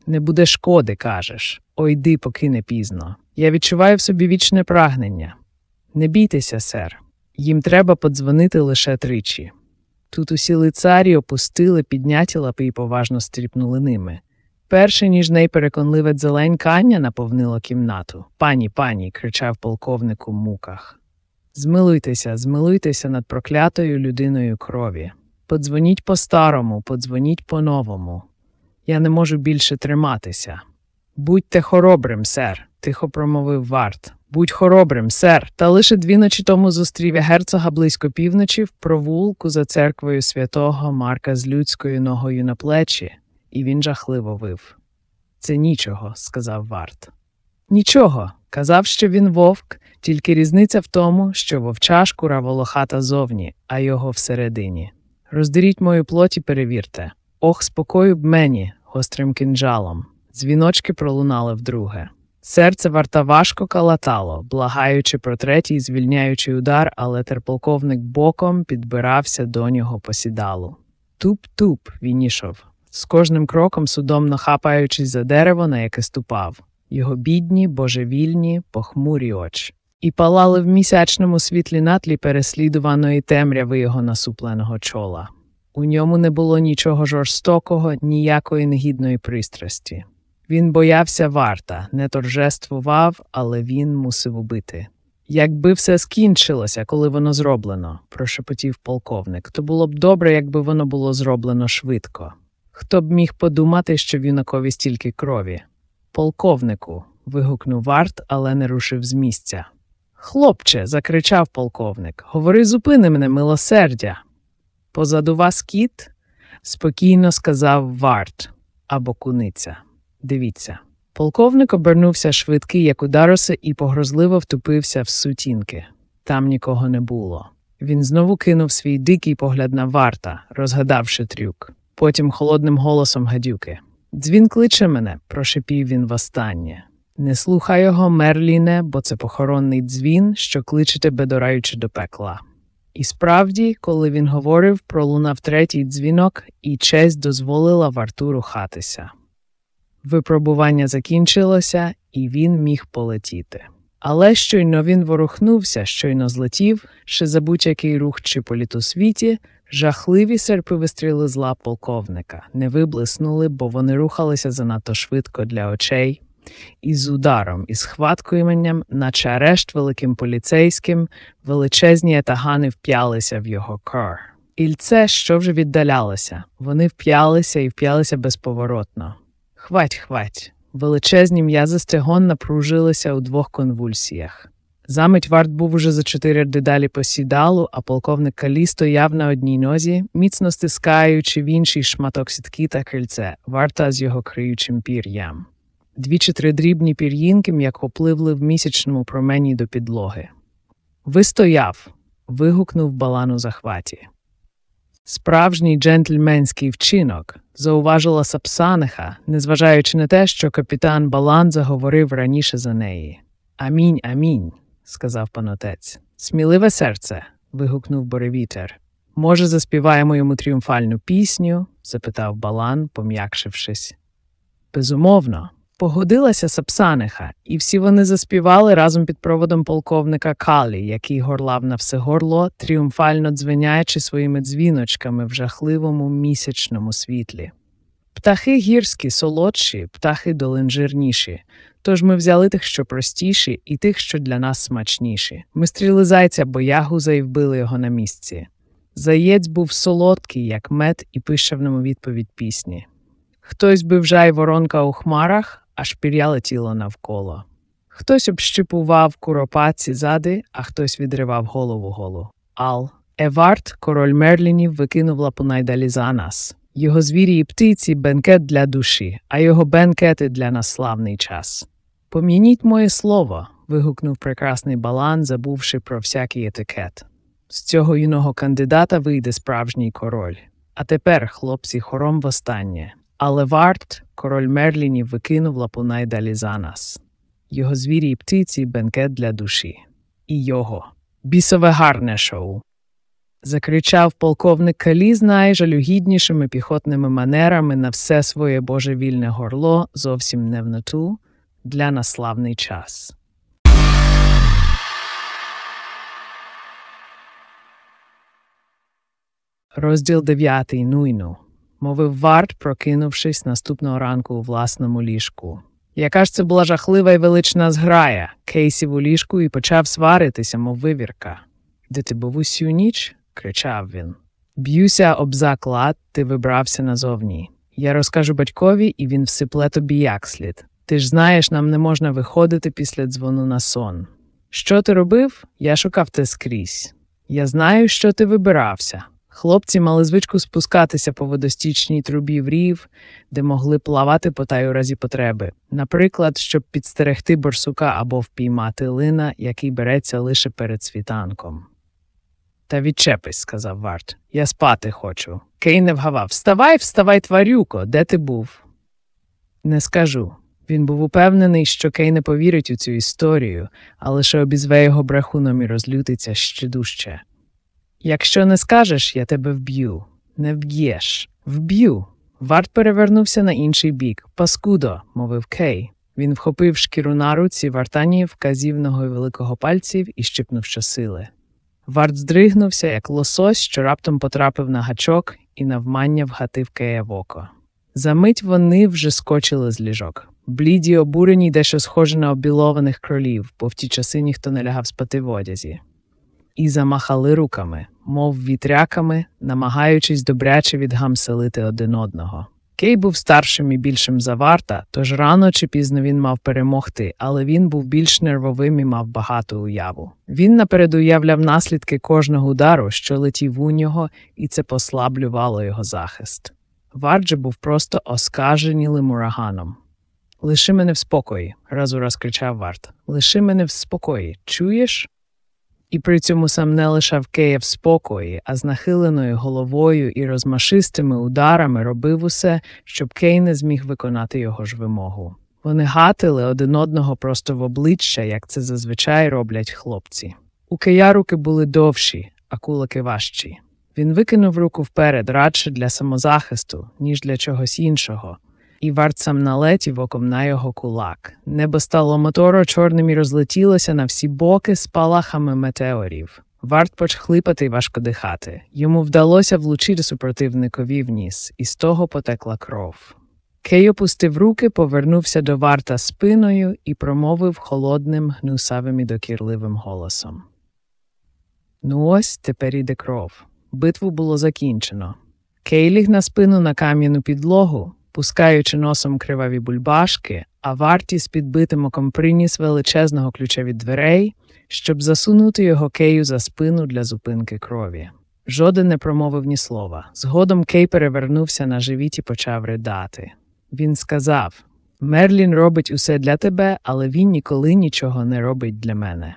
A: Не буде шкоди, кажеш. Ойди, поки не пізно. Я відчуваю в собі вічне прагнення. Не бійтеся, сер. Їм треба подзвонити лише тричі. Тут усі лицарі опустили, підняті лапи і поважно стріпнули ними. Перше ніж найпереконливе дзеленькання наповнило кімнату. Пані, пані, кричав полковник у муках. Змилуйтеся, змилуйтеся над проклятою людиною крові. Подзвоніть по-старому, подзвоніть по-новому. Я не можу більше триматися. Будьте хоробрим, сер, тихо промовив варт. Будь хоробрим, сер. Та лише дві ночі тому зустрів я герцога близько півночі в провулку за церквою святого Марка з людською ногою на плечі, і він жахливо вив. Це нічого, сказав варт. Нічого. Казав, що він вовк, тільки різниця в тому, що вовча шкура волохата зовні, а його всередині. Роздеріть мою плоть і перевірте. Ох, спокою б мені, гострим кинджалом. Дзвіночки пролунали вдруге. Серце варта важко калатало, благаючи про третій звільняючий удар, але терполковник боком підбирався до нього посідалу. Туп-туп він ішов, з кожним кроком судомно хапаючись за дерево, на яке ступав, його бідні, божевільні, похмурі очі. І палали в місячному світлі натлі переслідуваної темряви його насупленого чола. У ньому не було нічого жорстокого, ніякої негідної пристрасті. Він боявся варта, не торжествував, але він мусив убити. Якби все скінчилося, коли воно зроблено, прошепотів полковник, то було б добре, якби воно було зроблено швидко. Хто б міг подумати, що в юнакові стільки крові? Полковнику. вигукнув варт, але не рушив з місця. Хлопче, закричав полковник, говори, зупини мене, милосердя. Позаду вас кіт? спокійно сказав варт або куниця. Дивіться. Полковник обернувся швидкий, як удароси, і погрозливо втупився в сутінки. Там нікого не було. Він знову кинув свій дикий погляд на варта, розгадавши трюк. Потім холодним голосом гадюки. Дзвін кличе мене, прошепів він востаннє. Не слухай його, Мерліне, бо це похоронний дзвін, що кличе тебе, дораючи до пекла. І справді, коли він говорив, пролунав третій дзвінок, і честь дозволила варту рухатися. Випробування закінчилося, і він міг полетіти. Але щойно він ворухнувся, щойно злетів, ще за будь-який рух чи політ у світі, жахливі серпи вистріли з лап полковника, не виблиснули, бо вони рухалися занадто швидко для очей, і з ударом, і схваткуванням, наче арешт великим поліцейським, величезні етагани вп'ялися в його кар. Ільце, що вже віддалялося, вони вп'ялися і вп'ялися безповоротно. Хвать, хвать. Величезні м'язи стегон напружилися у двох конвульсіях. Замить варт був уже за чотири дедалі по сідалу, а полковник Калі стояв на одній нозі, міцно стискаючи в інший шматок сітки та крильце, варта з його криючим пір'ям. Дві чи три дрібні пір'їнки м'яко пливли в місячному промені до підлоги. Вистояв. вигукнув балан у захваті. Справжній джентльменський вчинок, зауважила Сапсаниха, незважаючи на те, що капітан Балан заговорив раніше за неї. Амінь, амінь, сказав панотець. Сміливе серце. вигукнув Боревітер. Може, заспіваємо йому тріумфальну пісню? запитав Балан, пом'якшившись. Безумовно, погодилася Сапсаниха, і всі вони заспівали разом під проводом полковника Калі, який горлав на все горло, тріумфально дзвеняючи своїми дзвіночками в жахливому місячному світлі. Птахи гірські, солодші, птахи долин жирніші. Тож ми взяли тих, що простіші, і тих, що для нас смачніші. Ми стріли зайця, бо ягуза і вбили його на місці. Заєць був солодкий, як мед, і пишав нам у відповідь пісні. Хтось бив жай воронка у хмарах, аж пір'я летіло навколо. Хтось общипував куропатці зади, а хтось відривав голову голу. Ал. Евард, король Мерлінів, викинув лапу найдалі за нас. Його звірі і птиці бенкет для душі, а його бенкети для нас славний час. Пом'яніть моє слово. вигукнув прекрасний балан, забувши про всякий етикет. З цього юного кандидата вийде справжній король. А тепер, хлопці, хором востаннє. Але варт, король Мерлінів, викинув лапу найдалі за нас. Його звірі і птиці бенкет для душі. І його бісове гарне шоу закричав полковник Калі з найжалюгіднішими піхотними манерами на все своє божевільне горло, зовсім не вноту, для наславний час. Розділ дев'ятий Нуйну, мовив Варт, прокинувшись наступного ранку у власному ліжку. Яка ж це була жахлива і велична зграя, Кейсів у ліжку і почав сваритися, мов вивірка. Де ти був усю ніч? кричав він. Б'юся об заклад, ти вибрався назовні. Я розкажу батькові, і він всипле тобі як слід. Ти ж знаєш, нам не можна виходити після дзвону на сон. Що ти робив? Я шукав те скрізь. Я знаю, що ти вибирався. Хлопці мали звичку спускатися по водостічній трубі в рів, де могли плавати по таю разі потреби, наприклад, щоб підстерегти борсука або впіймати лина, який береться лише перед світанком. Та відчепись, сказав Варт. Я спати хочу. Кей не вгавав. Вставай, вставай, тварюко, де ти був? Не скажу. Він був упевнений, що Кей не повірить у цю історію, а лише обізве його брехуном і розлютиться ще дужче. Якщо не скажеш, я тебе вб'ю. Не вб'єш. Вб'ю. Варт перевернувся на інший бік. Паскудо, мовив Кей. Він вхопив шкіру на руці вартані вказівного великого пальців і щипнув щосили. Варт здригнувся, як лосось, що раптом потрапив на гачок і навмання вгатив Кея в око. Замить вони вже скочили з ліжок. Бліді, обурені, дещо схожі на обілованих кролів, бо в ті часи ніхто не лягав спати в одязі, і замахали руками, мов вітряками, намагаючись добряче відгамселити один одного. Кей був старшим і більшим за варта, тож рано чи пізно він мав перемогти, але він був більш нервовим і мав багату уяву. Він наперед уявляв наслідки кожного удару, що летів у нього, і це послаблювало його захист. Варт же був просто оскаженілим ураганом. Лиши мене в спокої, раз у раз кричав Варт. Лиши мене в спокої. Чуєш? І при цьому сам не лишав Кея в спокої, а з нахиленою головою і розмашистими ударами робив усе, щоб Кей не зміг виконати його ж вимогу. Вони гатили один одного просто в обличчя, як це зазвичай роблять хлопці. У Кея руки були довші, а кулаки важчі. Він викинув руку вперед радше для самозахисту, ніж для чогось іншого, і варт сам налетів оком на його кулак. Небо стало моторо чорним і розлетілося на всі боки спалахами метеорів. Варт поч хлипати й важко дихати. Йому вдалося влучити супротивникові в ніс, і з того потекла кров. Кей опустив руки, повернувся до варта спиною і промовив холодним, гнусавим і докірливим голосом. Ну ось тепер іде кров. Битву було закінчено. Кей ліг на спину на кам'яну підлогу, пускаючи носом криваві бульбашки, а варті з підбитим оком приніс величезного ключа від дверей, щоб засунути його Кею за спину для зупинки крові. Жоден не промовив ні слова. Згодом Кей перевернувся на живіт і почав ридати. Він сказав Мерлін робить усе для тебе, але він ніколи нічого не робить для мене.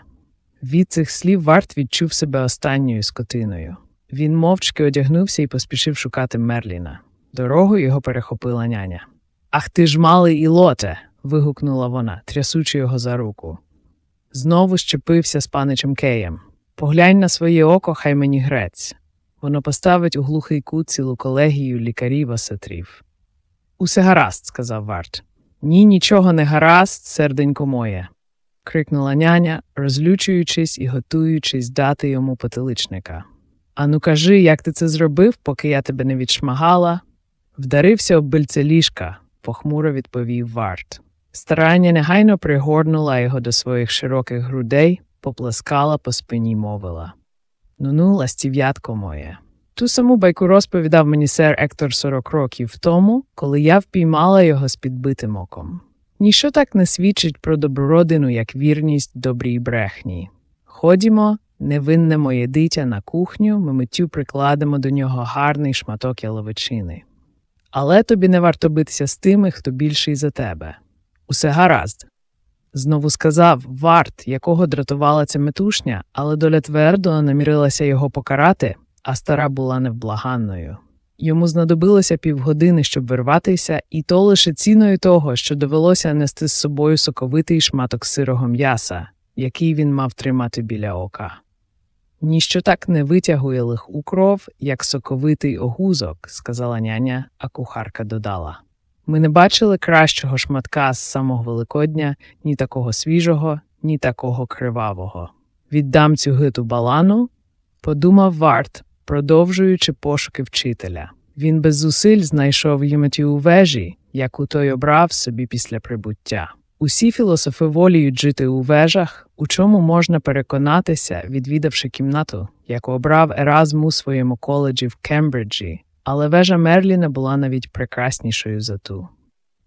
A: Від цих слів Варт відчув себе останньою скотиною. Він мовчки одягнувся і поспішив шукати Мерліна. Дорогу його перехопила няня. Ах ти ж малий ілоте. вигукнула вона, трясучи його за руку. Знову щепився з паничем Кеєм. Поглянь на своє око, хай мені грець. Воно поставить у глухий кут цілу колегію лікарів осетрів. Усе гаразд, сказав Варт. Ні, нічого не гаразд, серденько моє. крикнула няня, розлючуючись і готуючись дати йому потиличника. Ану, кажи, як ти це зробив, поки я тебе не відшмагала? Вдарився об бильце ліжка, похмуро відповів Варт. Старання негайно пригорнула його до своїх широких грудей, поплескала по спині мовила. Ну ну, ластів'ятко моє. Ту саму байку розповідав мені сер Ектор 40 років тому, коли я впіймала його з підбитим оком. Ніщо так не свідчить про добру родину, як вірність добрій брехні. Ходімо, невинне моє дитя на кухню, ми миттю прикладемо до нього гарний шматок яловичини. Але тобі не варто битися з тими, хто більший за тебе. Усе гаразд. Знову сказав варт, якого дратувала ця метушня, але доля твердо намірилася його покарати, а стара була невблаганною. Йому знадобилося півгодини, щоб вирватися, і то лише ціною того, що довелося нести з собою соковитий шматок сирого м'яса, який він мав тримати біля ока. Ніщо так не витягує лиху кров, як соковитий огузок, сказала няня, а кухарка додала. Ми не бачили кращого шматка з самого Великодня, ні такого свіжого, ні такого кривавого. Віддам цю гиту балану, подумав Варт, продовжуючи пошуки вчителя. Він без зусиль знайшов Єметю у вежі, яку той обрав собі після прибуття. Усі філософи воліють жити у вежах, у чому можна переконатися, відвідавши кімнату, яку обрав Еразм у своєму коледжі в Кембриджі, але вежа Мерліна була навіть прекраснішою за ту.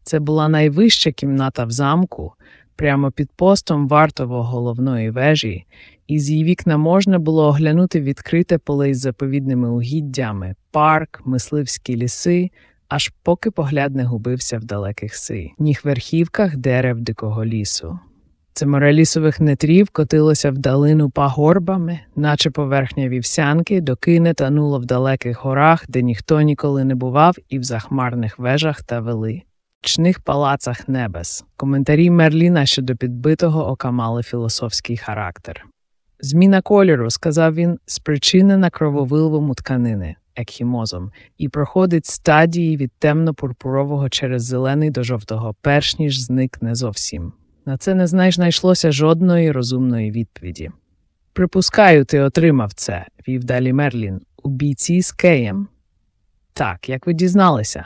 A: Це була найвища кімната в замку, прямо під постом вартового головної вежі, і з її вікна можна було оглянути відкрите поле із заповідними угіддями, парк, мисливські ліси, аж поки погляд не губився в далеких синіх верхівках дерев дикого лісу. Це море лісових нетрів котилося в далину пагорбами, наче поверхня вівсянки, доки не тануло в далеких горах, де ніхто ніколи не бував, і в захмарних вежах та вели. Чних палацах небес. Коментарі Мерліна щодо підбитого ока мали філософський характер. Зміна кольору, сказав він, спричинена крововиловому тканини екхімозом і проходить стадії від темно-пурпурового через зелений до жовтого, перш ніж зникне зовсім. На це не знайшлося жодної розумної відповіді. Припускаю, ти отримав це, вів далі Мерлін, у бійці з Кеєм. Так, як ви дізналися.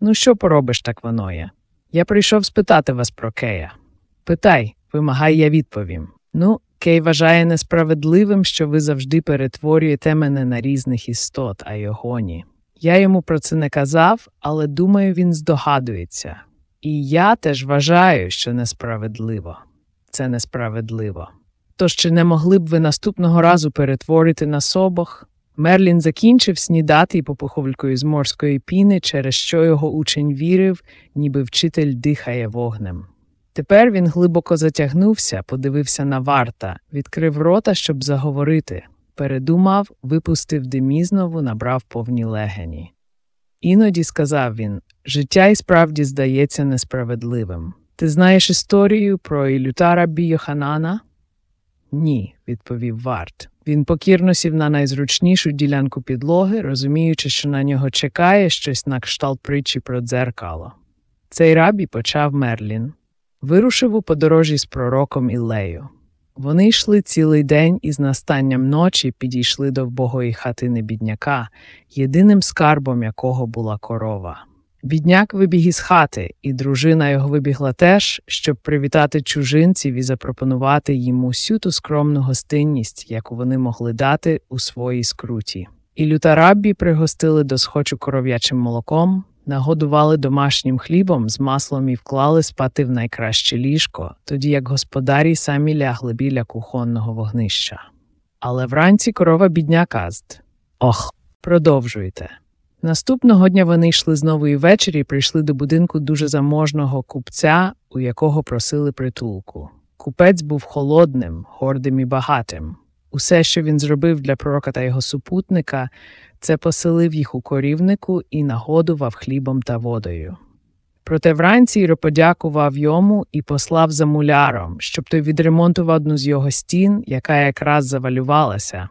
A: Ну, що поробиш, так воно є? Я прийшов спитати вас про Кея. Питай, вимагай, я відповім. Ну, Кей вважає несправедливим, що ви завжди перетворюєте мене на різних істот, а його ні. Я йому про це не казав, але думаю, він здогадується. І я теж вважаю, що несправедливо. Це несправедливо. Тож чи не могли б ви наступного разу перетворити нас обох? Мерлін закінчив снідати і попуховлькою з морської піни, через що його учень вірив, ніби вчитель дихає вогнем. Тепер він глибоко затягнувся, подивився на варта, відкрив рота, щоб заговорити. Передумав, випустив димі знову, набрав повні легені. Іноді сказав він життя і справді здається несправедливим. Ти знаєш історію про Ілютара Біоханана? Ні, відповів Варт. Він покірно сів на найзручнішу ділянку підлоги, розуміючи, що на нього чекає щось на кшталт притчі про дзеркало. Цей рабі почав Мерлін. Вирушив у подорожі з пророком Ілею. Вони йшли цілий день і з настанням ночі підійшли до вбогої хатини бідняка, єдиним скарбом якого була корова. Бідняк вибіг із хати, і дружина його вибігла теж, щоб привітати чужинців і запропонувати їм усю ту скромну гостинність, яку вони могли дати у своїй скруті. І лютараббі пригостили до схочу коров'ячим молоком, нагодували домашнім хлібом з маслом і вклали спати в найкраще ліжко, тоді як господарі самі лягли біля кухонного вогнища. Але вранці корова бідня казд. Ох, продовжуйте. Наступного дня вони йшли знову і ввечері прийшли до будинку дуже заможного купця, у якого просили притулку. Купець був холодним, гордим і багатим. Усе, що він зробив для пророка та його супутника, це поселив їх у корівнику і нагодував хлібом та водою. Проте вранці Іро подякував йому і послав за муляром, щоб той відремонтував одну з його стін, яка якраз завалювалася,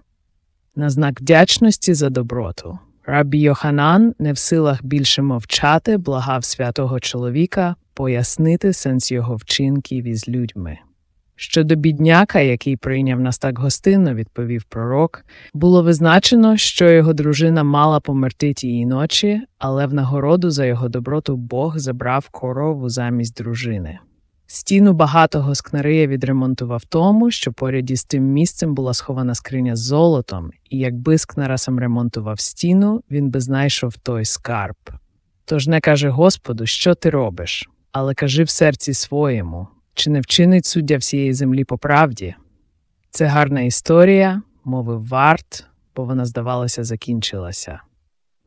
A: на знак вдячності за доброту. Рабі Йоханан, не в силах більше мовчати, благав святого чоловіка пояснити сенс його вчинків із людьми. Щодо бідняка, який прийняв нас так гостинно, відповів пророк, було визначено, що його дружина мала померти тієї ночі, але в нагороду за його доброту Бог забрав корову замість дружини. Стіну багатого скнария відремонтував тому, що поряд із тим місцем була схована скриня з золотом, і якби скнара сам ремонтував стіну, він би знайшов той скарб. Тож не каже Господу, що ти робиш, але кажи в серці своєму чи не вчинить суддя всієї землі по правді? Це гарна історія, мовив Варт, бо вона, здавалося, закінчилася.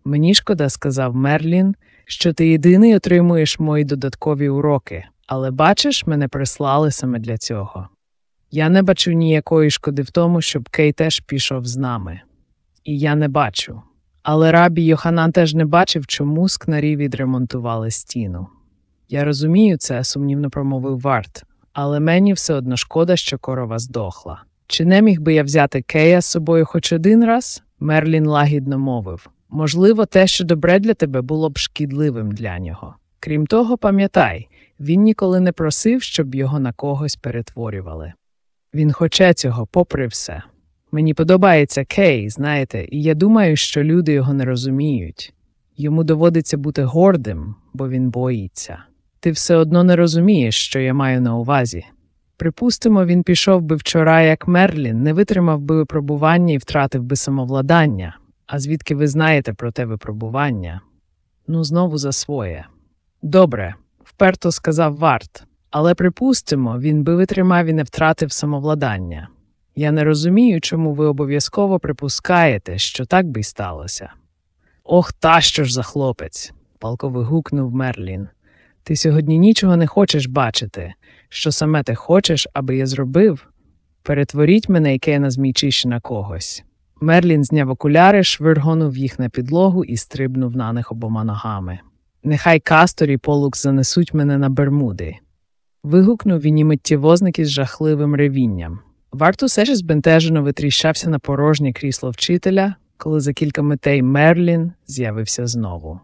A: Мені шкода, сказав Мерлін, що ти єдиний отримуєш мої додаткові уроки, але бачиш, мене прислали саме для цього. Я не бачу ніякої шкоди в тому, щоб Кей теж пішов з нами. І я не бачу. Але рабі Йоханан теж не бачив, чому скнарі відремонтували стіну. Я розумію це, сумнівно промовив Варт, але мені все одно шкода, що корова здохла. Чи не міг би я взяти Кея з собою хоч один раз? Мерлін лагідно мовив. Можливо, те, що добре для тебе, було б шкідливим для нього. Крім того, пам'ятай, він ніколи не просив, щоб його на когось перетворювали. Він хоче цього, попри все. Мені подобається Кей, знаєте, і я думаю, що люди його не розуміють. Йому доводиться бути гордим, бо він боїться. Ти все одно не розумієш, що я маю на увазі. Припустимо, він пішов би вчора, як Мерлін, не витримав би випробування і втратив би самовладання. А звідки ви знаєте про те випробування? Ну, знову за своє. Добре, вперто сказав Варт, але припустимо, він би витримав і не втратив самовладання. Я не розумію, чому ви обов'язково припускаєте, що так би й сталося. Ох, та що ж за хлопець, палко вигукнув Мерлін. Ти сьогодні нічого не хочеш бачити, що саме ти хочеш, аби я зробив. Перетворіть мене яке на змійчище на когось. Мерлін зняв окуляри, швиргонув їх на підлогу і стрибнув на них обома ногами. Нехай Кастор і полукс занесуть мене на Бермуди. Вигукнув він і миттєвозник із жахливим ревінням. Варт усе ж збентежено витріщався на порожнє крісло вчителя, коли за кілька митей Мерлін з'явився знову.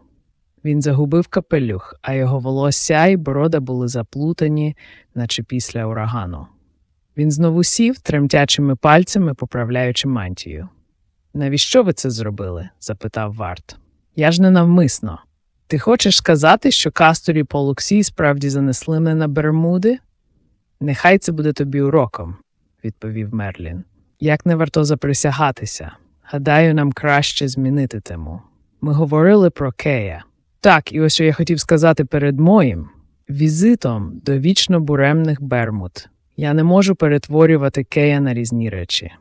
A: Він загубив капелюх, а його волосся і борода були заплутані, наче після урагану. Він знову сів, тремтячими пальцями поправляючи мантію. Навіщо ви це зробили? запитав Варт. Я ж не навмисно. Ти хочеш сказати, що Касторі Полуксі справді занесли мене на Бермуди? Нехай це буде тобі уроком, відповів Мерлін. Як не варто заприсягатися. Гадаю, нам краще змінити тему. Ми говорили про Кея. Так, і ось що я хотів сказати перед моїм візитом до вічно буремних Бермуд. Я не можу перетворювати Кея на різні речі.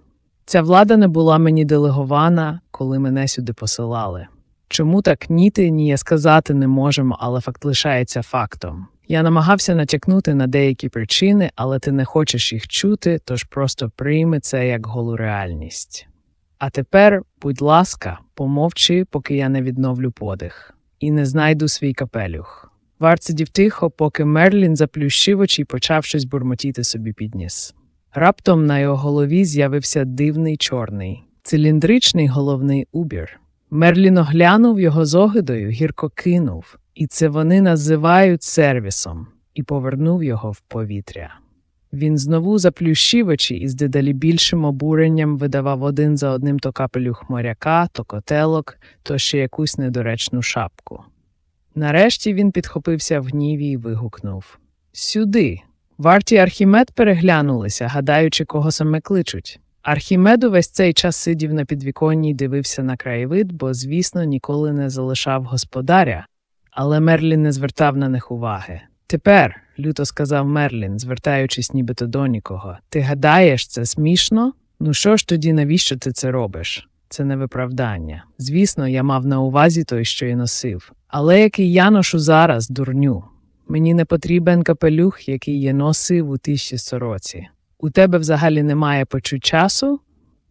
A: Ця влада не була мені делегована, коли мене сюди посилали. Чому так ні ти, ні я сказати не можемо, але факт лишається фактом. Я намагався натякнути на деякі причини, але ти не хочеш їх чути, тож просто прийми це як голу реальність. А тепер, будь ласка, помовчи, поки я не відновлю подих, і не знайду свій капелюх. Варт сидів тихо, поки Мерлін заплющив очі і почав щось бурмотіти собі під ніс. Раптом на його голові з'явився дивний чорний, циліндричний головний убір. Мерлін оглянув його з огидою, гірко кинув, і це вони називають сервісом, і повернув його в повітря. Він знову заплющив очі і з дедалі більшим обуренням видавав один за одним то капелюх моряка, то котелок, то ще якусь недоречну шапку. Нарешті він підхопився в гніві і вигукнув Сюди. Варті Архімед переглянулися, гадаючи, кого саме кличуть. Архімед увесь цей час сидів на підвіконні й дивився на краєвид, бо, звісно, ніколи не залишав господаря, але Мерлін не звертав на них уваги. Тепер, люто сказав Мерлін, звертаючись нібито до нікого, ти гадаєш, це смішно? Ну що ж тоді, навіщо ти це робиш? Це не виправдання. Звісно, я мав на увазі той, що й носив. Але який я ношу зараз, дурню. Мені не потрібен капелюх, який я носив у тиші сороці. У тебе взагалі немає почуть часу?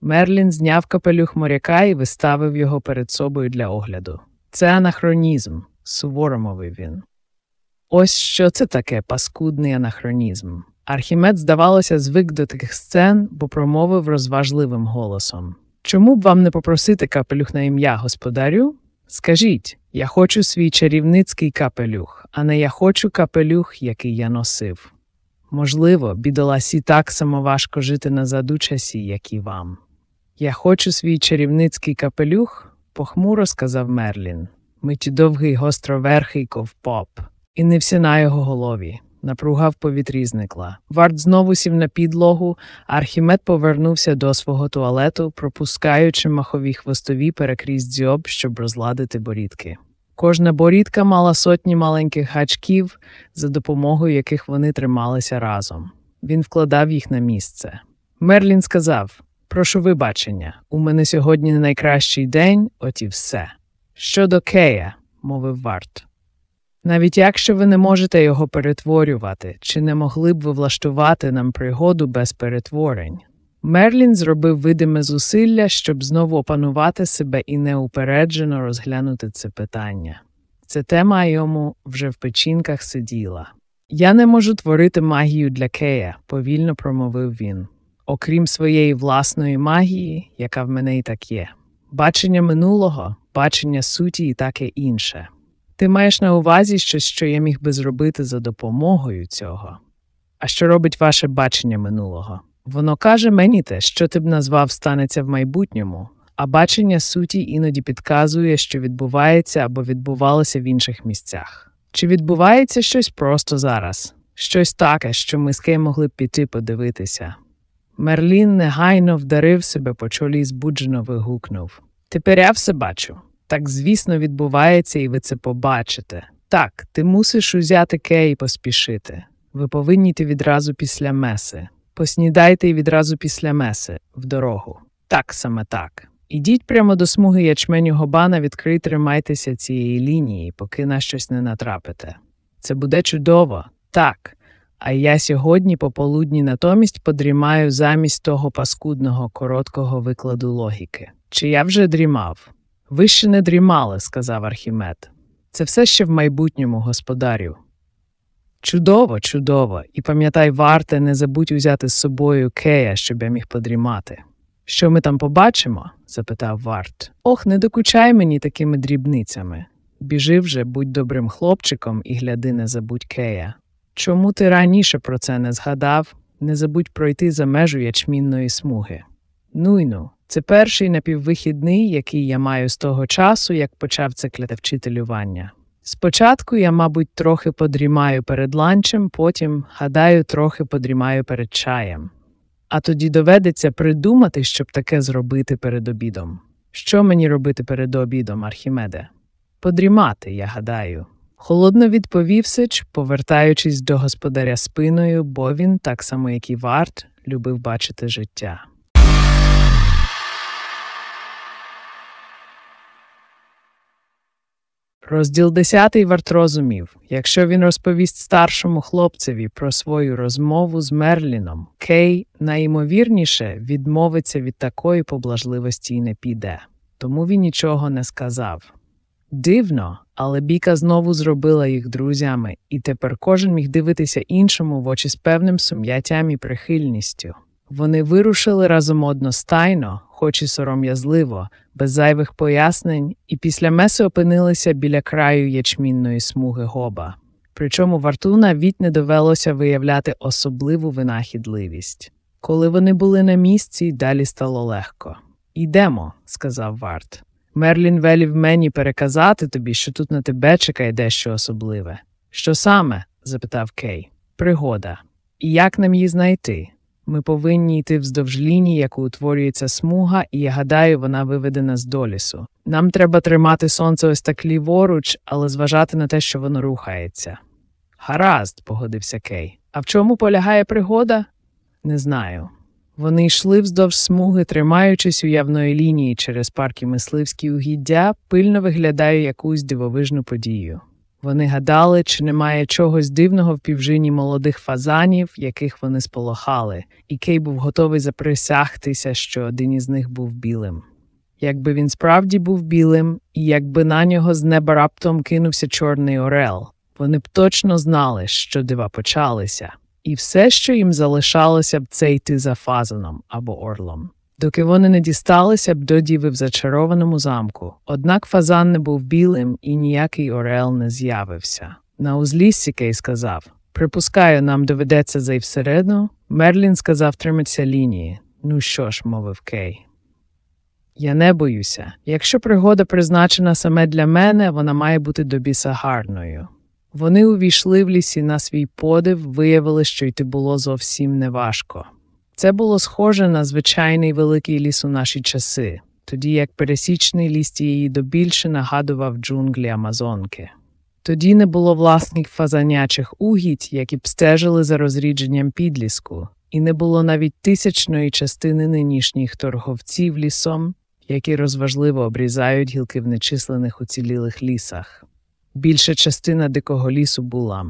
A: Мерлін зняв капелюх моряка і виставив його перед собою для огляду. Це анахронізм, суворо мовив він. Ось що це таке паскудний анахронізм. Архімед, здавалося, звик до таких сцен, бо промовив розважливим голосом. Чому б вам не попросити капелюх на ім'я господарю? Скажіть, я хочу свій чарівницький капелюх, а не я хочу капелюх, який я носив. Можливо, бідоласі так само важко жити на заду часі, як і вам. Я хочу свій чарівницький капелюх, похмуро сказав Мерлін. Миті довгий гостроверхий ковпоп, і не всі на його голові. Напруга в повітрі зникла. Варт знову сів на підлогу, Архімед повернувся до свого туалету, пропускаючи махові хвостові перекрізь дзьоб, щоб розладити борідки. Кожна борідка мала сотні маленьких гачків, за допомогою яких вони трималися разом. Він вкладав їх на місце. Мерлін сказав: Прошу вибачення, у мене сьогодні не найкращий день, от і все. Щодо Кея, мовив Варт. Навіть якщо ви не можете його перетворювати, чи не могли б ви влаштувати нам пригоду без перетворень? Мерлін зробив видиме зусилля, щоб знову опанувати себе і неупереджено розглянути це питання. Ця тема йому вже в печінках сиділа. Я не можу творити магію для Кея, повільно промовив він. Окрім своєї власної магії, яка в мене і так є. Бачення минулого, бачення суті і таке інше. Ти маєш на увазі щось, що я міг би зробити за допомогою цього. А що робить ваше бачення минулого? Воно каже мені те, що ти б назвав станеться в майбутньому, а бачення суті іноді підказує, що відбувається або відбувалося в інших місцях. Чи відбувається щось просто зараз, щось таке, що ми з Кей могли б піти подивитися? Мерлін негайно вдарив себе по чолі і збуджено вигукнув Тепер я все бачу. Так, звісно, відбувається, і ви це побачите. Так, ти мусиш узяти Кей і поспішити. Ви повинні йти відразу після меси. Поснідайте і відразу після меси, в дорогу. Так саме так. Ідіть прямо до смуги ячменю гобана, відкрий тримайтеся цієї лінії, поки на щось не натрапите. Це буде чудово, так. А я сьогодні пополудні натомість подрімаю замість того паскудного короткого викладу логіки. Чи я вже дрімав? Ви ще не дрімали, сказав Архімед. Це все ще в майбутньому господарю. Чудово, чудово, і пам'ятай, варте, не забудь узяти з собою Кея, щоб я міг подрімати. Що ми там побачимо? запитав Варт. Ох, не докучай мені такими дрібницями. Біжи вже, будь добрим хлопчиком і гляди, не забудь Кея. Чому ти раніше про це не згадав? Не забудь пройти за межу ячмінної смуги. Ну й ну, це перший напіввихідний, який я маю з того часу, як почав це клятевчителювання. Спочатку я, мабуть, трохи подрімаю перед ланчем, потім, гадаю, трохи подрімаю перед чаєм. А тоді доведеться придумати, щоб таке зробити перед обідом. Що мені робити перед обідом, Архімеде? Подрімати, я гадаю. Холодно відповів Сич, повертаючись до господаря спиною, бо він, так само як і варт, любив бачити життя. Розділ 10 Варт розумів, якщо він розповість старшому хлопцеві про свою розмову з Мерліном, Кей найімовірніше відмовиться від такої поблажливості і не піде. Тому він нічого не сказав. Дивно, але Біка знову зробила їх друзями, і тепер кожен міг дивитися іншому в очі з певним сум'яттям і прихильністю. Вони вирушили разом одностайно, хоч і сором'язливо, без зайвих пояснень, і після меси опинилися біля краю ячмінної смуги гоба. Причому вартуна навіть не довелося виявляти особливу винахідливість. Коли вони були на місці, далі стало легко. Йдемо, сказав Варт. Мерлін велів мені переказати тобі, що тут на тебе чекає дещо особливе. Що саме? запитав Кей. Пригода. І як нам її знайти? Ми повинні йти вздовж лінії, яку утворюється смуга, і я гадаю, вона виведена з долісу. Нам треба тримати сонце ось так ліворуч, але зважати на те, що воно рухається. Гаразд, погодився Кей. А в чому полягає пригода? Не знаю. Вони йшли вздовж смуги, тримаючись уявної лінії через парки мисливські угіддя, пильно виглядає якусь дивовижну подію. Вони гадали, чи немає чогось дивного в півжині молодих фазанів, яких вони сполохали, і Кей був готовий заприсягтися, що один із них був білим. Якби він справді був білим, і якби на нього з неба раптом кинувся Чорний Орел, вони б точно знали, що дива почалися, і все, що їм залишалося б, це йти за фазаном або орлом. Доки вони не дісталися б до діви в зачарованому замку, однак фазан не був білим і ніякий орел не з'явився. На узліссі Кей сказав Припускаю, нам доведеться зайти всередину. Мерлін сказав триматися лінії. Ну що ж, мовив Кей. Я не боюся. Якщо пригода призначена саме для мене, вона має бути до біса гарною. Вони увійшли в лісі на свій подив, виявили, що йти було зовсім неважко. Це було схоже на звичайний великий ліс у наші часи, тоді як пересічний ліс тієї добільше нагадував джунглі Амазонки. Тоді не було власних фазанячих угідь, які б стежили за розрідженням підліску, і не було навіть тисячної частини нинішніх торговців лісом, які розважливо обрізають гілки в нечислених уцілілих лісах. Більша частина дикого лісу була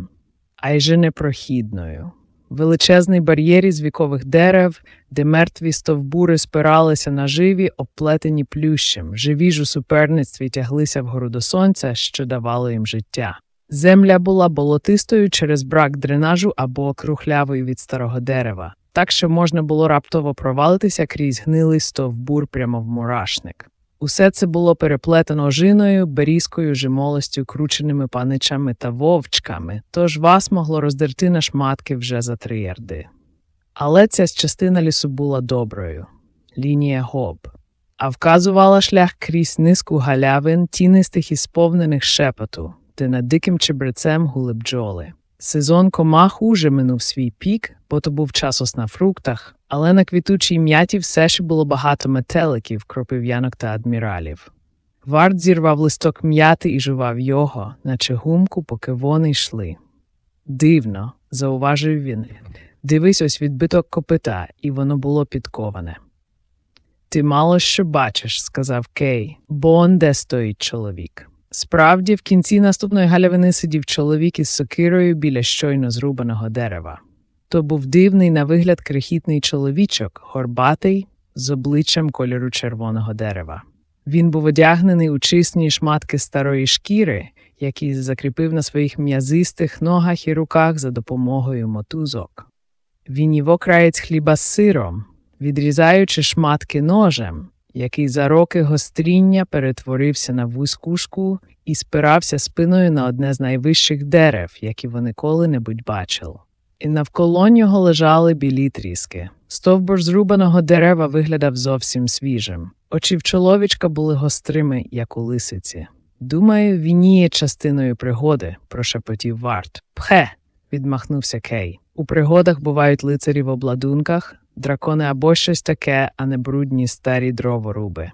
A: айже непрохідною. Величезний бар'єр із вікових дерев, де мертві стовбури спиралися на живі, обплетені плющем, живі ж у суперництві тяглися вгору до сонця, що давало їм життя. Земля була болотистою через брак дренажу або крухлявою від старого дерева, так що можна було раптово провалитися крізь гнилий стовбур прямо в мурашник. Усе це було переплетено жиною, берізкою, жимолостю, крученими паничами та вовчками, тож вас могло роздерти на шматки вже за три ярди. Але ця частина лісу була доброю лінія гоб, а вказувала шлях крізь низку галявин, тінистих і сповнених шепоту, де над диким чебрецем гули бджоли. Сезон комах уже минув свій пік, бо то був час на фруктах, але на квітучій м'яті все ще було багато метеликів, кропив'янок та адміралів. Варт зірвав листок м'яти і жував його, наче гумку, поки вони йшли. Дивно, зауважив він. Дивись ось відбиток копита, і воно було підковане. Ти мало що бачиш, сказав Кей, бо он де стоїть чоловік. Справді, в кінці наступної галявини сидів чоловік із сокирою біля щойно зрубаного дерева. То був дивний на вигляд крихітний чоловічок, горбатий, з обличчям кольору червоного дерева. Він був одягнений у чисні шматки старої шкіри, які закріпив на своїх м'язистих ногах і руках за допомогою мотузок. Він їв окраєць хліба з сиром, відрізаючи шматки ножем, який за роки гостріння перетворився на вузькушку і спирався спиною на одне з найвищих дерев, які вони коли-небудь бачили. І навколо нього лежали білі тріски. Стовбур зрубаного дерева виглядав зовсім свіжим. Очі в чоловічка були гострими, як у лисиці. Думаю, він є частиною пригоди, прошепотів Варт. Пхе. відмахнувся Кей. У пригодах бувають лицарі в обладунках, дракони або щось таке, а не брудні старі дроворуби.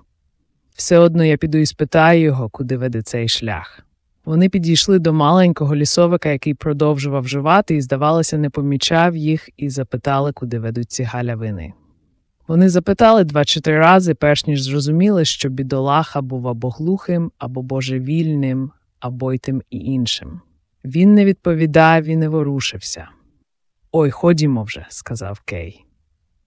A: Все одно я піду і спитаю його, куди веде цей шлях. Вони підійшли до маленького лісовика, який продовжував жувати і, здавалося, не помічав їх, і запитали, куди ведуть ці галявини. Вони запитали два чи три рази, перш ніж зрозуміли, що бідолаха був або глухим, або божевільним, або й тим і іншим. Він не відповідав і не ворушився. Ой, ходімо вже, сказав Кей.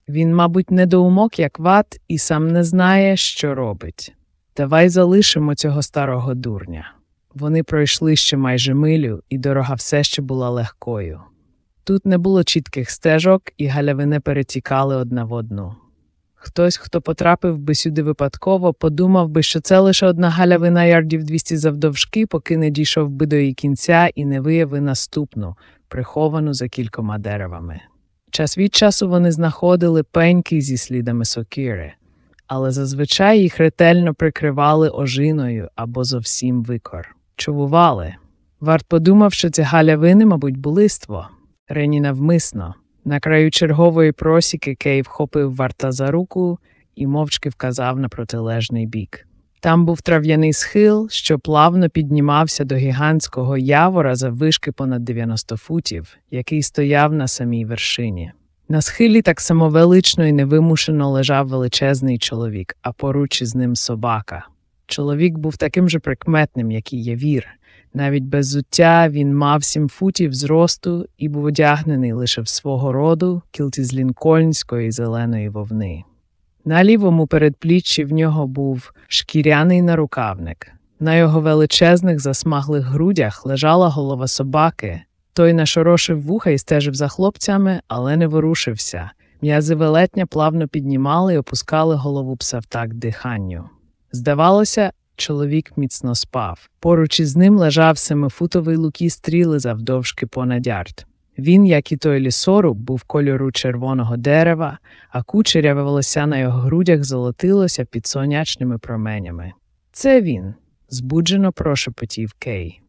A: Він, мабуть, недоумок, як ват, і сам не знає, що робить. Давай залишимо цього старого дурня. Вони пройшли ще майже милю, і дорога все ще була легкою. Тут не було чітких стежок, і галявини перетікали одна в одну. Хтось, хто потрапив би сюди випадково, подумав би, що це лише одна галявина ярдів 200 завдовжки, поки не дійшов би до її кінця і не виявив наступну, приховану за кількома деревами. Час від часу вони знаходили пеньки зі слідами сокири, але зазвичай їх ретельно прикривали ожиною або зовсім викор. Чувували. Варт подумав, що ці галявини, мабуть, булиство. Рені навмисно. На краю чергової просіки Кей вхопив варта за руку і мовчки вказав на протилежний бік. Там був трав'яний схил, що плавно піднімався до гігантського явора заввишки понад 90 футів, який стояв на самій вершині. На схилі так само велично і невимушено лежав величезний чоловік, а поруч із ним собака. Чоловік був таким же прикметним, як і явір. Навіть без зуття він мав сім футів зросту і був одягнений лише в свого роду кілті з лінкольнської зеленої вовни. На лівому передпліччі в нього був шкіряний нарукавник. На його величезних засмаглих грудях лежала голова собаки. Той нашорошив вуха і стежив за хлопцями, але не ворушився. М'язи велетня плавно піднімали і опускали голову пса в такт диханню. Здавалося, чоловік міцно спав. Поруч із ним лежав семифутовий лукі стріли завдовжки понад ярд. Він, як і той лісоруб, був кольору червоного дерева, а кучеряве волосся на його грудях золотилося під сонячними променями. Це він, збуджено прошепотів Кей.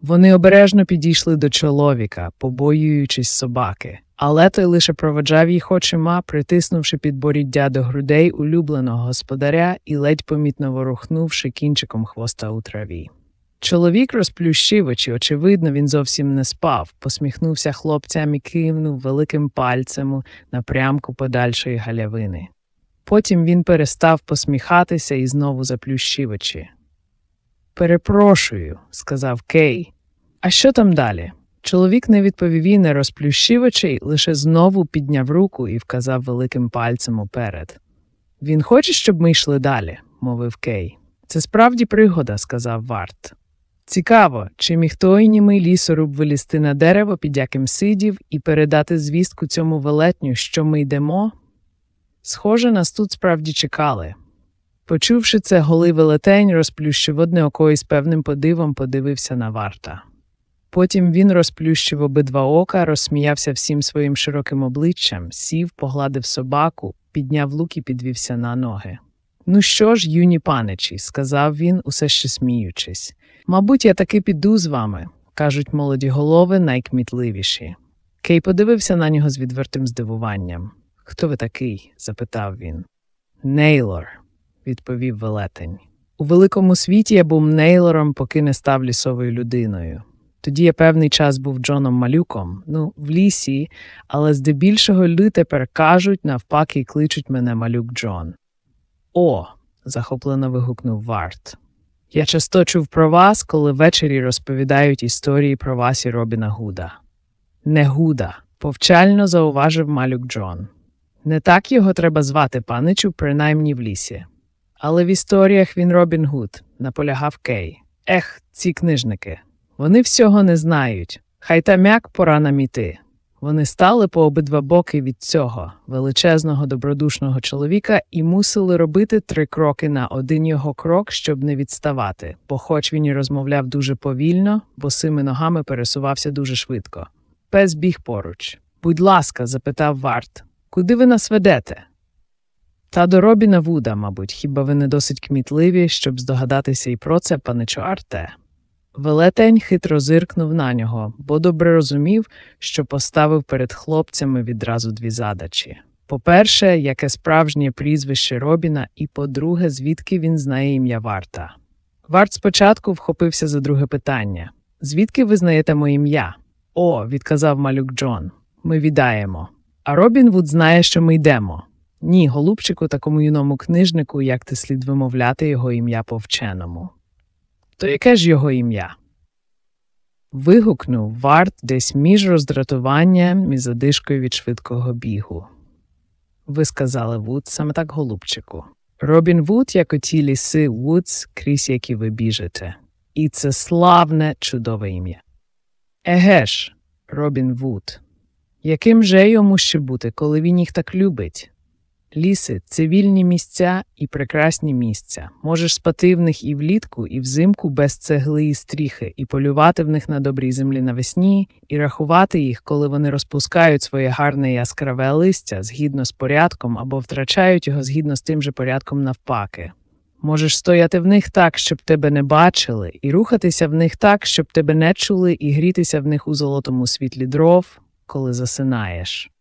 A: Вони обережно підійшли до чоловіка, побоюючись собаки, але той лише проводжав їх очима, притиснувши підборіддя до грудей улюбленого господаря і ледь помітно ворухнувши кінчиком хвоста у траві. Чоловік розплющив очі, очевидно, він зовсім не спав, посміхнувся хлопцям і кивнув великим пальцем напрямку подальшої галявини. Потім він перестав посміхатися і знову заплющив очі. Перепрошую, сказав Кей. А що там далі? Чоловік не відповів і не розплющив очей, лише знову підняв руку і вказав великим пальцем уперед. Він хоче, щоб ми йшли далі, мовив Кей. Це справді пригода, сказав Варт. Цікаво, чи міг той німий лісоруб вилізти на дерево, під яким сидів, і передати звістку цьому велетню, що ми йдемо? Схоже, нас тут справді чекали. Почувши це, голий велетень розплющив одне око і з певним подивом подивився на варта. Потім він розплющив обидва ока, розсміявся всім своїм широким обличчям, сів, погладив собаку, підняв лук і підвівся на ноги. Ну що ж, юні паничі, сказав він, усе ще сміючись. Мабуть, я таки піду з вами, кажуть молоді голови найкмітливіші. Кей подивився на нього з відвертим здивуванням. Хто ви такий? запитав він. Нейлор, відповів велетень. У великому світі я був нейлором, поки не став лісовою людиною. Тоді я певний час був Джоном Малюком, ну, в лісі, але здебільшого люди тепер кажуть, навпаки, і кличуть мене малюк Джон. О, захоплено вигукнув Варт. Я часто чув про вас, коли ввечері розповідають історії про вас і Робіна Гуда. Не Гуда, повчально зауважив малюк Джон. Не так його треба звати паничу, принаймні в лісі. Але в історіях він Робін Гуд, наполягав Кей. Ех, ці книжники. Вони всього не знають. Хай там як пора нам іти. Вони стали по обидва боки від цього величезного добродушного чоловіка і мусили робити три кроки на один його крок, щоб не відставати, бо, хоч він і розмовляв дуже повільно, босими ногами пересувався дуже швидко. Пес біг поруч. Будь ласка, запитав Варт, куди ви нас ведете? Та до Робіна Вуда, мабуть, хіба ви не досить кмітливі, щоб здогадатися і про це, пане Чуарте? Велетень хитро зиркнув на нього, бо добре розумів, що поставив перед хлопцями відразу дві задачі. По-перше, яке справжнє прізвище Робіна, і по-друге, звідки він знає ім'я Варта. Варт спочатку вхопився за друге питання звідки ви знаєте моє ім'я? О, відказав малюк Джон. Ми відаємо. А Робін Вуд знає, що ми йдемо. Ні, голубчику, такому юному книжнику, як ти слід вимовляти його ім'я по вченому. То яке ж його ім'я? Вигукнув варт десь між роздратуванням і задишкою від швидкого бігу. Ви сказали Вуд саме так, голубчику. Робін Вуд, як оті ліси Woods, крізь які ви біжите. І це славне, чудове ім'я. Еге ж, Робін Вуд. Яким же йому ще бути, коли він їх так любить? Ліси це вільні місця і прекрасні місця. Можеш спати в них і влітку, і взимку без цегли і стріхи, і полювати в них на добрій землі навесні, і рахувати їх, коли вони розпускають своє гарне яскраве листя згідно з порядком або втрачають його згідно з тим же порядком навпаки. Можеш стояти в них так, щоб тебе не бачили, і рухатися в них так, щоб тебе не чули, і грітися в них у золотому світлі дров, коли засинаєш.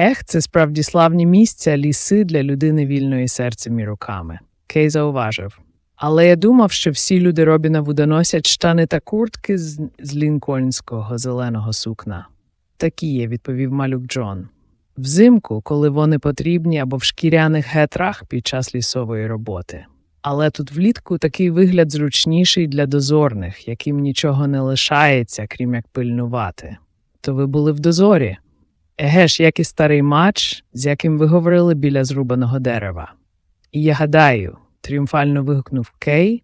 A: Ех, це справді славні місця, ліси для людини вільної серцем і руками. Кей зауважив. Але я думав, що всі люди Робіна Вуда носять штани та куртки з, з лінкольнського зеленого сукна. Такі є, відповів малюк Джон. Взимку, коли вони потрібні або в шкіряних гетрах під час лісової роботи. Але тут влітку такий вигляд зручніший для дозорних, яким нічого не лишається, крім як пильнувати. То ви були в дозорі. Еге ж, як і старий мач, з яким ви говорили біля зрубаного дерева. І я гадаю, тріумфально вигукнув Кей,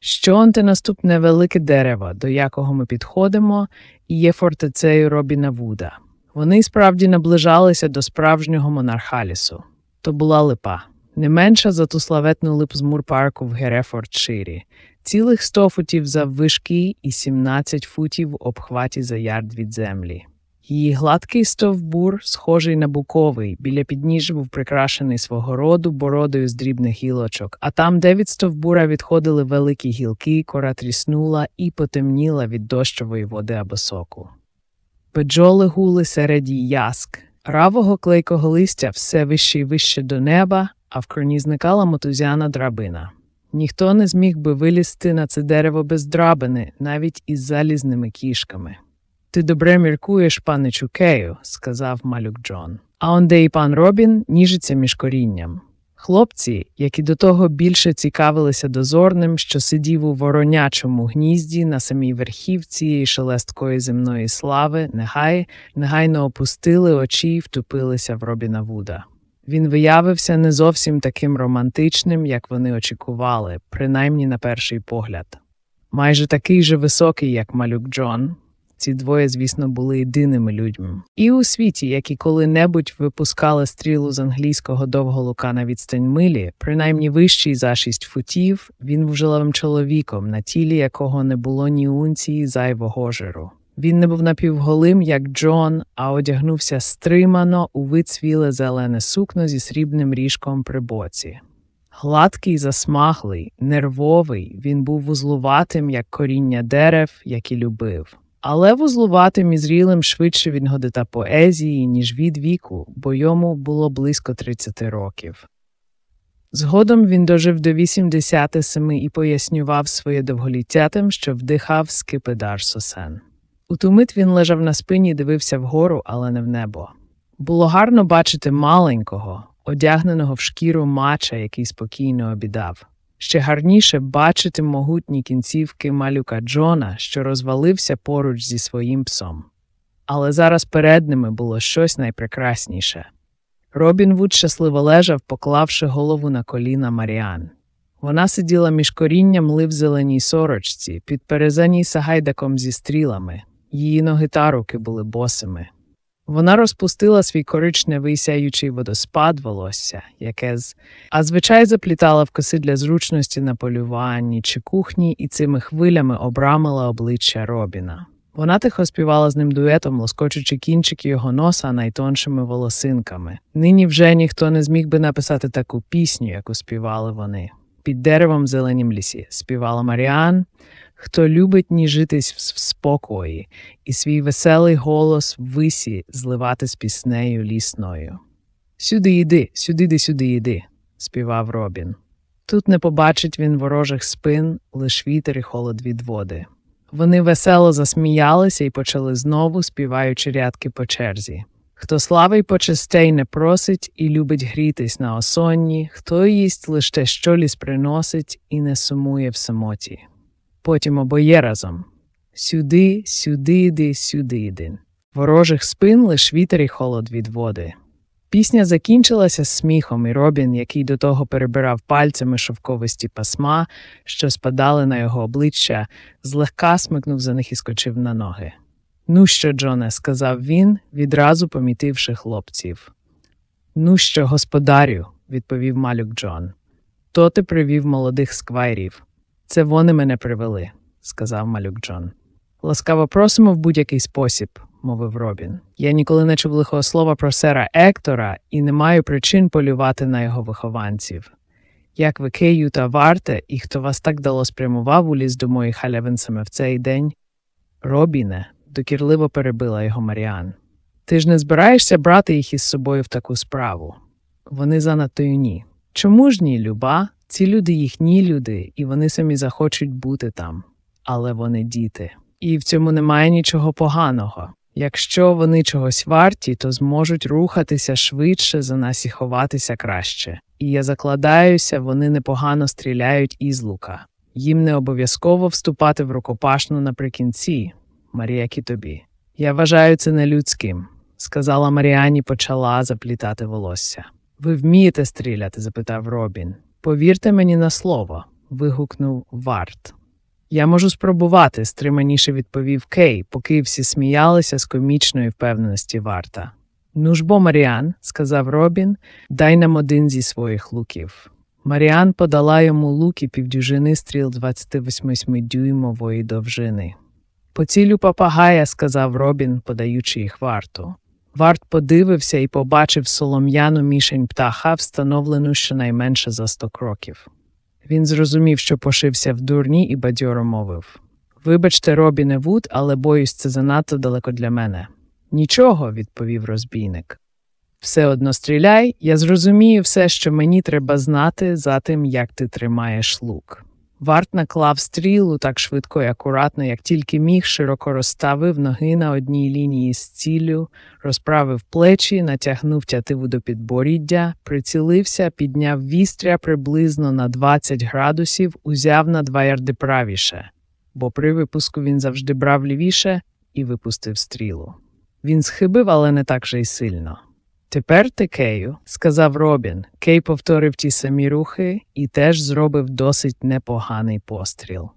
A: що он те наступне велике дерево, до якого ми підходимо, і є фортецею Робіна Вуда. Вони справді наближалися до справжнього монархалісу. То була липа, не менша за ту славетну липу з мурпарку в Герефордширі, цілих 100 футів заввишки і 17 футів в обхваті за ярд від землі. Її гладкий стовбур, схожий на буковий, біля підніжжя був прикрашений свого роду бородою з дрібних гілочок, а там, де від стовбура відходили великі гілки, кора тріснула і потемніла від дощової води або соку. Педжоли гули серед яск, равого клейкого листя все вище й вище до неба, а в кроні зникала мотузяна драбина. Ніхто не зміг би вилізти на це дерево без драбини, навіть із залізними кішками. Ти добре міркуєш, пане Чукею, сказав малюк Джон. А онде і пан Робін ніжиться між корінням. Хлопці, які до того більше цікавилися дозорним, що сидів у воронячому гнізді на самій верхівці шелесткої земної слави, негай, негайно опустили очі й втупилися в Робіна Вуда. Він виявився не зовсім таким романтичним, як вони очікували, принаймні на перший погляд. Майже такий же високий, як малюк Джон, ці двоє, звісно, були єдиними людьми. І у світі, які коли-небудь випускали стрілу з англійського довго лука на відстань милі, принаймні вищий за шість футів, він був жиловим чоловіком, на тілі якого не було ні унції зайвого жиру. Він не був напівголим, як Джон, а одягнувся стримано у вицвіле зелене сукно зі срібним ріжком при боці. Гладкий, засмаглий, нервовий, він був вузлуватим, як коріння дерев, які любив. Але вузлуватим і зрілим швидше він годита поезії, ніж від віку, бо йому було близько 30 років. Згодом він дожив до 87 і пояснював своє довголіття тим, що вдихав скипидар сосен. У ту мить він лежав на спині і дивився вгору, але не в небо. Було гарно бачити маленького, одягненого в шкіру мача, який спокійно обідав. Ще гарніше бачити могутні кінцівки малюка Джона, що розвалився поруч зі своїм псом. Але зараз перед ними було щось найпрекрасніше. Робін Вуд щасливо лежав, поклавши голову на коліна Маріан. Вона сиділа між корінням лип в зеленій сорочці, підперезаній сагайдаком зі стрілами. Її ноги та руки були босими. Вона розпустила свій коричневий сяючий водоспад волосся, яке з а звичай заплітала в коси для зручності на полюванні чи кухні і цими хвилями обрамила обличчя Робіна. Вона тихо співала з ним дуетом, лоскочучи кінчики його носа найтоншими волосинками. Нині вже ніхто не зміг би написати таку пісню, яку співали вони. Під деревом в зеленім лісі співала Маріан, хто любить ніжитись в спокої, і свій веселий голос висі зливати з піснею лісною. Сюди йди, сюди йди, сюди йди, співав Робін. Тут не побачить він ворожих спин, лиш вітер і холод від води. Вони весело засміялися і почали знову, співаючи рядки по черзі. Хто славий почестей не просить і любить грітись на осонні, хто їсть лише що ліс приносить, і не сумує в самоті. Потім обоє разом. Сюди, сюди йди, сюди йди. Ворожих спин лиш вітер і холод від води. Пісня закінчилася сміхом, і Робін, який до того перебирав пальцями шовковисті пасма, що спадали на його обличчя, злегка смикнув за них і скочив на ноги. Ну що, Джоне, сказав він, відразу помітивши хлопців. Ну що, господарю, відповів малюк Джон. То ти привів молодих сквайрів. Це вони мене привели, сказав малюк Джон. Ласкаво просимо в будь-який спосіб, мовив Робін. Я ніколи не чув лихого слова про сера Ектора і не маю причин полювати на його вихованців. Як ви Кею та варте, і хто вас так дало спрямував у ліс до моїх халявинцями в цей день? Робіне, докірливо перебила його Маріан. Ти ж не збираєшся брати їх із собою в таку справу. Вони занадто юні. Чому ж ні, люба? Ці люди їхні люди, і вони самі захочуть бути там. Але вони діти. І в цьому немає нічого поганого. Якщо вони чогось варті, то зможуть рухатися швидше за нас і ховатися краще. І я закладаюся, вони непогано стріляють із лука. Їм не обов'язково вступати в рукопашну наприкінці, Маріякі тобі. Я вважаю це нелюдським, сказала Маріані, почала заплітати волосся. Ви вмієте стріляти? запитав Робін. Повірте мені на слово, вигукнув Варт. Я можу спробувати, стриманіше відповів Кей, поки всі сміялися з комічної впевненості варта. Ну ж бо, Маріан, сказав Робін, дай нам один зі своїх луків. Маріан подала йому луки півдюжини стріл 28-дюймової довжини. Поцілю папагая, сказав Робін, подаючи їх варту. Варт подивився і побачив солом'яну мішень птаха, встановлену щонайменше за сто кроків. Він зрозумів, що пошився в дурні, і бадьоро мовив Вибачте, Робіне Вуд, але боюсь, це занадто далеко для мене. Нічого, відповів розбійник. Все одно стріляй, я зрозумію все, що мені треба знати за тим, як ти тримаєш лук. Варт наклав стрілу так швидко і акуратно, як тільки міг, широко розставив ноги на одній лінії з ціллю, розправив плечі, натягнув тятиву до підборіддя, прицілився, підняв вістря приблизно на 20 градусів, узяв на два ярди правіше, бо при випуску він завжди брав лівіше і випустив стрілу. Він схибив, але не так же й сильно. Тепер ти, Кею, сказав Робін. Кей повторив ті самі рухи і теж зробив досить непоганий постріл.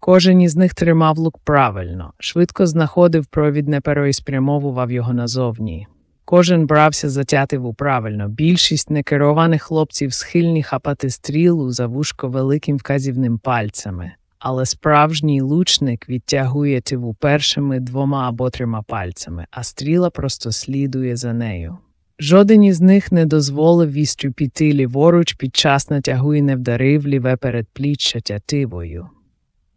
A: Кожен із них тримав лук правильно, швидко знаходив провідне перо і спрямовував його назовні. Кожен брався за тятиву правильно. Більшість некерованих хлопців схильні хапати стрілу за вушко великим вказівним пальцями, але справжній лучник відтягує тиву першими двома або трьома пальцями, а стріла просто слідує за нею. Жоден із них не дозволив вістрю піти ліворуч під час натягу і не ліве передпліччя тятивою.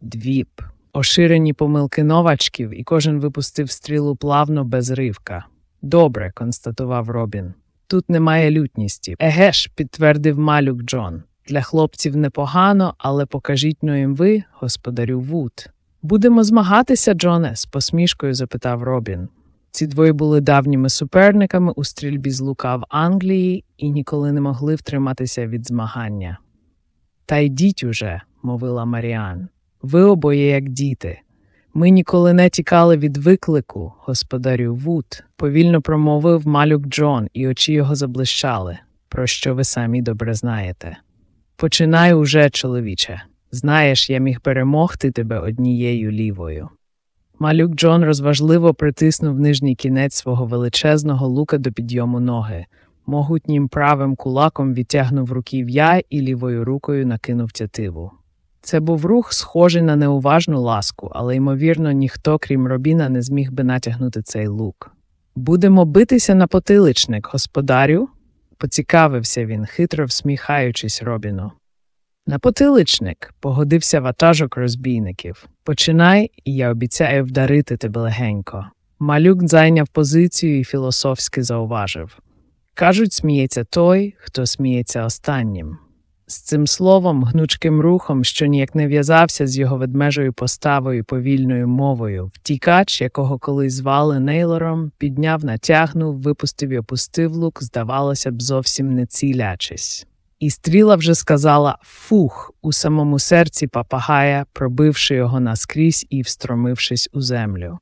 A: Дві поширені помилки новачків, і кожен випустив стрілу плавно без ривка. Добре, констатував Робін. Тут немає лютністі. Еге ж, підтвердив малюк Джон. Для хлопців непогано, але покажіть но їм ви, господарю Вуд. Будемо змагатися, Джоне? з посмішкою запитав Робін. Ці двоє були давніми суперниками у стрільбі з лука в Англії і ніколи не могли втриматися від змагання. Та йдіть уже, мовила Маріан. Ви обоє як діти. Ми ніколи не тікали від виклику, господарю Вуд, повільно промовив малюк Джон, і очі його заблищали, про що ви самі добре знаєте. Починай уже, чоловіче. Знаєш, я міг перемогти тебе однією лівою. Малюк Джон розважливо притиснув нижній кінець свого величезного лука до підйому ноги. Могутнім правим кулаком відтягнув руків'я і лівою рукою накинув тятиву. Це був рух, схожий на неуважну ласку, але, ймовірно, ніхто, крім Робіна, не зміг би натягнути цей лук. Будемо битися на потиличник, господарю? поцікавився він, хитро всміхаючись Робіну. На потиличник погодився ватажок розбійників. Починай, і я обіцяю вдарити тебе легенько. Малюк зайняв позицію і філософськи зауважив кажуть, сміється той, хто сміється останнім. З цим словом, гнучким рухом, що ніяк не в'язався з його ведмежою поставою повільною мовою, втікач, якого колись звали Нейлором, підняв, натягнув, випустив і опустив лук, здавалося б, зовсім не цілячись. І стріла вже сказала фух у самому серці папагая, пробивши його наскрізь і встромившись у землю.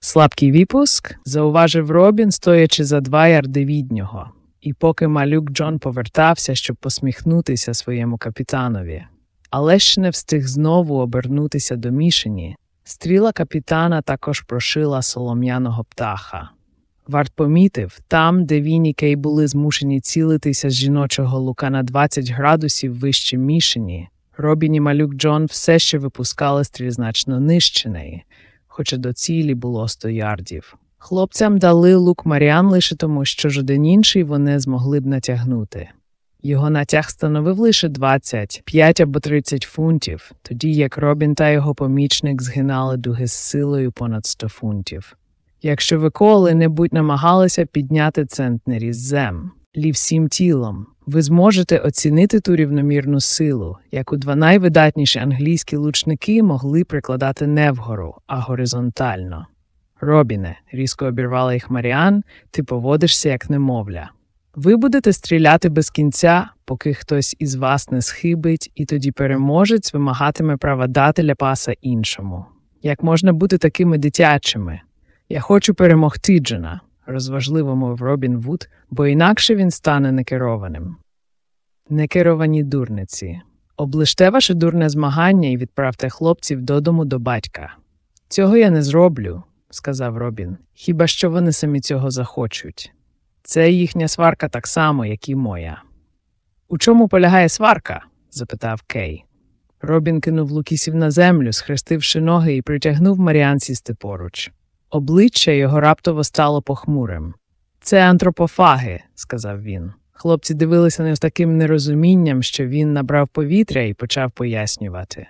A: Слабкий випуск зауважив Робін, стоячи за два ярди від нього, і поки малюк Джон повертався, щоб посміхнутися своєму капітанові, але ще не встиг знову обернутися до мішені, стріла капітана також прошила солом'яного птаха. Варт помітив, там, де він і Кей були змушені цілитися з жіночого лука на 20 градусів вище мішені, Робін і малюк Джон все ще випускали стріль значно нижче неї, хоча до цілі було 100 ярдів. Хлопцям дали лук Маріан лише тому, що жоден інший вони змогли б натягнути. Його натяг становив лише 25 або 30 фунтів, тоді як Робін та його помічник згинали дуги з силою понад 100 фунтів. Якщо ви коли-небудь намагалися підняти центнері з зем, лі всім тілом, ви зможете оцінити ту рівномірну силу, яку два найвидатніші англійські лучники могли прикладати не вгору, а горизонтально. Робіне, різко обірвала їх Маріан, ти поводишся як немовля. Ви будете стріляти без кінця, поки хтось із вас не схибить, і тоді переможець вимагатиме права дати ляпаса іншому. Як можна бути такими дитячими? Я хочу перемогти Джона, розважливо мовив Робін Вуд, бо інакше він стане некерованим. Некеровані дурниці. Облиште ваше дурне змагання і відправте хлопців додому до батька. Цього я не зроблю, сказав Робін, хіба що вони самі цього захочуть. Це їхня сварка так само, як і моя. У чому полягає сварка? запитав Кей. Робін кинув лукісів на землю, схрестивши ноги і притягнув Маріан сісти поруч. Обличчя його раптово стало похмурим. Це антропофаги, сказав він. Хлопці дивилися нього з таким нерозумінням, що він набрав повітря і почав пояснювати.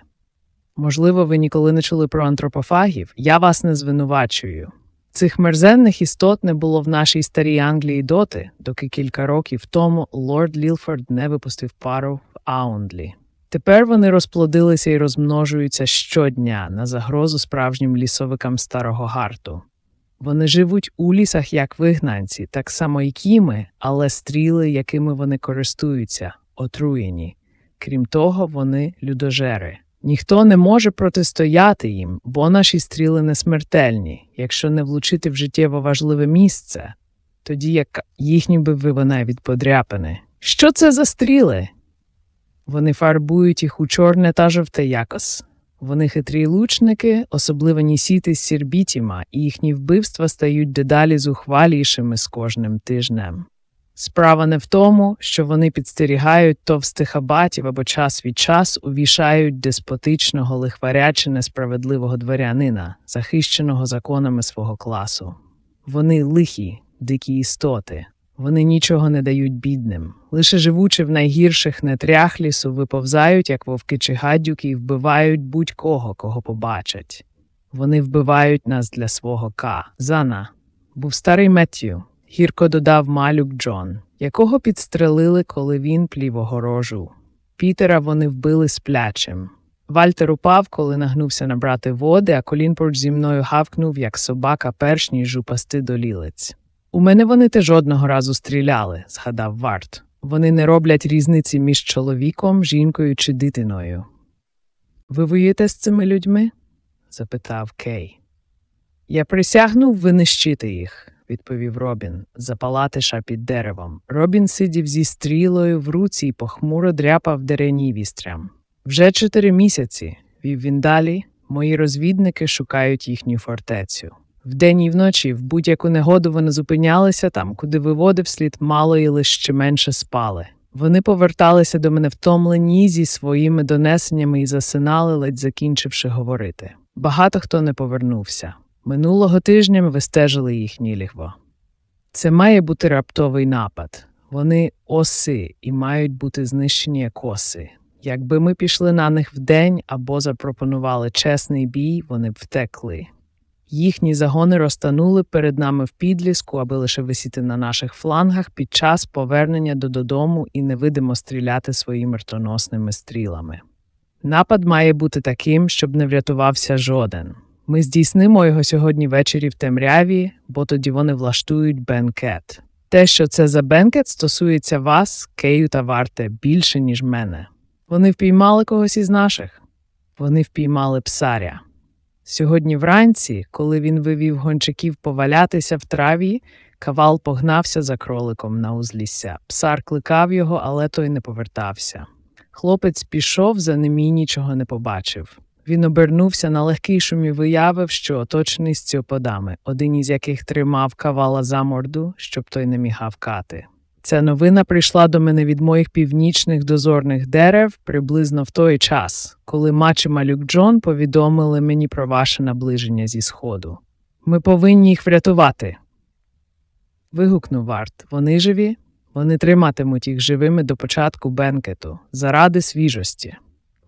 A: Можливо, ви ніколи не чули про антропофагів? Я вас не звинувачую. Цих мерзенних істот не було в нашій старій Англії доти, доки кілька років тому лорд Лілфорд не випустив пару в Аундлі. Тепер вони розплодилися і розмножуються щодня на загрозу справжнім лісовикам старого гарту. Вони живуть у лісах як вигнанці, так само і ми, але стріли, якими вони користуються, отруєні. Крім того, вони людожери. Ніхто не може протистояти їм, бо наші стріли не смертельні, якщо не влучити в життєво важливе місце, тоді як їхні би вивина від подряпини. Що це за стріли? Вони фарбують їх у чорне та жовте якос. Вони хитрі лучники, особливо нісіти з сірбітіма, і їхні вбивства стають дедалі зухвалішими з кожним тижнем. Справа не в тому, що вони підстерігають товстих абатів або час від часу увішають деспотичного лихваря чи несправедливого дворянина, захищеного законами свого класу. Вони лихі, дикі істоти, вони нічого не дають бідним. Лише живучи в найгірших нетрях лісу, виповзають, як вовки чи гадюки, і вбивають будь-кого, кого побачать. Вони вбивають нас для свого ка. Зана був старий Меттю, гірко додав малюк Джон, якого підстрелили, коли він плів огорожу. Пітера вони вбили сплячим. Вальтер упав, коли нагнувся набрати води, а колін поруч зі мною гавкнув, як собака, перш ніж упасти до лілець. У мене вони теж одного разу стріляли, згадав Варт. Вони не роблять різниці між чоловіком, жінкою чи дитиною. Ви воюєте з цими людьми? запитав Кей. Я присягнув винищити їх, відповів Робін, запалатиша під деревом. Робін сидів зі стрілою в руці і похмуро дряпав дерені вістрям. Вже чотири місяці, вів він далі, мої розвідники шукають їхню фортецю. Вдень і вночі, в будь-яку негоду вони зупинялися там, куди виводив слід мало і лише менше спали. Вони поверталися до мене втомлені зі своїми донесеннями і засинали, ледь закінчивши говорити. Багато хто не повернувся. Минулого тижня ми вистежили їхнє лігво. Це має бути раптовий напад. Вони оси і мають бути знищені як оси. Якби ми пішли на них вдень або запропонували чесний бій, вони б втекли. Їхні загони розтанули перед нами в підліску, аби лише висіти на наших флангах під час повернення до додому і невидимо стріляти своїми ртоносними стрілами. Напад має бути таким, щоб не врятувався жоден. Ми здійснимо його сьогодні ввечері в темряві, бо тоді вони влаштують бенкет. Те, що це за бенкет, стосується вас, Кею та Варте, більше, ніж мене. Вони впіймали когось із наших. Вони впіймали псаря. Сьогодні вранці, коли він вивів гончаків повалятися в траві, кавал погнався за кроликом на узлісся. Псар кликав його, але той не повертався. Хлопець пішов, за ним і нічого не побачив. Він обернувся на легкий шум і виявив, що оточений стіоподами, один із яких тримав кавала за морду, щоб той не міг гавкати. Ця новина прийшла до мене від моїх північних дозорних дерев приблизно в той час, коли Мач і Малюк Джон повідомили мені про ваше наближення зі сходу. Ми повинні їх врятувати. Вигукнув Варт. Вони живі? Вони триматимуть їх живими до початку бенкету, заради свіжості.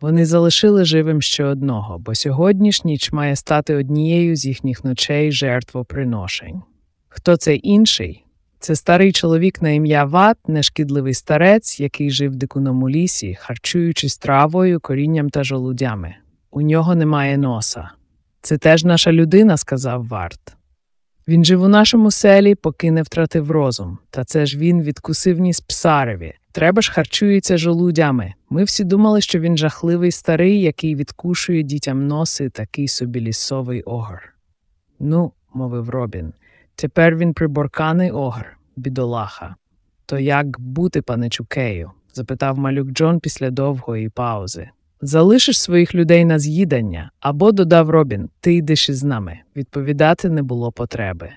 A: Вони залишили живим ще одного, бо сьогоднішня ніч має стати однією з їхніх ночей жертвоприношень. Хто цей інший? Це старий чоловік на ім'я Ват, нешкідливий старець, який жив в дикуному лісі, харчуючись травою, корінням та жолудями. У нього немає носа. Це теж наша людина, сказав Варт. Він жив у нашому селі, поки не втратив розум. Та це ж він відкусив ніс псареві. Треба ж харчується жолудями. Ми всі думали, що він жахливий старий, який відкушує дітям носи, такий собі лісовий огр. Ну, мовив Робін, тепер він приборканий огр, бідолаха. То як бути, пане Чукею? запитав малюк Джон після довгої паузи. Залишиш своїх людей на з'їдання, або додав Робін, ти йдеш із нами. Відповідати не було потреби.